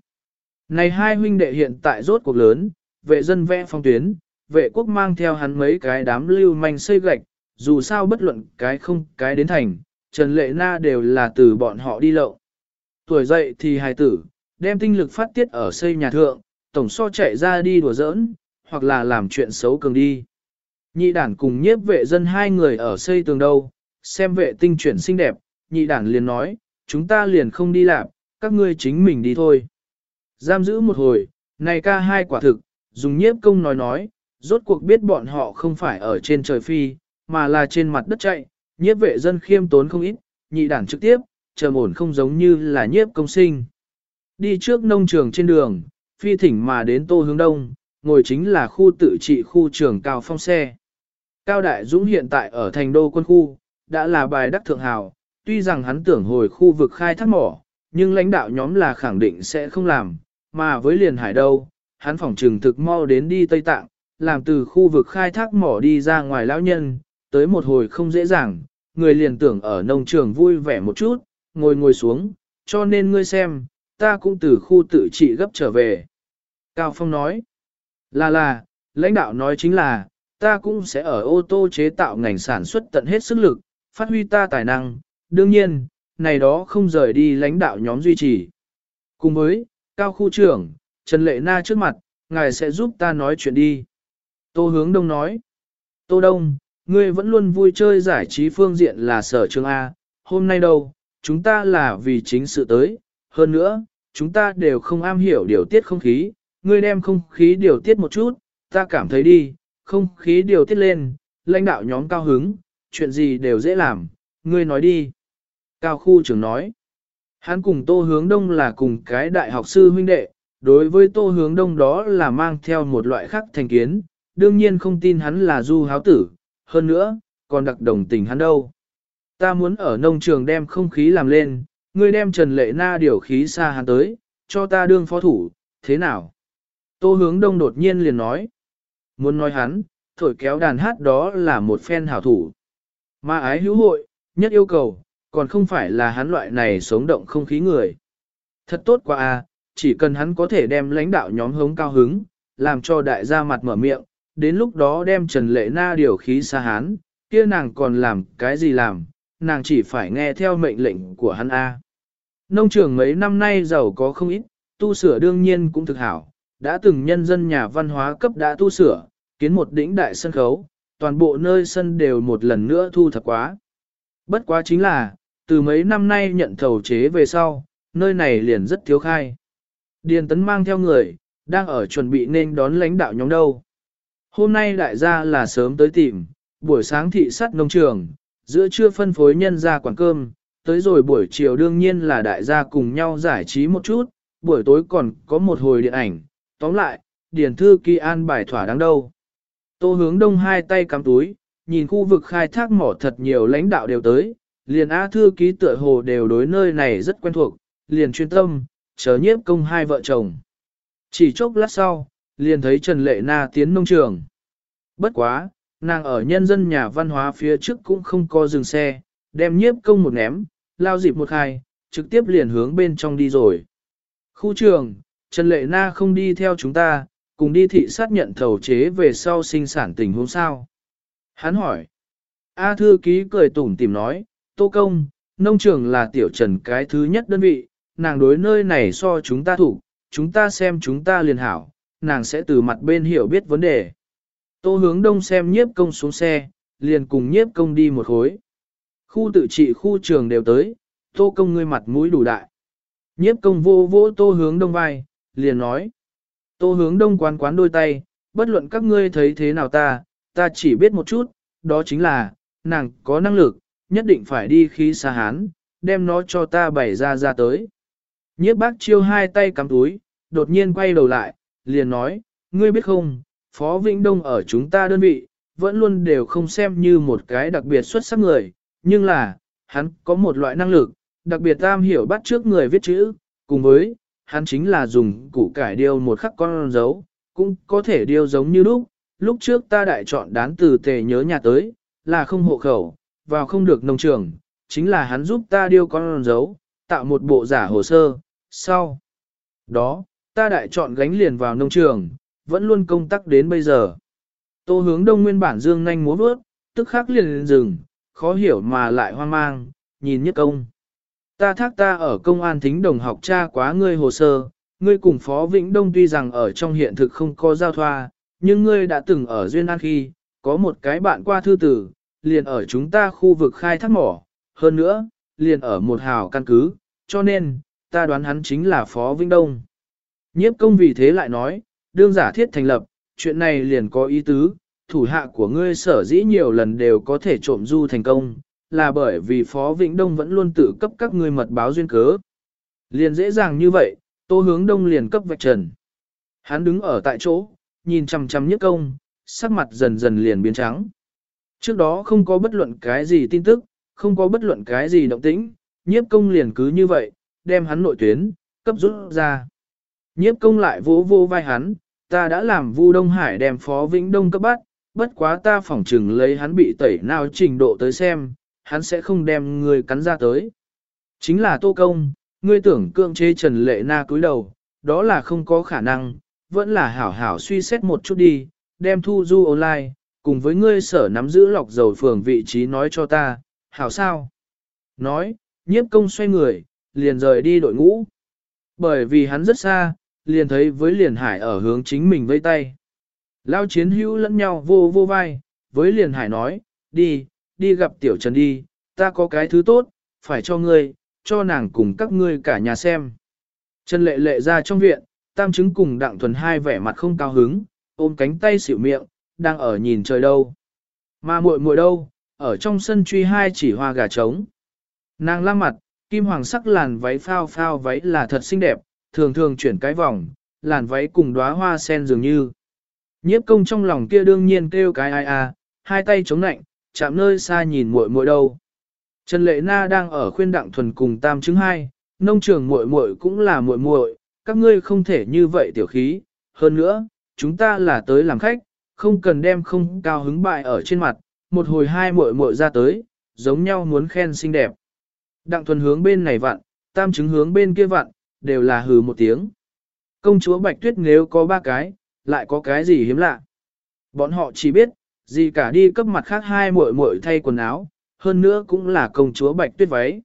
[SPEAKER 1] Này hai huynh đệ hiện tại rốt cuộc lớn, vệ dân vẽ phong tuyến, vệ quốc mang theo hắn mấy cái đám lưu manh xây gạch, dù sao bất luận cái không cái đến thành, Trần Lệ Na đều là từ bọn họ đi lậu. Tuổi dậy thì hài tử, đem tinh lực phát tiết ở xây nhà thượng, tổng so chạy ra đi đùa giỡn, hoặc là làm chuyện xấu cường đi. Nhị đản cùng nhiếp vệ dân hai người ở xây tường đâu, xem vệ tinh chuyển xinh đẹp, nhị đản liền nói, chúng ta liền không đi làm, các ngươi chính mình đi thôi. Giam giữ một hồi, này ca hai quả thực, dùng nhiếp công nói nói, rốt cuộc biết bọn họ không phải ở trên trời phi, mà là trên mặt đất chạy, nhiếp vệ dân khiêm tốn không ít, nhị đản trực tiếp, trầm ổn không giống như là nhiếp công sinh. Đi trước nông trường trên đường, phi thỉnh mà đến tô hướng đông, ngồi chính là khu tự trị khu trường Cao Phong xe. Cao Đại Dũng hiện tại ở thành đô quân khu, đã là bài đắc thượng hào, tuy rằng hắn tưởng hồi khu vực khai thác mỏ, nhưng lãnh đạo nhóm là khẳng định sẽ không làm, mà với liền hải đâu, hắn phỏng trừng thực mau đến đi Tây Tạng, làm từ khu vực khai thác mỏ đi ra ngoài lão nhân, tới một hồi không dễ dàng, người liền tưởng ở nông trường vui vẻ một chút, ngồi ngồi xuống, cho nên ngươi xem, ta cũng từ khu tự trị gấp trở về. Cao Phong nói, là là, lãnh đạo nói chính là, ta cũng sẽ ở ô tô chế tạo ngành sản xuất tận hết sức lực, phát huy ta tài năng, đương nhiên, này đó không rời đi lãnh đạo nhóm duy trì. Cùng với, Cao khu trưởng, Trần Lệ Na trước mặt, ngài sẽ giúp ta nói chuyện đi. Tô hướng đông nói, Tô Đông, ngươi vẫn luôn vui chơi giải trí phương diện là sở trường A, hôm nay đâu, chúng ta là vì chính sự tới, hơn nữa, chúng ta đều không am hiểu điều tiết không khí, ngươi đem không khí điều tiết một chút, ta cảm thấy đi, không khí điều tiết lên, lãnh đạo nhóm cao hứng, chuyện gì đều dễ làm, ngươi nói đi. Cao khu trưởng nói, hắn cùng tô hướng đông là cùng cái đại học sư huynh đệ, đối với tô hướng đông đó là mang theo một loại khác thành kiến, đương nhiên không tin hắn là du háo tử, hơn nữa, còn đặc đồng tình hắn đâu. Ta muốn ở nông trường đem không khí làm lên, ngươi đem Trần Lệ Na điều khí xa hắn tới, cho ta đương phó thủ, thế nào? Tô hướng đông đột nhiên liền nói. Muốn nói hắn, thổi kéo đàn hát đó là một phen hảo thủ. Mà ái hữu hội, nhất yêu cầu, còn không phải là hắn loại này sống động không khí người. Thật tốt quá à, chỉ cần hắn có thể đem lãnh đạo nhóm hống cao hứng, làm cho đại gia mặt mở miệng, đến lúc đó đem Trần Lệ Na điều khí xa hán, kia nàng còn làm cái gì làm, nàng chỉ phải nghe theo mệnh lệnh của hắn A. Nông trường mấy năm nay giàu có không ít, tu sửa đương nhiên cũng thực hảo, đã từng nhân dân nhà văn hóa cấp đã tu sửa, kiến một đỉnh đại sân khấu, toàn bộ nơi sân đều một lần nữa thu thập quá. Bất quá chính là, từ mấy năm nay nhận thầu chế về sau, nơi này liền rất thiếu khai. Điền tấn mang theo người, đang ở chuẩn bị nên đón lãnh đạo nhóm đâu. Hôm nay đại gia là sớm tới tìm, buổi sáng thị sát nông trường, giữa trưa phân phối nhân ra quán cơm, tới rồi buổi chiều đương nhiên là đại gia cùng nhau giải trí một chút, buổi tối còn có một hồi điện ảnh, tóm lại, điển thư kỳ an bài thỏa đáng đâu. Tô hướng đông hai tay cắm túi, nhìn khu vực khai thác mỏ thật nhiều lãnh đạo đều tới, liền A thư ký tựa hồ đều đối nơi này rất quen thuộc, liền chuyên tâm, chờ nhiếp công hai vợ chồng. Chỉ chốc lát sau, liền thấy Trần Lệ Na tiến nông trường. Bất quá, nàng ở nhân dân nhà văn hóa phía trước cũng không có dừng xe, đem nhiếp công một ném, lao dịp một hai, trực tiếp liền hướng bên trong đi rồi. Khu trường, Trần Lệ Na không đi theo chúng ta, cùng đi thị sát nhận thầu chế về sau sinh sản tình huống sao. Hắn hỏi. A thư ký cười tủm tìm nói, Tô Công, nông trường là tiểu trần cái thứ nhất đơn vị, nàng đối nơi này so chúng ta thủ, chúng ta xem chúng ta liền hảo, nàng sẽ từ mặt bên hiểu biết vấn đề. Tô hướng đông xem nhiếp công xuống xe, liền cùng nhiếp công đi một khối. Khu tự trị khu trường đều tới, tô công ngươi mặt mũi đủ đại. Nhiếp công vô vô tô hướng đông vai, liền nói. Tô hướng đông quán quán đôi tay, bất luận các ngươi thấy thế nào ta, ta chỉ biết một chút, đó chính là, nàng có năng lực, nhất định phải đi khí xa hán, đem nó cho ta bày ra ra tới. Nhiếp bác chiêu hai tay cắm túi, đột nhiên quay đầu lại, liền nói, ngươi biết không, Phó Vĩnh Đông ở chúng ta đơn vị, vẫn luôn đều không xem như một cái đặc biệt xuất sắc người, nhưng là, hắn có một loại năng lực, đặc biệt tam hiểu bắt trước người viết chữ, cùng với, hắn chính là dùng củ cải điêu một khắc con dấu, cũng có thể điêu giống như lúc, lúc trước ta đại chọn đán từ tề nhớ nhà tới, là không hộ khẩu, vào không được nông trường, chính là hắn giúp ta điêu con dấu, tạo một bộ giả hồ sơ, sau. Đó, ta đại chọn gánh liền vào nông trường, vẫn luôn công tác đến bây giờ. Tô hướng đông nguyên bản dương nhanh múa vớt, tức khắc liền lên rừng, khó hiểu mà lại hoang mang, nhìn nhất công. Ta thác ta ở công an thính đồng học tra quá ngươi hồ sơ, ngươi cùng Phó Vĩnh Đông tuy rằng ở trong hiện thực không có giao thoa, nhưng ngươi đã từng ở Duyên An khi, có một cái bạn qua thư tử, liền ở chúng ta khu vực khai thác mỏ, hơn nữa, liền ở một hào căn cứ, cho nên, ta đoán hắn chính là Phó Vĩnh Đông. Nhiếp công vì thế lại nói, đương giả thiết thành lập, chuyện này liền có ý tứ, thủ hạ của ngươi sở dĩ nhiều lần đều có thể trộm du thành công, là bởi vì Phó Vĩnh Đông vẫn luôn tự cấp các ngươi mật báo duyên cớ. Liền dễ dàng như vậy, tô hướng đông liền cấp vạch trần. Hắn đứng ở tại chỗ, nhìn chằm chằm nhất công, sắc mặt dần dần liền biến trắng. Trước đó không có bất luận cái gì tin tức, không có bất luận cái gì động tĩnh, nhiếp công liền cứ như vậy, đem hắn nội tuyến, cấp rút ra. Nhiếp công lại vỗ vô vai hắn, ta đã làm Vu Đông Hải đem Phó Vĩnh Đông cấp bắt, bất quá ta phỏng chừng lấy hắn bị tẩy nào trình độ tới xem, hắn sẽ không đem người cắn ra tới. Chính là Tô Công, ngươi tưởng cưỡng chế Trần Lệ Na cúi đầu, đó là không có khả năng, vẫn là hảo hảo suy xét một chút đi, đem thu du online, cùng với ngươi sở nắm giữ lọc dầu phường vị trí nói cho ta, hảo sao? Nói, nhiếp công xoay người, liền rời đi đội ngũ. Bởi vì hắn rất xa, liền thấy với liền hải ở hướng chính mình vây tay. Lao chiến hữu lẫn nhau vô vô vai, với liền hải nói, đi, đi gặp tiểu trần đi, ta có cái thứ tốt, phải cho ngươi, cho nàng cùng các ngươi cả nhà xem. Trần lệ lệ ra trong viện, tam chứng cùng đặng thuần hai vẻ mặt không cao hứng, ôm cánh tay xỉu miệng, đang ở nhìn trời đâu. Mà muội muội đâu, ở trong sân truy hai chỉ hoa gà trống. Nàng la mặt, kim hoàng sắc làn váy phao phao váy là thật xinh đẹp, thường thường chuyển cái vòng, làn váy cùng đóa hoa sen dường như. Nhiếp công trong lòng kia đương nhiên kêu cái ai à, hai tay chống nạnh, chạm nơi xa nhìn muội muội đâu. Trần Lệ Na đang ở khuyên đặng thuần cùng tam chứng hai, nông trường muội muội cũng là muội muội, các ngươi không thể như vậy tiểu khí, hơn nữa, chúng ta là tới làm khách, không cần đem không cao hứng bại ở trên mặt, một hồi hai muội muội ra tới, giống nhau muốn khen xinh đẹp. Đặng thuần hướng bên này vặn, tam chứng hướng bên kia vặn, đều là hừ một tiếng. Công chúa Bạch Tuyết nếu có ba cái, lại có cái gì hiếm lạ. Bọn họ chỉ biết, gì cả đi cấp mặt khác hai muội muội thay quần áo, hơn nữa cũng là công chúa Bạch Tuyết váy.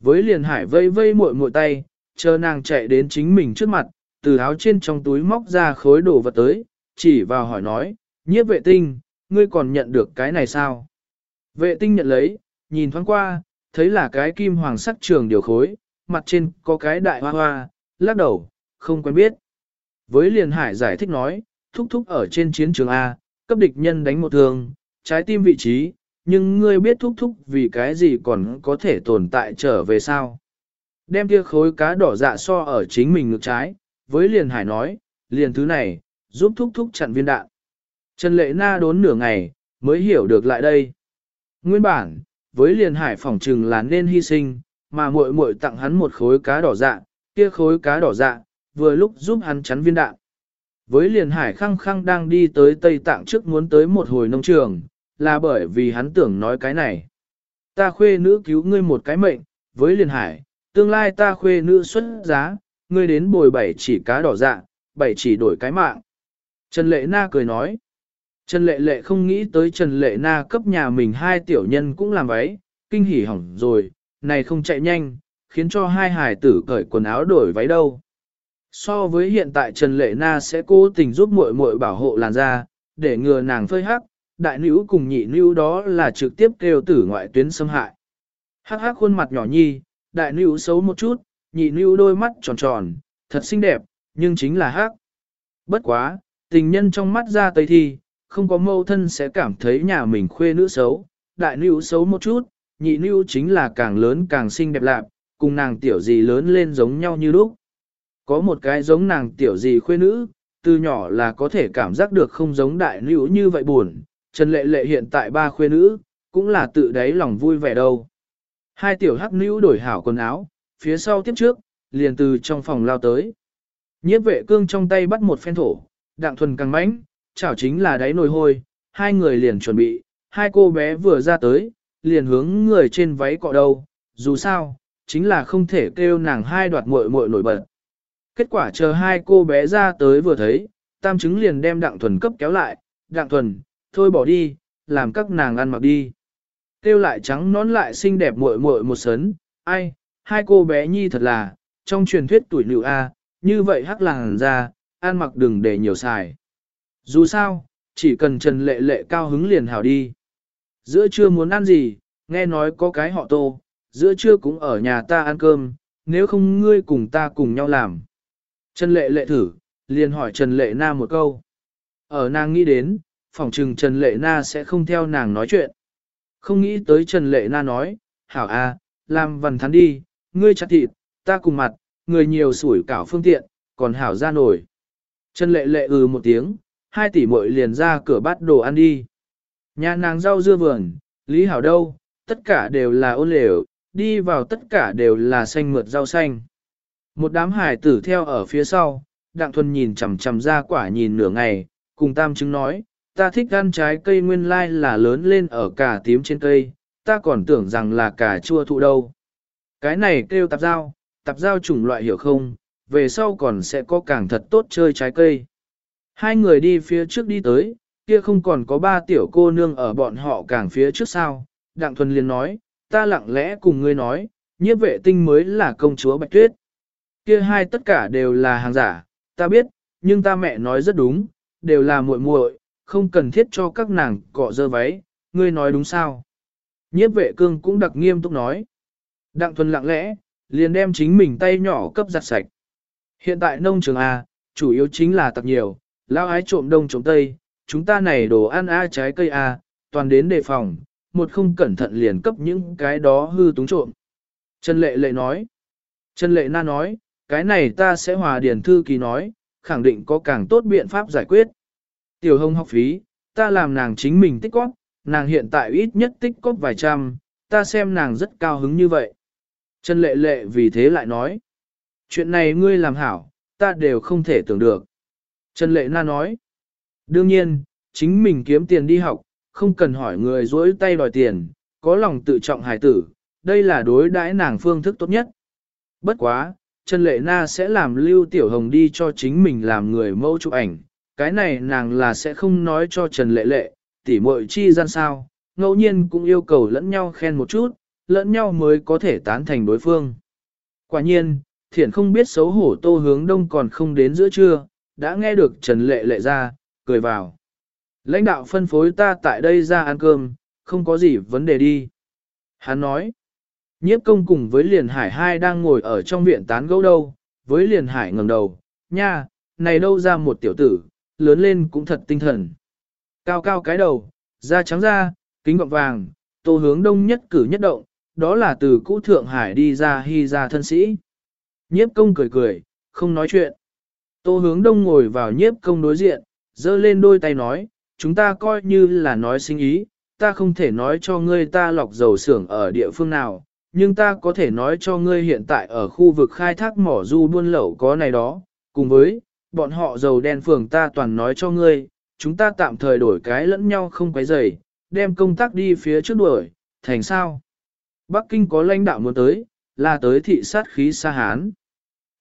[SPEAKER 1] Với liền hải vây vây muội muội tay, chờ nàng chạy đến chính mình trước mặt, từ áo trên trong túi móc ra khối đồ vật tới, chỉ vào hỏi nói, nhiếp vệ tinh, ngươi còn nhận được cái này sao? Vệ tinh nhận lấy, nhìn thoáng qua, thấy là cái kim hoàng sắc trường điều khối, mặt trên có cái đại hoa hoa, lắc đầu, không quen biết. Với liền hải giải thích nói, thúc thúc ở trên chiến trường A, cấp địch nhân đánh một thương, trái tim vị trí, nhưng ngươi biết thúc thúc vì cái gì còn có thể tồn tại trở về sao. Đem kia khối cá đỏ dạ so ở chính mình ngược trái, với liền hải nói, liền thứ này, giúp thúc thúc chặn viên đạn. Trần Lệ Na đốn nửa ngày, mới hiểu được lại đây. Nguyên bản, với liền hải phỏng trừng là nên hy sinh, mà muội muội tặng hắn một khối cá đỏ dạ, kia khối cá đỏ dạ, vừa lúc giúp hắn chắn viên đạn. Với liền hải khăng khăng đang đi tới Tây Tạng trước muốn tới một hồi nông trường, là bởi vì hắn tưởng nói cái này. Ta khuê nữ cứu ngươi một cái mệnh, với liền hải, tương lai ta khuê nữ xuất giá, ngươi đến bồi bảy chỉ cá đỏ dạ, bảy chỉ đổi cái mạng. Trần Lệ Na cười nói. Trần Lệ Lệ không nghĩ tới Trần Lệ Na cấp nhà mình hai tiểu nhân cũng làm váy, kinh hỉ hỏng rồi, này không chạy nhanh, khiến cho hai hải tử cởi quần áo đổi váy đâu. So với hiện tại Trần Lệ Na sẽ cố tình giúp muội muội bảo hộ làn da, để ngừa nàng phơi hắc, đại nữ cùng nhị nữ đó là trực tiếp kêu tử ngoại tuyến xâm hại. Hắc hắc khuôn mặt nhỏ nhi, đại nữ xấu một chút, nhị nữ đôi mắt tròn tròn, thật xinh đẹp, nhưng chính là hắc. Bất quá, tình nhân trong mắt ra tây thi, không có mâu thân sẽ cảm thấy nhà mình khuê nữ xấu, đại nữ xấu một chút, nhị nưu chính là càng lớn càng xinh đẹp lạp, cùng nàng tiểu gì lớn lên giống nhau như lúc. Có một cái giống nàng tiểu gì khuê nữ, từ nhỏ là có thể cảm giác được không giống đại nữ như vậy buồn, Trần Lệ Lệ hiện tại ba khuê nữ, cũng là tự đáy lòng vui vẻ đâu. Hai tiểu hắc nữ đổi hảo quần áo, phía sau tiếp trước, liền từ trong phòng lao tới. Nhiếp vệ cương trong tay bắt một phen thổ, đặng thuần càng mãnh, chảo chính là đáy nồi hôi, hai người liền chuẩn bị, hai cô bé vừa ra tới, liền hướng người trên váy cọ đầu, dù sao, chính là không thể kêu nàng hai đoạt muội muội nổi bật. Kết quả chờ hai cô bé ra tới vừa thấy, tam chứng liền đem đặng thuần cấp kéo lại, đặng thuần, thôi bỏ đi, làm các nàng ăn mặc đi. Kêu lại trắng nón lại xinh đẹp muội muội một sấn, ai, hai cô bé nhi thật là, trong truyền thuyết tuổi lựu A, như vậy hắc làng ra, ăn mặc đừng để nhiều xài. Dù sao, chỉ cần Trần Lệ Lệ cao hứng liền hảo đi. Giữa trưa muốn ăn gì, nghe nói có cái họ tô, giữa trưa cũng ở nhà ta ăn cơm, nếu không ngươi cùng ta cùng nhau làm. Trần Lệ Lệ thử, liền hỏi Trần Lệ Na một câu. Ở nàng nghĩ đến, phỏng trừng Trần Lệ Na sẽ không theo nàng nói chuyện. Không nghĩ tới Trần Lệ Na nói, hảo a, làm vần thắn đi, ngươi chặt thịt, ta cùng mặt, người nhiều sủi cảo phương tiện, còn hảo ra nổi. Trần Lệ Lệ ừ một tiếng, hai tỷ muội liền ra cửa bắt đồ ăn đi. Nhà nàng rau dưa vườn, Lý Hảo đâu, tất cả đều là ôn lều, đi vào tất cả đều là xanh mượt rau xanh. Một đám hải tử theo ở phía sau, Đặng Thuần nhìn chằm chằm ra quả nhìn nửa ngày, cùng Tam chứng nói, ta thích ăn trái cây nguyên lai là lớn lên ở cả tím trên cây, ta còn tưởng rằng là cả chua thụ đâu. Cái này kêu tạp giao, tạp giao chủng loại hiểu không, về sau còn sẽ có càng thật tốt chơi trái cây. Hai người đi phía trước đi tới, kia không còn có ba tiểu cô nương ở bọn họ càng phía trước sao. Đặng Thuần liền nói, ta lặng lẽ cùng ngươi nói, nhiếp vệ tinh mới là công chúa Bạch Tuyết. Kia hai tất cả đều là hàng giả, ta biết, nhưng ta mẹ nói rất đúng, đều là muội muội, không cần thiết cho các nàng cọ dơ váy, ngươi nói đúng sao? Nhiếp vệ cương cũng đặc nghiêm túc nói. Đặng thuần lặng lẽ, liền đem chính mình tay nhỏ cấp giặt sạch. Hiện tại nông trường A, chủ yếu chính là tặc nhiều, lao ái trộm đông trộm tây, chúng ta này đồ ăn A trái cây A, toàn đến đề phòng, một không cẩn thận liền cấp những cái đó hư túng trộm. Trần Lệ Lệ nói. Trần Lệ Na nói, cái này ta sẽ hòa điển thư ký nói, khẳng định có càng tốt biện pháp giải quyết. Tiểu hồng học phí, ta làm nàng chính mình tích cóp, nàng hiện tại ít nhất tích cóp vài trăm, ta xem nàng rất cao hứng như vậy. Trần lệ lệ vì thế lại nói, chuyện này ngươi làm hảo, ta đều không thể tưởng được. Trần lệ na nói, đương nhiên, chính mình kiếm tiền đi học, không cần hỏi người dối tay đòi tiền, có lòng tự trọng hài tử, đây là đối đãi nàng phương thức tốt nhất. Bất quá, Trần Lệ Na sẽ làm Lưu Tiểu Hồng đi cho chính mình làm người mẫu chụp ảnh, cái này nàng là sẽ không nói cho Trần Lệ Lệ, tỉ muội chi gian sao, ngẫu nhiên cũng yêu cầu lẫn nhau khen một chút, lẫn nhau mới có thể tán thành đối phương. Quả nhiên, thiện không biết xấu hổ tô hướng đông còn không đến giữa trưa, đã nghe được Trần Lệ Lệ ra, cười vào. Lãnh đạo phân phối ta tại đây ra ăn cơm, không có gì vấn đề đi. Hắn nói, nhiếp công cùng với liền hải hai đang ngồi ở trong viện tán gẫu đâu, với liền hải ngẩng đầu, nha, này đâu ra một tiểu tử, lớn lên cũng thật tinh thần. Cao cao cái đầu, da trắng da, kính gọng vàng, tô hướng đông nhất cử nhất động, đó là từ cũ Thượng Hải đi ra hy ra thân sĩ. Nhiếp công cười cười, không nói chuyện. Tô hướng đông ngồi vào nhiếp công đối diện, giơ lên đôi tay nói, chúng ta coi như là nói sinh ý, ta không thể nói cho ngươi ta lọc dầu xưởng ở địa phương nào, nhưng ta có thể nói cho ngươi hiện tại ở khu vực khai thác mỏ du buôn lậu có này đó, cùng với, bọn họ dầu đen phường ta toàn nói cho ngươi, chúng ta tạm thời đổi cái lẫn nhau không quấy rầy, đem công tác đi phía trước đuổi, thành sao? Bắc Kinh có lãnh đạo muốn tới, là tới thị sát khí sa hán.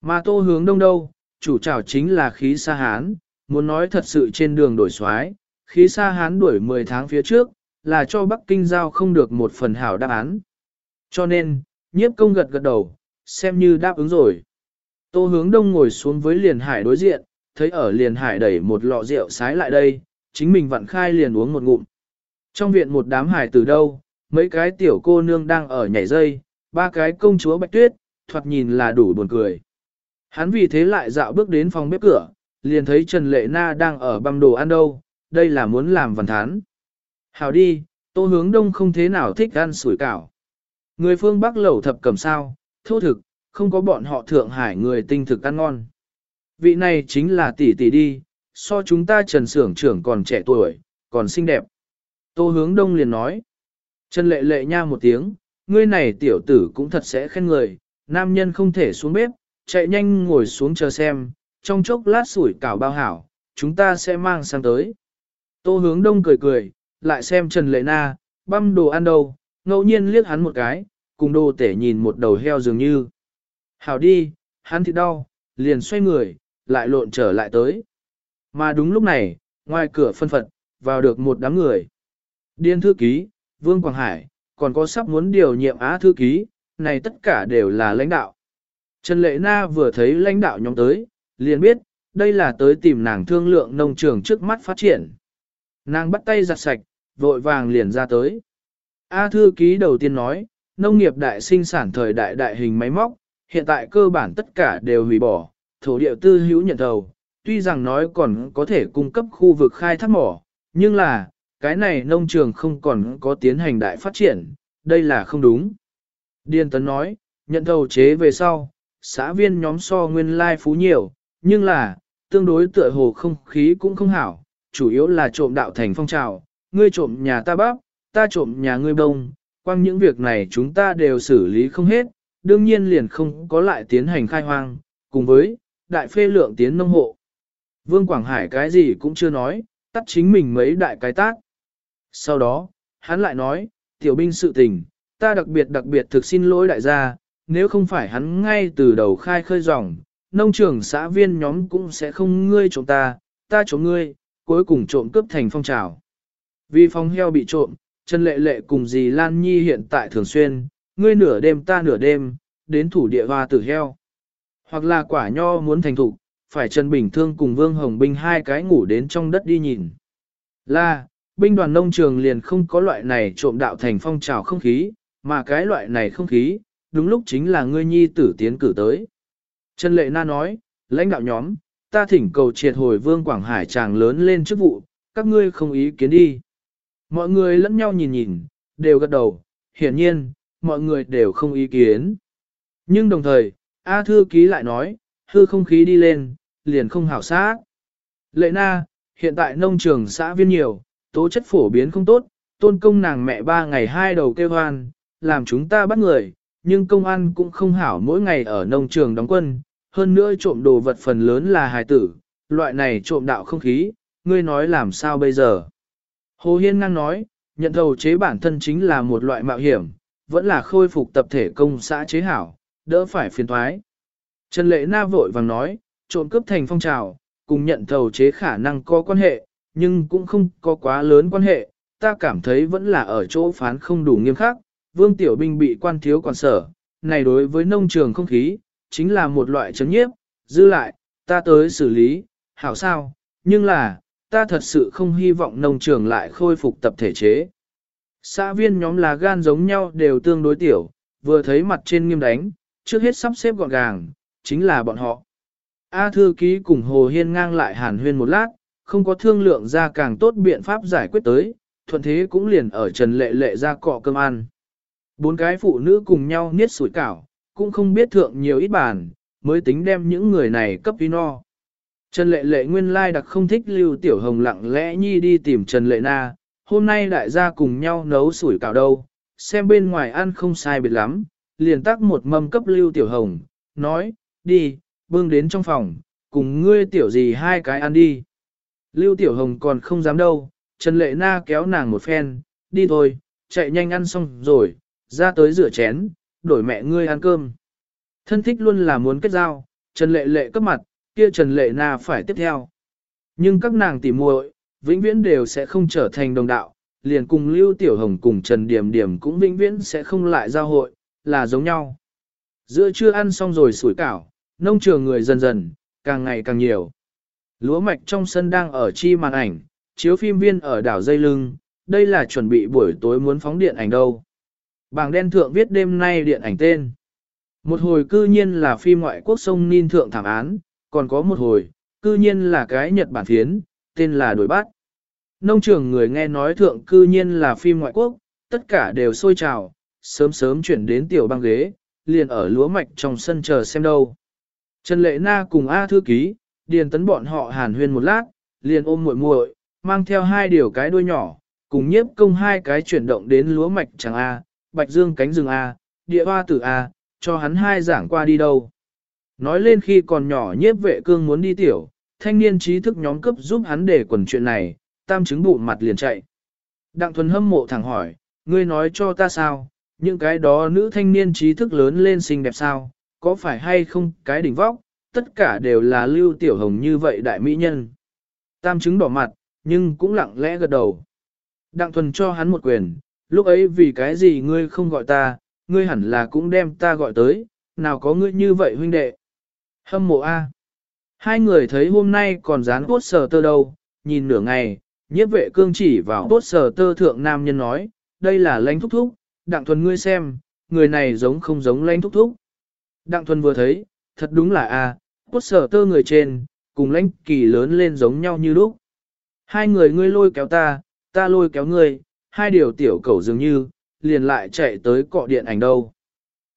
[SPEAKER 1] Mà tô hướng đông đâu, chủ trào chính là khí sa hán, muốn nói thật sự trên đường đổi xoái, khí xa hán đuổi 10 tháng phía trước, là cho Bắc Kinh giao không được một phần hảo đáp án. Cho nên, nhiếp công gật gật đầu, xem như đáp ứng rồi. Tô hướng đông ngồi xuống với liền hải đối diện, thấy ở liền hải đẩy một lọ rượu sái lại đây, chính mình vặn khai liền uống một ngụm. Trong viện một đám hải từ đâu, mấy cái tiểu cô nương đang ở nhảy dây, ba cái công chúa bạch tuyết, thoạt nhìn là đủ buồn cười. Hắn vì thế lại dạo bước đến phòng bếp cửa, liền thấy Trần Lệ Na đang ở băm đồ ăn đâu, đây là muốn làm văn thán. Hào đi, tô hướng đông không thế nào thích ăn sủi cảo. Người phương Bắc lẩu thập cầm sao, thô thực, không có bọn họ Thượng Hải người tinh thực ăn ngon. Vị này chính là tỷ tỷ đi, so chúng ta Trần Sưởng trưởng còn trẻ tuổi, còn xinh đẹp. Tô hướng đông liền nói. Trần lệ lệ nha một tiếng, ngươi này tiểu tử cũng thật sẽ khen người, nam nhân không thể xuống bếp, chạy nhanh ngồi xuống chờ xem, trong chốc lát sủi cảo bao hảo, chúng ta sẽ mang sang tới. Tô hướng đông cười cười, lại xem Trần Lệ Na, băm đồ ăn đâu, ngẫu nhiên liếc hắn một cái, cùng đồ tể nhìn một đầu heo dường như. Hảo đi, hắn thì đau, liền xoay người, lại lộn trở lại tới. Mà đúng lúc này, ngoài cửa phân phật, vào được một đám người. Điên thư ký, Vương Quảng Hải, còn có sắp muốn điều nhiệm á thư ký, này tất cả đều là lãnh đạo. Trần Lệ Na vừa thấy lãnh đạo nhóm tới, liền biết, đây là tới tìm nàng thương lượng nông trường trước mắt phát triển. Nàng bắt tay giặt sạch, vội vàng liền ra tới. A thư ký đầu tiên nói, nông nghiệp đại sinh sản thời đại đại hình máy móc, hiện tại cơ bản tất cả đều hủy bỏ, thổ địa tư hữu nhận thầu, tuy rằng nói còn có thể cung cấp khu vực khai thác mỏ, nhưng là, cái này nông trường không còn có tiến hành đại phát triển, đây là không đúng. Điền Tấn nói, nhận thầu chế về sau, xã viên nhóm so nguyên lai phú nhiều, nhưng là, tương đối tựa hồ không khí cũng không hảo, chủ yếu là trộm đạo thành phong trào, ngươi trộm nhà ta bắp, ta trộm nhà ngươi bông, quang những việc này chúng ta đều xử lý không hết, đương nhiên liền không có lại tiến hành khai hoang, cùng với, đại phê lượng tiến nông hộ. Vương Quảng Hải cái gì cũng chưa nói, tắt chính mình mấy đại cái tác. Sau đó, hắn lại nói, tiểu binh sự tình, ta đặc biệt đặc biệt thực xin lỗi đại gia, nếu không phải hắn ngay từ đầu khai khơi dòng, nông trường xã viên nhóm cũng sẽ không ngươi trộm ta, ta trộm ngươi, cuối cùng trộm cướp thành phong trào. Vì phong heo bị trộm, Trần Lệ Lệ cùng dì Lan Nhi hiện tại thường xuyên, ngươi nửa đêm ta nửa đêm, đến thủ địa hoa tử heo. Hoặc là quả nho muốn thành thục, phải Trần Bình Thương cùng Vương Hồng Binh hai cái ngủ đến trong đất đi nhìn. Là, binh đoàn nông trường liền không có loại này trộm đạo thành phong trào không khí, mà cái loại này không khí, đúng lúc chính là ngươi nhi tử tiến cử tới. Trần Lệ Na nói, lãnh đạo nhóm, ta thỉnh cầu triệt hồi Vương Quảng Hải chàng lớn lên chức vụ, các ngươi không ý kiến đi. Mọi người lẫn nhau nhìn nhìn, đều gật đầu, hiển nhiên, mọi người đều không ý kiến. Nhưng đồng thời, A Thư Ký lại nói, hư không khí đi lên, liền không hảo sát. Lệ na, hiện tại nông trường xã viên nhiều, tố chất phổ biến không tốt, tôn công nàng mẹ ba ngày hai đầu kêu hoan, làm chúng ta bắt người, nhưng công an cũng không hảo mỗi ngày ở nông trường đóng quân, hơn nữa trộm đồ vật phần lớn là hài tử, loại này trộm đạo không khí, ngươi nói làm sao bây giờ. Hồ Hiên ngang nói, nhận thầu chế bản thân chính là một loại mạo hiểm, vẫn là khôi phục tập thể công xã chế hảo, đỡ phải phiền thoái. Trần Lệ Na vội vàng nói, trộm cướp thành phong trào, cùng nhận thầu chế khả năng có quan hệ, nhưng cũng không có quá lớn quan hệ, ta cảm thấy vẫn là ở chỗ phán không đủ nghiêm khắc, vương tiểu binh bị quan thiếu quản sở, này đối với nông trường không khí, chính là một loại chấn nhiếp, dư lại, ta tới xử lý, hảo sao, nhưng là, ta thật sự không hy vọng nông trường lại khôi phục tập thể chế. Xã viên nhóm là gan giống nhau đều tương đối tiểu, vừa thấy mặt trên nghiêm đánh, trước hết sắp xếp gọn gàng, chính là bọn họ. A thư ký cùng Hồ Hiên ngang lại hàn huyên một lát, không có thương lượng ra càng tốt biện pháp giải quyết tới, thuận thế cũng liền ở Trần Lệ Lệ ra cọ cơm ăn. Bốn cái phụ nữ cùng nhau niết sủi cảo, cũng không biết thượng nhiều ít bàn, mới tính đem những người này cấp vi no. Trần Lệ Lệ nguyên lai đặc không thích Lưu Tiểu Hồng lặng lẽ nhi đi tìm Trần Lệ Na, hôm nay đại gia cùng nhau nấu sủi cảo đâu, xem bên ngoài ăn không sai biệt lắm, liền tắc một mâm cấp Lưu Tiểu Hồng, nói, đi, bưng đến trong phòng, cùng ngươi tiểu gì hai cái ăn đi. Lưu Tiểu Hồng còn không dám đâu, Trần Lệ Na kéo nàng một phen, đi thôi, chạy nhanh ăn xong rồi, ra tới rửa chén, đổi mẹ ngươi ăn cơm. Thân thích luôn là muốn kết giao, Trần Lệ Lệ cấp mặt, kia Trần Lệ Na phải tiếp theo. Nhưng các nàng tỉ muội vĩnh viễn đều sẽ không trở thành đồng đạo, liền cùng Lưu Tiểu Hồng cùng Trần Điểm Điểm cũng vĩnh viễn sẽ không lại giao hội, là giống nhau. Giữa trưa ăn xong rồi sủi cảo, nông trường người dần dần, càng ngày càng nhiều. Lúa mạch trong sân đang ở chi màn ảnh, chiếu phim viên ở đảo dây lưng, đây là chuẩn bị buổi tối muốn phóng điện ảnh đâu. Bảng đen thượng viết đêm nay điện ảnh tên. Một hồi cư nhiên là phim ngoại quốc sông Ninh Thượng Thảm Án, còn có một hồi, cư nhiên là cái Nhật Bản phiến, tên là Đổi Bát. Nông trường người nghe nói thượng cư nhiên là phim ngoại quốc, tất cả đều sôi trào, sớm sớm chuyển đến tiểu băng ghế, liền ở lúa mạch trong sân chờ xem đâu. Trần Lệ Na cùng A thư ký, điền tấn bọn họ hàn huyên một lát, liền ôm muội muội, mang theo hai điều cái đuôi nhỏ, cùng nhiếp công hai cái chuyển động đến lúa mạch chẳng A, bạch dương cánh rừng A, địa hoa tử A, cho hắn hai giảng qua đi đâu. Nói lên khi còn nhỏ nhiếp vệ cương muốn đi tiểu, thanh niên trí thức nhóm cấp giúp hắn để quần chuyện này, tam chứng bụng mặt liền chạy. Đặng thuần hâm mộ thẳng hỏi, ngươi nói cho ta sao, những cái đó nữ thanh niên trí thức lớn lên xinh đẹp sao, có phải hay không cái đỉnh vóc, tất cả đều là lưu tiểu hồng như vậy đại mỹ nhân. Tam chứng đỏ mặt, nhưng cũng lặng lẽ gật đầu. Đặng thuần cho hắn một quyền, lúc ấy vì cái gì ngươi không gọi ta, ngươi hẳn là cũng đem ta gọi tới, nào có ngươi như vậy huynh đệ. Hâm mộ A. Hai người thấy hôm nay còn dán cốt sờ tơ đâu, nhìn nửa ngày, nhiếp vệ cương chỉ vào cốt sờ tơ thượng nam nhân nói, đây là lãnh thúc thúc, đặng thuần ngươi xem, người này giống không giống lãnh thúc thúc. Đặng thuần vừa thấy, thật đúng là A, cốt sờ tơ người trên, cùng lãnh kỳ lớn lên giống nhau như lúc. Hai người ngươi lôi kéo ta, ta lôi kéo ngươi, hai điều tiểu cầu dường như, liền lại chạy tới cọ điện ảnh đâu.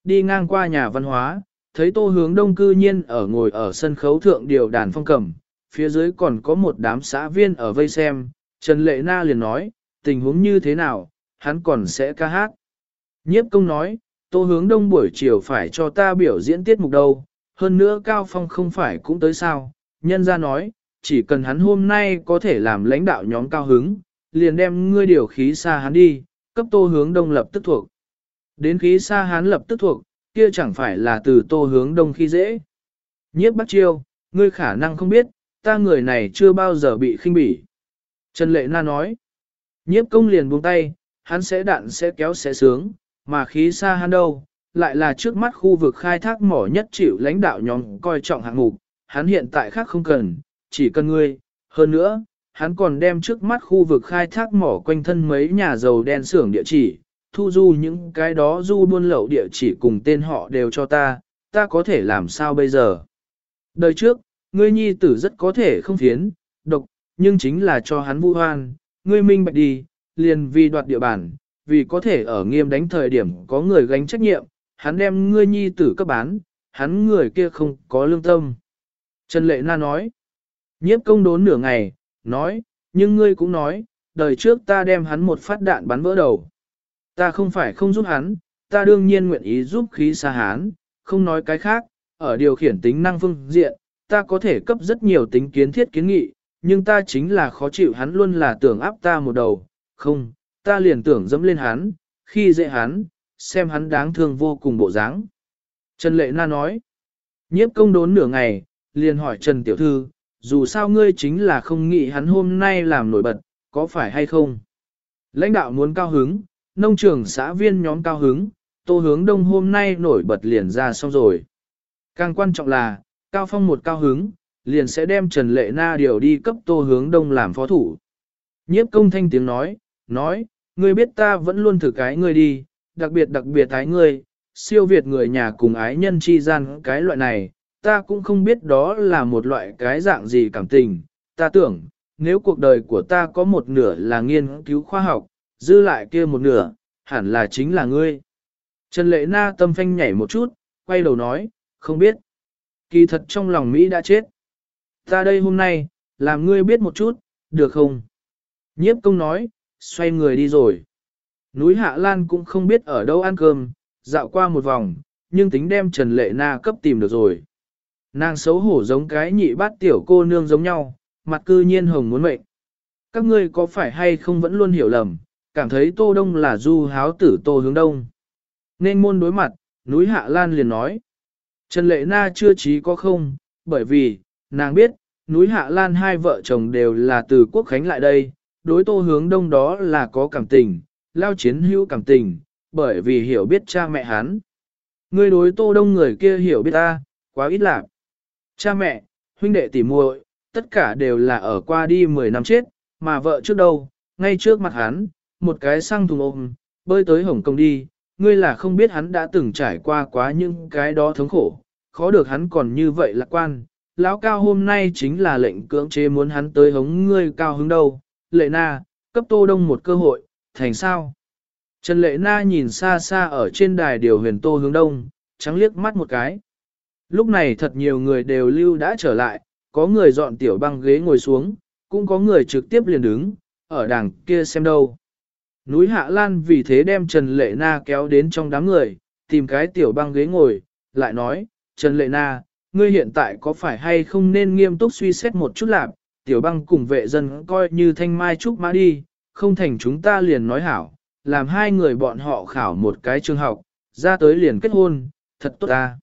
[SPEAKER 1] Đi ngang qua nhà văn hóa, thấy tô hướng đông cư nhiên ở ngồi ở sân khấu thượng điều đàn phong cầm, phía dưới còn có một đám xã viên ở vây xem, Trần Lệ Na liền nói, tình huống như thế nào, hắn còn sẽ ca hát. Nhiếp công nói, tô hướng đông buổi chiều phải cho ta biểu diễn tiết mục đâu, hơn nữa Cao Phong không phải cũng tới sao, nhân ra nói, chỉ cần hắn hôm nay có thể làm lãnh đạo nhóm cao hứng, liền đem ngươi điều khí xa hắn đi, cấp tô hướng đông lập tức thuộc. Đến khí xa hắn lập tức thuộc, kia chẳng phải là từ tô hướng đông khi dễ. Nhiếp bắt chiêu, ngươi khả năng không biết, ta người này chưa bao giờ bị khinh bỉ. Trần Lệ Na nói, nhiếp công liền buông tay, hắn sẽ đạn sẽ kéo sẽ sướng, mà khí xa hắn đâu, lại là trước mắt khu vực khai thác mỏ nhất chịu lãnh đạo nhóm coi trọng hạng mục, hắn hiện tại khác không cần, chỉ cần ngươi, hơn nữa, hắn còn đem trước mắt khu vực khai thác mỏ quanh thân mấy nhà dầu đen xưởng địa chỉ, thu du những cái đó du buôn lậu địa chỉ cùng tên họ đều cho ta, ta có thể làm sao bây giờ. Đời trước, ngươi nhi tử rất có thể không phiến, độc, nhưng chính là cho hắn vu hoan, ngươi minh bạch đi, liền vì đoạt địa bàn, vì có thể ở nghiêm đánh thời điểm có người gánh trách nhiệm, hắn đem ngươi nhi tử cấp bán, hắn người kia không có lương tâm. Trần Lệ Na nói, nhiếp công đốn nửa ngày, nói, nhưng ngươi cũng nói, đời trước ta đem hắn một phát đạn bắn vỡ đầu. Ta không phải không giúp hắn, ta đương nhiên nguyện ý giúp khí xa hán, không nói cái khác, ở điều khiển tính năng phương diện, ta có thể cấp rất nhiều tính kiến thiết kiến nghị, nhưng ta chính là khó chịu hắn luôn là tưởng áp ta một đầu, không, ta liền tưởng dẫm lên hắn, khi dễ hắn, xem hắn đáng thương vô cùng bộ dáng. Trần Lệ Na nói, nhiếp công đốn nửa ngày, liền hỏi Trần Tiểu Thư, dù sao ngươi chính là không nghĩ hắn hôm nay làm nổi bật, có phải hay không? Lãnh đạo muốn cao hứng, nông trường xã viên nhóm cao hứng, tô hướng đông hôm nay nổi bật liền ra xong rồi. Càng quan trọng là, Cao Phong một cao hứng, liền sẽ đem Trần Lệ Na điều đi cấp tô hướng đông làm phó thủ. Nhiếp công thanh tiếng nói, nói, ngươi biết ta vẫn luôn thử cái ngươi đi, đặc biệt đặc biệt ái ngươi, siêu việt người nhà cùng ái nhân chi gian cái loại này, ta cũng không biết đó là một loại cái dạng gì cảm tình, ta tưởng, nếu cuộc đời của ta có một nửa là nghiên cứu khoa học, dư lại kia một nửa, hẳn là chính là ngươi. Trần Lệ Na tâm phanh nhảy một chút, quay đầu nói, không biết. Kỳ thật trong lòng Mỹ đã chết. Ta đây hôm nay, làm ngươi biết một chút, được không? Nhiếp công nói, xoay người đi rồi. Núi Hạ Lan cũng không biết ở đâu ăn cơm, dạo qua một vòng, nhưng tính đem Trần Lệ Na cấp tìm được rồi. Nàng xấu hổ giống cái nhị bát tiểu cô nương giống nhau, mặt cư nhiên hồng muốn mệnh. Các ngươi có phải hay không vẫn luôn hiểu lầm, cảm thấy Tô Đông là du háo tử Tô hướng đông. Nên môn đối mặt, núi Hạ Lan liền nói. Trần Lệ Na chưa trí có không, bởi vì, nàng biết, núi Hạ Lan hai vợ chồng đều là từ quốc khánh lại đây, đối Tô hướng đông đó là có cảm tình, lao chiến hữu cảm tình, bởi vì hiểu biết cha mẹ hắn. Ngươi đối Tô Đông người kia hiểu biết ta, quá ít lạc. Cha mẹ, huynh đệ tỉ muội, tất cả đều là ở qua đi 10 năm chết, mà vợ trước đâu, ngay trước mặt hắn, một cái xăng thùng ôm, bơi tới Hồng Kông đi, ngươi là không biết hắn đã từng trải qua quá những cái đó thống khổ, khó được hắn còn như vậy lạc quan. Lão cao hôm nay chính là lệnh cưỡng chế muốn hắn tới hống ngươi cao hứng đâu, lệ na, cấp tô đông một cơ hội, thành sao? Trần Lệ Na nhìn xa xa ở trên đài điều huyền tô hướng đông, trắng liếc mắt một cái. Lúc này thật nhiều người đều lưu đã trở lại, có người dọn tiểu băng ghế ngồi xuống, cũng có người trực tiếp liền đứng, ở đằng kia xem đâu. Núi Hạ Lan vì thế đem Trần Lệ Na kéo đến trong đám người, tìm cái tiểu băng ghế ngồi, lại nói, Trần Lệ Na, ngươi hiện tại có phải hay không nên nghiêm túc suy xét một chút lạc, tiểu băng cùng vệ dân coi như thanh mai trúc mã đi, không thành chúng ta liền nói hảo, làm hai người bọn họ khảo một cái trường học, ra tới liền kết hôn, thật tốt ta.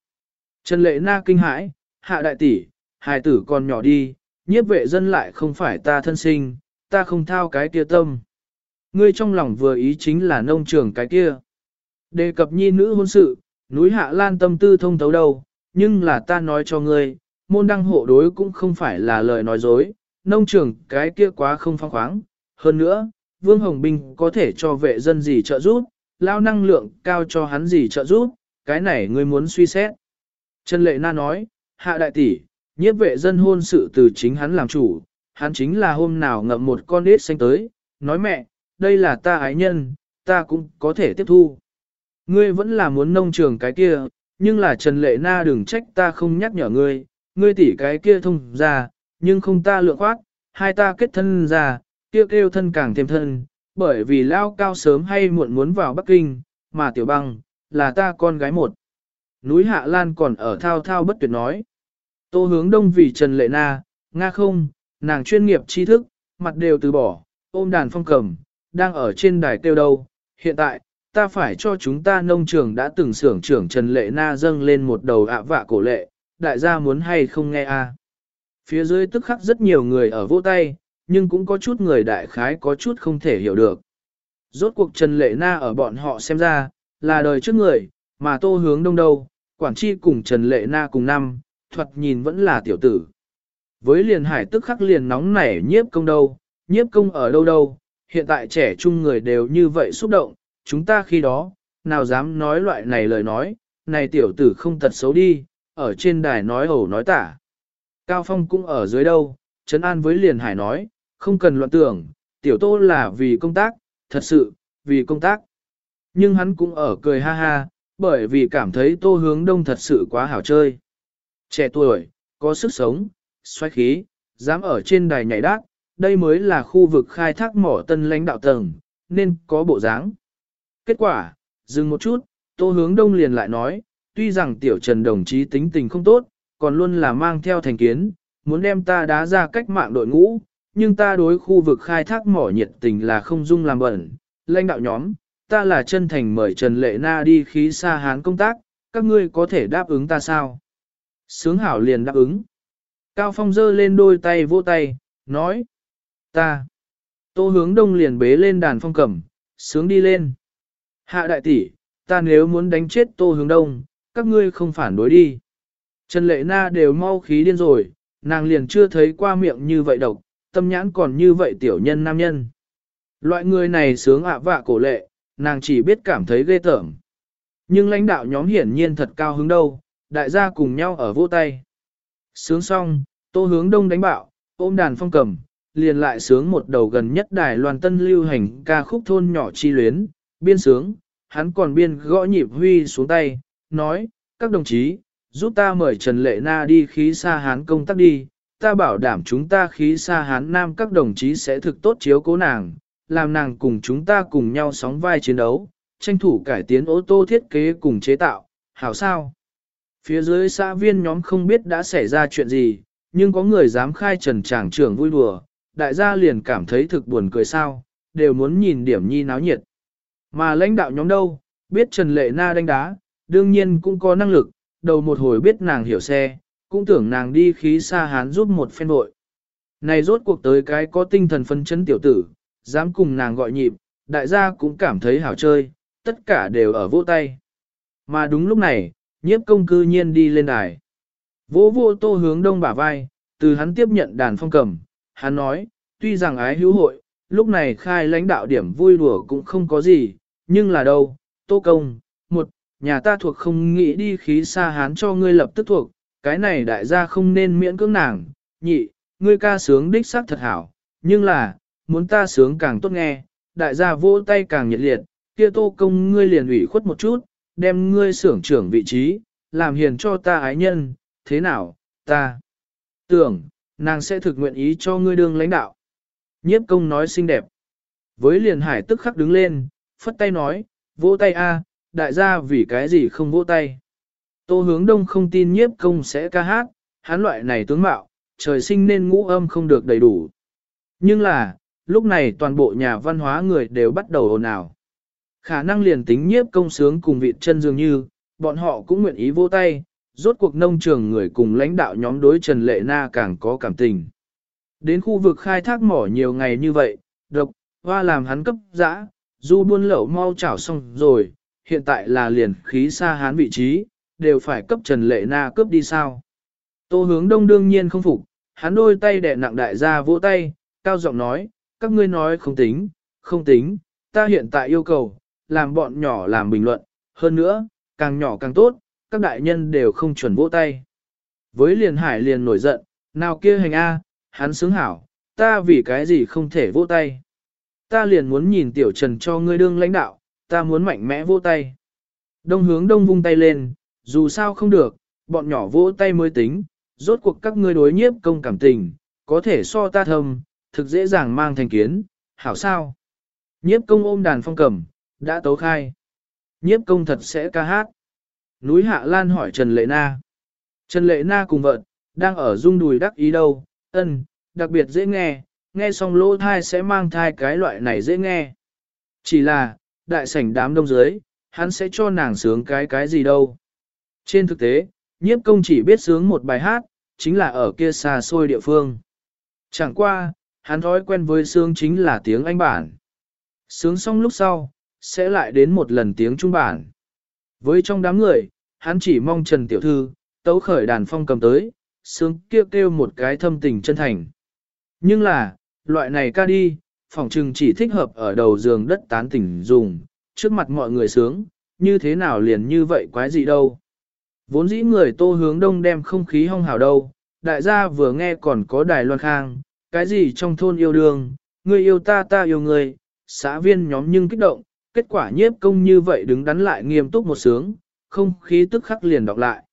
[SPEAKER 1] Trần Lệ Na kinh hãi, hạ đại tỷ, hài tử còn nhỏ đi, nhiếp vệ dân lại không phải ta thân sinh, ta không thao cái kia tâm. Ngươi trong lòng vừa ý chính là nông trường cái kia. Đề cập nhi nữ hôn sự, núi hạ lan tâm tư thông thấu đâu, nhưng là ta nói cho ngươi, môn đăng hộ đối cũng không phải là lời nói dối, nông trường cái kia quá không phong khoáng. Hơn nữa, Vương Hồng Binh có thể cho vệ dân gì trợ giúp, lao năng lượng cao cho hắn gì trợ giúp, cái này ngươi muốn suy xét. Trần Lệ Na nói, hạ đại tỷ, nhiếp vệ dân hôn sự từ chính hắn làm chủ, hắn chính là hôm nào ngậm một con đít xanh tới, nói mẹ, đây là ta ái nhân, ta cũng có thể tiếp thu. Ngươi vẫn là muốn nông trường cái kia, nhưng là Trần Lệ Na đừng trách ta không nhắc nhở ngươi, ngươi tỷ cái kia thông ra, nhưng không ta lượng khoát, hai ta kết thân ra, kia kêu thân càng thêm thân, bởi vì lao cao sớm hay muộn muốn vào Bắc Kinh, mà tiểu băng, là ta con gái một. Núi Hạ Lan còn ở thao thao bất tuyệt nói. Tô hướng đông vì Trần Lệ Na, Nga không, nàng chuyên nghiệp tri thức, mặt đều từ bỏ, ôm đàn phong cầm, đang ở trên đài tiêu đâu. Hiện tại, ta phải cho chúng ta nông trường đã từng xưởng trưởng Trần Lệ Na dâng lên một đầu ạ vạ cổ lệ, đại gia muốn hay không nghe a Phía dưới tức khắc rất nhiều người ở vỗ tay, nhưng cũng có chút người đại khái có chút không thể hiểu được. Rốt cuộc Trần Lệ Na ở bọn họ xem ra, là đời trước người, mà tô hướng đông đâu, quản chi cùng Trần Lệ Na cùng năm, thuật nhìn vẫn là tiểu tử. Với liền hải tức khắc liền nóng nảy nhiếp công đâu, nhiếp công ở đâu đâu, hiện tại trẻ trung người đều như vậy xúc động, chúng ta khi đó, nào dám nói loại này lời nói, này tiểu tử không tật xấu đi, ở trên đài nói ẩu nói tả. Cao Phong cũng ở dưới đâu, Trấn An với liền hải nói, không cần loạn tưởng, tiểu tô là vì công tác, thật sự, vì công tác. Nhưng hắn cũng ở cười ha ha, bởi vì cảm thấy tô hướng đông thật sự quá hảo chơi. Trẻ tuổi, có sức sống, xoay khí, dám ở trên đài nhảy đác, đây mới là khu vực khai thác mỏ tân lãnh đạo tầng, nên có bộ dáng. Kết quả, dừng một chút, tô hướng đông liền lại nói, tuy rằng tiểu trần đồng chí tính tình không tốt, còn luôn là mang theo thành kiến, muốn đem ta đá ra cách mạng đội ngũ, nhưng ta đối khu vực khai thác mỏ nhiệt tình là không dung làm bẩn. Lãnh đạo nhóm, ta là chân thành mời Trần Lệ Na đi khí xa hán công tác, các ngươi có thể đáp ứng ta sao? Sướng hảo liền đáp ứng. Cao Phong giơ lên đôi tay vỗ tay, nói. Ta. Tô hướng đông liền bế lên đàn phong cầm, sướng đi lên. Hạ đại tỷ, ta nếu muốn đánh chết tô hướng đông, các ngươi không phản đối đi. Trần Lệ Na đều mau khí điên rồi, nàng liền chưa thấy qua miệng như vậy độc, tâm nhãn còn như vậy tiểu nhân nam nhân. Loại người này sướng ạ vạ cổ lệ, nàng chỉ biết cảm thấy ghê tởm. Nhưng lãnh đạo nhóm hiển nhiên thật cao hứng đâu, đại gia cùng nhau ở vỗ tay. Sướng xong, tô hướng đông đánh bạo, ôm đàn phong cầm, liền lại sướng một đầu gần nhất đài loan tân lưu hành ca khúc thôn nhỏ chi luyến, biên sướng, hắn còn biên gõ nhịp huy xuống tay, nói, các đồng chí, giúp ta mời Trần Lệ Na đi khí xa hán công tác đi, ta bảo đảm chúng ta khí xa hán nam các đồng chí sẽ thực tốt chiếu cố nàng, làm nàng cùng chúng ta cùng nhau sóng vai chiến đấu, tranh thủ cải tiến ô tô thiết kế cùng chế tạo, hảo sao? Phía dưới xã viên nhóm không biết đã xảy ra chuyện gì, nhưng có người dám khai trần tràng trưởng vui đùa, đại gia liền cảm thấy thực buồn cười sao, đều muốn nhìn điểm nhi náo nhiệt. Mà lãnh đạo nhóm đâu, biết Trần Lệ Na đánh đá, đương nhiên cũng có năng lực, đầu một hồi biết nàng hiểu xe, cũng tưởng nàng đi khí xa hán giúp một phen vội. Này rốt cuộc tới cái có tinh thần phân chấn tiểu tử, dám cùng nàng gọi nhịp, đại gia cũng cảm thấy hảo chơi, tất cả đều ở vỗ tay. Mà đúng lúc này, nhiếp công cư nhiên đi lên đài. Vỗ vô tô hướng đông bả vai, từ hắn tiếp nhận đàn phong cầm, hắn nói, tuy rằng ái hữu hội, lúc này khai lãnh đạo điểm vui đùa cũng không có gì, nhưng là đâu, tô công, một, nhà ta thuộc không nghĩ đi khí xa hán cho ngươi lập tức thuộc, cái này đại gia không nên miễn cưỡng nàng, nhị, ngươi ca sướng đích xác thật hảo, nhưng là, muốn ta sướng càng tốt nghe, đại gia vỗ tay càng nhiệt liệt, kia tô công ngươi liền ủy khuất một chút, đem ngươi sưởng trưởng vị trí, làm hiền cho ta ái nhân, thế nào, ta tưởng, nàng sẽ thực nguyện ý cho ngươi đương lãnh đạo. Nhiếp công nói xinh đẹp. Với liền hải tức khắc đứng lên, phất tay nói, vỗ tay a, đại gia vì cái gì không vỗ tay. Tô hướng đông không tin nhiếp công sẽ ca hát, hắn loại này tướng mạo, trời sinh nên ngũ âm không được đầy đủ. Nhưng là, lúc này toàn bộ nhà văn hóa người đều bắt đầu ồn ào. Khả năng liền tính nhiếp công sướng cùng vị chân dường như, bọn họ cũng nguyện ý vô tay, rốt cuộc nông trường người cùng lãnh đạo nhóm đối Trần Lệ Na càng có cảm tình. Đến khu vực khai thác mỏ nhiều ngày như vậy, độc, hoa làm hắn cấp dã, du buôn lậu mau chảo xong rồi, hiện tại là liền khí xa hán vị trí, đều phải cấp Trần Lệ Na cướp đi sao. Tô hướng đông đương nhiên không phục, hắn đôi tay đè nặng đại gia vỗ tay, cao giọng nói, các ngươi nói không tính, không tính, ta hiện tại yêu cầu, làm bọn nhỏ làm bình luận, hơn nữa, càng nhỏ càng tốt, các đại nhân đều không chuẩn vỗ tay. Với liền hải liền nổi giận, nào kia hành A, hắn sướng hảo, ta vì cái gì không thể vỗ tay. Ta liền muốn nhìn tiểu trần cho ngươi đương lãnh đạo, ta muốn mạnh mẽ vỗ tay. Đông hướng đông vung tay lên, dù sao không được, bọn nhỏ vỗ tay mới tính, rốt cuộc các ngươi đối nhiếp công cảm tình, có thể so ta thầm thực dễ dàng mang thành kiến, hảo sao. Nhiếp công ôm đàn phong cầm, đã tấu khai. Nhiếp công thật sẽ ca hát. Núi Hạ Lan hỏi Trần Lệ Na. Trần Lệ Na cùng vợ, đang ở rung đùi đắc ý đâu, ân, đặc biệt dễ nghe, nghe xong lỗ thai sẽ mang thai cái loại này dễ nghe. Chỉ là, đại sảnh đám đông dưới, hắn sẽ cho nàng sướng cái cái gì đâu. Trên thực tế, nhiếp công chỉ biết sướng một bài hát, chính là ở kia xa xôi địa phương. Chẳng qua, hắn thói quen với sướng chính là tiếng Anh bản. Sướng xong lúc sau, sẽ lại đến một lần tiếng Trung bản. Với trong đám người, hắn chỉ mong Trần Tiểu Thư, tấu khởi đàn phong cầm tới, sướng kêu kêu một cái thâm tình chân thành. Nhưng là, loại này ca đi, phòng trừng chỉ thích hợp ở đầu giường đất tán tỉnh dùng, trước mặt mọi người sướng, như thế nào liền như vậy quái gì đâu. Vốn dĩ người tô hướng đông đem không khí hong hào đâu, đại gia vừa nghe còn có đài loan khang, cái gì trong thôn yêu đương, người yêu ta ta yêu người, xã viên nhóm nhưng kích động, kết quả nhiếp công như vậy đứng đắn lại nghiêm túc một sướng, không khí tức khắc liền đọc lại.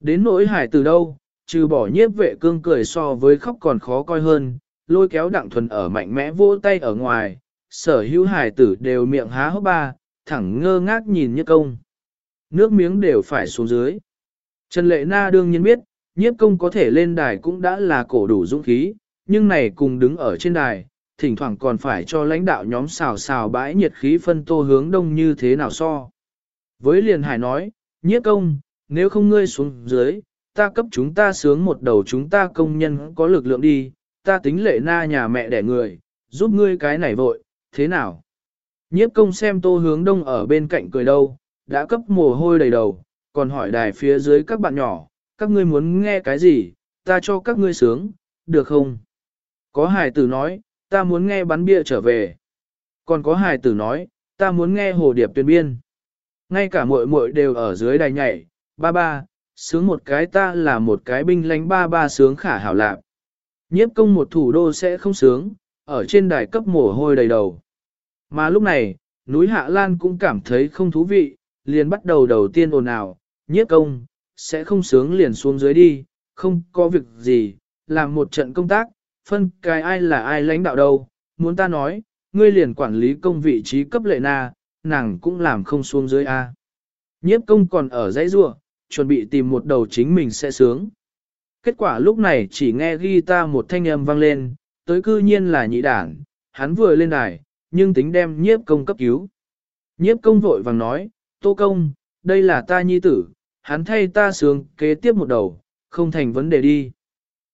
[SPEAKER 1] Đến nỗi hải từ đâu, trừ bỏ nhiếp vệ cương cười so với khóc còn khó coi hơn, lôi kéo đặng thuần ở mạnh mẽ vỗ tay ở ngoài, sở hữu hải tử đều miệng há hốc ba, thẳng ngơ ngác nhìn nhiếp công. Nước miếng đều phải xuống dưới. Trần Lệ Na đương nhiên biết, nhiếp công có thể lên đài cũng đã là cổ đủ dũng khí, nhưng này cùng đứng ở trên đài, thỉnh thoảng còn phải cho lãnh đạo nhóm xào xào bãi nhiệt khí phân tô hướng đông như thế nào so. Với liền hải nói, nhiếp công, nếu không ngươi xuống dưới, ta cấp chúng ta sướng một đầu chúng ta công nhân có lực lượng đi, ta tính lệ na nhà mẹ đẻ người, giúp ngươi cái này vội, thế nào? Nhiếp công xem tô hướng đông ở bên cạnh cười đâu, đã cấp mồ hôi đầy đầu, còn hỏi đài phía dưới các bạn nhỏ, các ngươi muốn nghe cái gì, ta cho các ngươi sướng, được không? Có hài tử nói, ta muốn nghe bắn bia trở về. Còn có hài tử nói, ta muốn nghe hồ điệp tuyên biên. Ngay cả muội muội đều ở dưới đài nhảy, ba ba, sướng một cái ta là một cái binh lánh ba ba sướng khả hảo lạc. Nhiếp công một thủ đô sẽ không sướng, ở trên đài cấp mồ hôi đầy đầu. Mà lúc này, núi Hạ Lan cũng cảm thấy không thú vị, liền bắt đầu đầu tiên ồn ào, nhiếp công, sẽ không sướng liền xuống dưới đi, không có việc gì, làm một trận công tác, phân cái ai là ai lãnh đạo đâu, muốn ta nói, ngươi liền quản lý công vị trí cấp lệ na, nàng cũng làm không xuống dưới A. Nhiếp công còn ở dãy rua, chuẩn bị tìm một đầu chính mình sẽ sướng. Kết quả lúc này chỉ nghe guitar một thanh âm vang lên, tới cư nhiên là nhị đảng, hắn vừa lên đài, nhưng tính đem nhiếp công cấp cứu. Nhiếp công vội vàng nói, tô công, đây là ta nhi tử, hắn thay ta sướng kế tiếp một đầu, không thành vấn đề đi.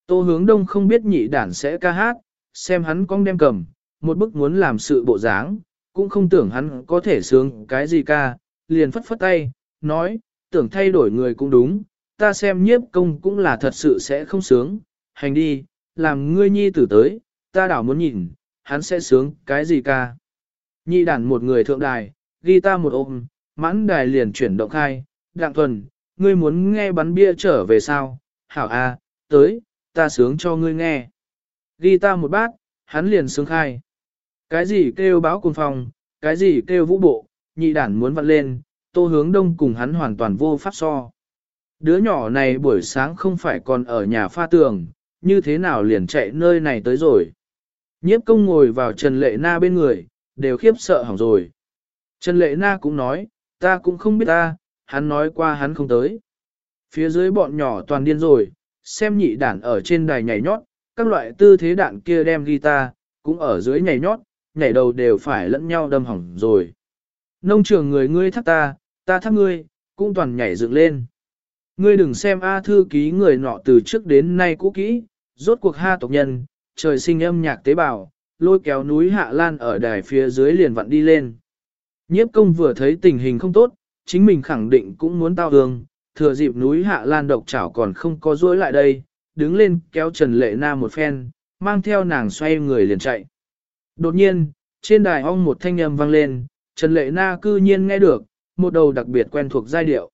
[SPEAKER 1] Tô hướng đông không biết nhị đản sẽ ca hát, xem hắn cong đem cầm, một bức muốn làm sự bộ dáng, cũng không tưởng hắn có thể sướng cái gì ca, liền phất phất tay, nói, tưởng thay đổi người cũng đúng, ta xem nhiếp công cũng là thật sự sẽ không sướng, hành đi, làm ngươi nhi tử tới, ta đảo muốn nhìn, hắn sẽ sướng cái gì ca. Nhị đản một người thượng đài, ghi ta một ôm, mãn đài liền chuyển động khai, đặng thuần, ngươi muốn nghe bắn bia trở về sao, hảo a, tới, ta sướng cho ngươi nghe. Ghi ta một bát, hắn liền sướng khai. Cái gì kêu báo cùng phòng, cái gì kêu vũ bộ, nhị đản muốn vặn lên, tô hướng đông cùng hắn hoàn toàn vô pháp so. Đứa nhỏ này buổi sáng không phải còn ở nhà pha tường, như thế nào liền chạy nơi này tới rồi. Nhiếp công ngồi vào Trần Lệ Na bên người, đều khiếp sợ hỏng rồi. Trần Lệ Na cũng nói, ta cũng không biết ta, hắn nói qua hắn không tới. Phía dưới bọn nhỏ toàn điên rồi, xem nhị đản ở trên đài nhảy nhót, các loại tư thế đạn kia đem guitar, cũng ở dưới nhảy nhót, nhảy đầu đều phải lẫn nhau đâm hỏng rồi. Nông trường người ngươi thắc ta, ta thắc ngươi, cũng toàn nhảy dựng lên. Ngươi đừng xem A thư ký người nọ từ trước đến nay cũ kỹ, rốt cuộc ha tộc nhân, trời sinh âm nhạc tế bào, lôi kéo núi Hạ Lan ở đài phía dưới liền vặn đi lên. Nhiếp công vừa thấy tình hình không tốt, chính mình khẳng định cũng muốn tao hương, thừa dịp núi Hạ Lan độc chảo còn không có rỗi lại đây, đứng lên kéo Trần Lệ Na một phen, mang theo nàng xoay người liền chạy. Đột nhiên, trên đài ong một thanh âm vang lên, Trần Lệ Na cư nhiên nghe được, một đầu đặc biệt quen thuộc giai điệu.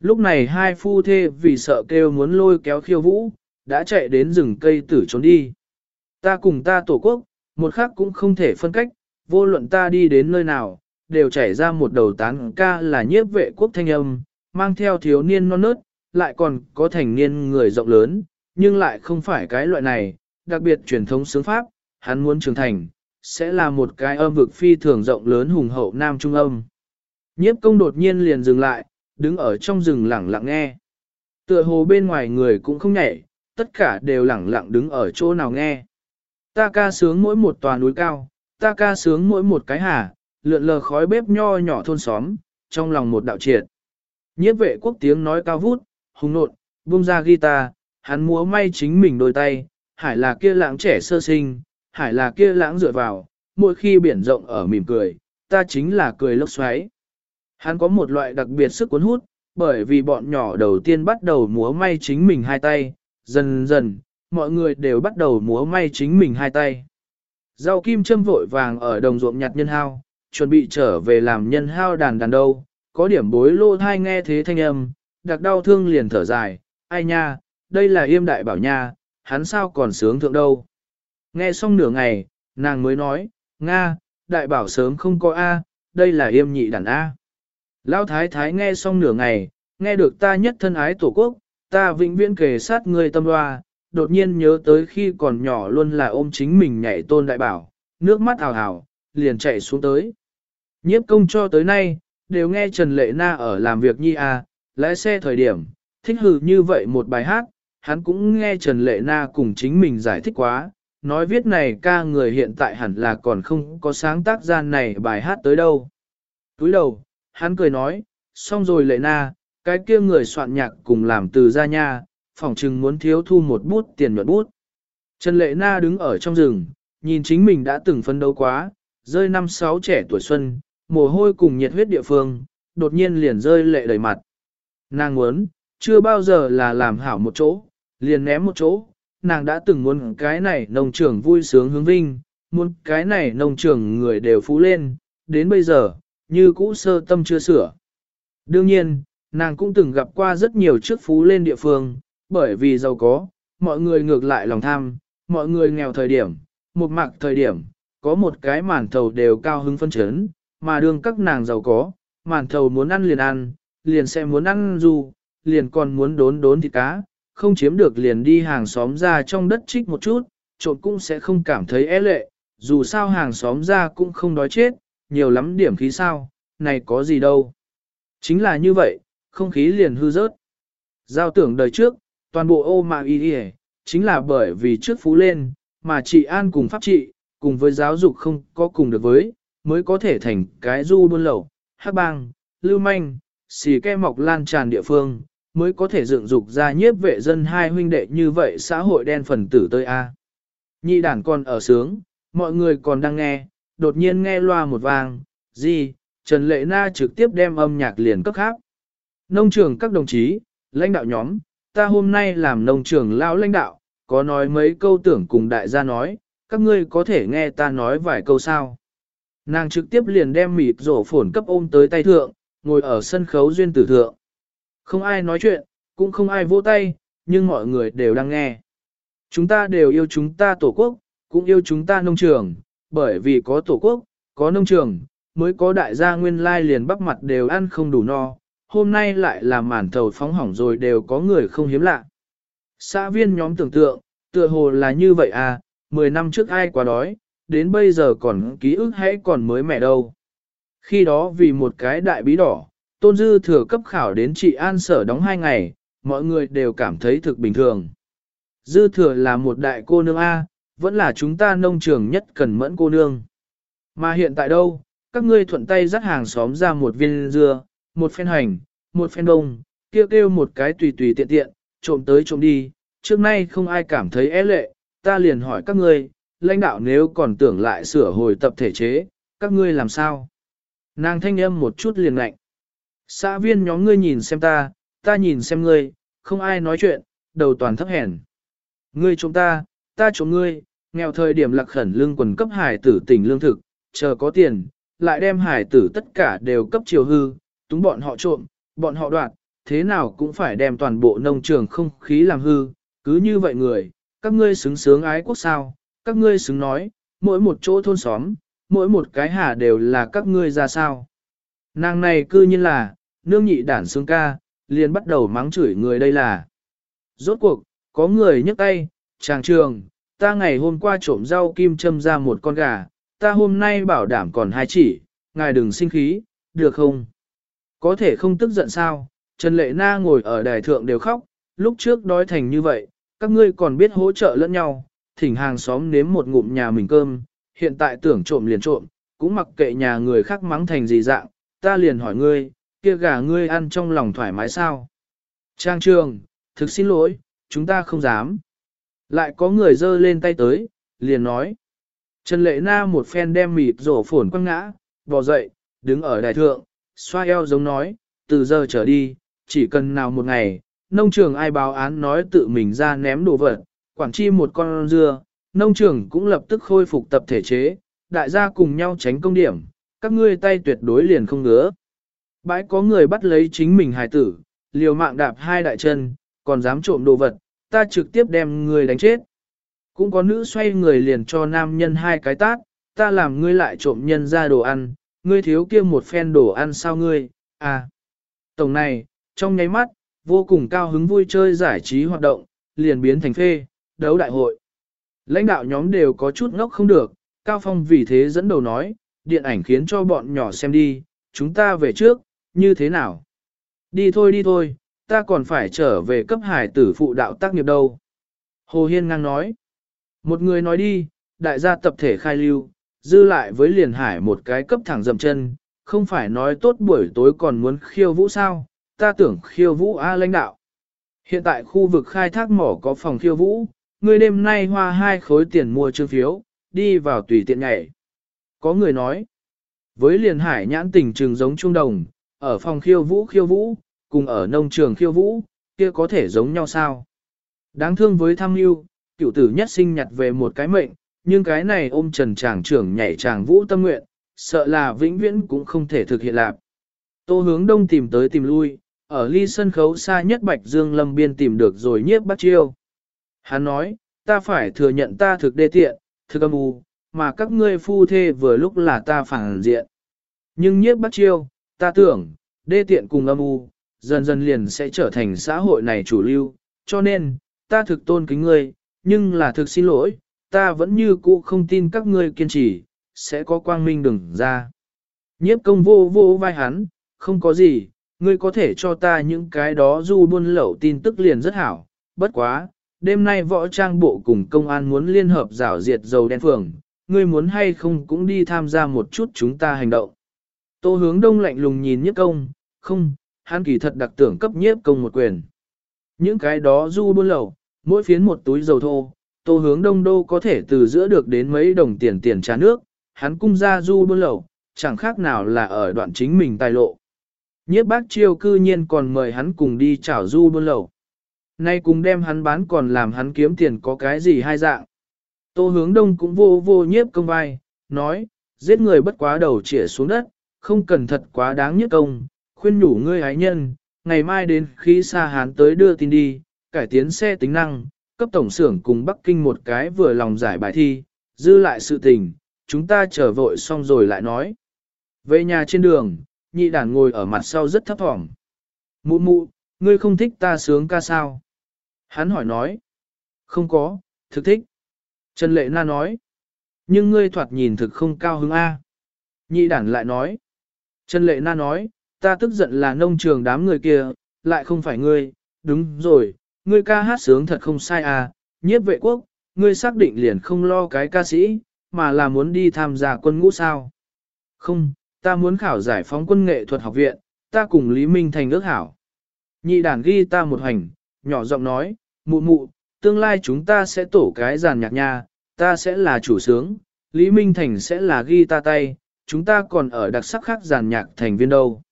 [SPEAKER 1] Lúc này hai phu thê vì sợ kêu muốn lôi kéo khiêu vũ, đã chạy đến rừng cây tử trốn đi. Ta cùng ta tổ quốc, một khác cũng không thể phân cách, vô luận ta đi đến nơi nào, đều chảy ra một đầu tán ca là nhiếp vệ quốc thanh âm, mang theo thiếu niên non nớt, lại còn có thành niên người rộng lớn, nhưng lại không phải cái loại này, đặc biệt truyền thống sướng pháp, hắn muốn trưởng thành, sẽ là một cái âm vực phi thường rộng lớn hùng hậu nam trung âm. Nhiếp công đột nhiên liền dừng lại, đứng ở trong rừng lặng lặng nghe. Tựa hồ bên ngoài người cũng không nhảy, tất cả đều lặng lặng đứng ở chỗ nào nghe. Ta ca sướng mỗi một tòa núi cao, ta ca sướng mỗi một cái hà, lượn lờ khói bếp nho nhỏ thôn xóm, trong lòng một đạo triệt. Nhiếp vệ quốc tiếng nói cao vút, hùng nộn, buông ra guitar, hắn múa may chính mình đôi tay, hải là kia lãng trẻ sơ sinh, hải là kia lãng dựa vào, mỗi khi biển rộng ở mỉm cười, ta chính là cười lốc xoáy. Hắn có một loại đặc biệt sức cuốn hút, bởi vì bọn nhỏ đầu tiên bắt đầu múa may chính mình hai tay, dần dần, mọi người đều bắt đầu múa may chính mình hai tay. Rau kim châm vội vàng ở đồng ruộng nhặt nhân hao, chuẩn bị trở về làm nhân hao đàn đàn đâu, có điểm bối lô thai nghe thế thanh âm, đặc đau thương liền thở dài, ai nha, đây là yêm đại bảo nha, hắn sao còn sướng thượng đâu. Nghe xong nửa ngày, nàng mới nói, Nga, đại bảo sớm không có A, đây là yêm nhị đàn A. Lão thái thái nghe xong nửa ngày, nghe được ta nhất thân ái tổ quốc, ta vĩnh viễn kề sát người tâm loa, đột nhiên nhớ tới khi còn nhỏ luôn là ôm chính mình nhảy tôn đại bảo, nước mắt ảo ảo, liền chạy xuống tới. Nhiếp công cho tới nay, đều nghe Trần Lệ Na ở làm việc nhi a, lái xe thời điểm, thích hừ như vậy một bài hát, hắn cũng nghe Trần Lệ Na cùng chính mình giải thích quá, nói viết này ca người hiện tại hẳn là còn không có sáng tác gian này bài hát tới đâu. Túi đầu, hắn cười nói, xong rồi Lệ Na, cái kia người soạn nhạc cùng làm từ ra nha, phỏng chừng muốn thiếu thu một bút tiền nhuận bút. Trần Lệ Na đứng ở trong rừng, nhìn chính mình đã từng phấn đấu quá, rơi năm sáu trẻ tuổi xuân, mồ hôi cùng nhiệt huyết địa phương, đột nhiên liền rơi lệ đầy mặt. Nàng muốn, chưa bao giờ là làm hảo một chỗ, liền ném một chỗ, nàng đã từng muốn cái này nông trường vui sướng hướng vinh, muốn cái này nông trường người đều phú lên, đến bây giờ, như cũ sơ tâm chưa sửa. Đương nhiên, nàng cũng từng gặp qua rất nhiều trước phú lên địa phương, bởi vì giàu có, mọi người ngược lại lòng tham, mọi người nghèo thời điểm, một mạc thời điểm, có một cái màn thầu đều cao hứng phân chấn, mà đương các nàng giàu có, màn thầu muốn ăn liền ăn, liền sẽ muốn ăn dù, liền còn muốn đốn đốn thịt cá, không chiếm được liền đi hàng xóm ra trong đất trích một chút, trộn cũng sẽ không cảm thấy é lệ, dù sao hàng xóm ra cũng không đói chết, nhiều lắm điểm khí sao, này có gì đâu. Chính là như vậy, không khí liền hư rớt. Giao tưởng đời trước, toàn bộ ô mà y y chính là bởi vì trước phú lên, mà trị an cùng pháp trị, cùng với giáo dục không có cùng được với, mới có thể thành cái du buôn lậu, hắc bang, lưu manh, xì ke mọc lan tràn địa phương, mới có thể dựng dục ra nhiếp vệ dân hai huynh đệ như vậy xã hội đen phần tử tơi A. Nhị đảng còn ở sướng, mọi người còn đang nghe, đột nhiên nghe loa một vang, gì, Trần Lệ Na trực tiếp đem âm nhạc liền cấp khác. Nông trường các đồng chí, lãnh đạo nhóm, ta hôm nay làm nông trường lão lãnh đạo, có nói mấy câu tưởng cùng đại gia nói, các ngươi có thể nghe ta nói vài câu sao. Nàng trực tiếp liền đem mịt rổ phổn cấp ôm tới tay thượng, ngồi ở sân khấu duyên tử thượng. Không ai nói chuyện, cũng không ai vỗ tay, nhưng mọi người đều đang nghe. Chúng ta đều yêu chúng ta tổ quốc, cũng yêu chúng ta nông trường, bởi vì có tổ quốc, có nông trường, mới có đại gia nguyên lai liền bắp mặt đều ăn không đủ no, hôm nay lại là màn thầu phóng hỏng rồi đều có người không hiếm lạ. Xã viên nhóm tưởng tượng, tựa hồ là như vậy à, 10 năm trước ai quá đói, đến bây giờ còn ký ức hãy còn mới mẹ đâu. Khi đó vì một cái đại bí đỏ, tôn dư thừa cấp khảo đến trị an sở đóng hai ngày, mọi người đều cảm thấy thực bình thường. Dư thừa là một đại cô nương A, vẫn là chúng ta nông trường nhất cần mẫn cô nương. Mà hiện tại đâu, các ngươi thuận tay dắt hàng xóm ra một viên dưa, một phen hành, một phen đông, kêu kêu một cái tùy tùy tiện tiện, trộm tới trộm đi, trước nay không ai cảm thấy é lệ, ta liền hỏi các ngươi, lãnh đạo nếu còn tưởng lại sửa hồi tập thể chế, các ngươi làm sao? Nàng thanh âm một chút liền lạnh. Xã viên nhóm ngươi nhìn xem ta, ta nhìn xem ngươi, không ai nói chuyện, đầu toàn thấp hèn. Ngươi chống ta, ta chống ngươi, nghèo thời điểm lạc khẩn lương quần cấp hải tử tỉnh lương thực, chờ có tiền, lại đem hải tử tất cả đều cấp chiều hư, túng bọn họ trộm, bọn họ đoạt, thế nào cũng phải đem toàn bộ nông trường không khí làm hư, cứ như vậy người, các ngươi xứng sướng ái quốc sao, các ngươi xứng nói, mỗi một chỗ thôn xóm, mỗi một cái hà đều là các ngươi ra sao. Nàng này cư nhiên là, nương nhị đản xương ca, liền bắt đầu mắng chửi người đây là. Rốt cuộc, có người nhấc tay, chàng trường, ta ngày hôm qua trộm rau kim châm ra một con gà, ta hôm nay bảo đảm còn hai chỉ, ngài đừng sinh khí, được không? Có thể không tức giận sao? Trần Lệ Na ngồi ở đài thượng đều khóc, lúc trước đói thành như vậy, các ngươi còn biết hỗ trợ lẫn nhau, thỉnh hàng xóm nếm một ngụm nhà mình cơm, hiện tại tưởng trộm liền trộm, cũng mặc kệ nhà người khác mắng thành gì dạng, ta liền hỏi ngươi, kia gà ngươi ăn trong lòng thoải mái sao? Trang trường, thực xin lỗi, chúng ta không dám. Lại có người dơ lên tay tới, liền nói. Trần Lệ Na một phen đem mịt rổ phổn quăng ngã, bò dậy, đứng ở đài thượng, xoa eo giống nói, từ giờ trở đi, chỉ cần nào một ngày, nông trường ai báo án nói tự mình ra ném đồ vật, quản chi một con dưa, nông trường cũng lập tức khôi phục tập thể chế, đại gia cùng nhau tránh công điểm, các ngươi tay tuyệt đối liền không ngứa. Bãi có người bắt lấy chính mình hài tử, liều mạng đạp hai đại chân, còn dám trộm đồ vật, ta trực tiếp đem người đánh chết. Cũng có nữ xoay người liền cho nam nhân hai cái tát, ta làm ngươi lại trộm nhân ra đồ ăn, ngươi thiếu kia một phen đồ ăn sao ngươi, à. Tổng này, trong nháy mắt, vô cùng cao hứng vui chơi giải trí hoạt động, liền biến thành phê, đấu đại hội. Lãnh đạo nhóm đều có chút ngốc không được, Cao Phong vì thế dẫn đầu nói, điện ảnh khiến cho bọn nhỏ xem đi, chúng ta về trước, như thế nào? Đi thôi đi thôi, ta còn phải trở về cấp hải tử phụ đạo tác nghiệp đâu. Hồ Hiên ngang nói, một người nói đi, đại gia tập thể khai lưu, dư lại với liền hải một cái cấp thẳng dầm chân, không phải nói tốt buổi tối còn muốn khiêu vũ sao, ta tưởng khiêu vũ A lãnh đạo. Hiện tại khu vực khai thác mỏ có phòng khiêu vũ, người đêm nay hoa hai khối tiền mua chương phiếu, đi vào tùy tiện nhảy. Có người nói, với liền hải nhãn tình trường giống trung đồng, ở phòng khiêu vũ khiêu vũ, cùng ở nông trường khiêu vũ, kia có thể giống nhau sao? Đáng thương với tham mưu, cựu tử nhất sinh nhặt về một cái mệnh, nhưng cái này ôm trần tràng trưởng nhảy tràng vũ tâm nguyện, sợ là vĩnh viễn cũng không thể thực hiện lạc. Tô hướng đông tìm tới tìm lui, ở ly sân khấu xa nhất Bạch Dương Lâm Biên tìm được rồi nhiếp bắt chiêu. Hắn nói, ta phải thừa nhận ta thực đê tiện, thực âm u, mà các ngươi phu thê vừa lúc là ta phản diện. Nhưng nhiếp bắt chiêu, ta tưởng, đê tiện cùng âm u, dần dần liền sẽ trở thành xã hội này chủ lưu, cho nên, ta thực tôn kính ngươi, nhưng là thực xin lỗi, ta vẫn như cũ không tin các ngươi kiên trì, sẽ có quang minh đừng ra. Nhiếp công vô vô vai hắn, không có gì, ngươi có thể cho ta những cái đó du buôn lậu tin tức liền rất hảo, bất quá, đêm nay võ trang bộ cùng công an muốn liên hợp rảo diệt dầu đen phường, ngươi muốn hay không cũng đi tham gia một chút chúng ta hành động. Tô hướng đông lạnh lùng nhìn nhiếp công, không, hắn kỳ thật đặc tưởng cấp nhiếp công một quyền. Những cái đó du buôn lậu, mỗi phiến một túi dầu thô, tô hướng đông đô có thể từ giữa được đến mấy đồng tiền tiền trà nước, hắn cung ra du buôn lậu, chẳng khác nào là ở đoạn chính mình tài lộ. Nhiếp bác chiêu cư nhiên còn mời hắn cùng đi chảo du buôn lậu. Nay cùng đem hắn bán còn làm hắn kiếm tiền có cái gì hai dạng. Tô hướng đông cũng vô vô nhiếp công vai, nói, giết người bất quá đầu chĩa xuống đất, không cần thật quá đáng nhất công, khuyên nhủ ngươi hái nhân, ngày mai đến khi xa hán tới đưa tin đi, cải tiến xe tính năng, cấp tổng xưởng cùng Bắc Kinh một cái vừa lòng giải bài thi, dư lại sự tình, chúng ta trở vội xong rồi lại nói. Về nhà trên đường, nhị đàn ngồi ở mặt sau rất thấp thỏm. Mụ mụ, ngươi không thích ta sướng ca sao? Hắn hỏi nói. Không có, thực thích. Trần Lệ Na nói. Nhưng ngươi thoạt nhìn thực không cao hứng A. Nhị đản lại nói. Trần Lệ Na nói, ta tức giận là nông trường đám người kia, lại không phải ngươi, đúng rồi, ngươi ca hát sướng thật không sai à, nhiếp vệ quốc, ngươi xác định liền không lo cái ca sĩ, mà là muốn đi tham gia quân ngũ sao. Không, ta muốn khảo giải phóng quân nghệ thuật học viện, ta cùng Lý Minh thành ước hảo. Nhị đàn ghi ta một hành, nhỏ giọng nói, mụ mụ, tương lai chúng ta sẽ tổ cái giàn nhạc nha, ta sẽ là chủ sướng, Lý Minh Thành sẽ là ghi ta tay, chúng ta còn ở đặc sắc khác giàn nhạc thành viên đâu.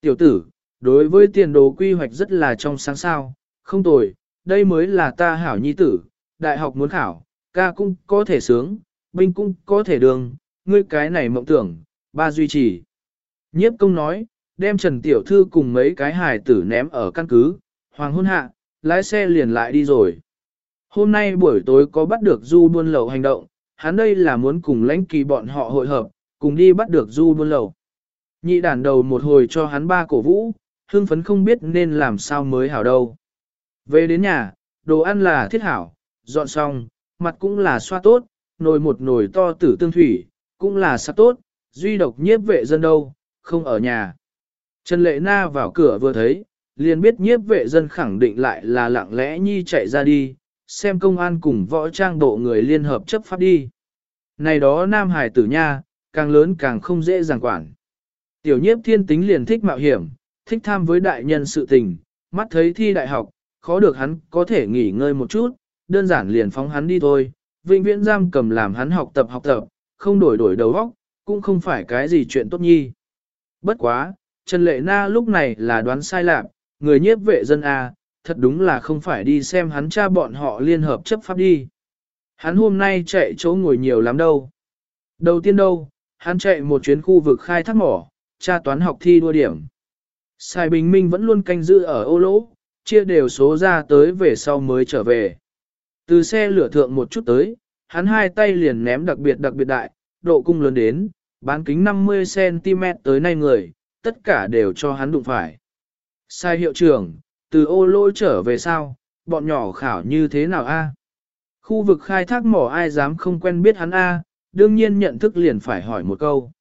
[SPEAKER 1] Tiểu tử, đối với tiền đồ quy hoạch rất là trong sáng sao, không tồi, đây mới là ta hảo nhi tử, đại học muốn khảo, ca cũng có thể sướng, binh cũng có thể đường, ngươi cái này mộng tưởng, ba duy trì. Nhiếp công nói, đem Trần Tiểu Thư cùng mấy cái hài tử ném ở căn cứ, hoàng hôn hạ, lái xe liền lại đi rồi. Hôm nay buổi tối có bắt được du buôn lậu hành động, hắn đây là muốn cùng lãnh kỳ bọn họ hội hợp, cùng đi bắt được du buôn lậu. Nhị đàn đầu một hồi cho hắn ba cổ vũ, hương phấn không biết nên làm sao mới hảo đâu. Về đến nhà, đồ ăn là thiết hảo, dọn xong, mặt cũng là xoa tốt, nồi một nồi to tử tương thủy, cũng là sắc tốt, duy độc nhiếp vệ dân đâu, không ở nhà. Trần Lệ Na vào cửa vừa thấy, liền biết nhiếp vệ dân khẳng định lại là lặng lẽ nhi chạy ra đi, xem công an cùng võ trang bộ người liên hợp chấp pháp đi. Này đó Nam Hải tử nha, càng lớn càng không dễ dàng quản. Tiểu nhiếp thiên tính liền thích mạo hiểm, thích tham với đại nhân sự tình, mắt thấy thi đại học, khó được hắn có thể nghỉ ngơi một chút, đơn giản liền phóng hắn đi thôi, vĩnh viễn giam cầm làm hắn học tập học tập, không đổi đổi đầu óc, cũng không phải cái gì chuyện tốt nhi. Bất quá, Trần Lệ Na lúc này là đoán sai lạc, người nhiếp vệ dân A, thật đúng là không phải đi xem hắn cha bọn họ liên hợp chấp pháp đi. Hắn hôm nay chạy chỗ ngồi nhiều lắm đâu. Đầu tiên đâu, hắn chạy một chuyến khu vực khai thác mỏ, tra toán học thi đua điểm. Sài Bình Minh vẫn luôn canh giữ ở ô lỗ, chia đều số ra tới về sau mới trở về. Từ xe lửa thượng một chút tới, hắn hai tay liền ném đặc biệt đặc biệt đại, độ cung lớn đến, bán kính 50cm tới nay người, tất cả đều cho hắn đụng phải. Sai hiệu trưởng, từ ô lôi trở về sao, bọn nhỏ khảo như thế nào a? Khu vực khai thác mỏ ai dám không quen biết hắn a, đương nhiên nhận thức liền phải hỏi một câu.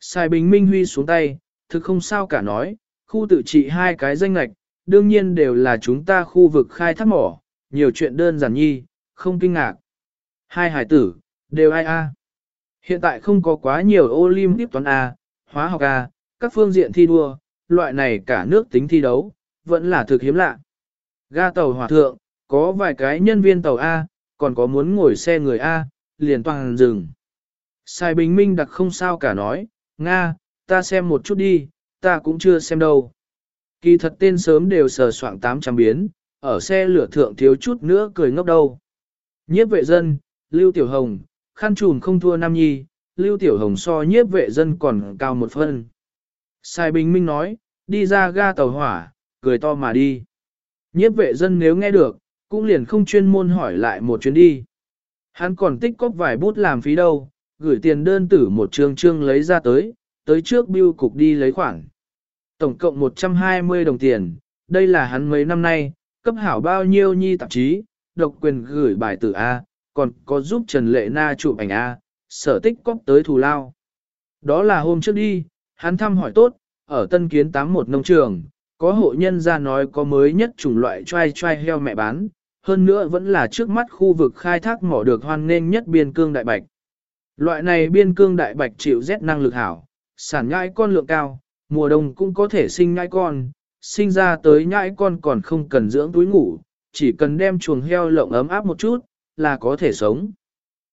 [SPEAKER 1] Sai Bình Minh Huy xuống tay, thực không sao cả nói, khu tự trị hai cái danh lạch, đương nhiên đều là chúng ta khu vực khai thác mỏ, nhiều chuyện đơn giản nhi, không kinh ngạc. Hai hải tử, đều ai a? Hiện tại không có quá nhiều Olympic toán A, hóa học A, các phương diện thi đua, loại này cả nước tính thi đấu, vẫn là thực hiếm lạ. Ga tàu hỏa thượng, có vài cái nhân viên tàu A, còn có muốn ngồi xe người A, liền toàn dừng. Sai Bình Minh đặc không sao cả nói, Nga, ta xem một chút đi, ta cũng chưa xem đâu. Kỳ thật tên sớm đều sờ soạn 800 biến, ở xe lửa thượng thiếu chút nữa cười ngốc đâu. Nhiếp vệ dân, Lưu Tiểu Hồng, khăn trùn không thua Nam Nhi, Lưu Tiểu Hồng so nhiếp vệ dân còn cao một phân. Sai Bình Minh nói, đi ra ga tàu hỏa, cười to mà đi. Nhiếp vệ dân nếu nghe được, cũng liền không chuyên môn hỏi lại một chuyến đi. Hắn còn tích cóp vài bút làm phí đâu, gửi tiền đơn tử một trương trương lấy ra tới, tới trước bưu cục đi lấy khoản. Tổng cộng 120 đồng tiền, đây là hắn mấy năm nay, cấp hảo bao nhiêu nhi tạp chí, độc quyền gửi bài tử A, còn có giúp Trần Lệ Na chụp ảnh A, sở tích cóp tới thù lao. Đó là hôm trước đi, hắn thăm hỏi tốt, ở Tân Kiến 81 nông trường, có hộ nhân ra nói có mới nhất chủng loại trai trai heo mẹ bán, hơn nữa vẫn là trước mắt khu vực khai thác mỏ được hoan nghênh nhất biên cương đại bạch. Loại này biên cương đại bạch chịu rét năng lực hảo, sản nhãi con lượng cao, mùa đông cũng có thể sinh nhãi con, sinh ra tới nhãi con còn không cần dưỡng túi ngủ, chỉ cần đem chuồng heo lộng ấm áp một chút, là có thể sống.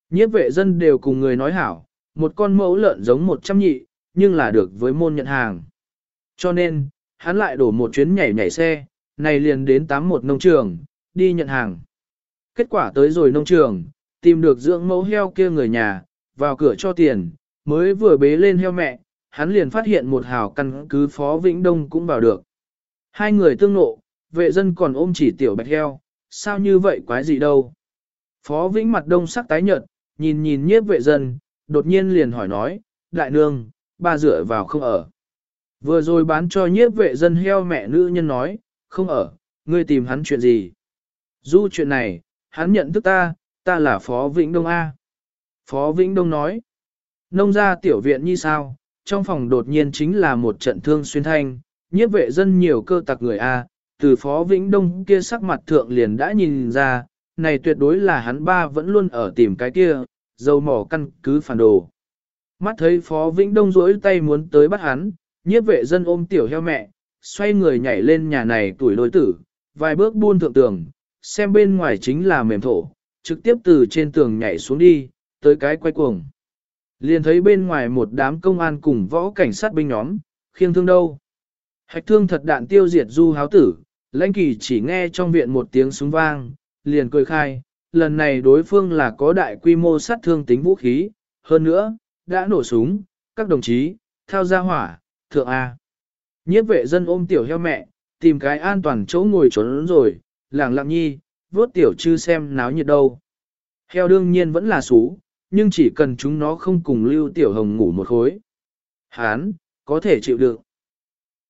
[SPEAKER 1] Nhiếp vệ dân đều cùng người nói hảo, một con mẫu lợn giống một trăm nhị, nhưng là được với môn nhận hàng. Cho nên, hắn lại đổ một chuyến nhảy nhảy xe, này liền đến tám một nông trường, đi nhận hàng. Kết quả tới rồi nông trường, tìm được dưỡng mẫu heo kia người nhà, vào cửa cho tiền, mới vừa bế lên heo mẹ, hắn liền phát hiện một hào căn cứ Phó Vĩnh Đông cũng vào được. Hai người tương nộ, vệ dân còn ôm chỉ tiểu bạch heo, sao như vậy quái gì đâu. Phó Vĩnh mặt đông sắc tái nhợt, nhìn nhìn nhiếp vệ dân, đột nhiên liền hỏi nói, đại nương, ba dựa vào không ở. Vừa rồi bán cho nhiếp vệ dân heo mẹ nữ nhân nói, không ở, ngươi tìm hắn chuyện gì. Du chuyện này, hắn nhận thức ta, ta là Phó Vĩnh Đông A. Phó Vĩnh Đông nói, nông gia tiểu viện như sao, trong phòng đột nhiên chính là một trận thương xuyên thanh, nhiếp vệ dân nhiều cơ tặc người A, từ Phó Vĩnh Đông kia sắc mặt thượng liền đã nhìn ra, này tuyệt đối là hắn ba vẫn luôn ở tìm cái kia, dầu mỏ căn cứ phản đồ. Mắt thấy Phó Vĩnh Đông rỗi tay muốn tới bắt hắn, nhiếp vệ dân ôm tiểu heo mẹ, xoay người nhảy lên nhà này tuổi lôi tử, vài bước buôn thượng tường, xem bên ngoài chính là mềm thổ, trực tiếp từ trên tường nhảy xuống đi, tới cái quay cuồng. Liền thấy bên ngoài một đám công an cùng võ cảnh sát binh nhóm, khiêng thương đâu. Hạch thương thật đạn tiêu diệt du háo tử, lãnh kỳ chỉ nghe trong viện một tiếng súng vang, liền cười khai, lần này đối phương là có đại quy mô sát thương tính vũ khí, hơn nữa, đã nổ súng, các đồng chí, thao ra hỏa, thượng A. Nhiếp vệ dân ôm tiểu heo mẹ, tìm cái an toàn chỗ ngồi trốn rồi, làng lặng nhi, vốt tiểu chư xem náo nhiệt đâu. Heo đương nhiên vẫn là xú, nhưng chỉ cần chúng nó không cùng lưu tiểu hồng ngủ một khối. Hán, có thể chịu đựng.